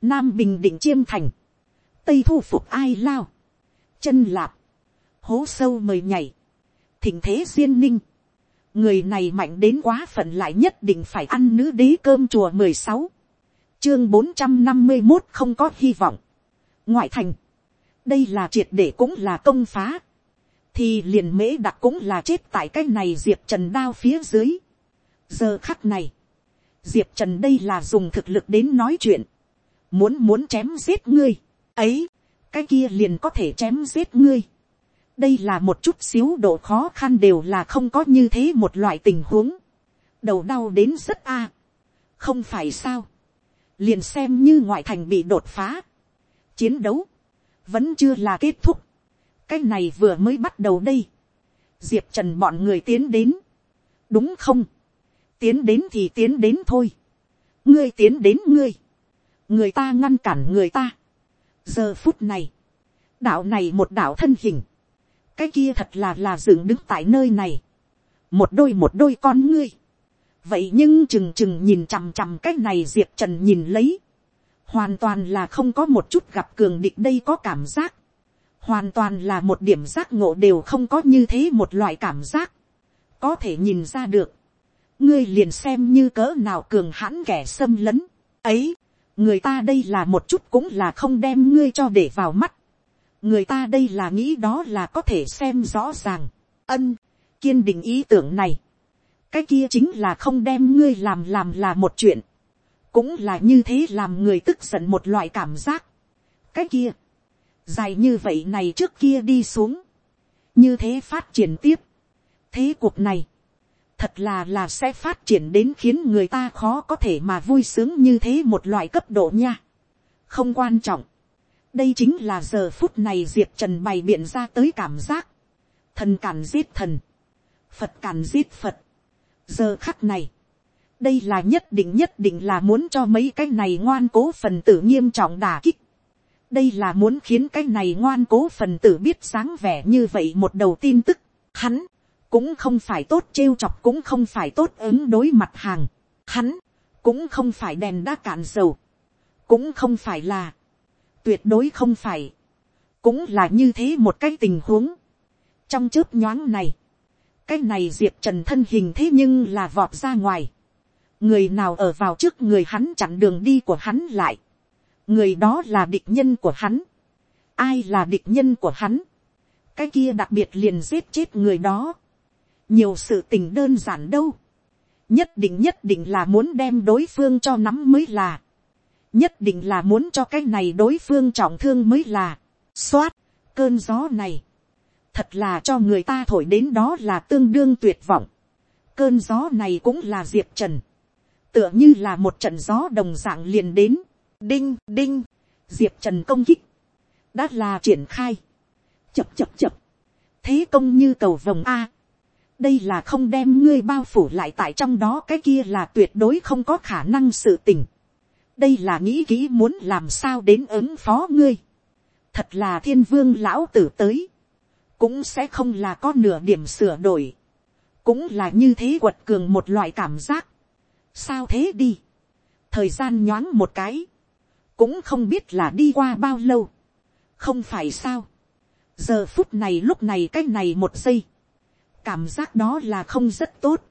nam bình định chiêm thành, tây thu phục ai lao, chân lạp, hố sâu mời nhảy, thỉnh thế duyên ninh, người này mạnh đến quá phận lại nhất định phải ăn nữ đế cơm chùa mười sáu, chương bốn trăm năm mươi một không có hy vọng, ngoại thành, đây là triệt để cũng là công phá, thì liền mễ đặc cũng là chết tại cái này diệp trần đao phía dưới. giờ khắc này, diệp trần đây là dùng thực lực đến nói chuyện, muốn muốn chém giết ngươi, ấy, cái kia liền có thể chém giết ngươi đây là một chút xíu độ khó khăn đều là không có như thế một loại tình huống, đầu đau đến rất a, không phải sao, liền xem như ngoại thành bị đột phá, chiến đấu, vẫn chưa là kết thúc, cái này vừa mới bắt đầu đây, diệp trần bọn người tiến đến, đúng không, tiến đến thì tiến đến thôi, ngươi tiến đến ngươi, người ta ngăn cản người ta. giờ phút này, đạo này một đạo thân hình, cái kia thật là là dựng đứng tại nơi này, một đôi một đôi con ngươi, vậy nhưng chừng chừng nhìn chằm chằm cái này diệp trần nhìn lấy, hoàn toàn là không có một chút gặp cường địch đây có cảm giác, hoàn toàn là một điểm giác ngộ đều không có như thế một loại cảm giác, có thể nhìn ra được, ngươi liền xem như cỡ nào cường hãn kẻ xâm lấn, ấy, người ta đây là một chút cũng là không đem ngươi cho để vào mắt, người ta đây là nghĩ đó là có thể xem rõ ràng, ân, kiên định ý tưởng này, cái kia chính là không đem ngươi làm làm là một chuyện, cũng là như thế làm người tức giận một loại cảm giác, cái kia, dài như vậy này trước kia đi xuống, như thế phát triển tiếp, thế cuộc này, thật là là sẽ phát triển đến khiến người ta khó có thể mà vui sướng như thế một loại cấp độ nha. không quan trọng, đây chính là giờ phút này diệp trần bày biện ra tới cảm giác, thần càn giết thần, phật càn giết phật. giờ khắc này, đây là nhất định nhất định là muốn cho mấy cái này ngoan cố phần tử nghiêm trọng đà kích đây là muốn khiến cái này ngoan cố phần tử biết sáng vẻ như vậy một đầu tin tức. Hắn, cũng không phải tốt trêu chọc cũng không phải tốt ứng đối mặt hàng. Hắn, cũng không phải đèn đã cạn dầu. Cũng không phải là, tuyệt đối không phải. Cũng là như thế một cái tình huống. Trong chớp nhoáng này, cái này diệp trần thân hình thế nhưng là vọt ra ngoài. Người nào ở vào trước người hắn chặn đường đi của hắn lại người đó là địch nhân của hắn. ai là địch nhân của hắn. cái kia đặc biệt liền giết chết người đó. nhiều sự tình đơn giản đâu. nhất định nhất định là muốn đem đối phương cho nắm mới là nhất định là muốn cho cái này đối phương trọng thương mới là. xoát, cơn gió này. thật là cho người ta thổi đến đó là tương đương tuyệt vọng. cơn gió này cũng là diệp trần. tựa như là một trận gió đồng dạng liền đến Đinh, đinh, diệp trần công kích, đã là triển khai, chập chập chập, thế công như cầu vồng a, đây là không đem ngươi bao phủ lại tại trong đó cái kia là tuyệt đối không có khả năng sự tình, đây là nghĩ kỹ muốn làm sao đến ứng phó ngươi, thật là thiên vương lão tử tới, cũng sẽ không là có nửa điểm sửa đổi, cũng là như thế quật cường một loại cảm giác. sao thế đi, thời gian nhoáng một cái, cũng không biết là đi qua bao lâu, không phải sao, giờ phút này lúc này cái này một giây, cảm giác đó là không rất tốt,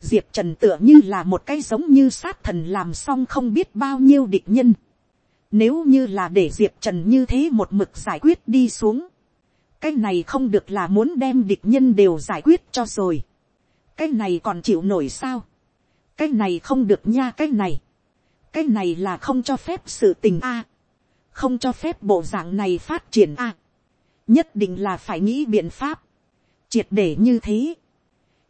diệp trần tựa như là một cái giống như sát thần làm xong không biết bao nhiêu địch nhân, nếu như là để diệp trần như thế một mực giải quyết đi xuống, cái này không được là muốn đem địch nhân đều giải quyết cho rồi, cái này còn chịu nổi sao, cái này không được nha cái này, cái này là không cho phép sự tình a, không cho phép bộ dạng này phát triển a, nhất định là phải nghĩ biện pháp, triệt để như thế,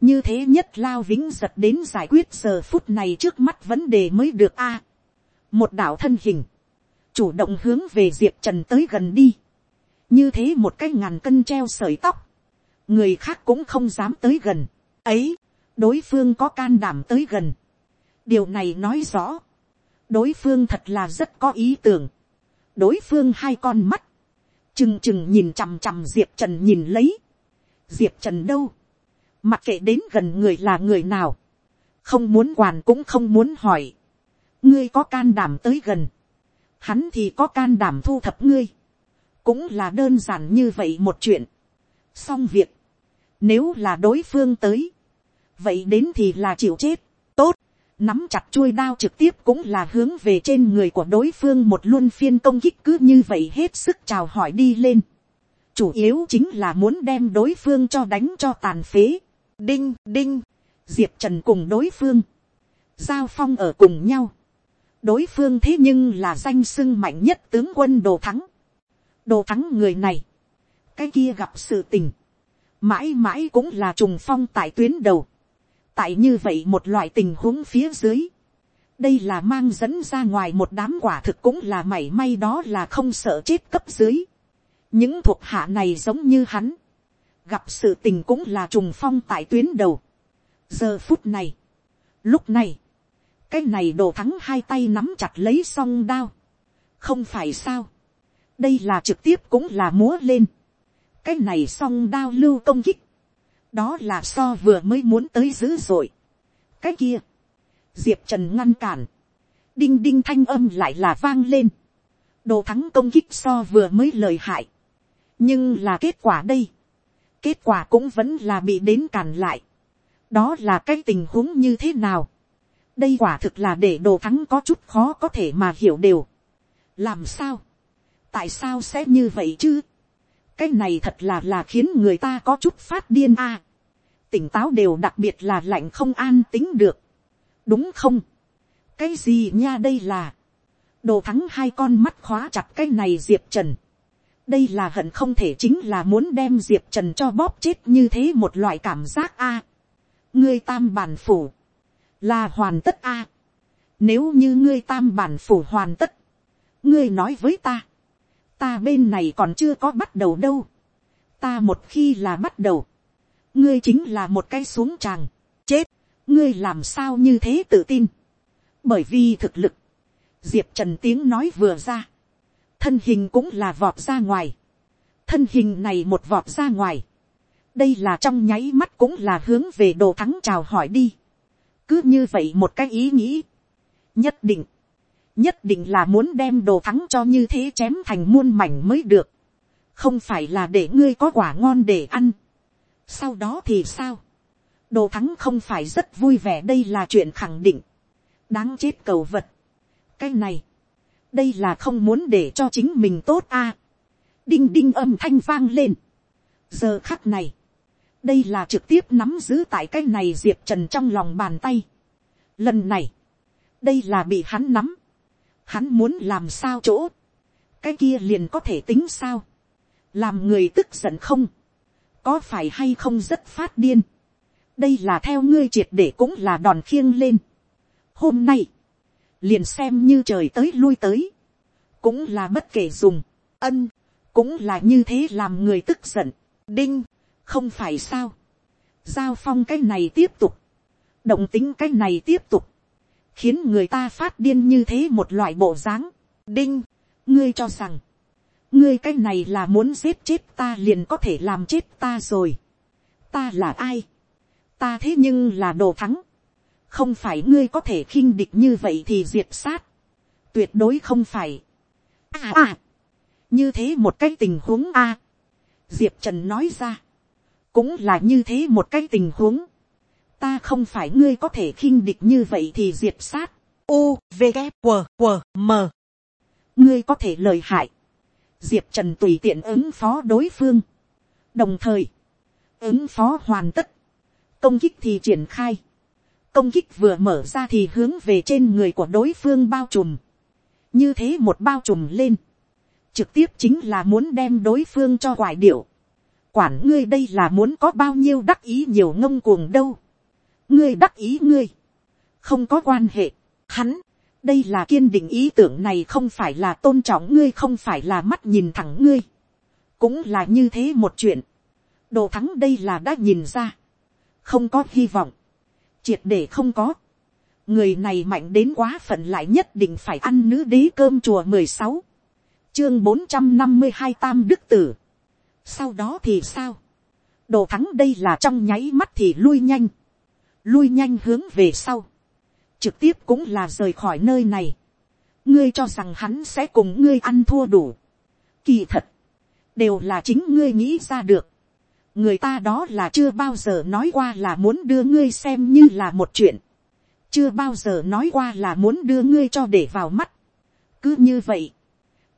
như thế nhất lao vĩnh giật đến giải quyết giờ phút này trước mắt vấn đề mới được a, một đạo thân hình, chủ động hướng về diệp trần tới gần đi, như thế một cái ngàn cân treo sợi tóc, người khác cũng không dám tới gần, ấy, đối phương có can đảm tới gần, điều này nói rõ, đối phương thật là rất có ý tưởng, đối phương hai con mắt, chừng chừng nhìn chằm chằm diệp trần nhìn lấy, diệp trần đâu, mặc kệ đến gần người là người nào, không muốn quản cũng không muốn hỏi, ngươi có can đảm tới gần, hắn thì có can đảm thu thập ngươi, cũng là đơn giản như vậy một chuyện. xong việc, nếu là đối phương tới, vậy đến thì là chịu chết, tốt, nắm chặt chuôi đao trực tiếp cũng là hướng về trên người của đối phương một luân phiên công kích cứ như vậy hết sức chào hỏi đi lên. chủ yếu chính là muốn đem đối phương cho đánh cho tàn phế đinh đinh, diệp trần cùng đối phương, giao phong ở cùng nhau. đối phương thế nhưng là danh sưng mạnh nhất tướng quân đồ thắng. đồ thắng người này, cái kia gặp sự tình, mãi mãi cũng là trùng phong tại tuyến đầu. Tại như vậy một loại tình huống phía dưới, đây là mang dẫn ra ngoài một đám quả thực cũng là mảy may đó là không sợ chết cấp dưới. những thuộc hạ này giống như hắn, gặp sự tình cũng là trùng phong tại tuyến đầu. giờ phút này, lúc này, cái này đồ thắng hai tay nắm chặt lấy song đao. không phải sao, đây là trực tiếp cũng là múa lên. cái này song đao lưu công kích, đó là so vừa mới muốn tới dữ dội. cái kia, diệp trần ngăn cản, đinh đinh thanh âm lại là vang lên, đồ thắng công kích so vừa mới lời hại, nhưng là kết quả đây, kết quả cũng vẫn là bị đến cản lại, đó là cái tình huống như thế nào, đây quả thực là để đồ thắng có chút khó có thể mà hiểu đều, làm sao, tại sao sẽ như vậy chứ, cái này thật là là khiến người ta có chút phát điên a. tỉnh táo đều đặc biệt là lạnh không an tính được. đúng không. cái gì nha đây là. đồ thắng hai con mắt khóa chặt cái này diệp trần đây là hận không thể chính là muốn đem diệp trần cho bóp chết như thế một loại cảm giác a. ngươi tam bản phủ là hoàn tất a. nếu như ngươi tam bản phủ hoàn tất, ngươi nói với ta ta bên này còn chưa có bắt đầu đâu. ta một khi là bắt đầu, ngươi chính là một cái xuống tràng, chết, ngươi làm sao như thế tự tin. bởi vì thực lực, diệp trần tiếng nói vừa ra, thân hình cũng là vọt ra ngoài, thân hình này một vọt ra ngoài, đây là trong nháy mắt cũng là hướng về đồ thắng chào hỏi đi, cứ như vậy một cái ý nghĩ, nhất định, nhất định là muốn đem đồ thắng cho như thế chém thành muôn mảnh mới được, không phải là để ngươi có quả ngon để ăn. sau đó thì sao, đồ thắng không phải rất vui vẻ đây là chuyện khẳng định, đáng chết cầu vật. cái này, đây là không muốn để cho chính mình tốt a. đinh đinh âm thanh vang lên. giờ khắc này, đây là trực tiếp nắm giữ tại cái này diệp trần trong lòng bàn tay. lần này, đây là bị hắn nắm hắn muốn làm sao chỗ, cái kia liền có thể tính sao, làm người tức giận không, có phải hay không rất phát điên, đây là theo ngươi triệt để cũng là đòn khiêng lên. hôm nay, liền xem như trời tới lui tới, cũng là bất kể dùng, ân, cũng là như thế làm người tức giận, đinh, không phải sao, giao phong cái này tiếp tục, động tính cái này tiếp tục, khiến người ta phát điên như thế một loại bộ dáng. đinh, ngươi cho rằng, ngươi cái này là muốn giết chết ta liền có thể làm chết ta rồi. ta là ai, ta thế nhưng là đồ thắng, không phải ngươi có thể khinh địch như vậy thì diệt sát, tuyệt đối không phải. À à, như thế một cái tình huống a, diệp trần nói ra, cũng là như thế một cái tình huống, ta không phải ngươi có thể khinh địch như vậy thì diệt sát, u v g q q m. Ngươi có thể lời hại, diệp trần tùy tiện ứng phó đối phương, đồng thời, ứng phó hoàn tất, công kích thì triển khai, công kích vừa mở ra thì hướng về trên người của đối phương bao trùm, như thế một bao trùm lên, trực tiếp chính là muốn đem đối phương cho quải điệu, quản ngươi đây là muốn có bao nhiêu đắc ý nhiều ngông cuồng đâu, ngươi đắc ý ngươi, không có quan hệ, hắn, đây là kiên định ý tưởng này không phải là tôn trọng ngươi không phải là mắt nhìn thẳng ngươi, cũng là như thế một chuyện, đồ thắng đây là đã nhìn ra, không có hy vọng, triệt để không có, người này mạnh đến quá phận lại nhất định phải ăn nữ đế cơm chùa mười sáu, chương bốn trăm năm mươi hai tam đức tử, sau đó thì sao, đồ thắng đây là trong nháy mắt thì lui nhanh, lui nhanh hướng về sau, trực tiếp cũng là rời khỏi nơi này, ngươi cho rằng hắn sẽ cùng ngươi ăn thua đủ, kỳ thật, đều là chính ngươi nghĩ ra được, người ta đó là chưa bao giờ nói qua là muốn đưa ngươi xem như là một chuyện, chưa bao giờ nói qua là muốn đưa ngươi cho để vào mắt. cứ như vậy,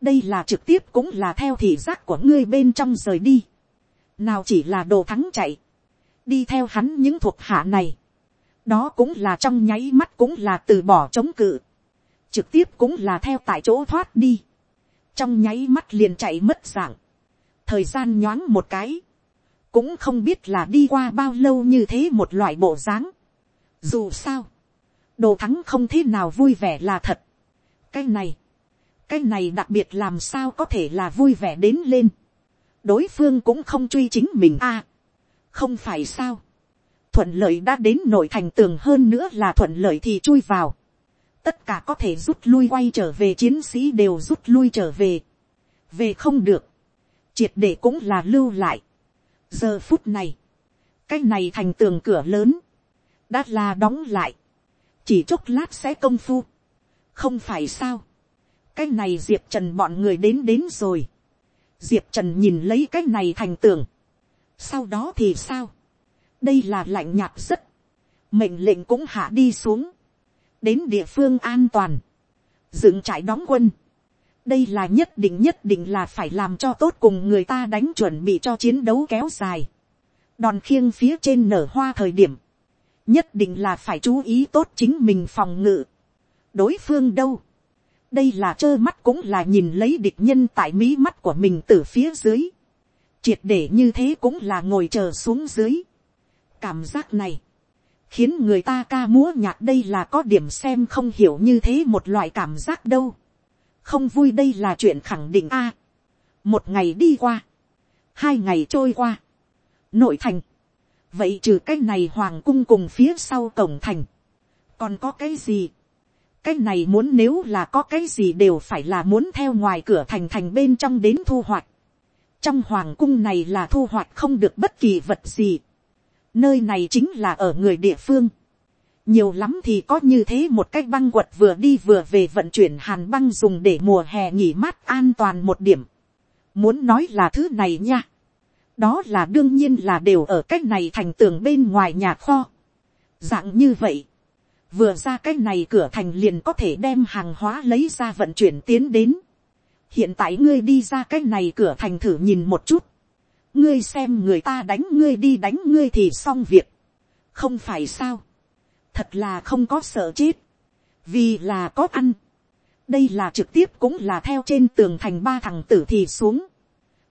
đây là trực tiếp cũng là theo thị giác của ngươi bên trong rời đi, nào chỉ là đồ thắng chạy, đi theo hắn những thuộc hạ này, đó cũng là trong nháy mắt cũng là từ bỏ chống cự, trực tiếp cũng là theo tại chỗ thoát đi, trong nháy mắt liền chạy mất dạng, thời gian nhoáng một cái, cũng không biết là đi qua bao lâu như thế một loại bộ dáng. Dù sao, đồ thắng không thế nào vui vẻ là thật. cái này, cái này đặc biệt làm sao có thể là vui vẻ đến lên. đối phương cũng không truy chính mình a. À, không phải sao. thuận lợi đã đến nội thành tường hơn nữa là thuận lợi thì chui vào. tất cả có thể rút lui quay trở về chiến sĩ đều rút lui trở về. về không được. triệt để cũng là lưu lại giờ phút này, cái này thành tường cửa lớn, đã là đóng lại, chỉ chốc lát sẽ công phu, không phải sao, cái này diệp trần bọn người đến đến rồi, diệp trần nhìn lấy cái này thành tường, sau đó thì sao, đây là lạnh nhạt rất, mệnh lệnh cũng hạ đi xuống, đến địa phương an toàn, dựng trại đóng quân, đây là nhất định nhất định là phải làm cho tốt cùng người ta đánh chuẩn bị cho chiến đấu kéo dài. đòn khiêng phía trên nở hoa thời điểm, nhất định là phải chú ý tốt chính mình phòng ngự. đối phương đâu, đây là trơ mắt cũng là nhìn lấy địch nhân tại mí mắt của mình từ phía dưới. triệt để như thế cũng là ngồi chờ xuống dưới. cảm giác này, khiến người ta ca múa nhạc đây là có điểm xem không hiểu như thế một loại cảm giác đâu không vui đây là chuyện khẳng định a. một ngày đi qua, hai ngày trôi qua, nội thành, vậy trừ cái này hoàng cung cùng phía sau cổng thành, còn có cái gì, cái này muốn nếu là có cái gì đều phải là muốn theo ngoài cửa thành thành bên trong đến thu hoạch, trong hoàng cung này là thu hoạch không được bất kỳ vật gì, nơi này chính là ở người địa phương, nhiều lắm thì có như thế một cách băng quật vừa đi vừa về vận chuyển hàn băng dùng để mùa hè nghỉ mát an toàn một điểm. Muốn nói là thứ này nha. Đó là đương nhiên là đều ở cách này thành tường bên ngoài nhà kho. Dạng như vậy. Vừa ra cách này cửa thành liền có thể đem hàng hóa lấy ra vận chuyển tiến đến. Hiện tại ngươi đi ra cách này cửa thành thử nhìn một chút. Ngươi xem người ta đánh ngươi đi đánh ngươi thì xong việc. Không phải sao thật là không có sợ chết, vì là có ăn. đây là trực tiếp cũng là theo trên tường thành ba thằng tử thì xuống,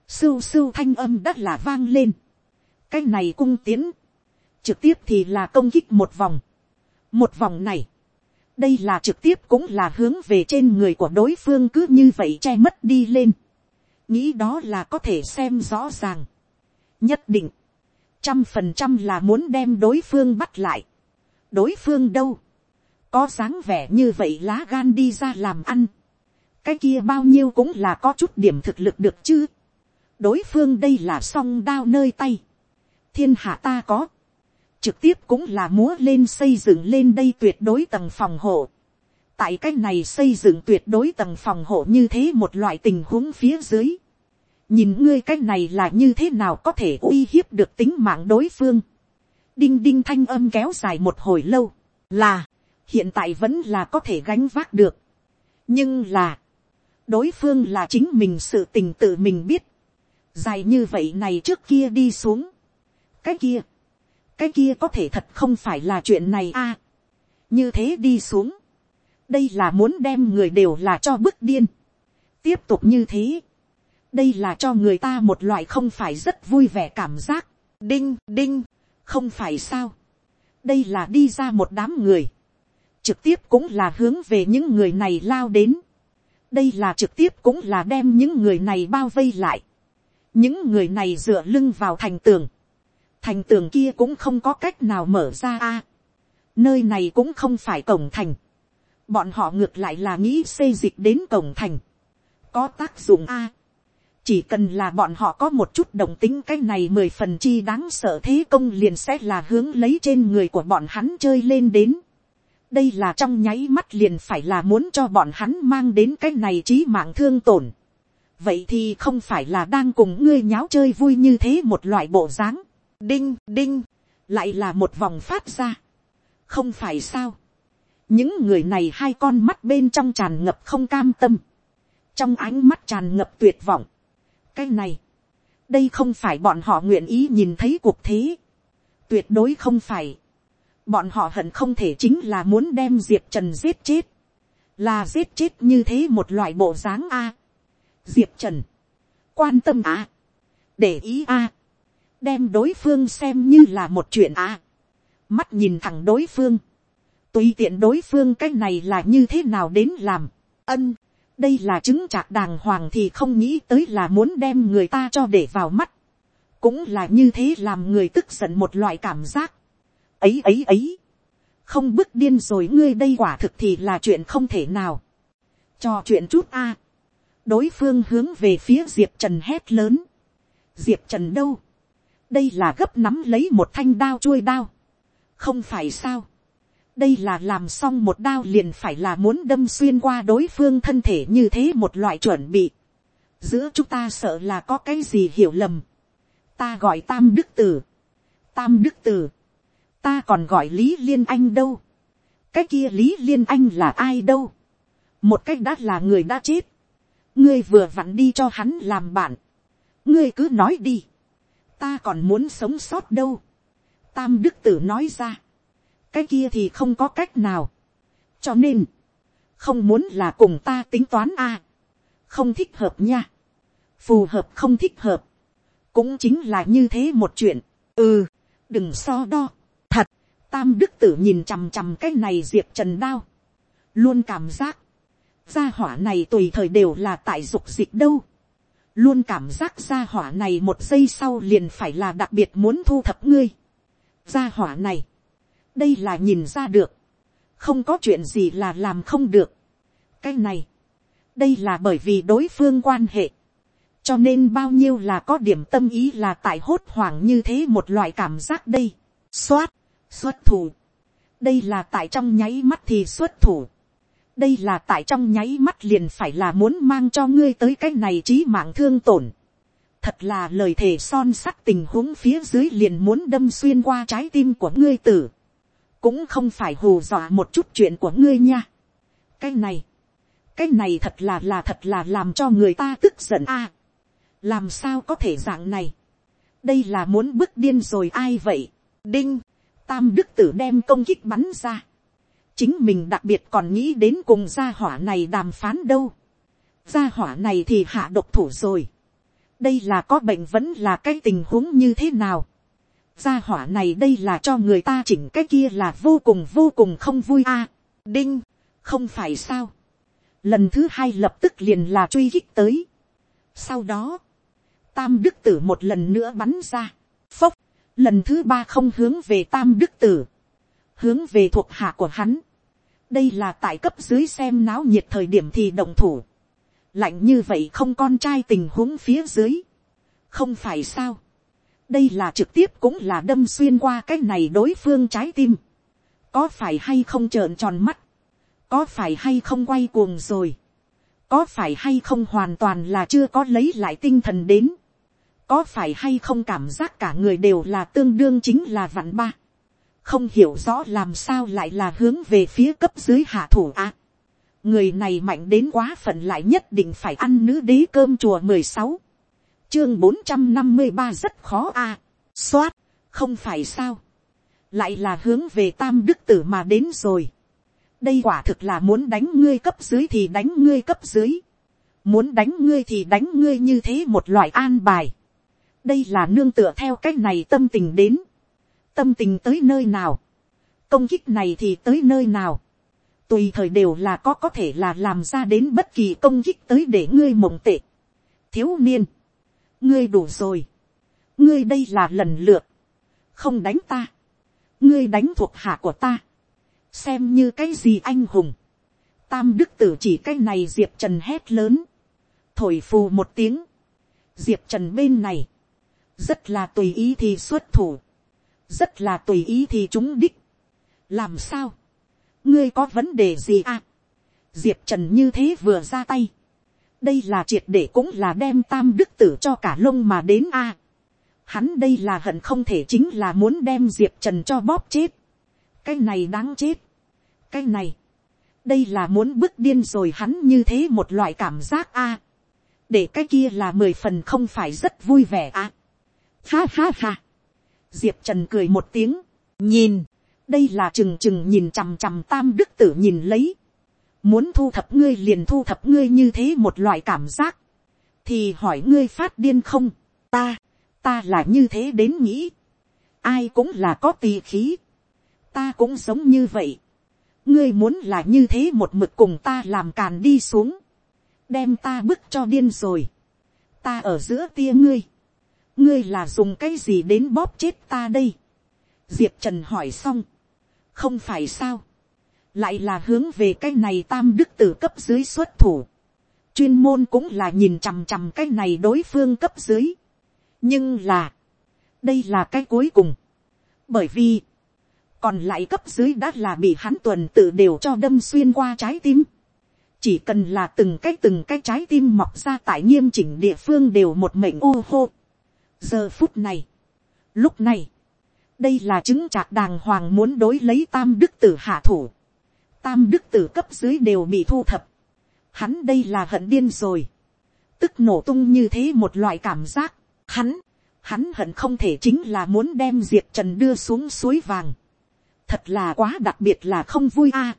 sưu sưu thanh âm đất là vang lên, cái này cung tiến, trực tiếp thì là công kích một vòng, một vòng này, đây là trực tiếp cũng là hướng về trên người của đối phương cứ như vậy che mất đi lên, nghĩ đó là có thể xem rõ ràng, nhất định, trăm phần trăm là muốn đem đối phương bắt lại, đối phương đâu, có dáng vẻ như vậy lá gan đi ra làm ăn, cái kia bao nhiêu cũng là có chút điểm thực lực được chứ, đối phương đây là song đao nơi tay, thiên hạ ta có, trực tiếp cũng là múa lên xây dựng lên đây tuyệt đối tầng phòng hộ. tại cách này xây dựng tuyệt đối tầng phòng hộ như thế một loại tình huống phía dưới. nhìn ngươi cái này là như thế nào có thể uy hiếp được tính mạng đối phương đinh đinh thanh âm kéo dài một hồi lâu, là, hiện tại vẫn là có thể gánh vác được. nhưng là, đối phương là chính mình sự tình tự mình biết. dài như vậy này trước kia đi xuống. cái kia, cái kia có thể thật không phải là chuyện này a. À, như thế đi xuống. đây là muốn đem người đều là cho bức điên. tiếp tục như thế. đây là cho người ta một loại không phải rất vui vẻ cảm giác. đinh đinh, không phải sao. đây là đi ra một đám người. trực tiếp cũng là hướng về những người này lao đến. đây là trực tiếp cũng là đem những người này bao vây lại. những người này dựa lưng vào thành tường thành tường kia cũng không có cách nào mở ra a. nơi này cũng không phải cổng thành. bọn họ ngược lại là nghĩ xây dịch đến cổng thành. có tác dụng a chỉ cần là bọn họ có một chút đồng tính cái này mười phần chi đáng sợ thế công liền sẽ là hướng lấy trên người của bọn hắn chơi lên đến. đây là trong nháy mắt liền phải là muốn cho bọn hắn mang đến cái này trí mạng thương tổn. vậy thì không phải là đang cùng ngươi nháo chơi vui như thế một loại bộ dáng đinh đinh, lại là một vòng phát ra. không phải sao. những người này hai con mắt bên trong tràn ngập không cam tâm. trong ánh mắt tràn ngập tuyệt vọng cái này, đây không phải bọn họ nguyện ý nhìn thấy cuộc thế. tuyệt đối không phải. bọn họ hận không thể chính là muốn đem diệp trần giết chết. là giết chết như thế một loại bộ dáng a. diệp trần, quan tâm a, để ý a đem đối phương xem như là một chuyện à. mắt nhìn thẳng đối phương, tùy tiện đối phương cái này là như thế nào đến làm, ân, đây là chứng trạc đàng hoàng thì không nghĩ tới là muốn đem người ta cho để vào mắt, cũng là như thế làm người tức giận một loại cảm giác, ấy ấy ấy, không bức điên rồi ngươi đây quả thực thì là chuyện không thể nào, cho chuyện chút a, đối phương hướng về phía diệp trần hét lớn, diệp trần đâu, đây là gấp nắm lấy một thanh đao chuôi đao. không phải sao đây là làm xong một đao liền phải là muốn đâm xuyên qua đối phương thân thể như thế một loại chuẩn bị. giữa chúng ta sợ là có cái gì hiểu lầm. ta gọi tam đức tử. tam đức tử. ta còn gọi lý liên anh đâu. cái kia lý liên anh là ai đâu. một cách đã là người đã chết. ngươi vừa vặn đi cho hắn làm bạn. ngươi cứ nói đi ta còn muốn sống sót đâu. Tam đức tử nói ra, cái kia thì không có cách nào. cho nên, không muốn là cùng ta tính toán a. không thích hợp nha. phù hợp không thích hợp. cũng chính là như thế một chuyện. ừ, đừng so đo. thật, tam đức tử nhìn chằm chằm cái này diệp trần đao. luôn cảm giác, gia hỏa này tùy thời đều là tại dục dịch đâu luôn cảm giác gia hỏa này một giây sau liền phải là đặc biệt muốn thu thập ngươi. gia hỏa này, đây là nhìn ra được, không có chuyện gì là làm không được. cái này, đây là bởi vì đối phương quan hệ, cho nên bao nhiêu là có điểm tâm ý là tại hốt hoảng như thế một loại cảm giác đây. xoát, xuất thủ. đây là tại trong nháy mắt thì xuất thủ đây là tại trong nháy mắt liền phải là muốn mang cho ngươi tới cái này trí mạng thương tổn. thật là lời thề son sắt tình huống phía dưới liền muốn đâm xuyên qua trái tim của ngươi tử cũng không phải hù dọa một chút chuyện của ngươi nha. cái này, cái này thật là là thật là làm cho người ta tức giận a. làm sao có thể dạng này. đây là muốn bước điên rồi ai vậy. đinh, tam đức tử đem công kích bắn ra chính mình đặc biệt còn nghĩ đến cùng gia hỏa này đàm phán đâu. gia hỏa này thì hạ độc thủ rồi. đây là có bệnh vẫn là cái tình huống như thế nào gia hỏa này đây là cho người ta chỉnh cái kia là vô cùng vô cùng không vui a. À, đinh, không phải sao. lần thứ hai lập tức liền là truy kích tới. sau đó, tam đức tử một lần nữa bắn ra. phốc, lần thứ ba không hướng về tam đức tử hướng về thuộc hạ của hắn. đây là tại cấp dưới xem náo nhiệt thời điểm thì động thủ. lạnh như vậy không con trai tình huống phía dưới. không phải sao đây là trực tiếp cũng là đâm xuyên qua cái này đối phương trái tim, có phải hay không trợn tròn mắt, có phải hay không quay cuồng rồi, có phải hay không hoàn toàn là chưa có lấy lại tinh thần đến, có phải hay không cảm giác cả người đều là tương đương chính là vạn ba, không hiểu rõ làm sao lại là hướng về phía cấp dưới hạ thủ a. người này mạnh đến quá phận lại nhất định phải ăn nữ đế cơm chùa mười sáu, chương bốn trăm năm mươi ba rất khó a. À. xoát, không phải sao, lại là hướng về tam đức tử mà đến rồi đây quả thực là muốn đánh ngươi cấp dưới thì đánh ngươi cấp dưới, muốn đánh ngươi thì đánh ngươi như thế một loại an bài. đây là nương tựa theo cái này tâm tình đến, tâm tình tới nơi nào, công kích này thì tới nơi nào, tùy thời đều là có có thể là làm ra đến bất kỳ công kích tới để ngươi mộng tệ. thiếu niên, ngươi đủ rồi, ngươi đây là lần lượt, không đánh ta, ngươi đánh thuộc hạ của ta, xem như cái gì anh hùng, tam đức tử chỉ cái này diệp trần hét lớn, thổi phù một tiếng, diệp trần bên này, rất là tùy ý thì xuất thủ, rất là tùy ý thì chúng đích, làm sao, ngươi có vấn đề gì à, diệp trần như thế vừa ra tay, đây là triệt để cũng là đem tam đức tử cho cả lông mà đến a. hắn đây là hận không thể chính là muốn đem diệp trần cho bóp chết. Cái này đáng chết, cái này, đây là muốn bước điên rồi hắn như thế một loại cảm giác a, để cái kia là mười phần không phải rất vui vẻ a. ha ha ha, diệp trần cười một tiếng, nhìn, đây là trừng trừng nhìn chằm chằm tam đức tử nhìn lấy, muốn thu thập ngươi liền thu thập ngươi như thế một loại cảm giác, thì hỏi ngươi phát điên không, ta, ta là như thế đến nghĩ, ai cũng là có tì khí, ta cũng sống như vậy. ngươi muốn là như thế một mực cùng ta làm càn đi xuống, đem ta bức cho điên rồi. ta ở giữa tia ngươi, ngươi là dùng cái gì đến bóp chết ta đây. diệp trần hỏi xong, không phải sao, lại là hướng về cái này tam đức tử cấp dưới xuất thủ. chuyên môn cũng là nhìn chằm chằm cái này đối phương cấp dưới. nhưng là, đây là cái cuối cùng. bởi vì, còn lại cấp dưới đã là bị hắn tuần tự đều cho đâm xuyên qua trái tim. chỉ cần là từng cái từng cái trái tim mọc ra tại nghiêm chỉnh địa phương đều một mệnh ô hô. giờ phút này, lúc này, đây là chứng trạc đàng hoàng muốn đối lấy tam đức tử hạ thủ tam đức tử cấp dưới đều bị thu thập. hắn đây là hận điên rồi. tức nổ tung như thế một loại cảm giác. hắn, hắn hận không thể chính là muốn đem Diệp trần đưa xuống suối vàng thật là quá đặc biệt là không vui a,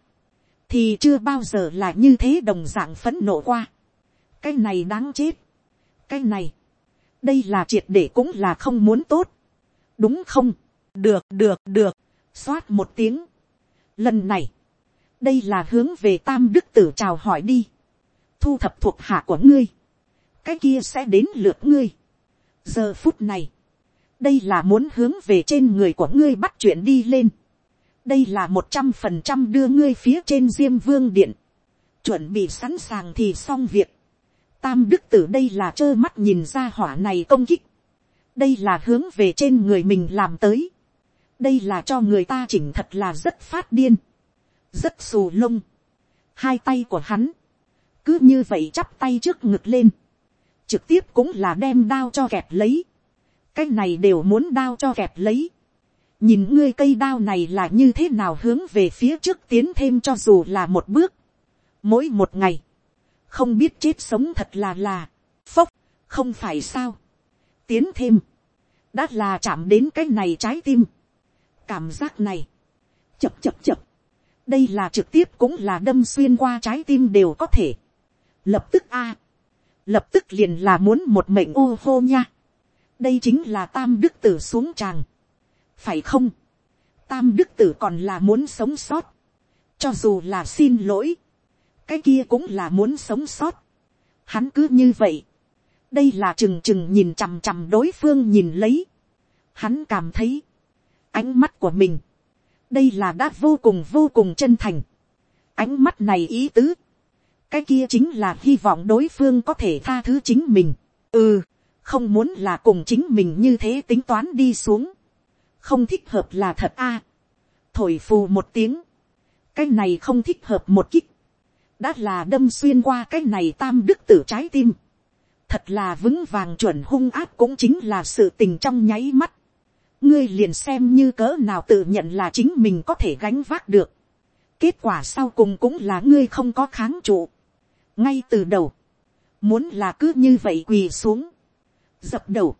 thì chưa bao giờ là như thế đồng dạng phấn nộ qua. cái này đáng chết, cái này, đây là triệt để cũng là không muốn tốt, đúng không, được được được, xoát một tiếng. lần này, đây là hướng về tam đức tử chào hỏi đi, thu thập thuộc hạ của ngươi, cái kia sẽ đến lượt ngươi. giờ phút này, đây là muốn hướng về trên người của ngươi bắt chuyện đi lên. Đây là một trăm phần trăm đưa ngươi phía trên diêm vương điện, chuẩn bị sẵn sàng thì xong việc. Tam đức tử đây là trơ mắt nhìn ra hỏa này công kích, đây là hướng về trên người mình làm tới, đây là cho người ta chỉnh thật là rất phát điên, rất xù lông, hai tay của hắn, cứ như vậy chắp tay trước ngực lên, trực tiếp cũng là đem đao cho kẹp lấy, cái này đều muốn đao cho kẹp lấy, nhìn ngươi cây đao này là như thế nào hướng về phía trước tiến thêm cho dù là một bước, mỗi một ngày, không biết chết sống thật là là, phốc, không phải sao, tiến thêm, đã là chạm đến cái này trái tim, cảm giác này, chập chập chập, đây là trực tiếp cũng là đâm xuyên qua trái tim đều có thể, lập tức a, lập tức liền là muốn một mệnh ô hô nha, đây chính là tam đức tử xuống tràng, phải không, tam đức tử còn là muốn sống sót, cho dù là xin lỗi, cái kia cũng là muốn sống sót, hắn cứ như vậy, đây là trừng trừng nhìn chằm chằm đối phương nhìn lấy, hắn cảm thấy, ánh mắt của mình, đây là đã vô cùng vô cùng chân thành, ánh mắt này ý tứ, cái kia chính là hy vọng đối phương có thể tha thứ chính mình, ừ, không muốn là cùng chính mình như thế tính toán đi xuống, không thích hợp là thật a, thổi phù một tiếng, cái này không thích hợp một kích, đã là đâm xuyên qua cái này tam đức tử trái tim, thật là vững vàng chuẩn hung áp cũng chính là sự tình trong nháy mắt, ngươi liền xem như cỡ nào tự nhận là chính mình có thể gánh vác được, kết quả sau cùng cũng là ngươi không có kháng trụ, ngay từ đầu, muốn là cứ như vậy quỳ xuống, dập đầu,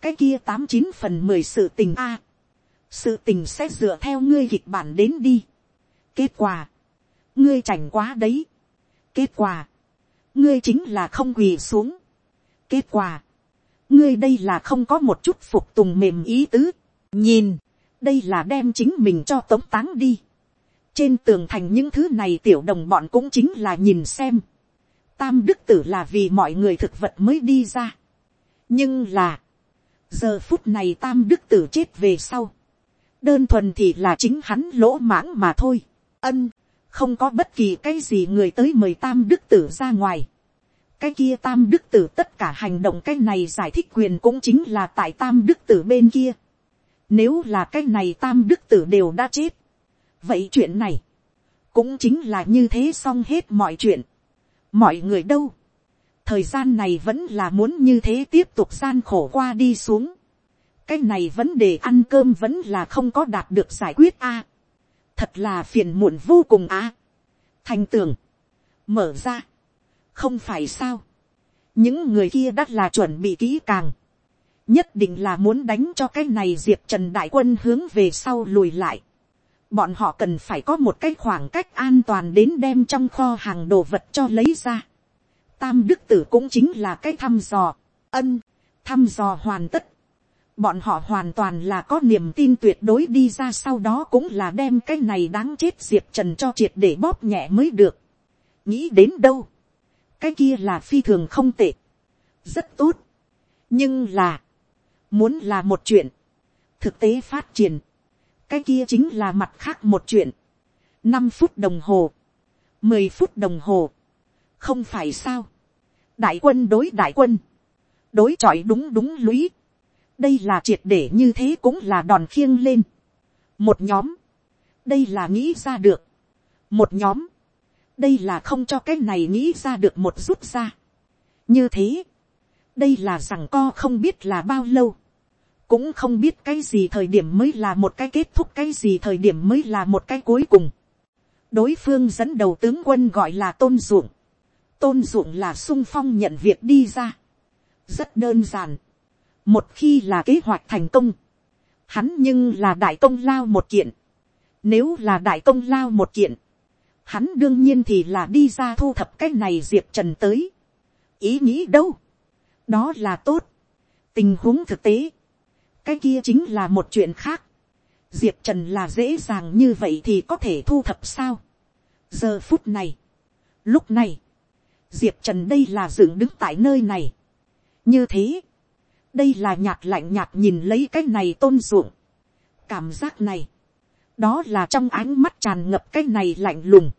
cái kia tám chín phần mười sự tình a, sự tình sẽ dựa theo ngươi kịch bản đến đi. kết quả, ngươi chảnh quá đấy. kết quả, ngươi chính là không quỳ xuống. kết quả, ngươi đây là không có một chút phục tùng mềm ý tứ. nhìn, đây là đem chính mình cho tống táng đi. trên tường thành những thứ này tiểu đồng bọn cũng chính là nhìn xem. tam đức tử là vì mọi người thực vật mới đi ra. nhưng là, giờ phút này tam đức tử chết về sau. đơn thuần thì là chính hắn lỗ mãng mà thôi. ân, không có bất kỳ cái gì người tới mời tam đức tử ra ngoài cái kia tam đức tử tất cả hành động cái này giải thích quyền cũng chính là tại tam đức tử bên kia. nếu là cái này tam đức tử đều đã chết. vậy chuyện này, cũng chính là như thế xong hết mọi chuyện. mọi người đâu, thời gian này vẫn là muốn như thế tiếp tục gian khổ qua đi xuống. cái này vấn đề ăn cơm vẫn là không có đạt được giải quyết a thật là phiền muộn vô cùng á. thành tường, mở ra, không phải sao, những người kia đã là chuẩn bị kỹ càng, nhất định là muốn đánh cho cái này diệp trần đại quân hướng về sau lùi lại. bọn họ cần phải có một cái khoảng cách an toàn đến đem trong kho hàng đồ vật cho lấy ra. tam đức tử cũng chính là cái thăm dò, ân, thăm dò hoàn tất bọn họ hoàn toàn là có niềm tin tuyệt đối đi ra sau đó cũng là đem cái này đáng chết diệp trần cho triệt để bóp nhẹ mới được. nghĩ đến đâu, cái kia là phi thường không tệ, rất tốt, nhưng là, muốn là một chuyện, thực tế phát triển, cái kia chính là mặt khác một chuyện, năm phút đồng hồ, mười phút đồng hồ, không phải sao, đại quân đối đại quân, đối chọi đúng đúng lũy, đây là triệt để như thế cũng là đòn khiêng lên. một nhóm, đây là nghĩ ra được. một nhóm, đây là không cho cái này nghĩ ra được một rút ra. như thế, đây là rằng co không biết là bao lâu, cũng không biết cái gì thời điểm mới là một cái kết thúc cái gì thời điểm mới là một cái cuối cùng. đối phương dẫn đầu tướng quân gọi là tôn ruộng, tôn ruộng là sung phong nhận việc đi ra. rất đơn giản một khi là kế hoạch thành công, hắn nhưng là đại công lao một kiện. Nếu là đại công lao một kiện, hắn đương nhiên thì là đi ra thu thập cái này diệp trần tới. ý nghĩ đâu, đó là tốt. tình huống thực tế, cái kia chính là một chuyện khác. diệp trần là dễ dàng như vậy thì có thể thu thập sao. giờ phút này, lúc này, diệp trần đây là dựng đứng tại nơi này. như thế, đây là nhạt lạnh nhạt nhìn lấy cái này tôn ruộng. cảm giác này, đó là trong ánh mắt tràn ngập cái này lạnh lùng,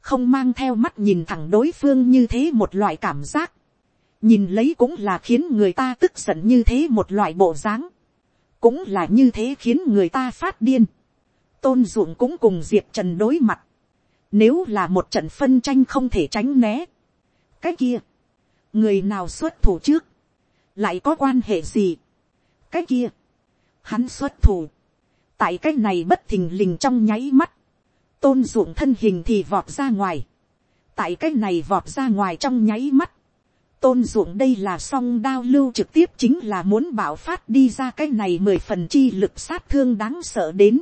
không mang theo mắt nhìn thẳng đối phương như thế một loại cảm giác, nhìn lấy cũng là khiến người ta tức giận như thế một loại bộ dáng, cũng là như thế khiến người ta phát điên. tôn ruộng cũng cùng diệp trần đối mặt, nếu là một trận phân tranh không thể tránh né, cái kia, người nào xuất thủ trước, lại có quan hệ gì. cái kia, hắn xuất thủ, tại cái này bất thình lình trong nháy mắt, tôn ruộng thân hình thì vọt ra ngoài, tại cái này vọt ra ngoài trong nháy mắt, tôn ruộng đây là song đao lưu trực tiếp chính là muốn bảo phát đi ra cái này mười phần chi lực sát thương đáng sợ đến,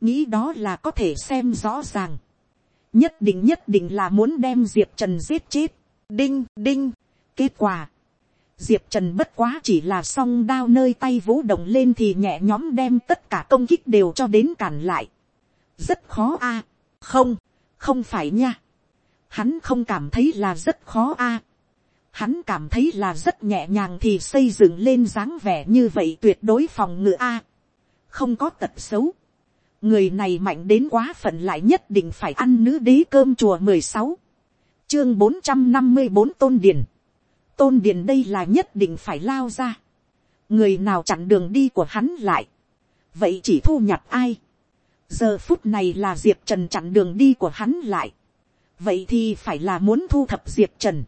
nghĩ đó là có thể xem rõ ràng, nhất định nhất định là muốn đem diệp trần giết chết, đinh đinh, kết quả, diệp trần bất quá chỉ là song đao nơi tay vũ động lên thì nhẹ nhóm đem tất cả công kích đều cho đến cản lại. rất khó a. À, không, không phải nha. hắn không cảm thấy là rất khó a. À, hắn cảm thấy là rất nhẹ nhàng thì xây dựng lên dáng vẻ như vậy tuyệt đối phòng ngự a. không có tật xấu. người này mạnh đến quá phận lại nhất định phải ăn nữ đế cơm chùa mười sáu chương bốn trăm năm mươi bốn tôn điển tôn điền đây là nhất định phải lao ra, người nào chặn đường đi của hắn lại, vậy chỉ thu nhặt ai, giờ phút này là diệp trần chặn đường đi của hắn lại, vậy thì phải là muốn thu thập diệp trần,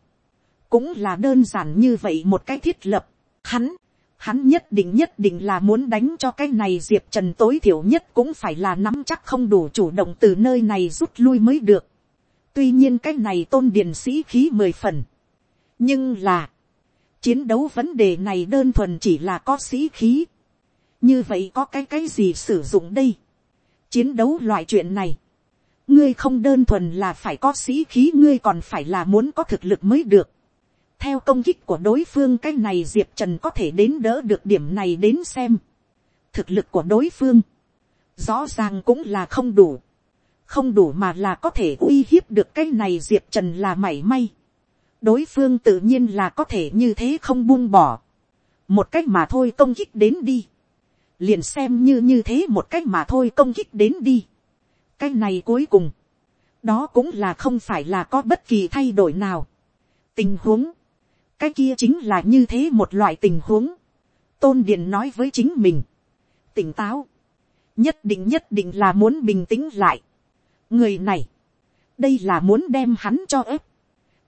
cũng là đơn giản như vậy một cái thiết lập, hắn, hắn nhất định nhất định là muốn đánh cho cái này diệp trần tối thiểu nhất cũng phải là nắm chắc không đủ chủ động từ nơi này rút lui mới được. tuy nhiên cái này tôn điền sĩ khí mười phần nhưng là, chiến đấu vấn đề này đơn thuần chỉ là có sĩ khí. như vậy có cái cái gì sử dụng đây. chiến đấu loại chuyện này, ngươi không đơn thuần là phải có sĩ khí ngươi còn phải là muốn có thực lực mới được theo công kích của đối phương cái này diệp trần có thể đến đỡ được điểm này đến xem. thực lực của đối phương, rõ ràng cũng là không đủ. không đủ mà là có thể uy hiếp được cái này diệp trần là mảy may đối phương tự nhiên là có thể như thế không buông bỏ. một cách mà thôi công kích đến đi. liền xem như như thế một cách mà thôi công kích đến đi. cái này cuối cùng, đó cũng là không phải là có bất kỳ thay đổi nào. tình huống, cái kia chính là như thế một loại tình huống. tôn điền nói với chính mình, tỉnh táo, nhất định nhất định là muốn bình tĩnh lại. người này, đây là muốn đem hắn cho ép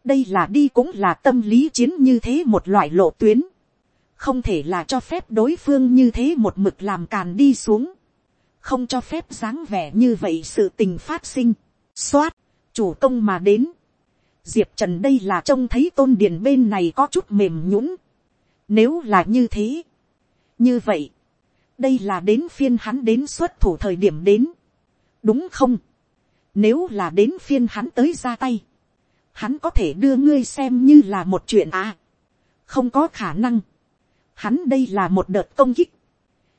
đây là đi cũng là tâm lý chiến như thế một loại lộ tuyến. không thể là cho phép đối phương như thế một mực làm càn đi xuống. không cho phép dáng vẻ như vậy sự tình phát sinh. x chủ công mà đến diệp trần đây là trông thấy tôn điền bên này có chút mềm nhũng. nếu là như thế, như vậy, đây là đến phiên hắn đến xuất thủ thời điểm đến, đúng không, nếu là đến phiên hắn tới ra tay, hắn có thể đưa ngươi xem như là một chuyện à, không có khả năng, hắn đây là một đợt công kích,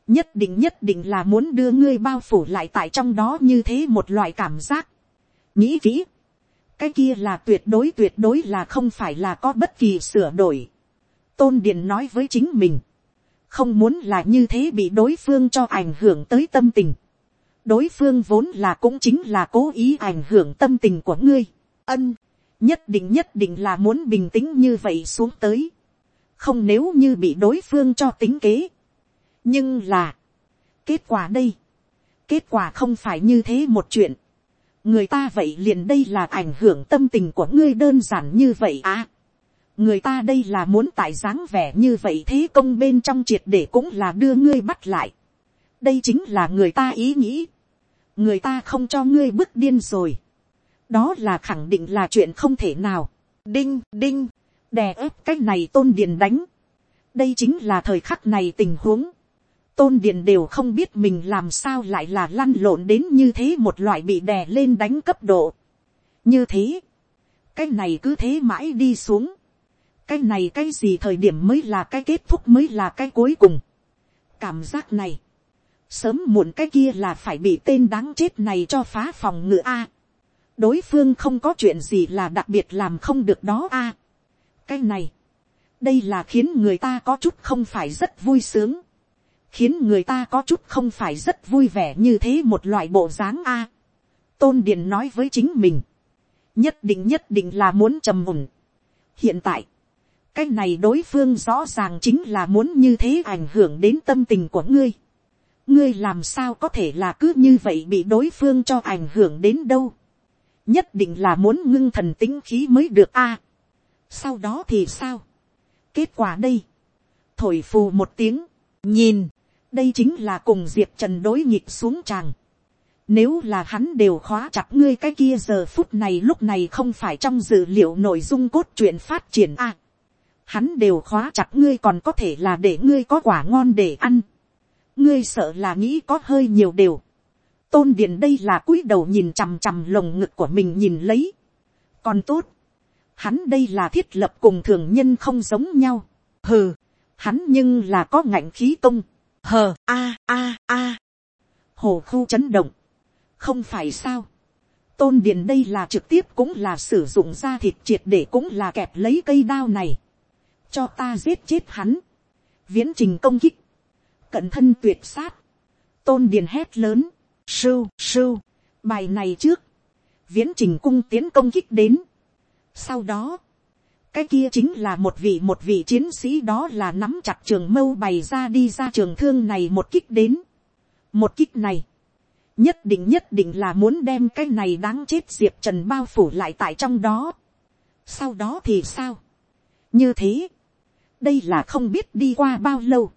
nhất định nhất định là muốn đưa ngươi bao phủ lại tại trong đó như thế một loại cảm giác, nghĩ kỹ, cái kia là tuyệt đối tuyệt đối là không phải là có bất kỳ sửa đổi. tôn điền nói với chính mình, không muốn là như thế bị đối phương cho ảnh hưởng tới tâm tình. đối phương vốn là cũng chính là cố ý ảnh hưởng tâm tình của ngươi. ân, nhất định nhất định là muốn bình tĩnh như vậy xuống tới. không nếu như bị đối phương cho tính kế. nhưng là, kết quả đây, kết quả không phải như thế một chuyện người ta vậy liền đây là ảnh hưởng tâm tình của ngươi đơn giản như vậy à. người ta đây là muốn tại dáng vẻ như vậy thế công bên trong triệt để cũng là đưa ngươi bắt lại. đây chính là người ta ý nghĩ. người ta không cho ngươi bước điên rồi đó là khẳng định là chuyện không thể nào. đinh đinh, đè ép cái này tôn điền đánh. đây chính là thời khắc này tình huống tôn điền đều không biết mình làm sao lại là lăn lộn đến như thế một loại bị đè lên đánh cấp độ. như thế, cái này cứ thế mãi đi xuống. cái này cái gì thời điểm mới là cái kết thúc mới là cái cuối cùng. cảm giác này, sớm muộn cái kia là phải bị tên đáng chết này cho phá phòng ngựa a đối phương không có chuyện gì là đặc biệt làm không được đó a. À, cái này, đây là khiến người ta có chút không phải rất vui sướng khiến người ta có chút không phải rất vui vẻ như thế một loại bộ dáng a. À, tôn điền nói với chính mình, nhất định nhất định là muốn trầm mùn. hiện tại, cái này đối phương rõ ràng chính là muốn như thế ảnh hưởng đến tâm tình của ngươi. ngươi làm sao có thể là cứ như vậy bị đối phương cho ảnh hưởng đến đâu nhất định là muốn ngưng thần tính khí mới được a. sau đó thì sao. kết quả đây, thổi phù một tiếng, nhìn, đây chính là cùng diệp trần đối nghịch xuống tràng. Nếu là hắn đều khóa chặt ngươi cái kia giờ phút này lúc này không phải trong dữ liệu nội dung cốt truyện phát triển a. À, hắn đều khóa chặt ngươi còn có thể là để ngươi có quả ngon để ăn. Ngươi sợ là nghĩ có hơi nhiều đều. Tôn điền đây là cúi đầu nhìn chằm chằm lồng ngực của mình nhìn lấy. Còn tốt. Hắn đây là thiết lập cùng thường nhân không giống nhau. Hừ. Hắn nhưng là có ngạnh khí công. Hờ. A. A. A. Hồ khu chấn động. Không phải sao. Tôn điền đây là trực tiếp cũng là sử dụng da thịt triệt để cũng là kẹp lấy cây đao này. Cho ta giết chết hắn. Viễn trình công kích. Cận thân tuyệt sát. Tôn điền hét lớn sưu sưu bài này trước viễn trình cung tiến công kích đến sau đó cái kia chính là một vị một vị chiến sĩ đó là nắm chặt trường mâu bày ra đi ra trường thương này một kích đến. một kích này, nhất định nhất định là muốn đem cái này đáng chết diệp trần bao phủ lại tại trong đó. sau đó thì sao. như thế, đây là không biết đi qua bao lâu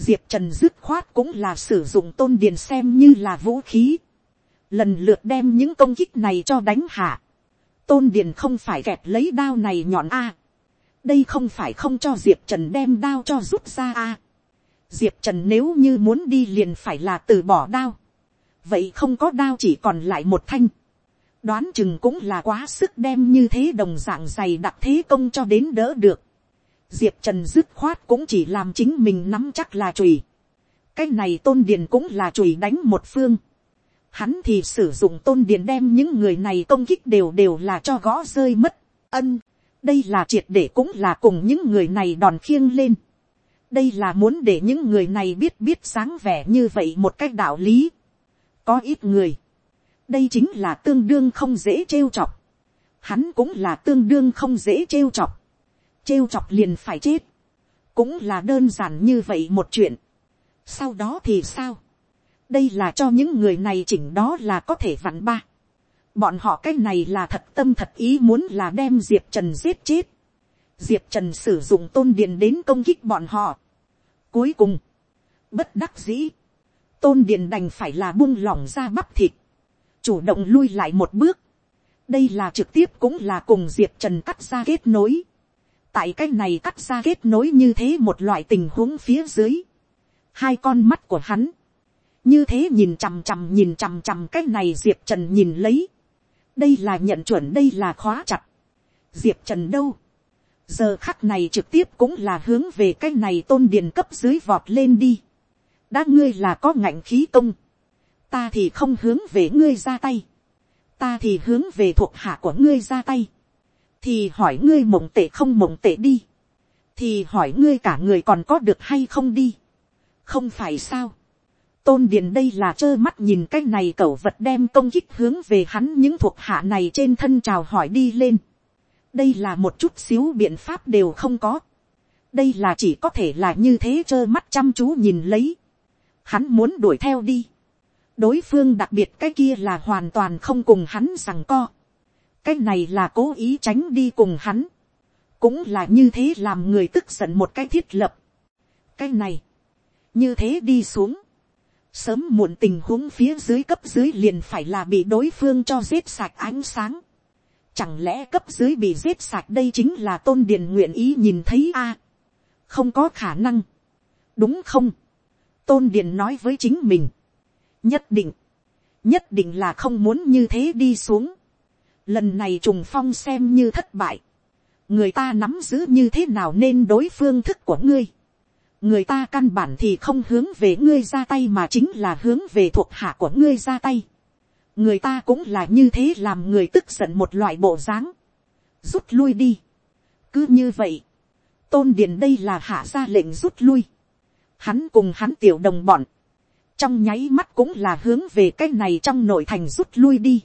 diệp trần dứt khoát cũng là sử dụng tôn điền xem như là vũ khí. lần lượt đem những công kích này cho đánh hạ tôn điền không phải kẹp lấy đao này nhọn a. đây không phải không cho diệp trần đem đao cho rút ra a. diệp trần nếu như muốn đi liền phải là từ bỏ đao. vậy không có đao chỉ còn lại một thanh. đoán chừng cũng là quá sức đem như thế đồng dạng dày đặc thế công cho đến đỡ được diệp trần dứt khoát cũng chỉ làm chính mình nắm chắc là chùy. cái này tôn điền cũng là chùy đánh một phương hắn thì sử dụng tôn điền đem những người này công kích đều đều là cho gõ rơi mất. ân, đây là triệt để cũng là cùng những người này đòn khiêng lên. đây là muốn để những người này biết biết sáng vẻ như vậy một cách đạo lý. có ít người, đây chính là tương đương không dễ trêu chọc. hắn cũng là tương đương không dễ trêu chọc trêu chọc liền phải chết. cũng là đơn giản như vậy một chuyện. sau đó thì sao đây là cho những người này chỉnh đó là có thể vặn ba. bọn họ cái này là thật tâm thật ý muốn là đem diệp trần giết chết. diệp trần sử dụng tôn điện đến công kích bọn họ. cuối cùng, bất đắc dĩ, tôn điện đành phải là buông lỏng ra bắp thịt, chủ động lui lại một bước. đây là trực tiếp cũng là cùng diệp trần cắt ra kết nối tại cái này cắt ra kết nối như thế một loại tình huống phía dưới. hai con mắt của hắn, như thế nhìn chằm chằm nhìn chằm chằm cái này diệp trần nhìn lấy. đây là nhận chuẩn đây là khóa chặt. diệp trần đâu. giờ khắc này trực tiếp cũng là hướng về cái này tôn điền cấp dưới vọt lên đi. đã ngươi là có ngạnh khí công. ta thì không hướng về ngươi ra tay. ta thì hướng về thuộc hạ của ngươi ra tay thì hỏi ngươi mộng tệ không mộng tệ đi. thì hỏi ngươi cả người còn có được hay không đi. không phải sao tôn điền đây là trơ mắt nhìn cái này cẩu vật đem công kích hướng về hắn những thuộc hạ này trên thân chào hỏi đi lên. đây là một chút xíu biện pháp đều không có. đây là chỉ có thể là như thế trơ mắt chăm chú nhìn lấy. hắn muốn đuổi theo đi. đối phương đặc biệt cái kia là hoàn toàn không cùng hắn rằng co cái này là cố ý tránh đi cùng hắn. cũng là như thế làm người tức giận một cái thiết lập. cái này, như thế đi xuống sớm muộn tình huống phía dưới cấp dưới liền phải là bị đối phương cho giết sạch ánh sáng. Chẳng lẽ cấp dưới bị giết sạch đây chính là tôn điền nguyện ý nhìn thấy a Không có khả năng. Đúng không? Tôn điền nói với chính mình. Nhất định. Nhất định là không muốn như thế đi xuống. Lần này trùng phong xem như thất bại. Người ta nắm giữ như thế nào nên đối phương thức của ngươi người ta căn bản thì không hướng về ngươi ra tay mà chính là hướng về thuộc hạ của ngươi ra tay. người ta cũng là như thế làm người tức giận một loại bộ dáng. rút lui đi. cứ như vậy, tôn điền đây là hạ ra lệnh rút lui. hắn cùng hắn tiểu đồng bọn, trong nháy mắt cũng là hướng về cái này trong nội thành rút lui đi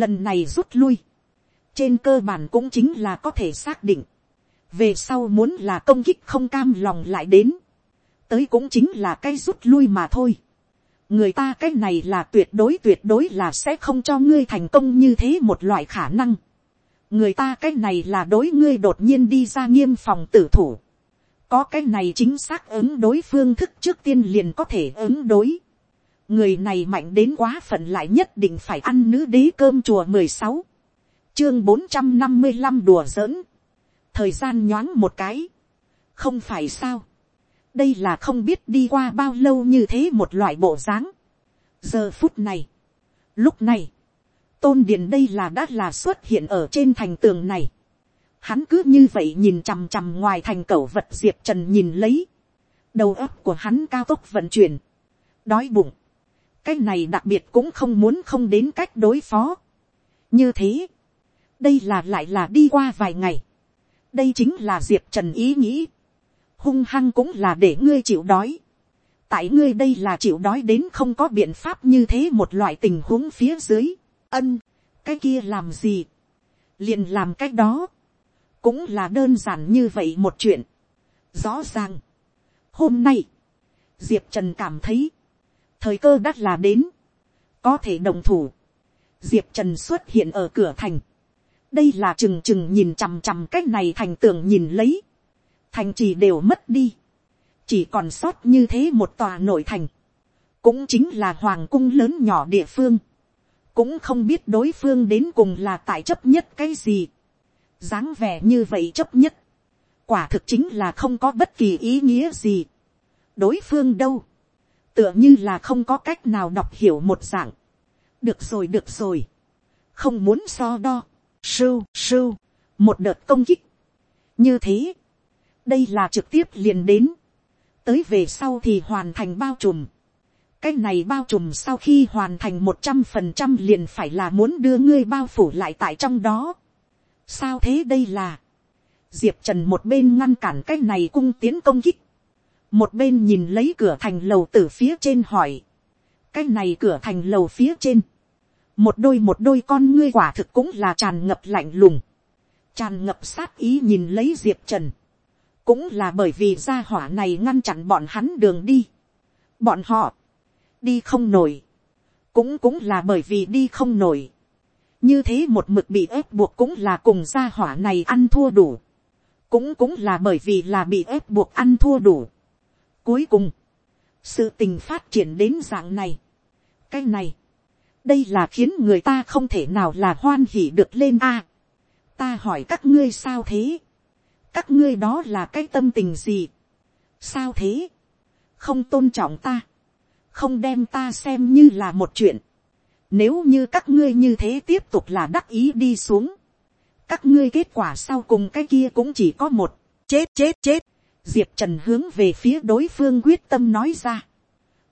lần này rút lui, trên cơ bản cũng chính là có thể xác định, về sau muốn là công kích không cam lòng lại đến, tới cũng chính là cái rút lui mà thôi. người ta cái này là tuyệt đối tuyệt đối là sẽ không cho ngươi thành công như thế một loại khả năng. người ta cái này là đối ngươi đột nhiên đi ra nghiêm phòng tử thủ. có cái này chính xác ứng đối phương thức trước tiên liền có thể ứng đối người này mạnh đến quá phận lại nhất định phải ăn nữ đế cơm chùa mười sáu. Chương bốn trăm năm mươi năm đùa giỡn. Thời gian nhoáng một cái, không phải sao, đây là không biết đi qua bao lâu như thế một loại bộ dáng. giờ phút này, lúc này, tôn điền đây là đã là xuất hiện ở trên thành tường này. hắn cứ như vậy nhìn chằm chằm ngoài thành cẩu vật diệp trần nhìn lấy, đầu óc của hắn cao tốc vận chuyển, đói bụng, cái này đặc biệt cũng không muốn không đến cách đối phó. như thế, đây là lại là đi qua vài ngày, đây chính là diệp trần ý nghĩ. hung hăng cũng là để ngươi chịu đói. tại ngươi đây là chịu đói đến không có biện pháp như thế một loại tình huống phía dưới. ân, cái kia làm gì. liền làm cái đó. cũng là đơn giản như vậy một chuyện. rõ ràng, hôm nay, diệp trần cảm thấy, thời cơ đắt là đến, có thể đồng thủ, diệp trần xuất hiện ở cửa thành, đây là trừng trừng nhìn chằm chằm cái này thành tường nhìn lấy, thành trì đều mất đi, chỉ còn sót như thế một tòa nội thành, cũng chính là hoàng cung lớn nhỏ địa phương, cũng không biết đối phương đến cùng là tại chấp nhất cái gì, dáng vẻ như vậy chấp nhất, quả thực chính là không có bất kỳ ý nghĩa gì. đối phương đâu, tựa như là không có cách nào đọc hiểu một dạng. được rồi được rồi, không muốn so đo, sưu sưu, một đợt công kích. như thế, đây là trực tiếp liền đến, tới về sau thì hoàn thành bao trùm. cái này bao trùm sau khi hoàn thành một trăm phần trăm liền phải là muốn đưa ngươi bao phủ lại tại trong đó. Sao thế đây là, diệp trần một bên ngăn cản cái này cung tiến công kích, một bên nhìn lấy cửa thành lầu từ phía trên hỏi, cái này cửa thành lầu phía trên, một đôi một đôi con ngươi quả thực cũng là tràn ngập lạnh lùng, tràn ngập sát ý nhìn lấy diệp trần, cũng là bởi vì gia hỏa này ngăn chặn bọn hắn đường đi, bọn họ đi không nổi, cũng cũng là bởi vì đi không nổi, như thế một mực bị ép buộc cũng là cùng gia hỏa này ăn thua đủ, cũng cũng là bởi vì là bị ép buộc ăn thua đủ. Cuối cùng, sự tình phát triển đến dạng này, cái này, đây là khiến người ta không thể nào là hoan hỉ được lên a. ta hỏi các ngươi sao thế, các ngươi đó là cái tâm tình gì, sao thế, không tôn trọng ta, không đem ta xem như là một chuyện, nếu như các ngươi như thế tiếp tục là đắc ý đi xuống. Các ngươi kết quả sau cùng cái kia cũng chỉ có một. Chết chết chết. Diệp Trần hướng về phía đối phương quyết tâm nói ra.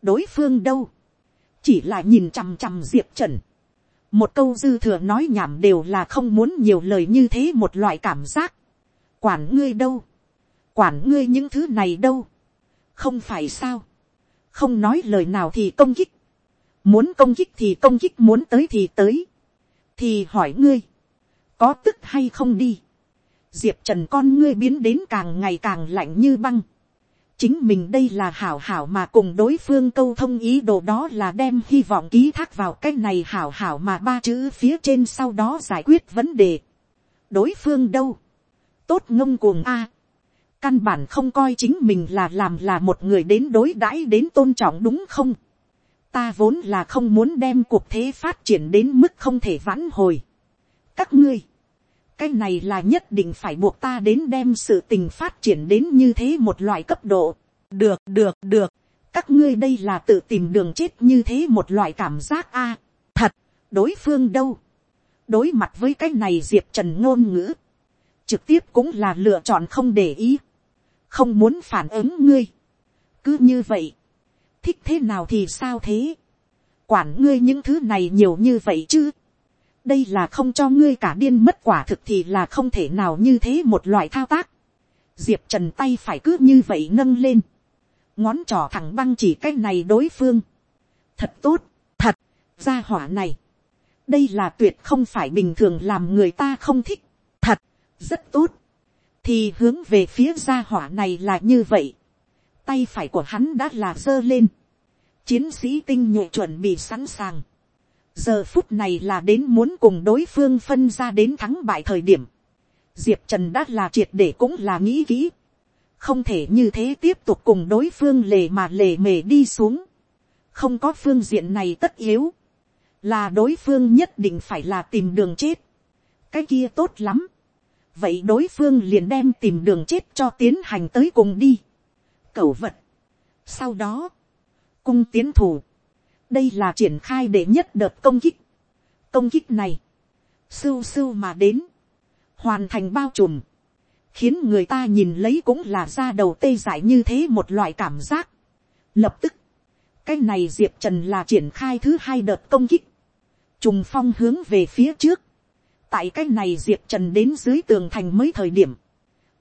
Đối phương đâu? Chỉ là nhìn chằm chằm Diệp Trần. Một câu dư thừa nói nhảm đều là không muốn nhiều lời như thế một loại cảm giác. Quản ngươi đâu? Quản ngươi những thứ này đâu? Không phải sao? Không nói lời nào thì công kích muốn công kích thì công kích muốn tới thì tới, thì hỏi ngươi, có tức hay không đi, diệp trần con ngươi biến đến càng ngày càng lạnh như băng, chính mình đây là hảo hảo mà cùng đối phương câu thông ý đồ đó là đem hy vọng ký thác vào cái này hảo hảo mà ba chữ phía trên sau đó giải quyết vấn đề. đối phương đâu, tốt ngông cuồng a, căn bản không coi chính mình là làm là một người đến đối đãi đến tôn trọng đúng không? Ta vốn là không muốn đem cuộc thế phát triển đến mức không thể vãn hồi. các ngươi, cái này là nhất định phải buộc ta đến đem sự tình phát triển đến như thế một loại cấp độ. được được được, các ngươi đây là tự tìm đường chết như thế một loại cảm giác a. thật, đối phương đâu. đối mặt với cái này diệp trần ngôn ngữ, trực tiếp cũng là lựa chọn không để ý, không muốn phản ứng ngươi. cứ như vậy, thích thế nào thì sao thế. quản ngươi những thứ này nhiều như vậy chứ đây là không cho ngươi cả điên mất quả thực thì là không thể nào như thế một loại thao tác. diệp trần tay phải cứ như vậy nâng lên. ngón trỏ thẳng băng chỉ cái này đối phương. thật tốt, thật, ra hỏa này. đây là tuyệt không phải bình thường làm người ta không thích. thật, rất tốt. thì hướng về phía gia hỏa này là như vậy tay phải của hắn đã là giơ lên, chiến sĩ tinh nhuệ chuẩn bị sẵn sàng, giờ phút này là đến muốn cùng đối phương phân ra đến thắng bại thời điểm, diệp trần đã là triệt để cũng là nghĩ kỹ, không thể như thế tiếp tục cùng đối phương lề mà lề mề đi xuống, không có phương diện này tất yếu, là đối phương nhất định phải là tìm đường chết, cái kia tốt lắm, vậy đối phương liền đem tìm đường chết cho tiến hành tới cùng đi. Cẩu vật. Sau đó, cung tiến thủ. Đây là triển khai để nhất đợt công kích. Công kích này, sưu sưu mà đến, hoàn thành bao trùm, khiến người ta nhìn lấy cũng là ra đầu tê dại như thế một loại cảm giác. Lập tức, cái này diệp trần là triển khai thứ hai đợt công kích, trùng phong hướng về phía trước, tại cái này diệp trần đến dưới tường thành mới thời điểm,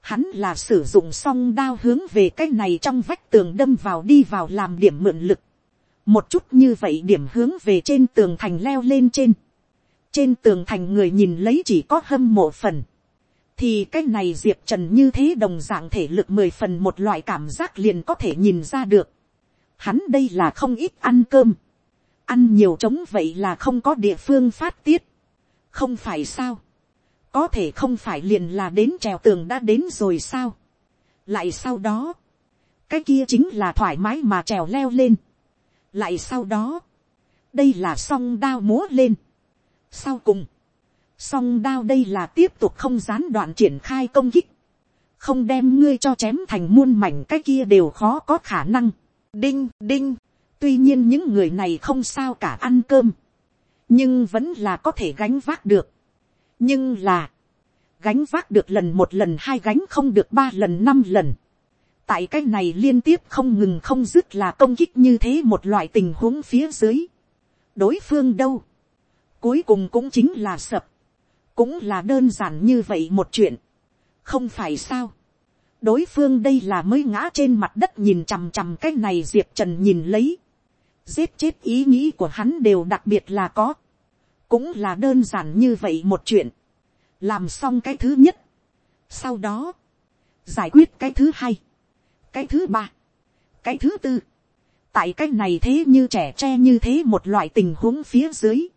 hắn là sử dụng song đao hướng về cái này trong vách tường đâm vào đi vào làm điểm mượn lực một chút như vậy điểm hướng về trên tường thành leo lên trên. trên tường thành người nhìn lấy chỉ có hâm mộ phần. thì cái này diệp trần như thế đồng dạng thể lực mười phần một loại cảm giác liền có thể nhìn ra được. Hắn đây là không ít ăn cơm, ăn nhiều trống vậy là không có địa phương phát tiết, không phải sao, có thể không phải liền là đến trèo tường đã đến rồi sao, lại sau đó, cái kia chính là thoải mái mà trèo leo lên, lại sau đó, đây là song đao múa lên, sau cùng, song đao đây là tiếp tục không gián đoạn triển khai công kích, không đem ngươi cho chém thành muôn mảnh cái kia đều khó có khả năng. đinh đinh, tuy nhiên những người này không sao cả ăn cơm, nhưng vẫn là có thể gánh vác được. nhưng là, gánh vác được lần một lần hai gánh không được ba lần năm lần tại cái này liên tiếp không ngừng không dứt là công kích như thế một loại tình huống phía dưới. đối phương đâu, cuối cùng cũng chính là sập, cũng là đơn giản như vậy một chuyện, không phải sao. đối phương đây là mới ngã trên mặt đất nhìn chằm chằm cái này diệp trần nhìn lấy, giết chết ý nghĩ của hắn đều đặc biệt là có, cũng là đơn giản như vậy một chuyện, làm xong cái thứ nhất, sau đó, giải quyết cái thứ hai, cái thứ ba, cái thứ tư, tại cái này thế như trẻ tre như thế một loại tình huống phía dưới,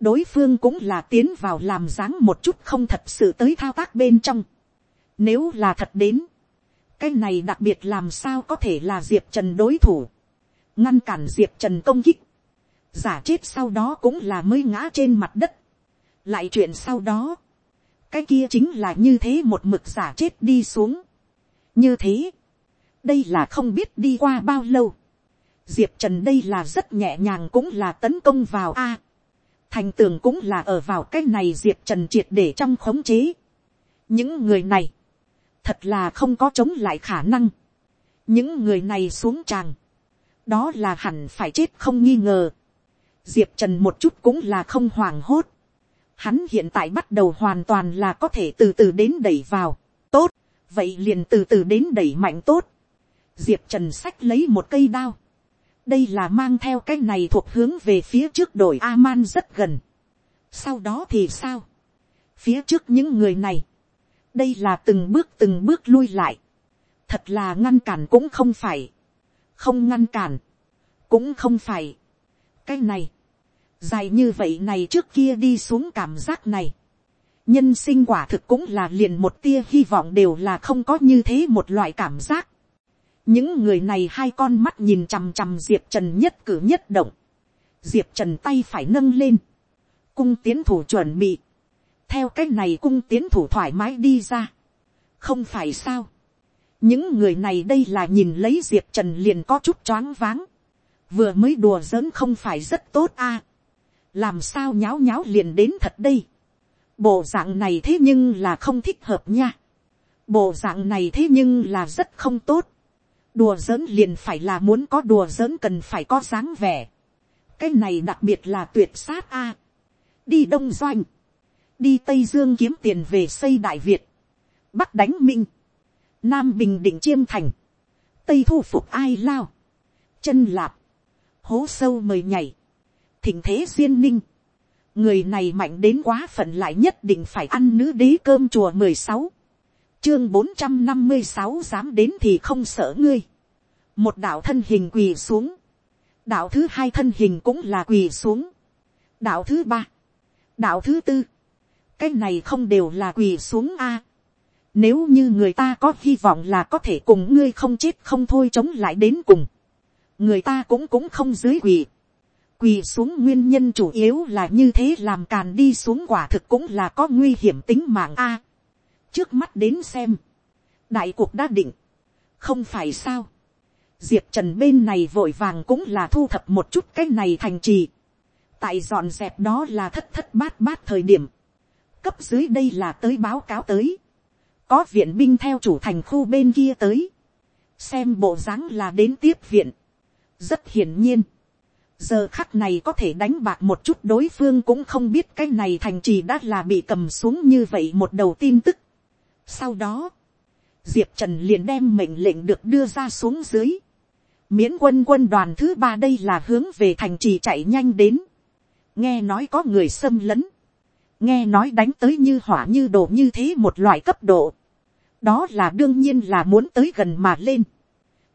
đối phương cũng là tiến vào làm dáng một chút không thật sự tới thao tác bên trong. Nếu là thật đến, cái này đặc biệt làm sao có thể là diệp trần đối thủ, ngăn cản diệp trần công kích, giả chết sau đó cũng là mới ngã trên mặt đất. lại chuyện sau đó, cái kia chính là như thế một mực giả chết đi xuống. như thế, đây là không biết đi qua bao lâu. diệp trần đây là rất nhẹ nhàng cũng là tấn công vào a thành tường cũng là ở vào cái này diệp trần triệt để trong khống chế. những người này, thật là không có chống lại khả năng. những người này xuống tràng, đó là hẳn phải chết không nghi ngờ. diệp trần một chút cũng là không hoảng hốt. hắn hiện tại bắt đầu hoàn toàn là có thể từ từ đến đẩy vào. tốt, vậy liền từ từ đến đẩy mạnh tốt diệp trần sách lấy một cây đao đây là mang theo cái này thuộc hướng về phía trước đội Aman rất gần. Sau đó thì sao? Phía trước những người này. Đây là từng bước từng bước lui lại. Thật là ngăn cản cũng không phải. Không ngăn cản. Cũng không phải. Cái này. Dài như vậy này trước kia đi xuống cảm giác này. Nhân sinh quả thực cũng là liền một tia hy vọng đều là không có như thế một loại cảm giác những người này hai con mắt nhìn chằm chằm diệp trần nhất cử nhất động, diệp trần tay phải nâng lên, cung tiến thủ chuẩn bị, theo c á c h này cung tiến thủ thoải mái đi ra, không phải sao, những người này đây là nhìn lấy diệp trần liền có chút choáng váng, vừa mới đùa giỡn không phải rất tốt a, làm sao nháo nháo liền đến thật đây, bộ dạng này thế nhưng là không thích hợp nha, bộ dạng này thế nhưng là rất không tốt, đùa giỡn liền phải là muốn có đùa giỡn cần phải có dáng vẻ. cái này đặc biệt là tuyệt sát a. đi đông doanh, đi tây dương kiếm tiền về xây đại việt, bắc đánh minh, nam bình định chiêm thành, tây thu phục ai lao, chân lạp, hố sâu mời nhảy, thỉnh thế duyên ninh, người này mạnh đến quá phận lại nhất định phải ăn nữ đế cơm chùa mười sáu chương bốn trăm năm mươi sáu dám đến thì không sợ ngươi. Một đạo thân hình quỳ xuống. Đạo thứ hai thân hình cũng là quỳ xuống. Đạo thứ ba. Đạo thứ tư. Cái này không đều là quỳ xuống a. Nếu như người ta có hy vọng là có thể cùng ngươi không chết không thôi chống lại đến cùng. Người ta cũng cũng không dưới quỳ. Quỳ xuống nguyên nhân chủ yếu là như thế làm càn đi xuống quả thực cũng là có nguy hiểm tính mạng a trước mắt đến xem, đại cuộc đã định, không phải sao, diệp trần bên này vội vàng cũng là thu thập một chút cái này thành trì, tại dọn dẹp đó là thất thất bát bát thời điểm, cấp dưới đây là tới báo cáo tới, có viện binh theo chủ thành khu bên kia tới, xem bộ dáng là đến tiếp viện, rất hiển nhiên, giờ khắc này có thể đánh bạc một chút đối phương cũng không biết cái này thành trì đã là bị cầm xuống như vậy một đầu tin tức, sau đó, Diệp Trần liền đem mệnh lệnh được đưa ra xuống dưới. Miễn quân quân đoàn thứ ba đây là hướng về thành trì chạy nhanh đến. Nghe nói có người xâm lấn. nghe nói đánh tới như hỏa như đổ như thế một loại cấp độ, đó là đương nhiên là muốn tới gần mà lên,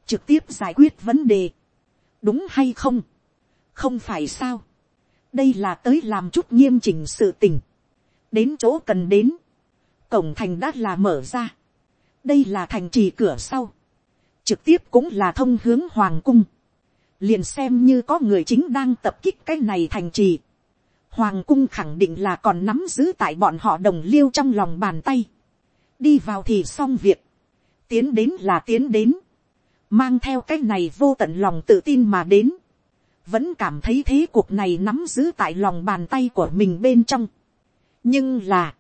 trực tiếp giải quyết vấn đề, đúng hay không, không phải sao, đây là tới làm chút nghiêm chỉnh sự tình, đến chỗ cần đến, cổng thành đã là mở ra, đây là thành trì cửa sau, trực tiếp cũng là thông hướng hoàng cung, liền xem như có người chính đang tập kích cái này thành trì, hoàng cung khẳng định là còn nắm giữ tại bọn họ đồng liêu trong lòng bàn tay, đi vào thì xong việc, tiến đến là tiến đến, mang theo cái này vô tận lòng tự tin mà đến, vẫn cảm thấy thế cuộc này nắm giữ tại lòng bàn tay của mình bên trong. nhưng là,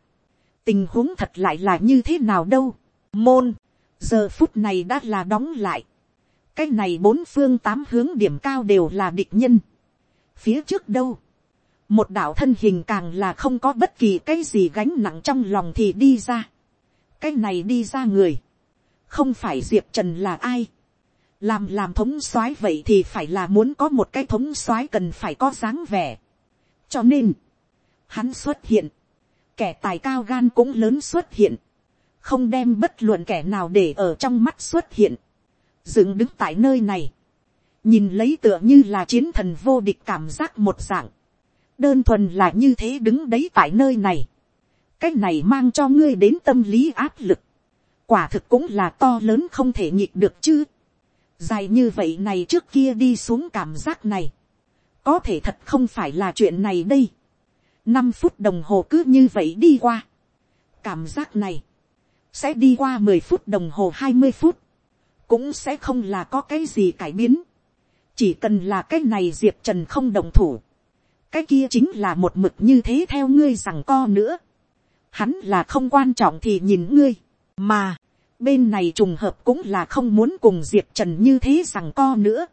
tình huống thật lại là như thế nào đâu. môn, giờ phút này đã là đóng lại. cái này bốn phương tám hướng điểm cao đều là địch nhân. phía trước đâu, một đạo thân hình càng là không có bất kỳ cái gì gánh nặng trong lòng thì đi ra. cái này đi ra người, không phải diệp trần là ai làm làm thống soái vậy thì phải là muốn có một cái thống soái cần phải có dáng vẻ. cho nên, hắn xuất hiện, kẻ tài cao gan cũng lớn xuất hiện, không đem bất luận kẻ nào để ở trong mắt xuất hiện, dựng đứng tại nơi này, nhìn lấy tựa như là chiến thần vô địch cảm giác một dạng, đơn thuần là như thế đứng đấy tại nơi này, cái này mang cho ngươi đến tâm lý áp lực, quả thực cũng là to lớn không thể nhịp được chứ, dài như vậy này trước kia đi xuống cảm giác này, có thể thật không phải là chuyện này đây năm phút đồng hồ cứ như vậy đi qua. cảm giác này, sẽ đi qua mười phút đồng hồ hai mươi phút, cũng sẽ không là có cái gì cải biến. chỉ cần là cái này diệp trần không đồng thủ, cái kia chính là một mực như thế theo ngươi rằng co nữa. hắn là không quan trọng thì nhìn ngươi, mà bên này trùng hợp cũng là không muốn cùng diệp trần như thế rằng co nữa.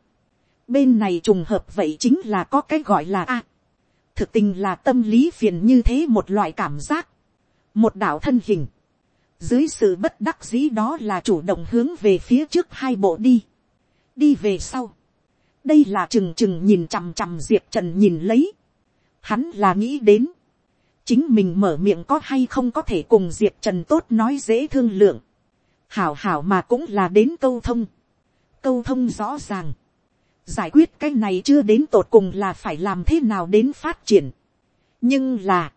bên này trùng hợp vậy chính là có cái gọi là a thực tình là tâm lý phiền như thế một loại cảm giác. một đạo thân hình. dưới sự bất đắc dĩ đó là chủ động hướng về phía trước hai bộ đi. đi về sau. đây là trừng trừng nhìn chằm chằm diệp trần nhìn lấy. hắn là nghĩ đến. chính mình mở miệng có hay không có thể cùng diệp trần tốt nói dễ thương lượng hảo hảo mà cũng là đến câu thông, câu thông rõ ràng, giải quyết cái này chưa đến tột cùng là phải làm thế nào đến phát triển. nhưng là,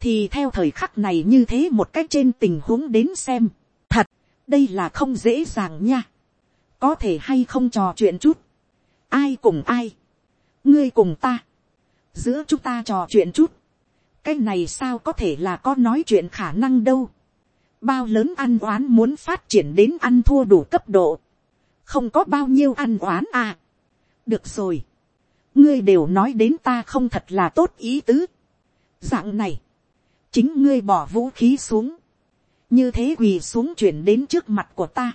thì theo thời khắc này như thế một cách trên tình huống đến xem, thật, đây là không dễ dàng nha, có thể hay không trò chuyện chút, ai cùng ai, ngươi cùng ta, giữa chúng ta trò chuyện chút, cái này sao có thể là có nói chuyện khả năng đâu, bao lớn ăn oán muốn phát triển đến ăn thua đủ cấp độ, không có bao nhiêu ăn oán à được rồi, ngươi đều nói đến ta không thật là tốt ý tứ. dạng này, chính ngươi bỏ vũ khí xuống, như thế quỳ xuống chuyển đến trước mặt của ta,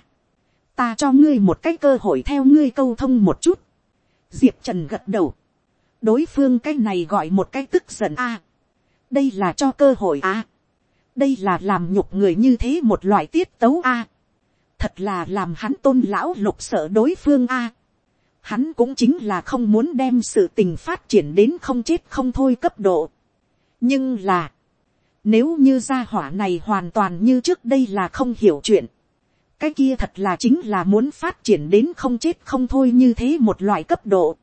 ta cho ngươi một cái cơ hội theo ngươi câu thông một chút. diệp trần gật đầu, đối phương cái này gọi một cái tức giận a. đây là cho cơ hội a đây là làm nhục người như thế một loại tiết tấu a. thật là làm hắn tôn lão lục sợ đối phương a hắn cũng chính là không muốn đem sự tình phát triển đến không chết không thôi cấp độ. nhưng là, nếu như gia hỏa này hoàn toàn như trước đây là không hiểu chuyện, cái kia thật là chính là muốn phát triển đến không chết không thôi như thế một loại cấp độ.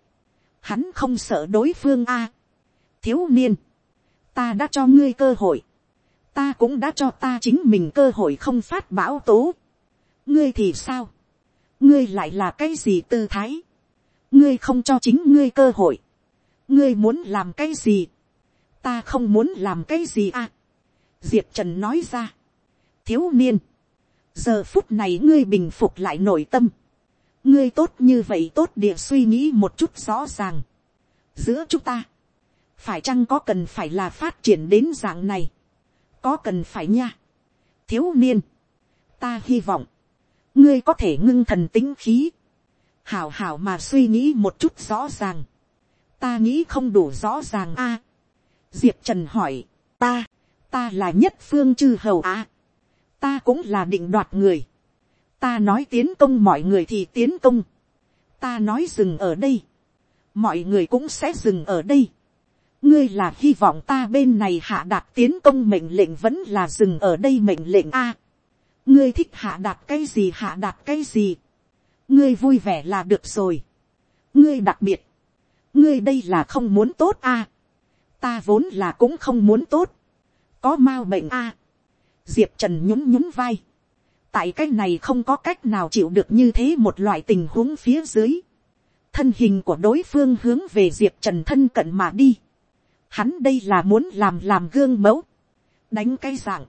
Hắn không sợ đối phương a. thiếu niên, ta đã cho ngươi cơ hội ta cũng đã cho ta chính mình cơ hội không phát bão tố. ngươi thì sao, ngươi lại là cái gì tư thái, ngươi không cho chính ngươi cơ hội, ngươi muốn làm cái gì, ta không muốn làm cái gì à. diệp trần nói ra, thiếu niên, giờ phút này ngươi bình phục lại nội tâm, ngươi tốt như vậy tốt địa suy nghĩ một chút rõ ràng, giữa chúng ta, phải chăng có cần phải là phát triển đến dạng này, có cần phải nha. thiếu niên, ta hy vọng, ngươi có thể ngưng thần tính khí, hảo hảo mà suy nghĩ một chút rõ ràng, ta nghĩ không đủ rõ ràng a. diệp trần hỏi, ta, ta là nhất phương chư hầu a. ta cũng là định đoạt người, ta nói tiến công mọi người thì tiến công, ta nói dừng ở đây, mọi người cũng sẽ dừng ở đây, ngươi là hy vọng ta bên này hạ đạt tiến công mệnh lệnh vẫn là dừng ở đây mệnh lệnh a. ngươi thích hạ đạt cái gì hạ đạt cái gì ngươi vui vẻ là được rồi. ngươi đặc biệt. ngươi đây là không muốn tốt a. ta vốn là cũng không muốn tốt. có mau bệnh a. diệp trần nhún nhún vai. tại cái này không có cách nào chịu được như thế một loại tình huống phía dưới. thân hình của đối phương hướng về diệp trần thân cận mà đi Hắn đây là muốn làm làm gương mẫu. Đánh cái dạng.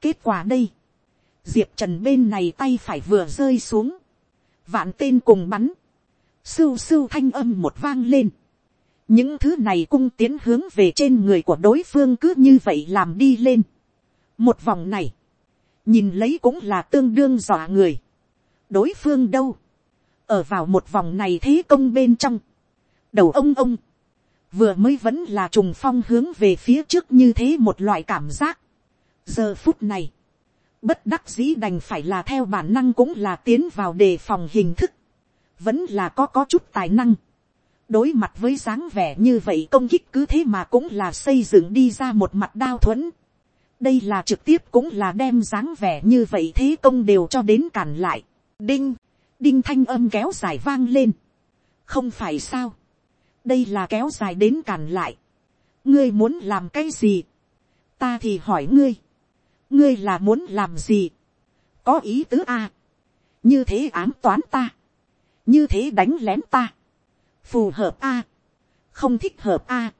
Kết quả đây. Diệp Trần bên này tay phải vừa rơi xuống. Vạn tên cùng bắn. Sưu sưu thanh âm một vang lên. Những thứ này cung tiến hướng về trên người của đối phương cứ như vậy làm đi lên. Một vòng này. Nhìn lấy cũng là tương đương dọa người. Đối phương đâu. Ở vào một vòng này thế công bên trong. Đầu ông ông vừa mới vẫn là trùng phong hướng về phía trước như thế một loại cảm giác. giờ phút này, bất đắc dĩ đành phải là theo bản năng cũng là tiến vào đề phòng hình thức, vẫn là có có chút tài năng. đối mặt với dáng vẻ như vậy công kích cứ thế mà cũng là xây dựng đi ra một mặt đao thuẫn. đây là trực tiếp cũng là đem dáng vẻ như vậy thế công đều cho đến cản lại. đinh, đinh thanh âm kéo dài vang lên. không phải sao đây là kéo dài đến càn lại. ngươi muốn làm cái gì. ta thì hỏi ngươi ngươi là muốn làm gì. có ý tứ a. như thế ám toán ta. như thế đánh lén ta. phù hợp a. không thích hợp a.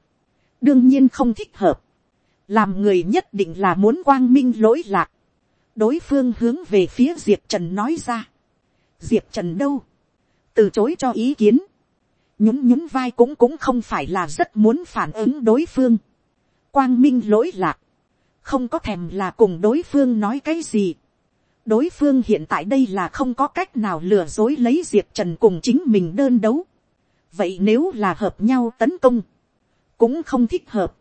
đương nhiên không thích hợp. làm người nhất định là muốn quang minh lỗi lạc. đối phương hướng về phía diệp trần nói ra. diệp trần đâu. từ chối cho ý kiến nhún nhún vai cũng cũng không phải là rất muốn phản ứng đối phương. Quang minh lỗi lạc. Không có thèm là cùng đối phương nói cái gì. Đối phương hiện tại đây là không có cách nào lừa dối lấy Diệp Trần cùng chính mình đơn đấu. Vậy nếu là hợp nhau tấn công. Cũng không thích hợp.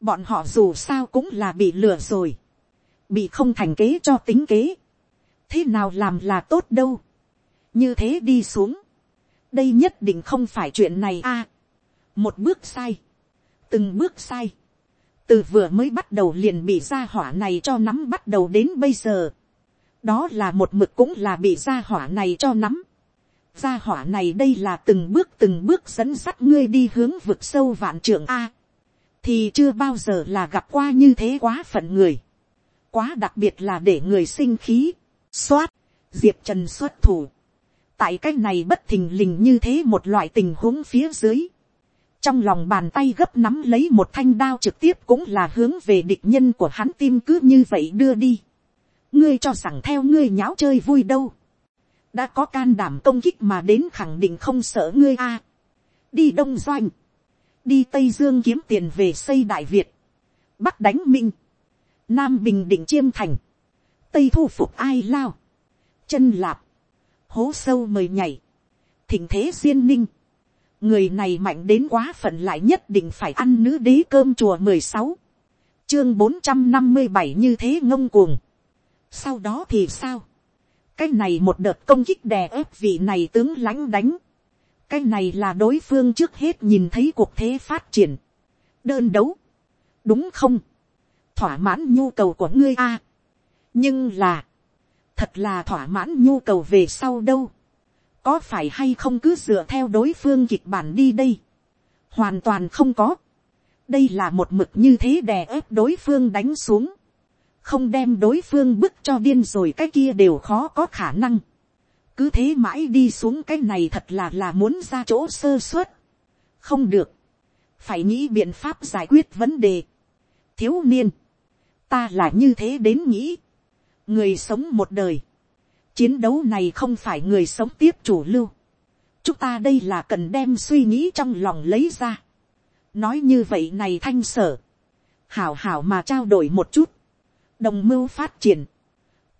Bọn họ dù sao cũng là bị lừa rồi. Bị không thành kế cho tính kế. Thế nào làm là tốt đâu. Như thế đi xuống đây nhất định không phải chuyện này a. một bước sai, từng bước sai, từ vừa mới bắt đầu liền bị gia hỏa này cho nắm bắt đầu đến bây giờ. đó là một mực cũng là bị gia hỏa này cho nắm. gia hỏa này đây là từng bước từng bước dẫn dắt ngươi đi hướng vực sâu vạn trưởng a. thì chưa bao giờ là gặp qua như thế quá phận người. quá đặc biệt là để người sinh khí. xoát, diệp trần xuất thủ tại cái này bất thình lình như thế một loại tình huống phía dưới trong lòng bàn tay gấp nắm lấy một thanh đao trực tiếp cũng là hướng về địch nhân của hắn tim cứ như vậy đưa đi. ngươi cho rằng theo ngươi nháo chơi vui đâu. đã có can đảm công kích mà đến khẳng định không sợ ngươi a. đi đông doanh. đi tây dương kiếm tiền về xây đại việt. bắc đánh minh. nam bình định chiêm thành. tây thu phục ai lao. chân lạp hố sâu mời nhảy, thỉnh thế duyên ninh, người này mạnh đến quá phận lại nhất định phải ăn nữ đế cơm chùa mười sáu, chương bốn trăm năm mươi bảy như thế ngông cuồng. sau đó thì sao, cái này một đợt công kích đè ép vị này tướng lãnh đánh, cái này là đối phương trước hết nhìn thấy cuộc thế phát triển, đơn đấu, đúng không, thỏa mãn nhu cầu của ngươi a, nhưng là, thật là thỏa mãn nhu cầu về sau đâu có phải hay không cứ dựa theo đối phương kịch bản đi đây. hoàn toàn không có. đây là một mực như thế đè ép đối phương đánh xuống. không đem đối phương bức cho điên rồi cái kia đều khó có khả năng. cứ thế mãi đi xuống cái này thật là là muốn ra chỗ sơ suất. không được. phải nghĩ biện pháp giải quyết vấn đề. thiếu niên. ta là như thế đến nghĩ người sống một đời, chiến đấu này không phải người sống tiếp chủ lưu, chúng ta đây là cần đem suy nghĩ trong lòng lấy ra, nói như vậy này thanh sở, hảo hảo mà trao đổi một chút, đồng mưu phát triển,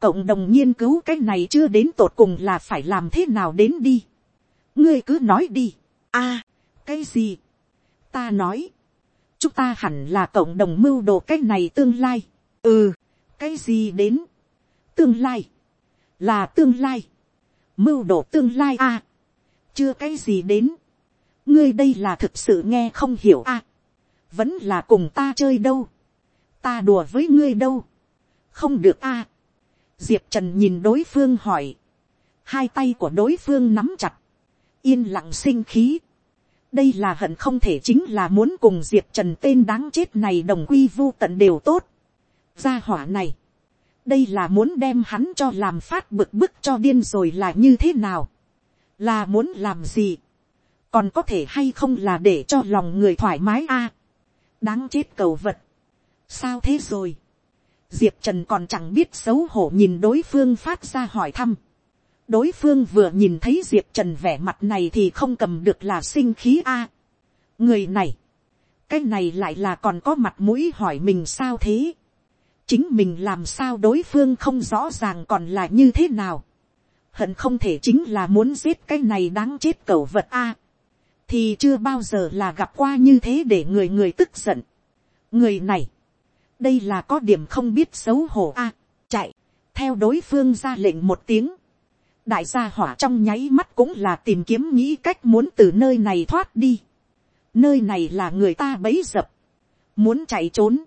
cộng đồng nghiên cứu cái này chưa đến tột cùng là phải làm thế nào đến đi, ngươi cứ nói đi, a, cái gì, ta nói, chúng ta hẳn là cộng đồng mưu đồ cái này tương lai, ừ, cái gì đến, tương lai, là tương lai, mưu đồ tương lai a, à, chưa cái gì đến, ngươi đây là thực sự nghe không hiểu a, vẫn là cùng ta chơi đâu, ta đùa với ngươi đâu, không được a. diệp trần nhìn đối phương hỏi, hai tay của đối phương nắm chặt, yên lặng sinh khí, đây là hận không thể chính là muốn cùng diệp trần tên đáng chết này đồng quy vu tận đều tốt. gia hỏa này, đây là muốn đem hắn cho làm phát bực bức cho điên rồi là như thế nào, là muốn làm gì, còn có thể hay không là để cho lòng người thoải mái a, đáng chết cầu vật, sao thế rồi, diệp trần còn chẳng biết xấu hổ nhìn đối phương phát ra hỏi thăm, đối phương vừa nhìn thấy diệp trần vẻ mặt này thì không cầm được là sinh khí a. người này, cái này lại là còn có mặt mũi hỏi mình sao thế chính mình làm sao đối phương không rõ ràng còn là như thế nào. hận không thể chính là muốn giết cái này đáng chết cẩu vật a. thì chưa bao giờ là gặp qua như thế để người người tức giận. người này, đây là có điểm không biết xấu hổ a. chạy, theo đối phương ra lệnh một tiếng đại gia hỏa trong nháy mắt cũng là tìm kiếm nghĩ cách muốn từ nơi này thoát đi. nơi này là người ta bấy dập, muốn chạy trốn,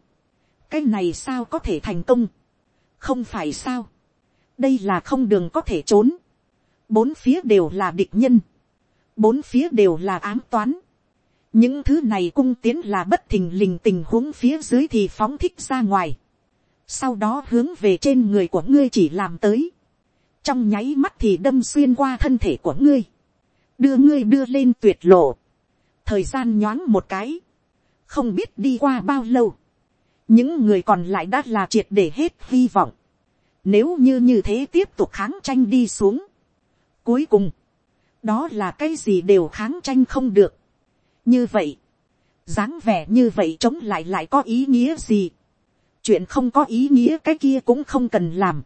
cái này sao có thể thành công, không phải sao, đây là không đường có thể trốn, bốn phía đều là địch nhân, bốn phía đều là ám toán, những thứ này cung tiến là bất thình lình tình huống phía dưới thì phóng thích ra ngoài, sau đó hướng về trên người của ngươi chỉ làm tới, trong nháy mắt thì đâm xuyên qua thân thể của ngươi, đưa ngươi đưa lên tuyệt lộ, thời gian nhoáng một cái, không biết đi qua bao lâu, những người còn lại đã là triệt để hết hy vọng, nếu như như thế tiếp tục kháng tranh đi xuống, cuối cùng, đó là cái gì đều kháng tranh không được, như vậy, dáng vẻ như vậy chống lại lại có ý nghĩa gì, chuyện không có ý nghĩa cái kia cũng không cần làm,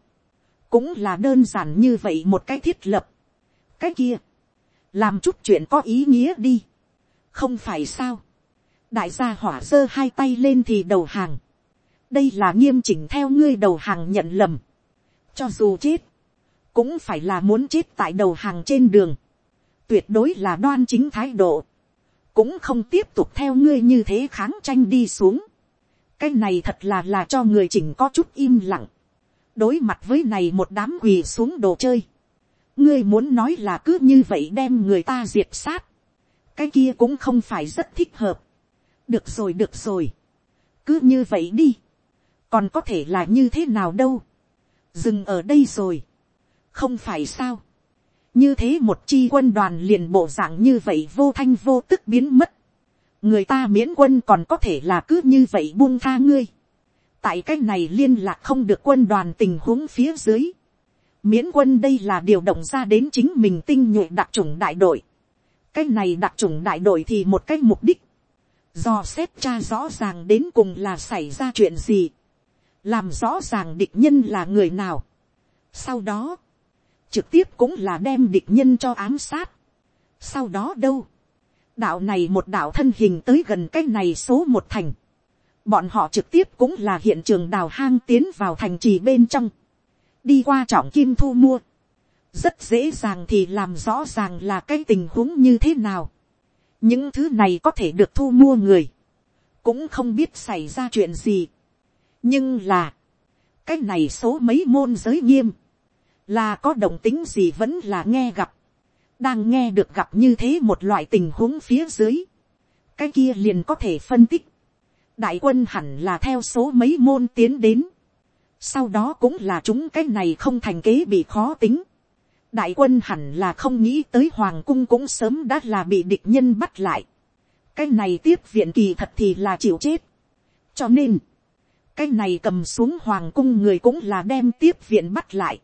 cũng là đơn giản như vậy một cái thiết lập. cái kia, làm chút chuyện có ý nghĩa đi, không phải sao. đại gia hỏa giơ hai tay lên thì đầu hàng đây là nghiêm chỉnh theo ngươi đầu hàng nhận lầm. cho dù chết, cũng phải là muốn chết tại đầu hàng trên đường. tuyệt đối là đoan chính thái độ. cũng không tiếp tục theo ngươi như thế kháng tranh đi xuống. cái này thật là là cho người chỉnh có chút im lặng đối mặt với này một đám quỳ xuống đồ chơi. ngươi muốn nói là cứ như vậy đem người ta diệt sát. cái kia cũng không phải rất thích hợp. được rồi được rồi. cứ như vậy đi còn có thể là như thế nào đâu. dừng ở đây rồi. không phải sao. như thế một chi quân đoàn liền bộ dạng như vậy vô thanh vô tức biến mất. người ta miễn quân còn có thể là cứ như vậy buông tha ngươi tại cái này liên lạc không được quân đoàn tình huống phía dưới. miễn quân đây là điều động ra đến chính mình tinh nhuệ đặc trùng đại đội. cái này đặc trùng đại đội thì một cái mục đích. do xét cha rõ ràng đến cùng là xảy ra chuyện gì làm rõ ràng địch nhân là người nào. sau đó, trực tiếp cũng là đem địch nhân cho ám sát. sau đó đâu, đạo này một đạo thân hình tới gần cái này số một thành bọn họ trực tiếp cũng là hiện trường đào hang tiến vào thành trì bên trong, đi qua trọng kim thu mua, rất dễ dàng thì làm rõ ràng là cái tình huống như thế nào. những thứ này có thể được thu mua người, cũng không biết xảy ra chuyện gì nhưng là, cái này số mấy môn giới nghiêm, là có động tính gì vẫn là nghe gặp, đang nghe được gặp như thế một loại tình huống phía dưới, cái kia liền có thể phân tích, đại quân hẳn là theo số mấy môn tiến đến. sau đó cũng là chúng cái này không thành kế bị khó tính. đại quân hẳn là không nghĩ tới hoàng cung cũng sớm đã là bị địch nhân bắt lại. cái này tiếp viện kỳ thật thì là chịu chết. cho nên, cái này cầm xuống hoàng cung người cũng là đem tiếp viện bắt lại.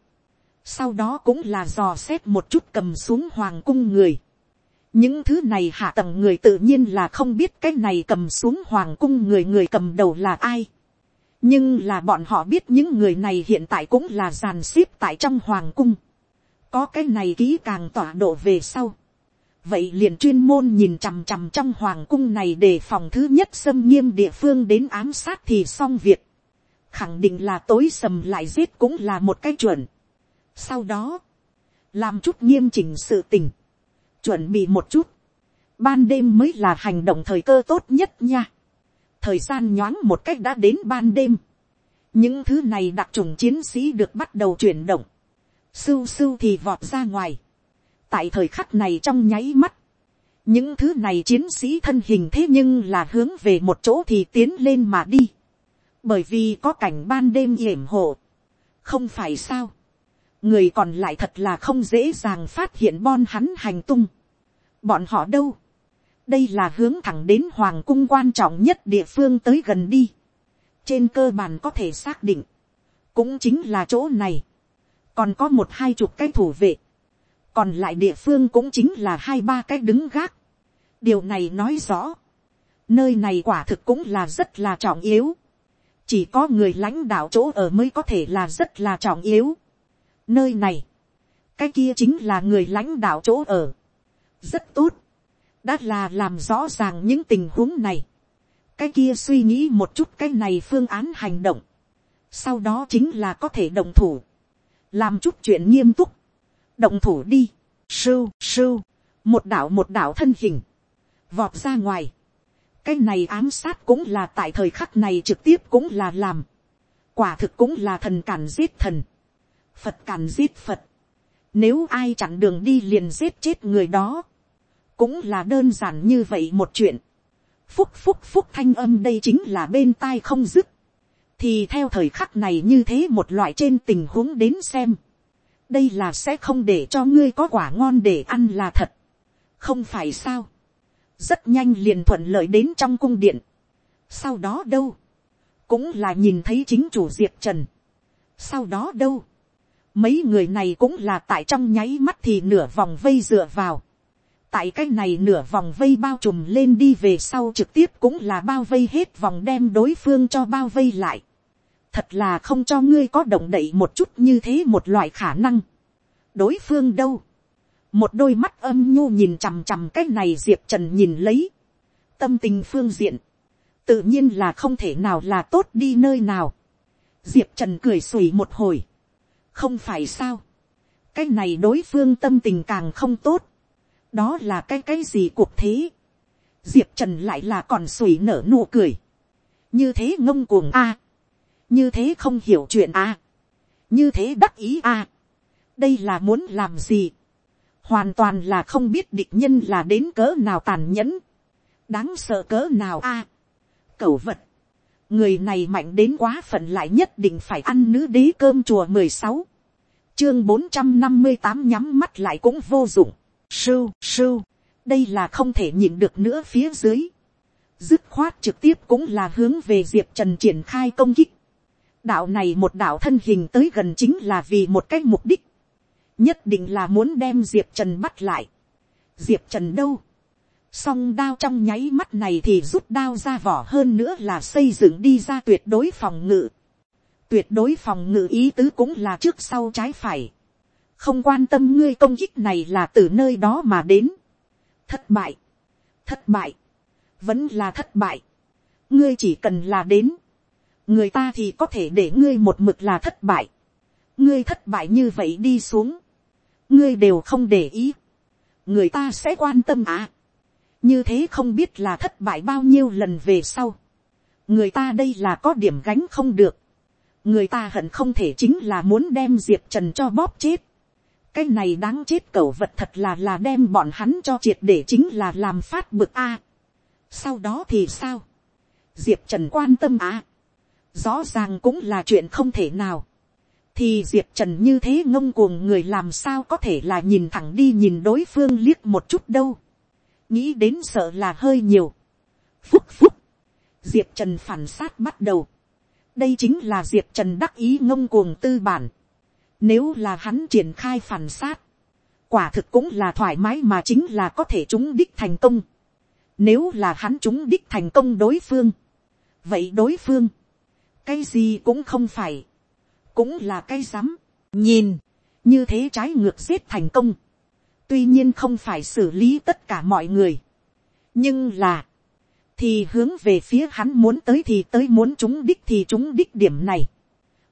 sau đó cũng là dò xét một chút cầm xuống hoàng cung người những thứ này hạ tầng người tự nhiên là không biết cái này cầm xuống hoàng cung người người cầm đầu là ai. nhưng là bọn họ biết những người này hiện tại cũng là giàn xếp tại trong hoàng cung. có cái này ký càng tỏa độ về sau vậy liền chuyên môn nhìn chằm chằm trong hoàng cung này để phòng thứ nhất xâm nghiêm địa phương đến ám sát thì xong việc. khẳng định là tối sầm lại giết cũng là một cái chuẩn. sau đó, làm chút nghiêm chỉnh sự tình chuẩn bị một chút, ban đêm mới là hành động thời cơ tốt nhất nha. thời gian nhoáng một cách đã đến ban đêm, những thứ này đặc trùng chiến sĩ được bắt đầu chuyển động, sưu sưu thì vọt ra ngoài, tại thời khắc này trong nháy mắt, những thứ này chiến sĩ thân hình thế nhưng là hướng về một chỗ thì tiến lên mà đi, bởi vì có cảnh ban đêm yểm hộ, không phải sao, người còn lại thật là không dễ dàng phát hiện bon hắn hành tung, bọn họ đâu, đây là hướng thẳng đến hoàng cung quan trọng nhất địa phương tới gần đi, trên cơ bản có thể xác định, cũng chính là chỗ này, còn có một hai chục cái thủ vệ, còn lại địa phương cũng chính là hai ba cái đứng gác. điều này nói rõ, nơi này quả thực cũng là rất là trọng yếu, chỉ có người lãnh đạo chỗ ở mới có thể là rất là trọng yếu. nơi này, cái kia chính là người lãnh đạo chỗ ở, rất tốt, đã là làm rõ ràng những tình huống này, cái kia suy nghĩ một chút cái này phương án hành động, sau đó chính là có thể đồng thủ, làm chút chuyện nghiêm túc, động thủ đi, sưu sưu, một đảo một đảo thân hình, vọt ra ngoài, cái này ám sát cũng là tại thời khắc này trực tiếp cũng là làm, quả thực cũng là thần cản giết thần, phật cản giết phật, nếu ai chặn đường đi liền giết chết người đó, cũng là đơn giản như vậy một chuyện, phúc phúc phúc thanh âm đây chính là bên tai không dứt, thì theo thời khắc này như thế một loại trên tình huống đến xem, đây là sẽ không để cho ngươi có quả ngon để ăn là thật, không phải sao, rất nhanh liền thuận lợi đến trong cung điện, sau đó đâu, cũng là nhìn thấy chính chủ diệp trần, sau đó đâu, mấy người này cũng là tại trong nháy mắt thì nửa vòng vây dựa vào, tại cái này nửa vòng vây bao trùm lên đi về sau trực tiếp cũng là bao vây hết vòng đem đối phương cho bao vây lại thật là không cho ngươi có động đậy một chút như thế một loại khả năng. đối phương đâu. một đôi mắt âm nhu nhìn chằm chằm cái này diệp trần nhìn lấy. tâm tình phương diện. tự nhiên là không thể nào là tốt đi nơi nào. diệp trần cười xùy một hồi. không phải sao. cái này đối phương tâm tình càng không tốt đó là cái cái gì cuộc thế. diệp trần lại là còn sủi nở nụ cười. như thế ngông cuồng a như thế không hiểu chuyện a. như thế đắc ý a. đây là muốn làm gì. hoàn toàn là không biết địch nhân là đến cỡ nào tàn nhẫn. đáng sợ cỡ nào a. À, cẩu vật. người này mạnh đến quá phận lại nhất định phải ăn nữ đế cơm chùa mười sáu chương bốn trăm năm mươi tám nhắm mắt lại cũng vô dụng Sưu, sưu, đây là không thể nhịn được nữa phía dưới. Dứt khoát trực tiếp cũng là hướng về Diệp Trần triển khai công kích. Đạo này một đạo thân hình tới gần chính là vì một cái mục đích. Nhất định là muốn đem Diệp Trần bắt lại. Diệp Trần đâu? Song đao trong nháy mắt này thì rút đao ra vỏ hơn nữa là xây dựng đi ra tuyệt đối phòng ngự. Tuyệt đối phòng ngự ý tứ cũng là trước sau trái phải không quan tâm ngươi công kích này là từ nơi đó mà đến. thất bại, thất bại, vẫn là thất bại. ngươi chỉ cần là đến, người ta thì có thể để ngươi một mực là thất bại. ngươi thất bại như vậy đi xuống, ngươi đều không để ý, người ta sẽ quan tâm à. như thế không biết là thất bại bao nhiêu lần về sau. người ta đây là có điểm gánh không được. người ta hận không thể chính là muốn đem diệp trần cho bóp chết cái này đáng chết cẩu vật thật là là đem bọn hắn cho triệt để chính là làm phát bực a. sau đó thì sao, diệp trần quan tâm à? Rõ ràng cũng là chuyện không thể nào. thì diệp trần như thế ngông cuồng người làm sao có thể là nhìn thẳng đi nhìn đối phương liếc một chút đâu. nghĩ đến sợ là hơi nhiều. phúc phúc, diệp trần phản sát bắt đầu. đây chính là diệp trần đắc ý ngông cuồng tư bản nếu là hắn triển khai phản sát, quả thực cũng là thoải mái mà chính là có thể chúng đích thành công. Nếu là hắn chúng đích thành công đối phương, vậy đối phương, cái gì cũng không phải, cũng là cái rắm, nhìn, như thế trái ngược giết thành công. tuy nhiên không phải xử lý tất cả mọi người, nhưng là, thì hướng về phía hắn muốn tới thì tới muốn chúng đích thì chúng đích điểm này,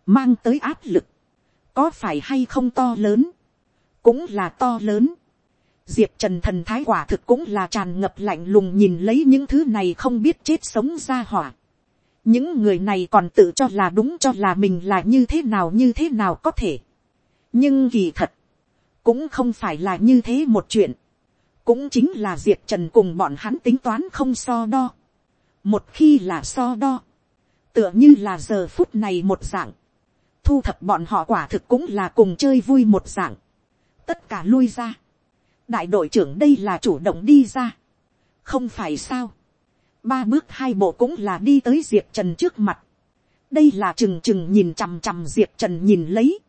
mang tới áp lực, có phải hay không to lớn, cũng là to lớn. Diệp trần thần thái quả thực cũng là tràn ngập lạnh lùng nhìn lấy những thứ này không biết chết sống ra hỏa những người này còn tự cho là đúng cho là mình là như thế nào như thế nào có thể. nhưng kỳ thật, cũng không phải là như thế một chuyện. cũng chính là diệp trần cùng bọn hắn tính toán không so đo. một khi là so đo, tựa như là giờ phút này một dạng, thu thập bọn họ quả thực cũng là cùng chơi vui một dạng. tất cả lui ra. đại đội trưởng đây là chủ động đi ra. không phải sao ba bước hai bộ cũng là đi tới diệp trần trước mặt. đây là trừng trừng nhìn chằm chằm diệp trần nhìn lấy.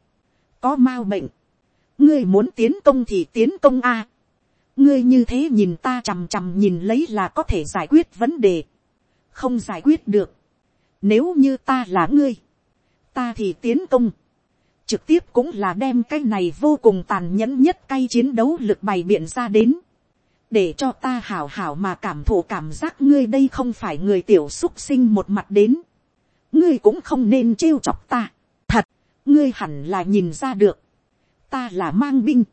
có m a u bệnh. ngươi muốn tiến công thì tiến công a. ngươi như thế nhìn ta chằm chằm nhìn lấy là có thể giải quyết vấn đề. không giải quyết được. nếu như ta là ngươi, ta thì tiến công. trực tiếp cũng là đem cái này vô cùng tàn nhẫn nhất cay chiến đấu lực bày biện ra đến để cho ta hảo hảo mà cảm thụ cảm giác ngươi đây không phải người tiểu xúc sinh một mặt đến. ngươi cũng không nên trêu chọc ta. thật, ngươi hẳn là nhìn ra được. ta là mang binh.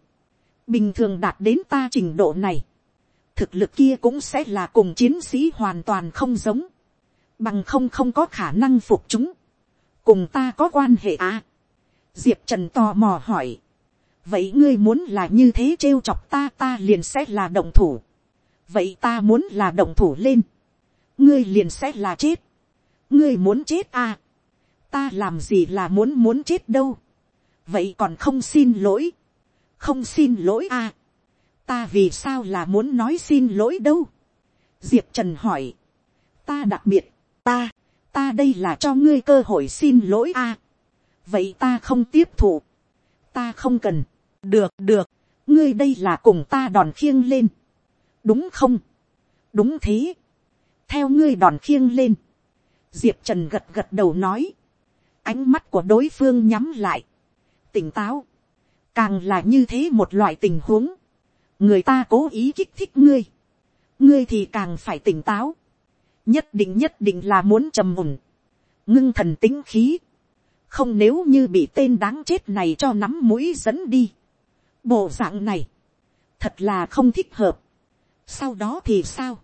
bình thường đạt đến ta trình độ này. thực lực kia cũng sẽ là cùng chiến sĩ hoàn toàn không giống. bằng không không có khả năng phục chúng. cùng ta có quan hệ à. diệp trần tò mò hỏi vậy ngươi muốn là như thế trêu chọc ta ta liền sẽ là động thủ. vậy ta muốn là động thủ lên. ngươi liền sẽ là chết. ngươi muốn chết à. ta làm gì là muốn muốn chết đâu. vậy còn không xin lỗi. không xin lỗi à. ta vì sao là muốn nói xin lỗi đâu. diệp trần hỏi. ta đặc biệt, ta, ta đây là cho ngươi cơ hội xin lỗi à. vậy ta không tiếp thụ ta không cần. được được, ngươi đây là cùng ta đòn khiêng lên. đúng không. đúng thế. theo ngươi đòn khiêng lên. diệp trần gật gật đầu nói. ánh mắt của đối phương nhắm lại. tỉnh táo. càng là như thế một loại tình huống. người ta cố ý kích thích ngươi. ngươi thì càng phải tỉnh táo. nhất định nhất định là muốn trầm mùng, ngưng thần tính khí không nếu như bị tên đáng chết này cho nắm mũi dẫn đi. bộ dạng này, thật là không thích hợp. sau đó thì sao,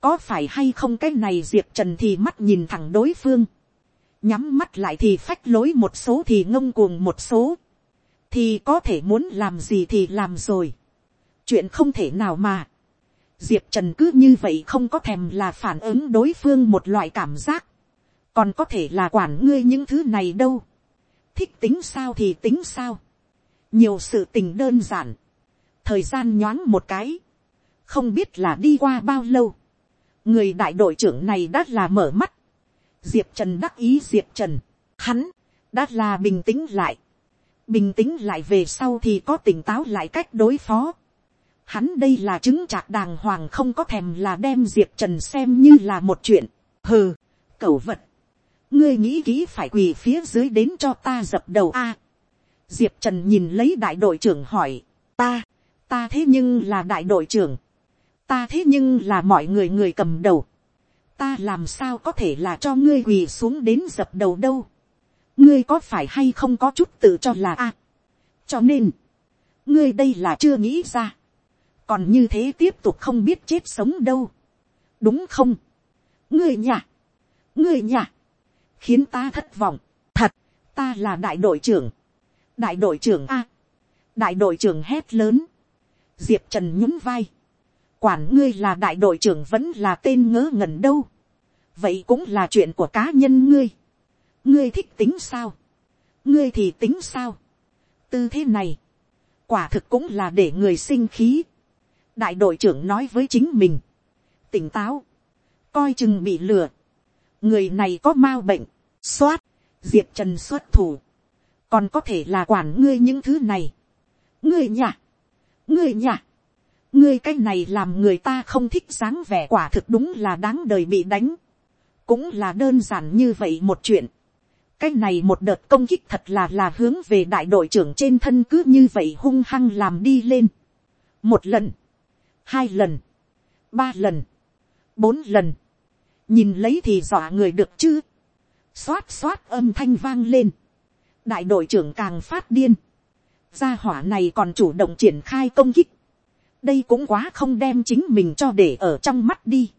có phải hay không cái này diệp trần thì mắt nhìn thẳng đối phương, nhắm mắt lại thì phách lối một số thì ngông cuồng một số, thì có thể muốn làm gì thì làm rồi, chuyện không thể nào mà, diệp trần cứ như vậy không có thèm là phản ứng đối phương một loại cảm giác, còn có thể là quản ngươi những thứ này đâu, thích tính sao thì tính sao, nhiều sự tình đơn giản, thời gian nhoáng một cái, không biết là đi qua bao lâu, người đại đội trưởng này đã là mở mắt, diệp trần đắc ý diệp trần, hắn, đã là bình tĩnh lại, bình tĩnh lại về sau thì có tỉnh táo lại cách đối phó, hắn đây là chứng trạc đàng hoàng không có thèm là đem diệp trần xem như là một chuyện, hừ, cẩu vật, ngươi nghĩ kỹ phải quỳ phía dưới đến cho ta dập đầu a. diệp trần nhìn lấy đại đội trưởng hỏi, ta, ta thế nhưng là đại đội trưởng, ta thế nhưng là mọi người người cầm đầu, ta làm sao có thể là cho ngươi quỳ xuống đến dập đầu đâu, ngươi có phải hay không có chút tự cho là a. cho nên, ngươi đây là chưa nghĩ ra, còn như thế tiếp tục không biết chết sống đâu, đúng không, ngươi nhà, ngươi nhà, khiến ta thất vọng. thật, ta là đại đội trưởng. đại đội trưởng a. đại đội trưởng hét lớn. diệp trần nhún vai. quản ngươi là đại đội trưởng vẫn là tên ngớ ngẩn đâu. vậy cũng là chuyện của cá nhân ngươi. ngươi thích tính sao. ngươi thì tính sao. tư thế này, quả thực cũng là để người sinh khí. đại đội trưởng nói với chính mình. tỉnh táo. coi chừng bị lừa người này có m a bệnh, x o á t diệp trần xuất thủ, còn có thể là quản ngươi những thứ này. ngươi nhà, ngươi nhà, ngươi cái này làm người ta không thích dáng vẻ quả thực đúng là đáng đời bị đánh, cũng là đơn giản như vậy một chuyện. cái này một đợt công kích thật là là hướng về đại đội trưởng trên thân cứ như vậy hung hăng làm đi lên. một lần, hai lần, ba lần, bốn lần, nhìn lấy thì dọa người được chứ, xoát xoát âm thanh vang lên, đại đội trưởng càng phát điên, gia hỏa này còn chủ động triển khai công kích, đây cũng quá không đem chính mình cho để ở trong mắt đi,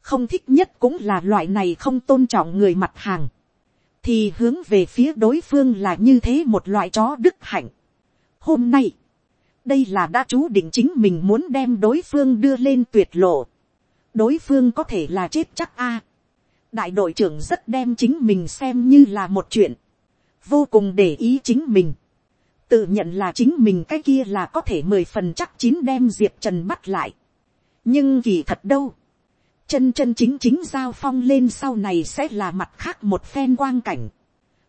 không thích nhất cũng là loại này không tôn trọng người mặt hàng, thì hướng về phía đối phương là như thế một loại chó đức hạnh. Hôm nay, đây là đã chú định chính mình muốn đem đối phương đưa lên tuyệt lộ đối phương có thể là chết chắc a. đại đội trưởng rất đem chính mình xem như là một chuyện, vô cùng để ý chính mình, tự nhận là chính mình cái kia là có thể mười phần chắc chín đem diệp trần bắt lại. nhưng kỳ thật đâu, chân chân chính chính giao phong lên sau này sẽ là mặt khác một phen quang cảnh.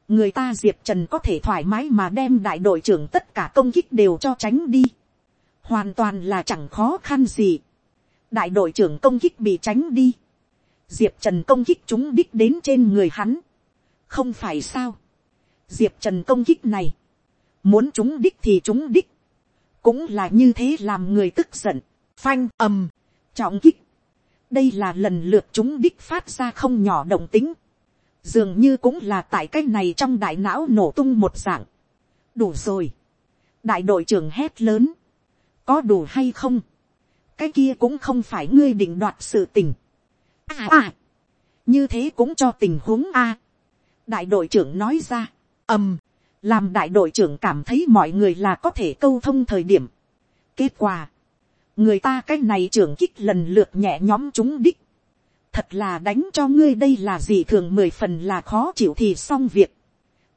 người ta diệp trần có thể thoải mái mà đem đại đội trưởng tất cả công kích đều cho tránh đi. hoàn toàn là chẳng khó khăn gì đại đội trưởng công kích bị tránh đi. diệp trần công kích chúng đích đến trên người hắn. không phải sao. diệp trần công kích này, muốn chúng đích thì chúng đích, cũng là như thế làm người tức giận, phanh ầm, trọng kích, đây là lần lượt chúng đích phát ra không nhỏ động tính, dường như cũng là tại cái này trong đại não nổ tung một dạng, đủ rồi, đại đội trưởng hét lớn, có đủ hay không, cái kia cũng không phải ngươi định đoạt sự tình, à à, như thế cũng cho tình huống a, đại đội trưởng nói ra, ầm, làm đại đội trưởng cảm thấy mọi người là có thể câu thông thời điểm. kết quả, người ta cái này trưởng kích lần lượt nhẹ nhóm chúng đích. thật là đánh cho ngươi đây là gì thường mười phần là khó chịu thì xong việc.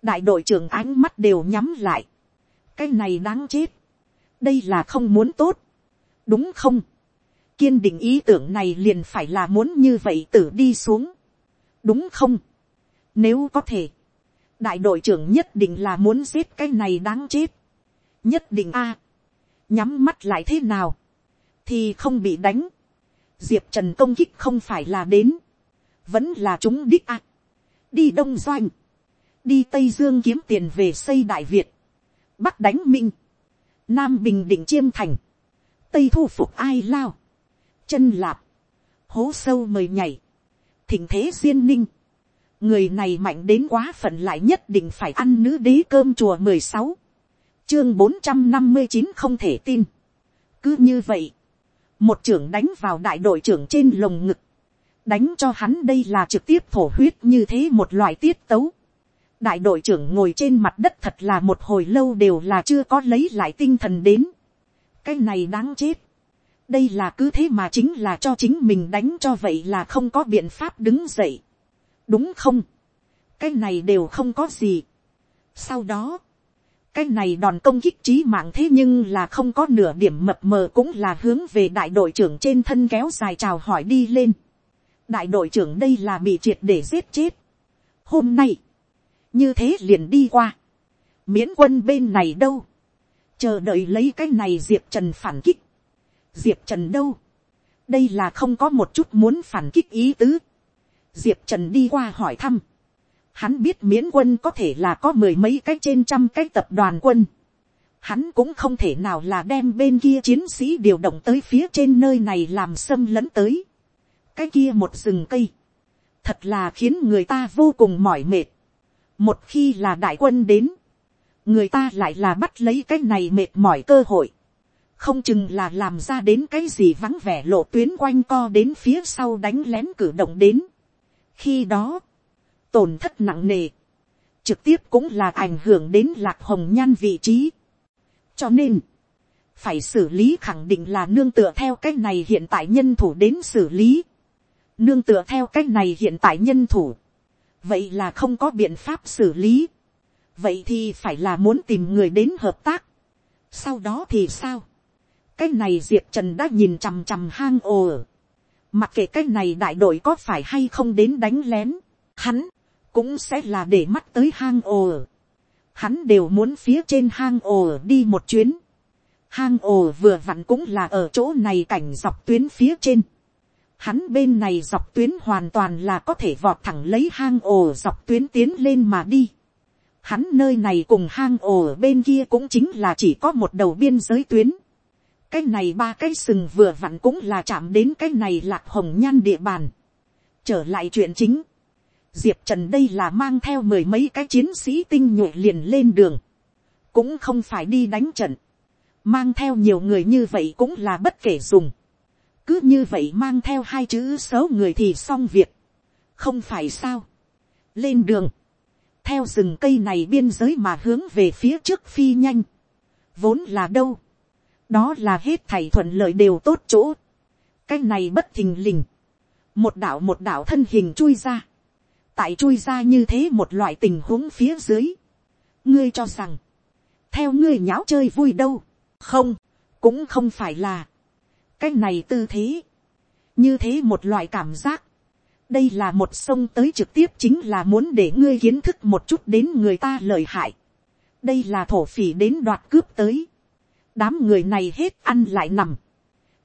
đại đội trưởng ánh mắt đều nhắm lại. cái này đáng chết. đây là không muốn tốt. đúng không kiên định ý tưởng này liền phải là muốn như vậy tử đi xuống. đúng không. nếu có thể, đại đội trưởng nhất định là muốn giết cái này đáng chết. nhất định a. nhắm mắt lại thế nào. thì không bị đánh. diệp trần công kích không phải là đến. vẫn là chúng đích a. đi đông doanh. đi tây dương kiếm tiền về xây đại việt. bắc đánh minh. nam bình định chiêm thành. tây thu phục ai lao chân lạp. hố sâu mời nhảy. thỉnh thế duyên ninh. Người này mạnh đến quá phận lại nhất định phải ăn nữ đế cơm chùa mười sáu. Chương bốn trăm năm mươi chín không thể tin. Cứ như vậy, một trưởng đánh vào đại đội trưởng trên lồng ngực. Đánh cho hắn đây là trực tiếp thổ huyết như thế một loại tiết tấu. Đại đội trưởng ngồi trên mặt đất thật là một hồi lâu đều là chưa có lấy lại tinh thần đến. Cái này đáng chết đây là cứ thế mà chính là cho chính mình đánh cho vậy là không có biện pháp đứng dậy đúng không, cái này đều không có gì. sau đó, cái này đòn công kích trí mạng thế nhưng là không có nửa điểm mập mờ cũng là hướng về đại đội trưởng trên thân kéo dài chào hỏi đi lên. đại đội trưởng đây là bị triệt để giết chết. hôm nay, như thế liền đi qua. miễn quân bên này đâu, chờ đợi lấy cái này diệp trần phản kích diệp trần đâu, đây là không có một chút muốn phản kích ý tứ diệp trần đi qua hỏi thăm. Hắn biết miễn quân có thể là có mười mấy cái trên trăm cái tập đoàn quân. Hắn cũng không thể nào là đem bên kia chiến sĩ điều động tới phía trên nơi này làm xâm lấn tới. Cái kia một rừng cây. Thật là khiến người ta vô cùng mỏi mệt. Một khi là đại quân đến. Người ta lại là bắt lấy cái này mệt mỏi cơ hội. Không chừng là làm ra đến cái gì vắng vẻ lộ tuyến quanh co đến phía sau đánh lén cử động đến khi đó, tổn thất nặng nề, trực tiếp cũng là ảnh hưởng đến lạc hồng nhan vị trí. cho nên, phải xử lý khẳng định là nương tựa theo cái này hiện tại nhân thủ đến xử lý. nương tựa theo cái này hiện tại nhân thủ. vậy là không có biện pháp xử lý. vậy thì phải là muốn tìm người đến hợp tác. sau đó thì sao cái này diệp trần đã nhìn chằm chằm hang ồ Mặc kệ cái này đại đội có phải hay không đến đánh lén. Hắn cũng sẽ là để mắt tới hang ồ. Hắn đều muốn phía trên hang ồ đi một chuyến. Hang ồ vừa vặn cũng là ở chỗ này cảnh dọc tuyến phía trên. Hắn bên này dọc tuyến hoàn toàn là có thể vọt thẳng lấy hang ồ dọc tuyến tiến lên mà đi. Hắn nơi này cùng hang ồ bên kia cũng chính là chỉ có một đầu biên giới tuyến cái này ba cái sừng vừa vặn cũng là chạm đến cái này lạc hồng nhan địa bàn. trở lại chuyện chính, diệp trần đây là mang theo mười mấy cái chiến sĩ tinh nhuệ liền lên đường, cũng không phải đi đánh trận, mang theo nhiều người như vậy cũng là bất kể dùng, cứ như vậy mang theo hai chữ xấu người thì xong việc, không phải sao, lên đường, theo rừng cây này biên giới mà hướng về phía trước phi nhanh, vốn là đâu, đó là hết thảy thuận lợi đều tốt chỗ, cái này bất thình lình, một đạo một đạo thân hình chui ra, tại chui ra như thế một loại tình huống phía dưới, ngươi cho rằng, theo ngươi nháo chơi vui đâu, không, cũng không phải là, cái này tư thế, như thế một loại cảm giác, đây là một sông tới trực tiếp chính là muốn để ngươi kiến thức một chút đến người ta lời hại. đây là thổ phỉ đến đoạt cướp tới đám người này hết ăn lại nằm.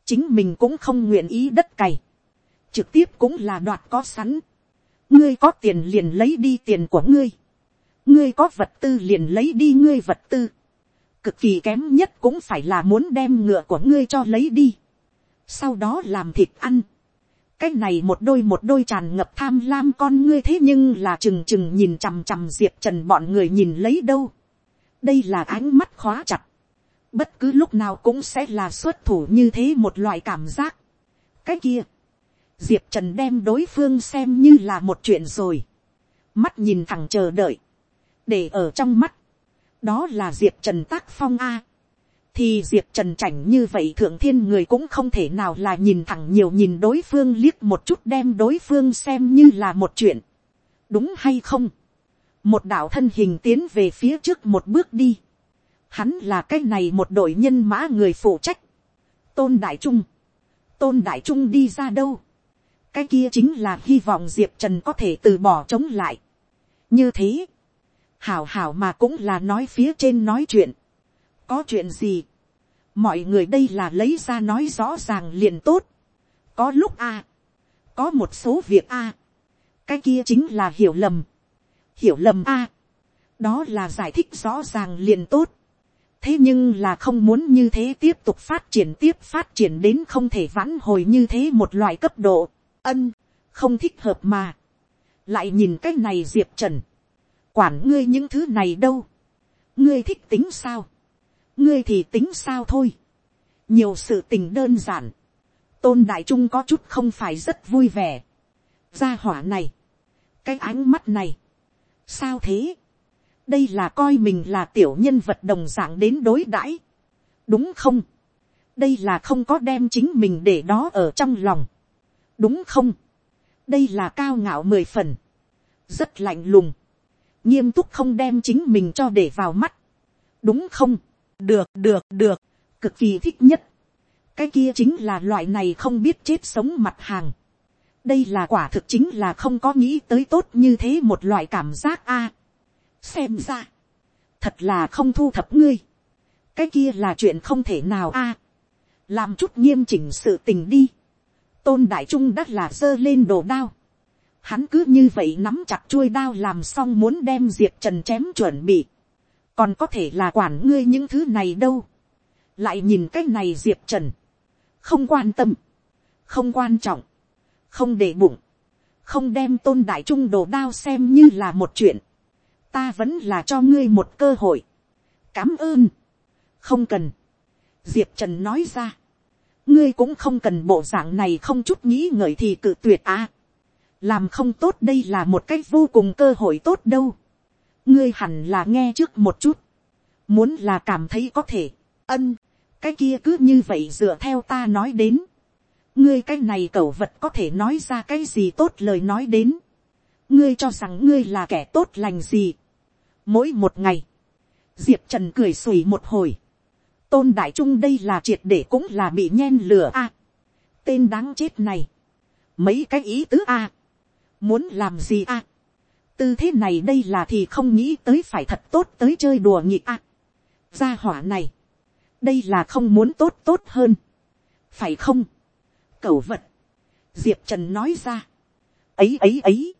chính mình cũng không nguyện ý đất cày. trực tiếp cũng là đoạt có sẵn. ngươi có tiền liền lấy đi tiền của ngươi. ngươi có vật tư liền lấy đi ngươi vật tư. cực kỳ kém nhất cũng phải là muốn đem ngựa của ngươi cho lấy đi. sau đó làm thịt ăn cái này một đôi một đôi tràn ngập tham lam con ngươi thế nhưng là trừng trừng nhìn chằm chằm diệp trần bọn người nhìn lấy đâu. đây là ánh mắt khóa chặt bất cứ lúc nào cũng sẽ là xuất thủ như thế một loại cảm giác. cái kia, diệp trần đem đối phương xem như là một chuyện rồi. mắt nhìn thẳng chờ đợi. để ở trong mắt. đó là diệp trần tác phong a thì diệp trần chảnh như vậy thượng thiên người cũng không thể nào là nhìn thẳng nhiều nhìn đối phương liếc một chút đem đối phương xem như là một chuyện. đúng hay không. một đạo thân hình tiến về phía trước một bước đi hắn là cái này một đội nhân mã người phụ trách. tôn đại trung. tôn đại trung đi ra đâu. cái kia chính là hy vọng diệp trần có thể từ bỏ chống lại. như thế, hảo hảo mà cũng là nói phía trên nói chuyện có chuyện gì, mọi người đây là lấy ra nói rõ ràng liền tốt. có lúc a, có một số việc a, cái kia chính là hiểu lầm, hiểu lầm a, đó là giải thích rõ ràng liền tốt thế nhưng là không muốn như thế tiếp tục phát triển tiếp phát triển đến không thể vãn hồi như thế một loại cấp độ, ân, không thích hợp mà. lại nhìn cái này diệp trần, quản ngươi những thứ này đâu, ngươi thích tính sao, ngươi thì tính sao thôi. nhiều sự tình đơn giản. tôn đại trung có chút không phải rất vui vẻ. gia hỏa này, cái ánh mắt này, sao thế đây là coi mình là tiểu nhân vật đồng dạng đến đối đãi. đúng không. đây là không có đem chính mình để đó ở trong lòng. đúng không. đây là cao ngạo mười phần. rất lạnh lùng. nghiêm túc không đem chính mình cho để vào mắt. đúng không được được được, cực kỳ thích nhất. cái kia chính là loại này không biết chết sống mặt hàng. đây là quả thực chính là không có nghĩ tới tốt như thế một loại cảm giác a xem ra, thật là không thu thập ngươi. cái kia là chuyện không thể nào a. làm chút nghiêm chỉnh sự tình đi. tôn đại trung đã là giơ lên đồ đao. hắn cứ như vậy nắm chặt chuôi đao làm xong muốn đem diệp trần chém chuẩn bị còn có thể là quản ngươi những thứ này đâu. lại nhìn cái này diệp trần, không quan tâm, không quan trọng, không để bụng, không đem tôn đại trung đồ đao xem như là một chuyện, ta vẫn là cho ngươi một cơ hội, cám ơn, không cần, diệp trần nói ra, ngươi cũng không cần bộ dạng này không chút nghĩ ngợi thì cự tuyệt à. làm không tốt đây là một cách vô cùng cơ hội tốt đâu. Ngươi hẳn là nghe trước một chút, muốn là cảm thấy có thể, ân, cái kia cứ như vậy dựa theo ta nói đến, ngươi cái này cẩu vật có thể nói ra cái gì tốt lời nói đến, ngươi cho rằng ngươi là kẻ tốt lành gì. mỗi một ngày, diệp trần cười sủi một hồi, tôn đại trung đây là triệt để cũng là bị nhen lửa a. tên đáng chết này, mấy cái ý tứ a, muốn làm gì a, tư thế này đây là thì không nghĩ tới phải thật tốt tới chơi đùa nghị a. gia hỏa này, đây là không muốn tốt tốt hơn, phải không, cẩu vật, diệp trần nói ra, ấy ấy ấy,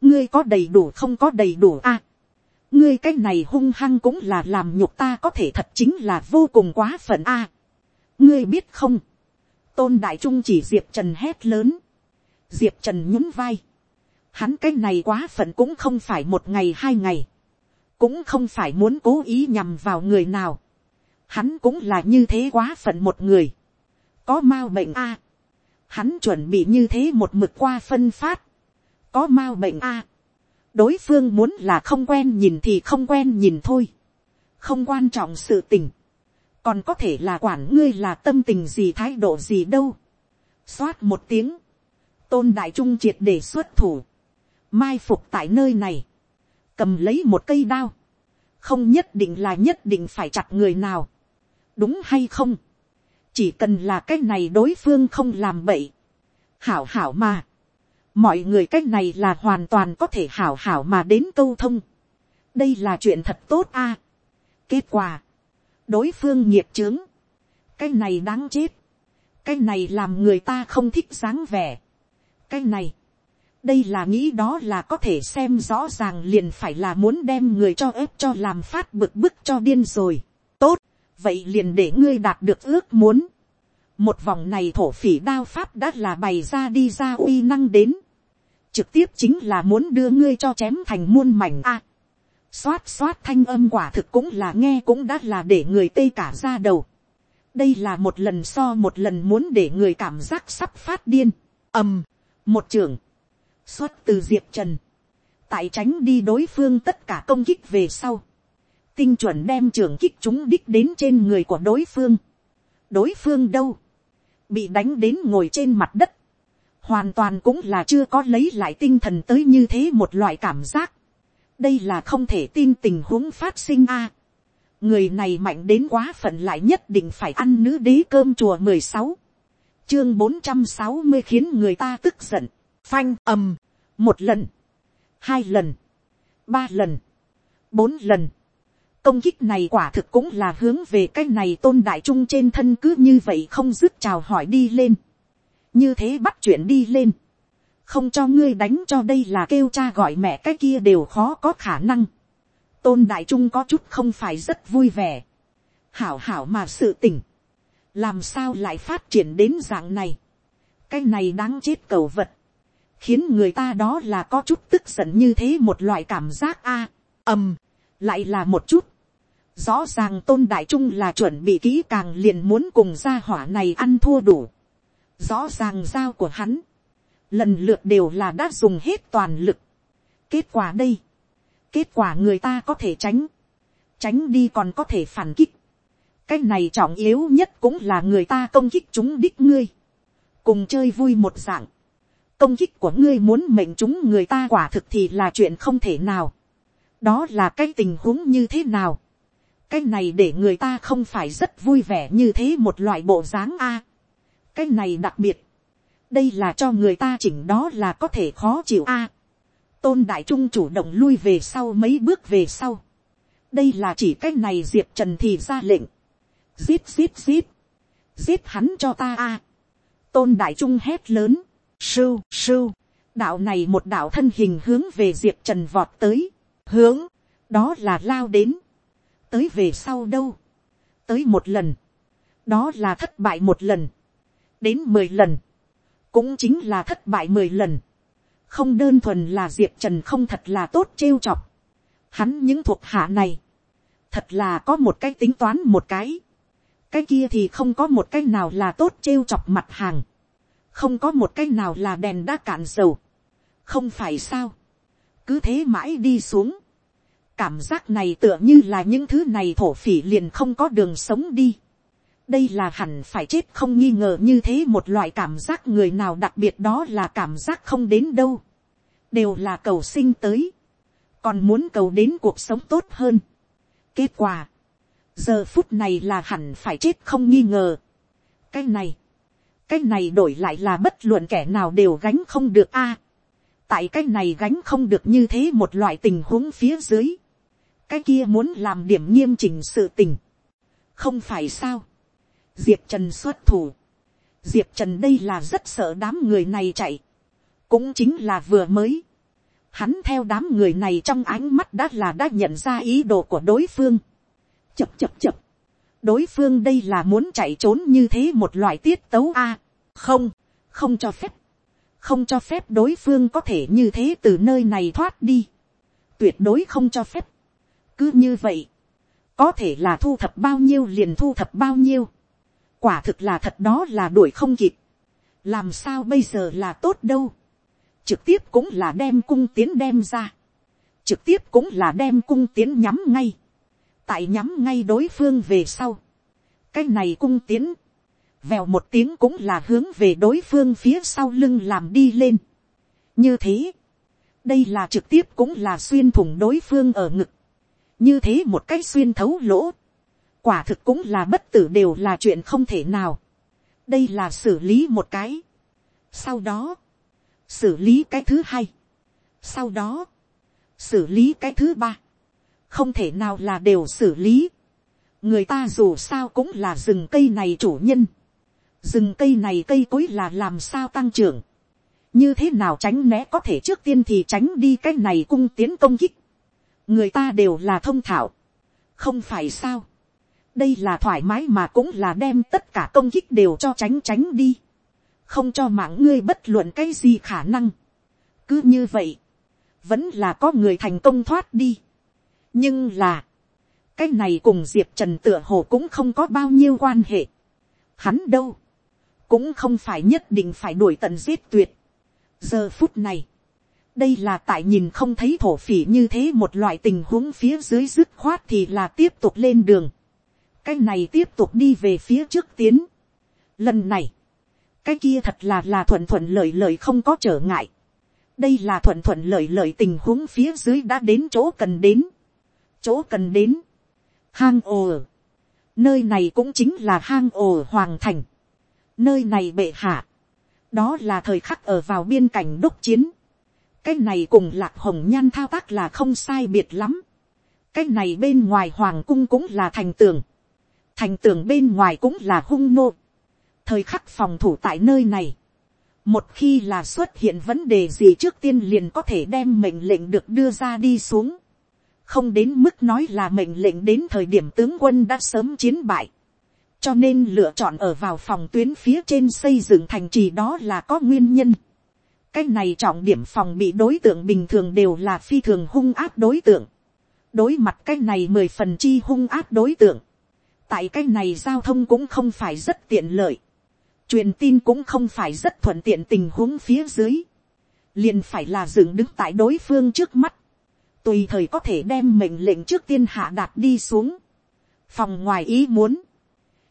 ngươi có đầy đủ không có đầy đủ a, ngươi cái này hung hăng cũng là làm nhục ta có thể thật chính là vô cùng quá phận a, ngươi biết không, tôn đại trung chỉ diệp trần hét lớn, diệp trần nhún vai, Hắn cái này quá phận cũng không phải một ngày hai ngày. Cũng không phải muốn cố ý nhằm vào người nào. Hắn cũng là như thế quá phận một người. Có mau bệnh a. Hắn chuẩn bị như thế một mực qua phân phát, có m a u bệnh a, đối phương muốn là không quen nhìn thì không quen nhìn thôi, không quan trọng sự tình, còn có thể là quản ngươi là tâm tình gì thái độ gì đâu, xoát một tiếng, tôn đại trung triệt để xuất thủ, mai phục tại nơi này, cầm lấy một cây đao, không nhất định là nhất định phải chặt người nào, đúng hay không, chỉ cần là cái này đối phương không làm bậy, hảo hảo mà, mọi người cách này là hoàn toàn có thể hảo hảo mà đến câu thông, đây là chuyện thật tốt a, kết quả, đối phương nghiệp trướng, cái này đáng chết, cái này làm người ta không thích dáng vẻ, cái này, đây là nghĩ đó là có thể xem rõ ràng liền phải là muốn đem người cho ép cho làm phát bực bức cho điên rồi. tốt, vậy liền để ngươi đạt được ước muốn. một vòng này thổ phỉ đao pháp đã là bày ra đi ra uy năng đến trực tiếp chính là muốn đưa ngươi cho chém thành muôn mảnh a. xoát xoát thanh âm quả thực cũng là nghe cũng đã là để người tây cả ra đầu. đây là một lần so một lần muốn để người cảm giác sắp phát điên. ầm, một trưởng xuất từ diệp trần, tại tránh đi đối phương tất cả công kích về sau, tinh chuẩn đem trưởng kích chúng đích đến trên người của đối phương. đối phương đâu, bị đánh đến ngồi trên mặt đất, hoàn toàn cũng là chưa có lấy lại tinh thần tới như thế một loại cảm giác. đây là không thể tin tình huống phát sinh a. người này mạnh đến quá phận lại nhất định phải ăn nữ đế cơm chùa mười sáu, chương bốn trăm sáu mươi khiến người ta tức giận phanh ầm, một lần, hai lần, ba lần, bốn lần. công kích này quả thực cũng là hướng về cái này tôn đại trung trên thân cứ như vậy không dứt chào hỏi đi lên như thế bắt chuyện đi lên. không cho ngươi đánh cho đây là kêu cha gọi mẹ cái kia đều khó có khả năng. tôn đại trung có chút không phải rất vui vẻ. hảo hảo mà sự tình làm sao lại phát triển đến dạng này. cái này đáng chết cầu vật khiến người ta đó là có chút tức giận như thế một loại cảm giác a ầm lại là một chút rõ ràng tôn đại trung là chuẩn bị kỹ càng liền muốn cùng gia hỏa này ăn thua đủ rõ ràng dao của hắn. Lần lượt đều là đã dùng hết toàn lực. Kết quả đây. Kết quả người ta có thể tránh. Tránh đi còn có thể phản kích. Cái này trọng yếu nhất cũng là người ta công kích chúng đích ngươi. Cùng chơi vui một dạng. Công kích của ngươi muốn mệnh chúng người ta quả thực thì là chuyện không thể nào. đó là cái tình huống như thế nào. cái này để người ta không phải rất vui vẻ như thế một loại bộ dáng a cái này đặc biệt. đây là cho người ta chỉnh đó là có thể khó chịu a. tôn đại trung chủ động lui về sau mấy bước về sau. đây là chỉ cái này diệp trần thì ra lệnh. giết giết giết. giết hắn cho ta a. tôn đại trung hét lớn Sưu, sưu, đạo này một đạo thân hình hướng về diệp trần vọt tới, hướng, đó là lao đến, tới về sau đâu, tới một lần, đó là thất bại một lần, đến mười lần, cũng chính là thất bại mười lần, không đơn thuần là diệp trần không thật là tốt trêu chọc, hắn những thuộc hạ này, thật là có một cái tính toán một cái, cái kia thì không có một cái nào là tốt trêu chọc mặt hàng, không có một cái nào là đèn đã cạn dầu, không phải sao, cứ thế mãi đi xuống, cảm giác này tựa như là những thứ này thổ phỉ liền không có đường sống đi, đây là hẳn phải chết không nghi ngờ như thế một loại cảm giác người nào đặc biệt đó là cảm giác không đến đâu, đều là cầu sinh tới, còn muốn cầu đến cuộc sống tốt hơn. kết quả, giờ phút này là hẳn phải chết không nghi ngờ. cái này, cái này đổi lại là bất luận kẻ nào đều gánh không được a. tại cái này gánh không được như thế một loại tình huống phía dưới. cái kia muốn làm điểm nghiêm chỉnh sự tình. không phải sao diệp trần xuất thủ. diệp trần đây là rất sợ đám người này chạy. cũng chính là vừa mới. hắn theo đám người này trong ánh mắt đã là đã nhận ra ý đồ của đối phương. chập chập chập đối phương đây là muốn chạy trốn như thế một loại tiết tấu a. không, không cho phép, không cho phép đối phương có thể như thế từ nơi này thoát đi, tuyệt đối không cho phép. cứ như vậy, có thể là thu thập bao nhiêu liền thu thập bao nhiêu, quả thực là thật đó là đuổi không kịp, làm sao bây giờ là tốt đâu, trực tiếp cũng là đem cung tiến đem ra, trực tiếp cũng là đem cung tiến nhắm ngay, tại nhắm ngay đối phương về sau, cái này cung tiến, vèo một tiếng cũng là hướng về đối phương phía sau lưng làm đi lên. như thế, đây là trực tiếp cũng là xuyên thủng đối phương ở ngực, như thế một cách xuyên thấu lỗ, quả thực cũng là bất tử đều là chuyện không thể nào. đây là xử lý một cái. sau đó, xử lý cái thứ hai. sau đó, xử lý cái thứ ba. không thể nào là đều xử lý. người ta dù sao cũng là rừng cây này chủ nhân. rừng cây này cây cối là làm sao tăng trưởng. như thế nào tránh né có thể trước tiên thì tránh đi cái này cung tiến công kích. người ta đều là thông thạo. không phải sao đây là thoải mái mà cũng là đem tất cả công kích đều cho tránh tránh đi, không cho mạng ngươi bất luận cái gì khả năng. cứ như vậy, vẫn là có người thành công thoát đi. nhưng là, cái này cùng diệp trần tựa hồ cũng không có bao nhiêu quan hệ. hắn đâu, cũng không phải nhất định phải đuổi tận giết tuyệt. giờ phút này, đây là tại nhìn không thấy thổ phỉ như thế một loại tình huống phía dưới dứt khoát thì là tiếp tục lên đường cái này tiếp tục đi về phía trước tiến. Lần này, cái kia thật là là thuận thuận lợi lợi không có trở ngại. đây là thuận thuận lợi lợi tình huống phía dưới đã đến chỗ cần đến. chỗ cần đến. hang ồ. nơi này cũng chính là hang ồ hoàng thành. nơi này bệ hạ. đó là thời khắc ở vào biên cảnh đốc chiến. cái này cùng lạc hồng nhan thao tác là không sai biệt lắm. cái này bên ngoài hoàng cung cũng là thành tường thành tường bên ngoài cũng là hung nô, thời khắc phòng thủ tại nơi này, một khi là xuất hiện vấn đề gì trước tiên liền có thể đem mệnh lệnh được đưa ra đi xuống, không đến mức nói là mệnh lệnh đến thời điểm tướng quân đã sớm chiến bại, cho nên lựa chọn ở vào phòng tuyến phía trên xây dựng thành trì đó là có nguyên nhân. cái này trọng điểm phòng bị đối tượng bình thường đều là phi thường hung áp đối tượng. đối mặt cái này mười phần chi hung áp đối tượng tại cái này giao thông cũng không phải rất tiện lợi, truyền tin cũng không phải rất thuận tiện tình huống phía dưới, liền phải là dựng đứng tại đối phương trước mắt, tùy thời có thể đem mệnh lệnh trước tiên hạ đạt đi xuống, phòng ngoài ý muốn.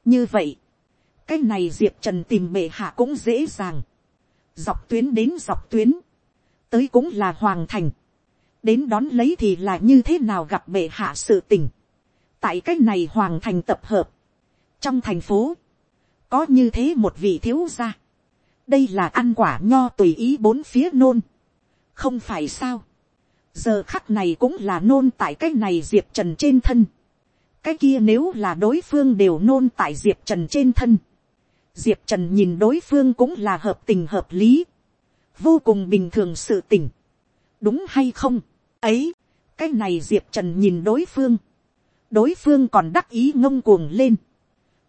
như vậy, cái này diệp trần tìm bệ hạ cũng dễ dàng, dọc tuyến đến dọc tuyến, tới cũng là hoàng thành, đến đón lấy thì là như thế nào gặp bệ hạ sự tình, tại cái này hoàng thành tập hợp, trong thành phố, có như thế một vị thiếu gia, đây là ăn quả nho tùy ý bốn phía nôn, không phải sao, giờ khắc này cũng là nôn tại cái này diệp trần trên thân, cái kia nếu là đối phương đều nôn tại diệp trần trên thân, diệp trần nhìn đối phương cũng là hợp tình hợp lý, vô cùng bình thường sự tình, đúng hay không, ấy, cái này diệp trần nhìn đối phương, đối phương còn đắc ý ngông cuồng lên.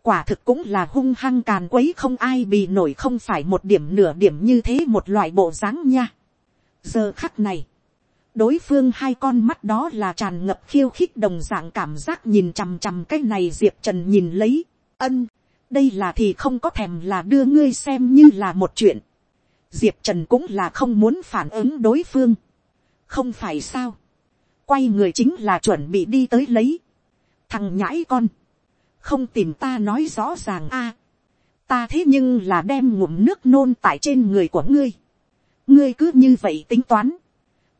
quả thực cũng là hung hăng càn quấy không ai bị nổi không phải một điểm nửa điểm như thế một loại bộ dáng nha. giờ khắc này, đối phương hai con mắt đó là tràn ngập khiêu khích đồng dạng cảm giác nhìn chằm chằm cái này diệp trần nhìn lấy, ân, đây là thì không có thèm là đưa ngươi xem như là một chuyện. diệp trần cũng là không muốn phản ứng đối phương, không phải sao, quay người chính là chuẩn bị đi tới lấy, thằng nhãi con, không tìm ta nói rõ ràng a, ta thế nhưng là đem ngụm nước nôn tại trên người của ngươi, ngươi cứ như vậy tính toán,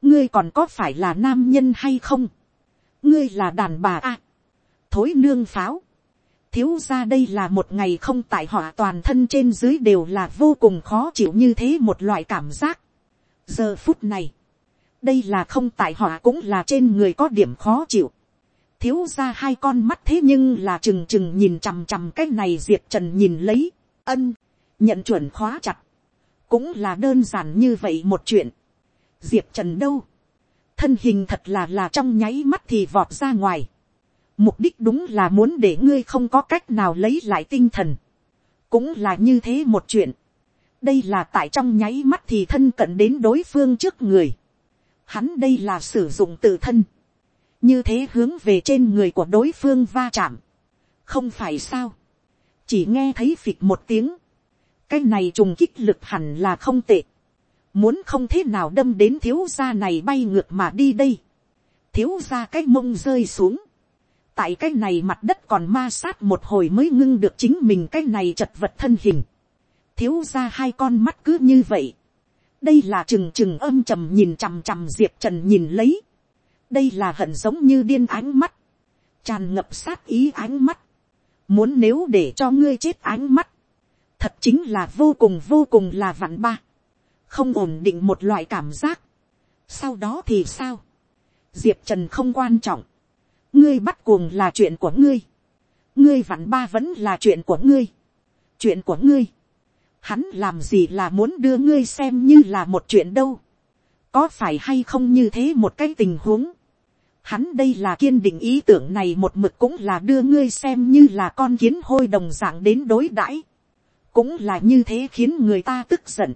ngươi còn có phải là nam nhân hay không, ngươi là đàn bà a, thối nương pháo, thiếu ra đây là một ngày không tại họ toàn thân trên dưới đều là vô cùng khó chịu như thế một loại cảm giác. giờ phút này, đây là không tại họ cũng là trên người có điểm khó chịu thiếu ra hai con mắt thế nhưng là trừng trừng nhìn chằm chằm cái này diệp trần nhìn lấy, ân, nhận chuẩn khóa chặt, cũng là đơn giản như vậy một chuyện. diệp trần đâu, thân hình thật là là trong nháy mắt thì vọt ra ngoài, mục đích đúng là muốn để ngươi không có cách nào lấy lại tinh thần, cũng là như thế một chuyện, đây là tại trong nháy mắt thì thân cận đến đối phương trước người, hắn đây là sử dụng tự thân, như thế hướng về trên người của đối phương va chạm, không phải sao, chỉ nghe thấy phịch một tiếng, cái này trùng kích lực hẳn là không tệ, muốn không thế nào đâm đến thiếu gia này bay ngược mà đi đây, thiếu gia cái mông rơi xuống, tại cái này mặt đất còn ma sát một hồi mới ngưng được chính mình cái này chật vật thân hình, thiếu gia hai con mắt cứ như vậy, đây là trừng trừng âm trầm nhìn chằm chằm diệp trần nhìn lấy, đây là hận giống như điên ánh mắt, tràn ngập sát ý ánh mắt, muốn nếu để cho ngươi chết ánh mắt, thật chính là vô cùng vô cùng là vặn ba, không ổn định một loại cảm giác. sau đó thì sao, diệp trần không quan trọng, ngươi bắt cuồng là chuyện của ngươi, ngươi vặn ba vẫn là chuyện của ngươi, chuyện của ngươi, hắn làm gì là muốn đưa ngươi xem như là một chuyện đâu, có phải hay không như thế một cái tình huống, hắn đây là kiên định ý tưởng này một mực cũng là đưa ngươi xem như là con kiến hôi đồng dạng đến đối đãi. Cũng là như thế khiến người ta tức giận.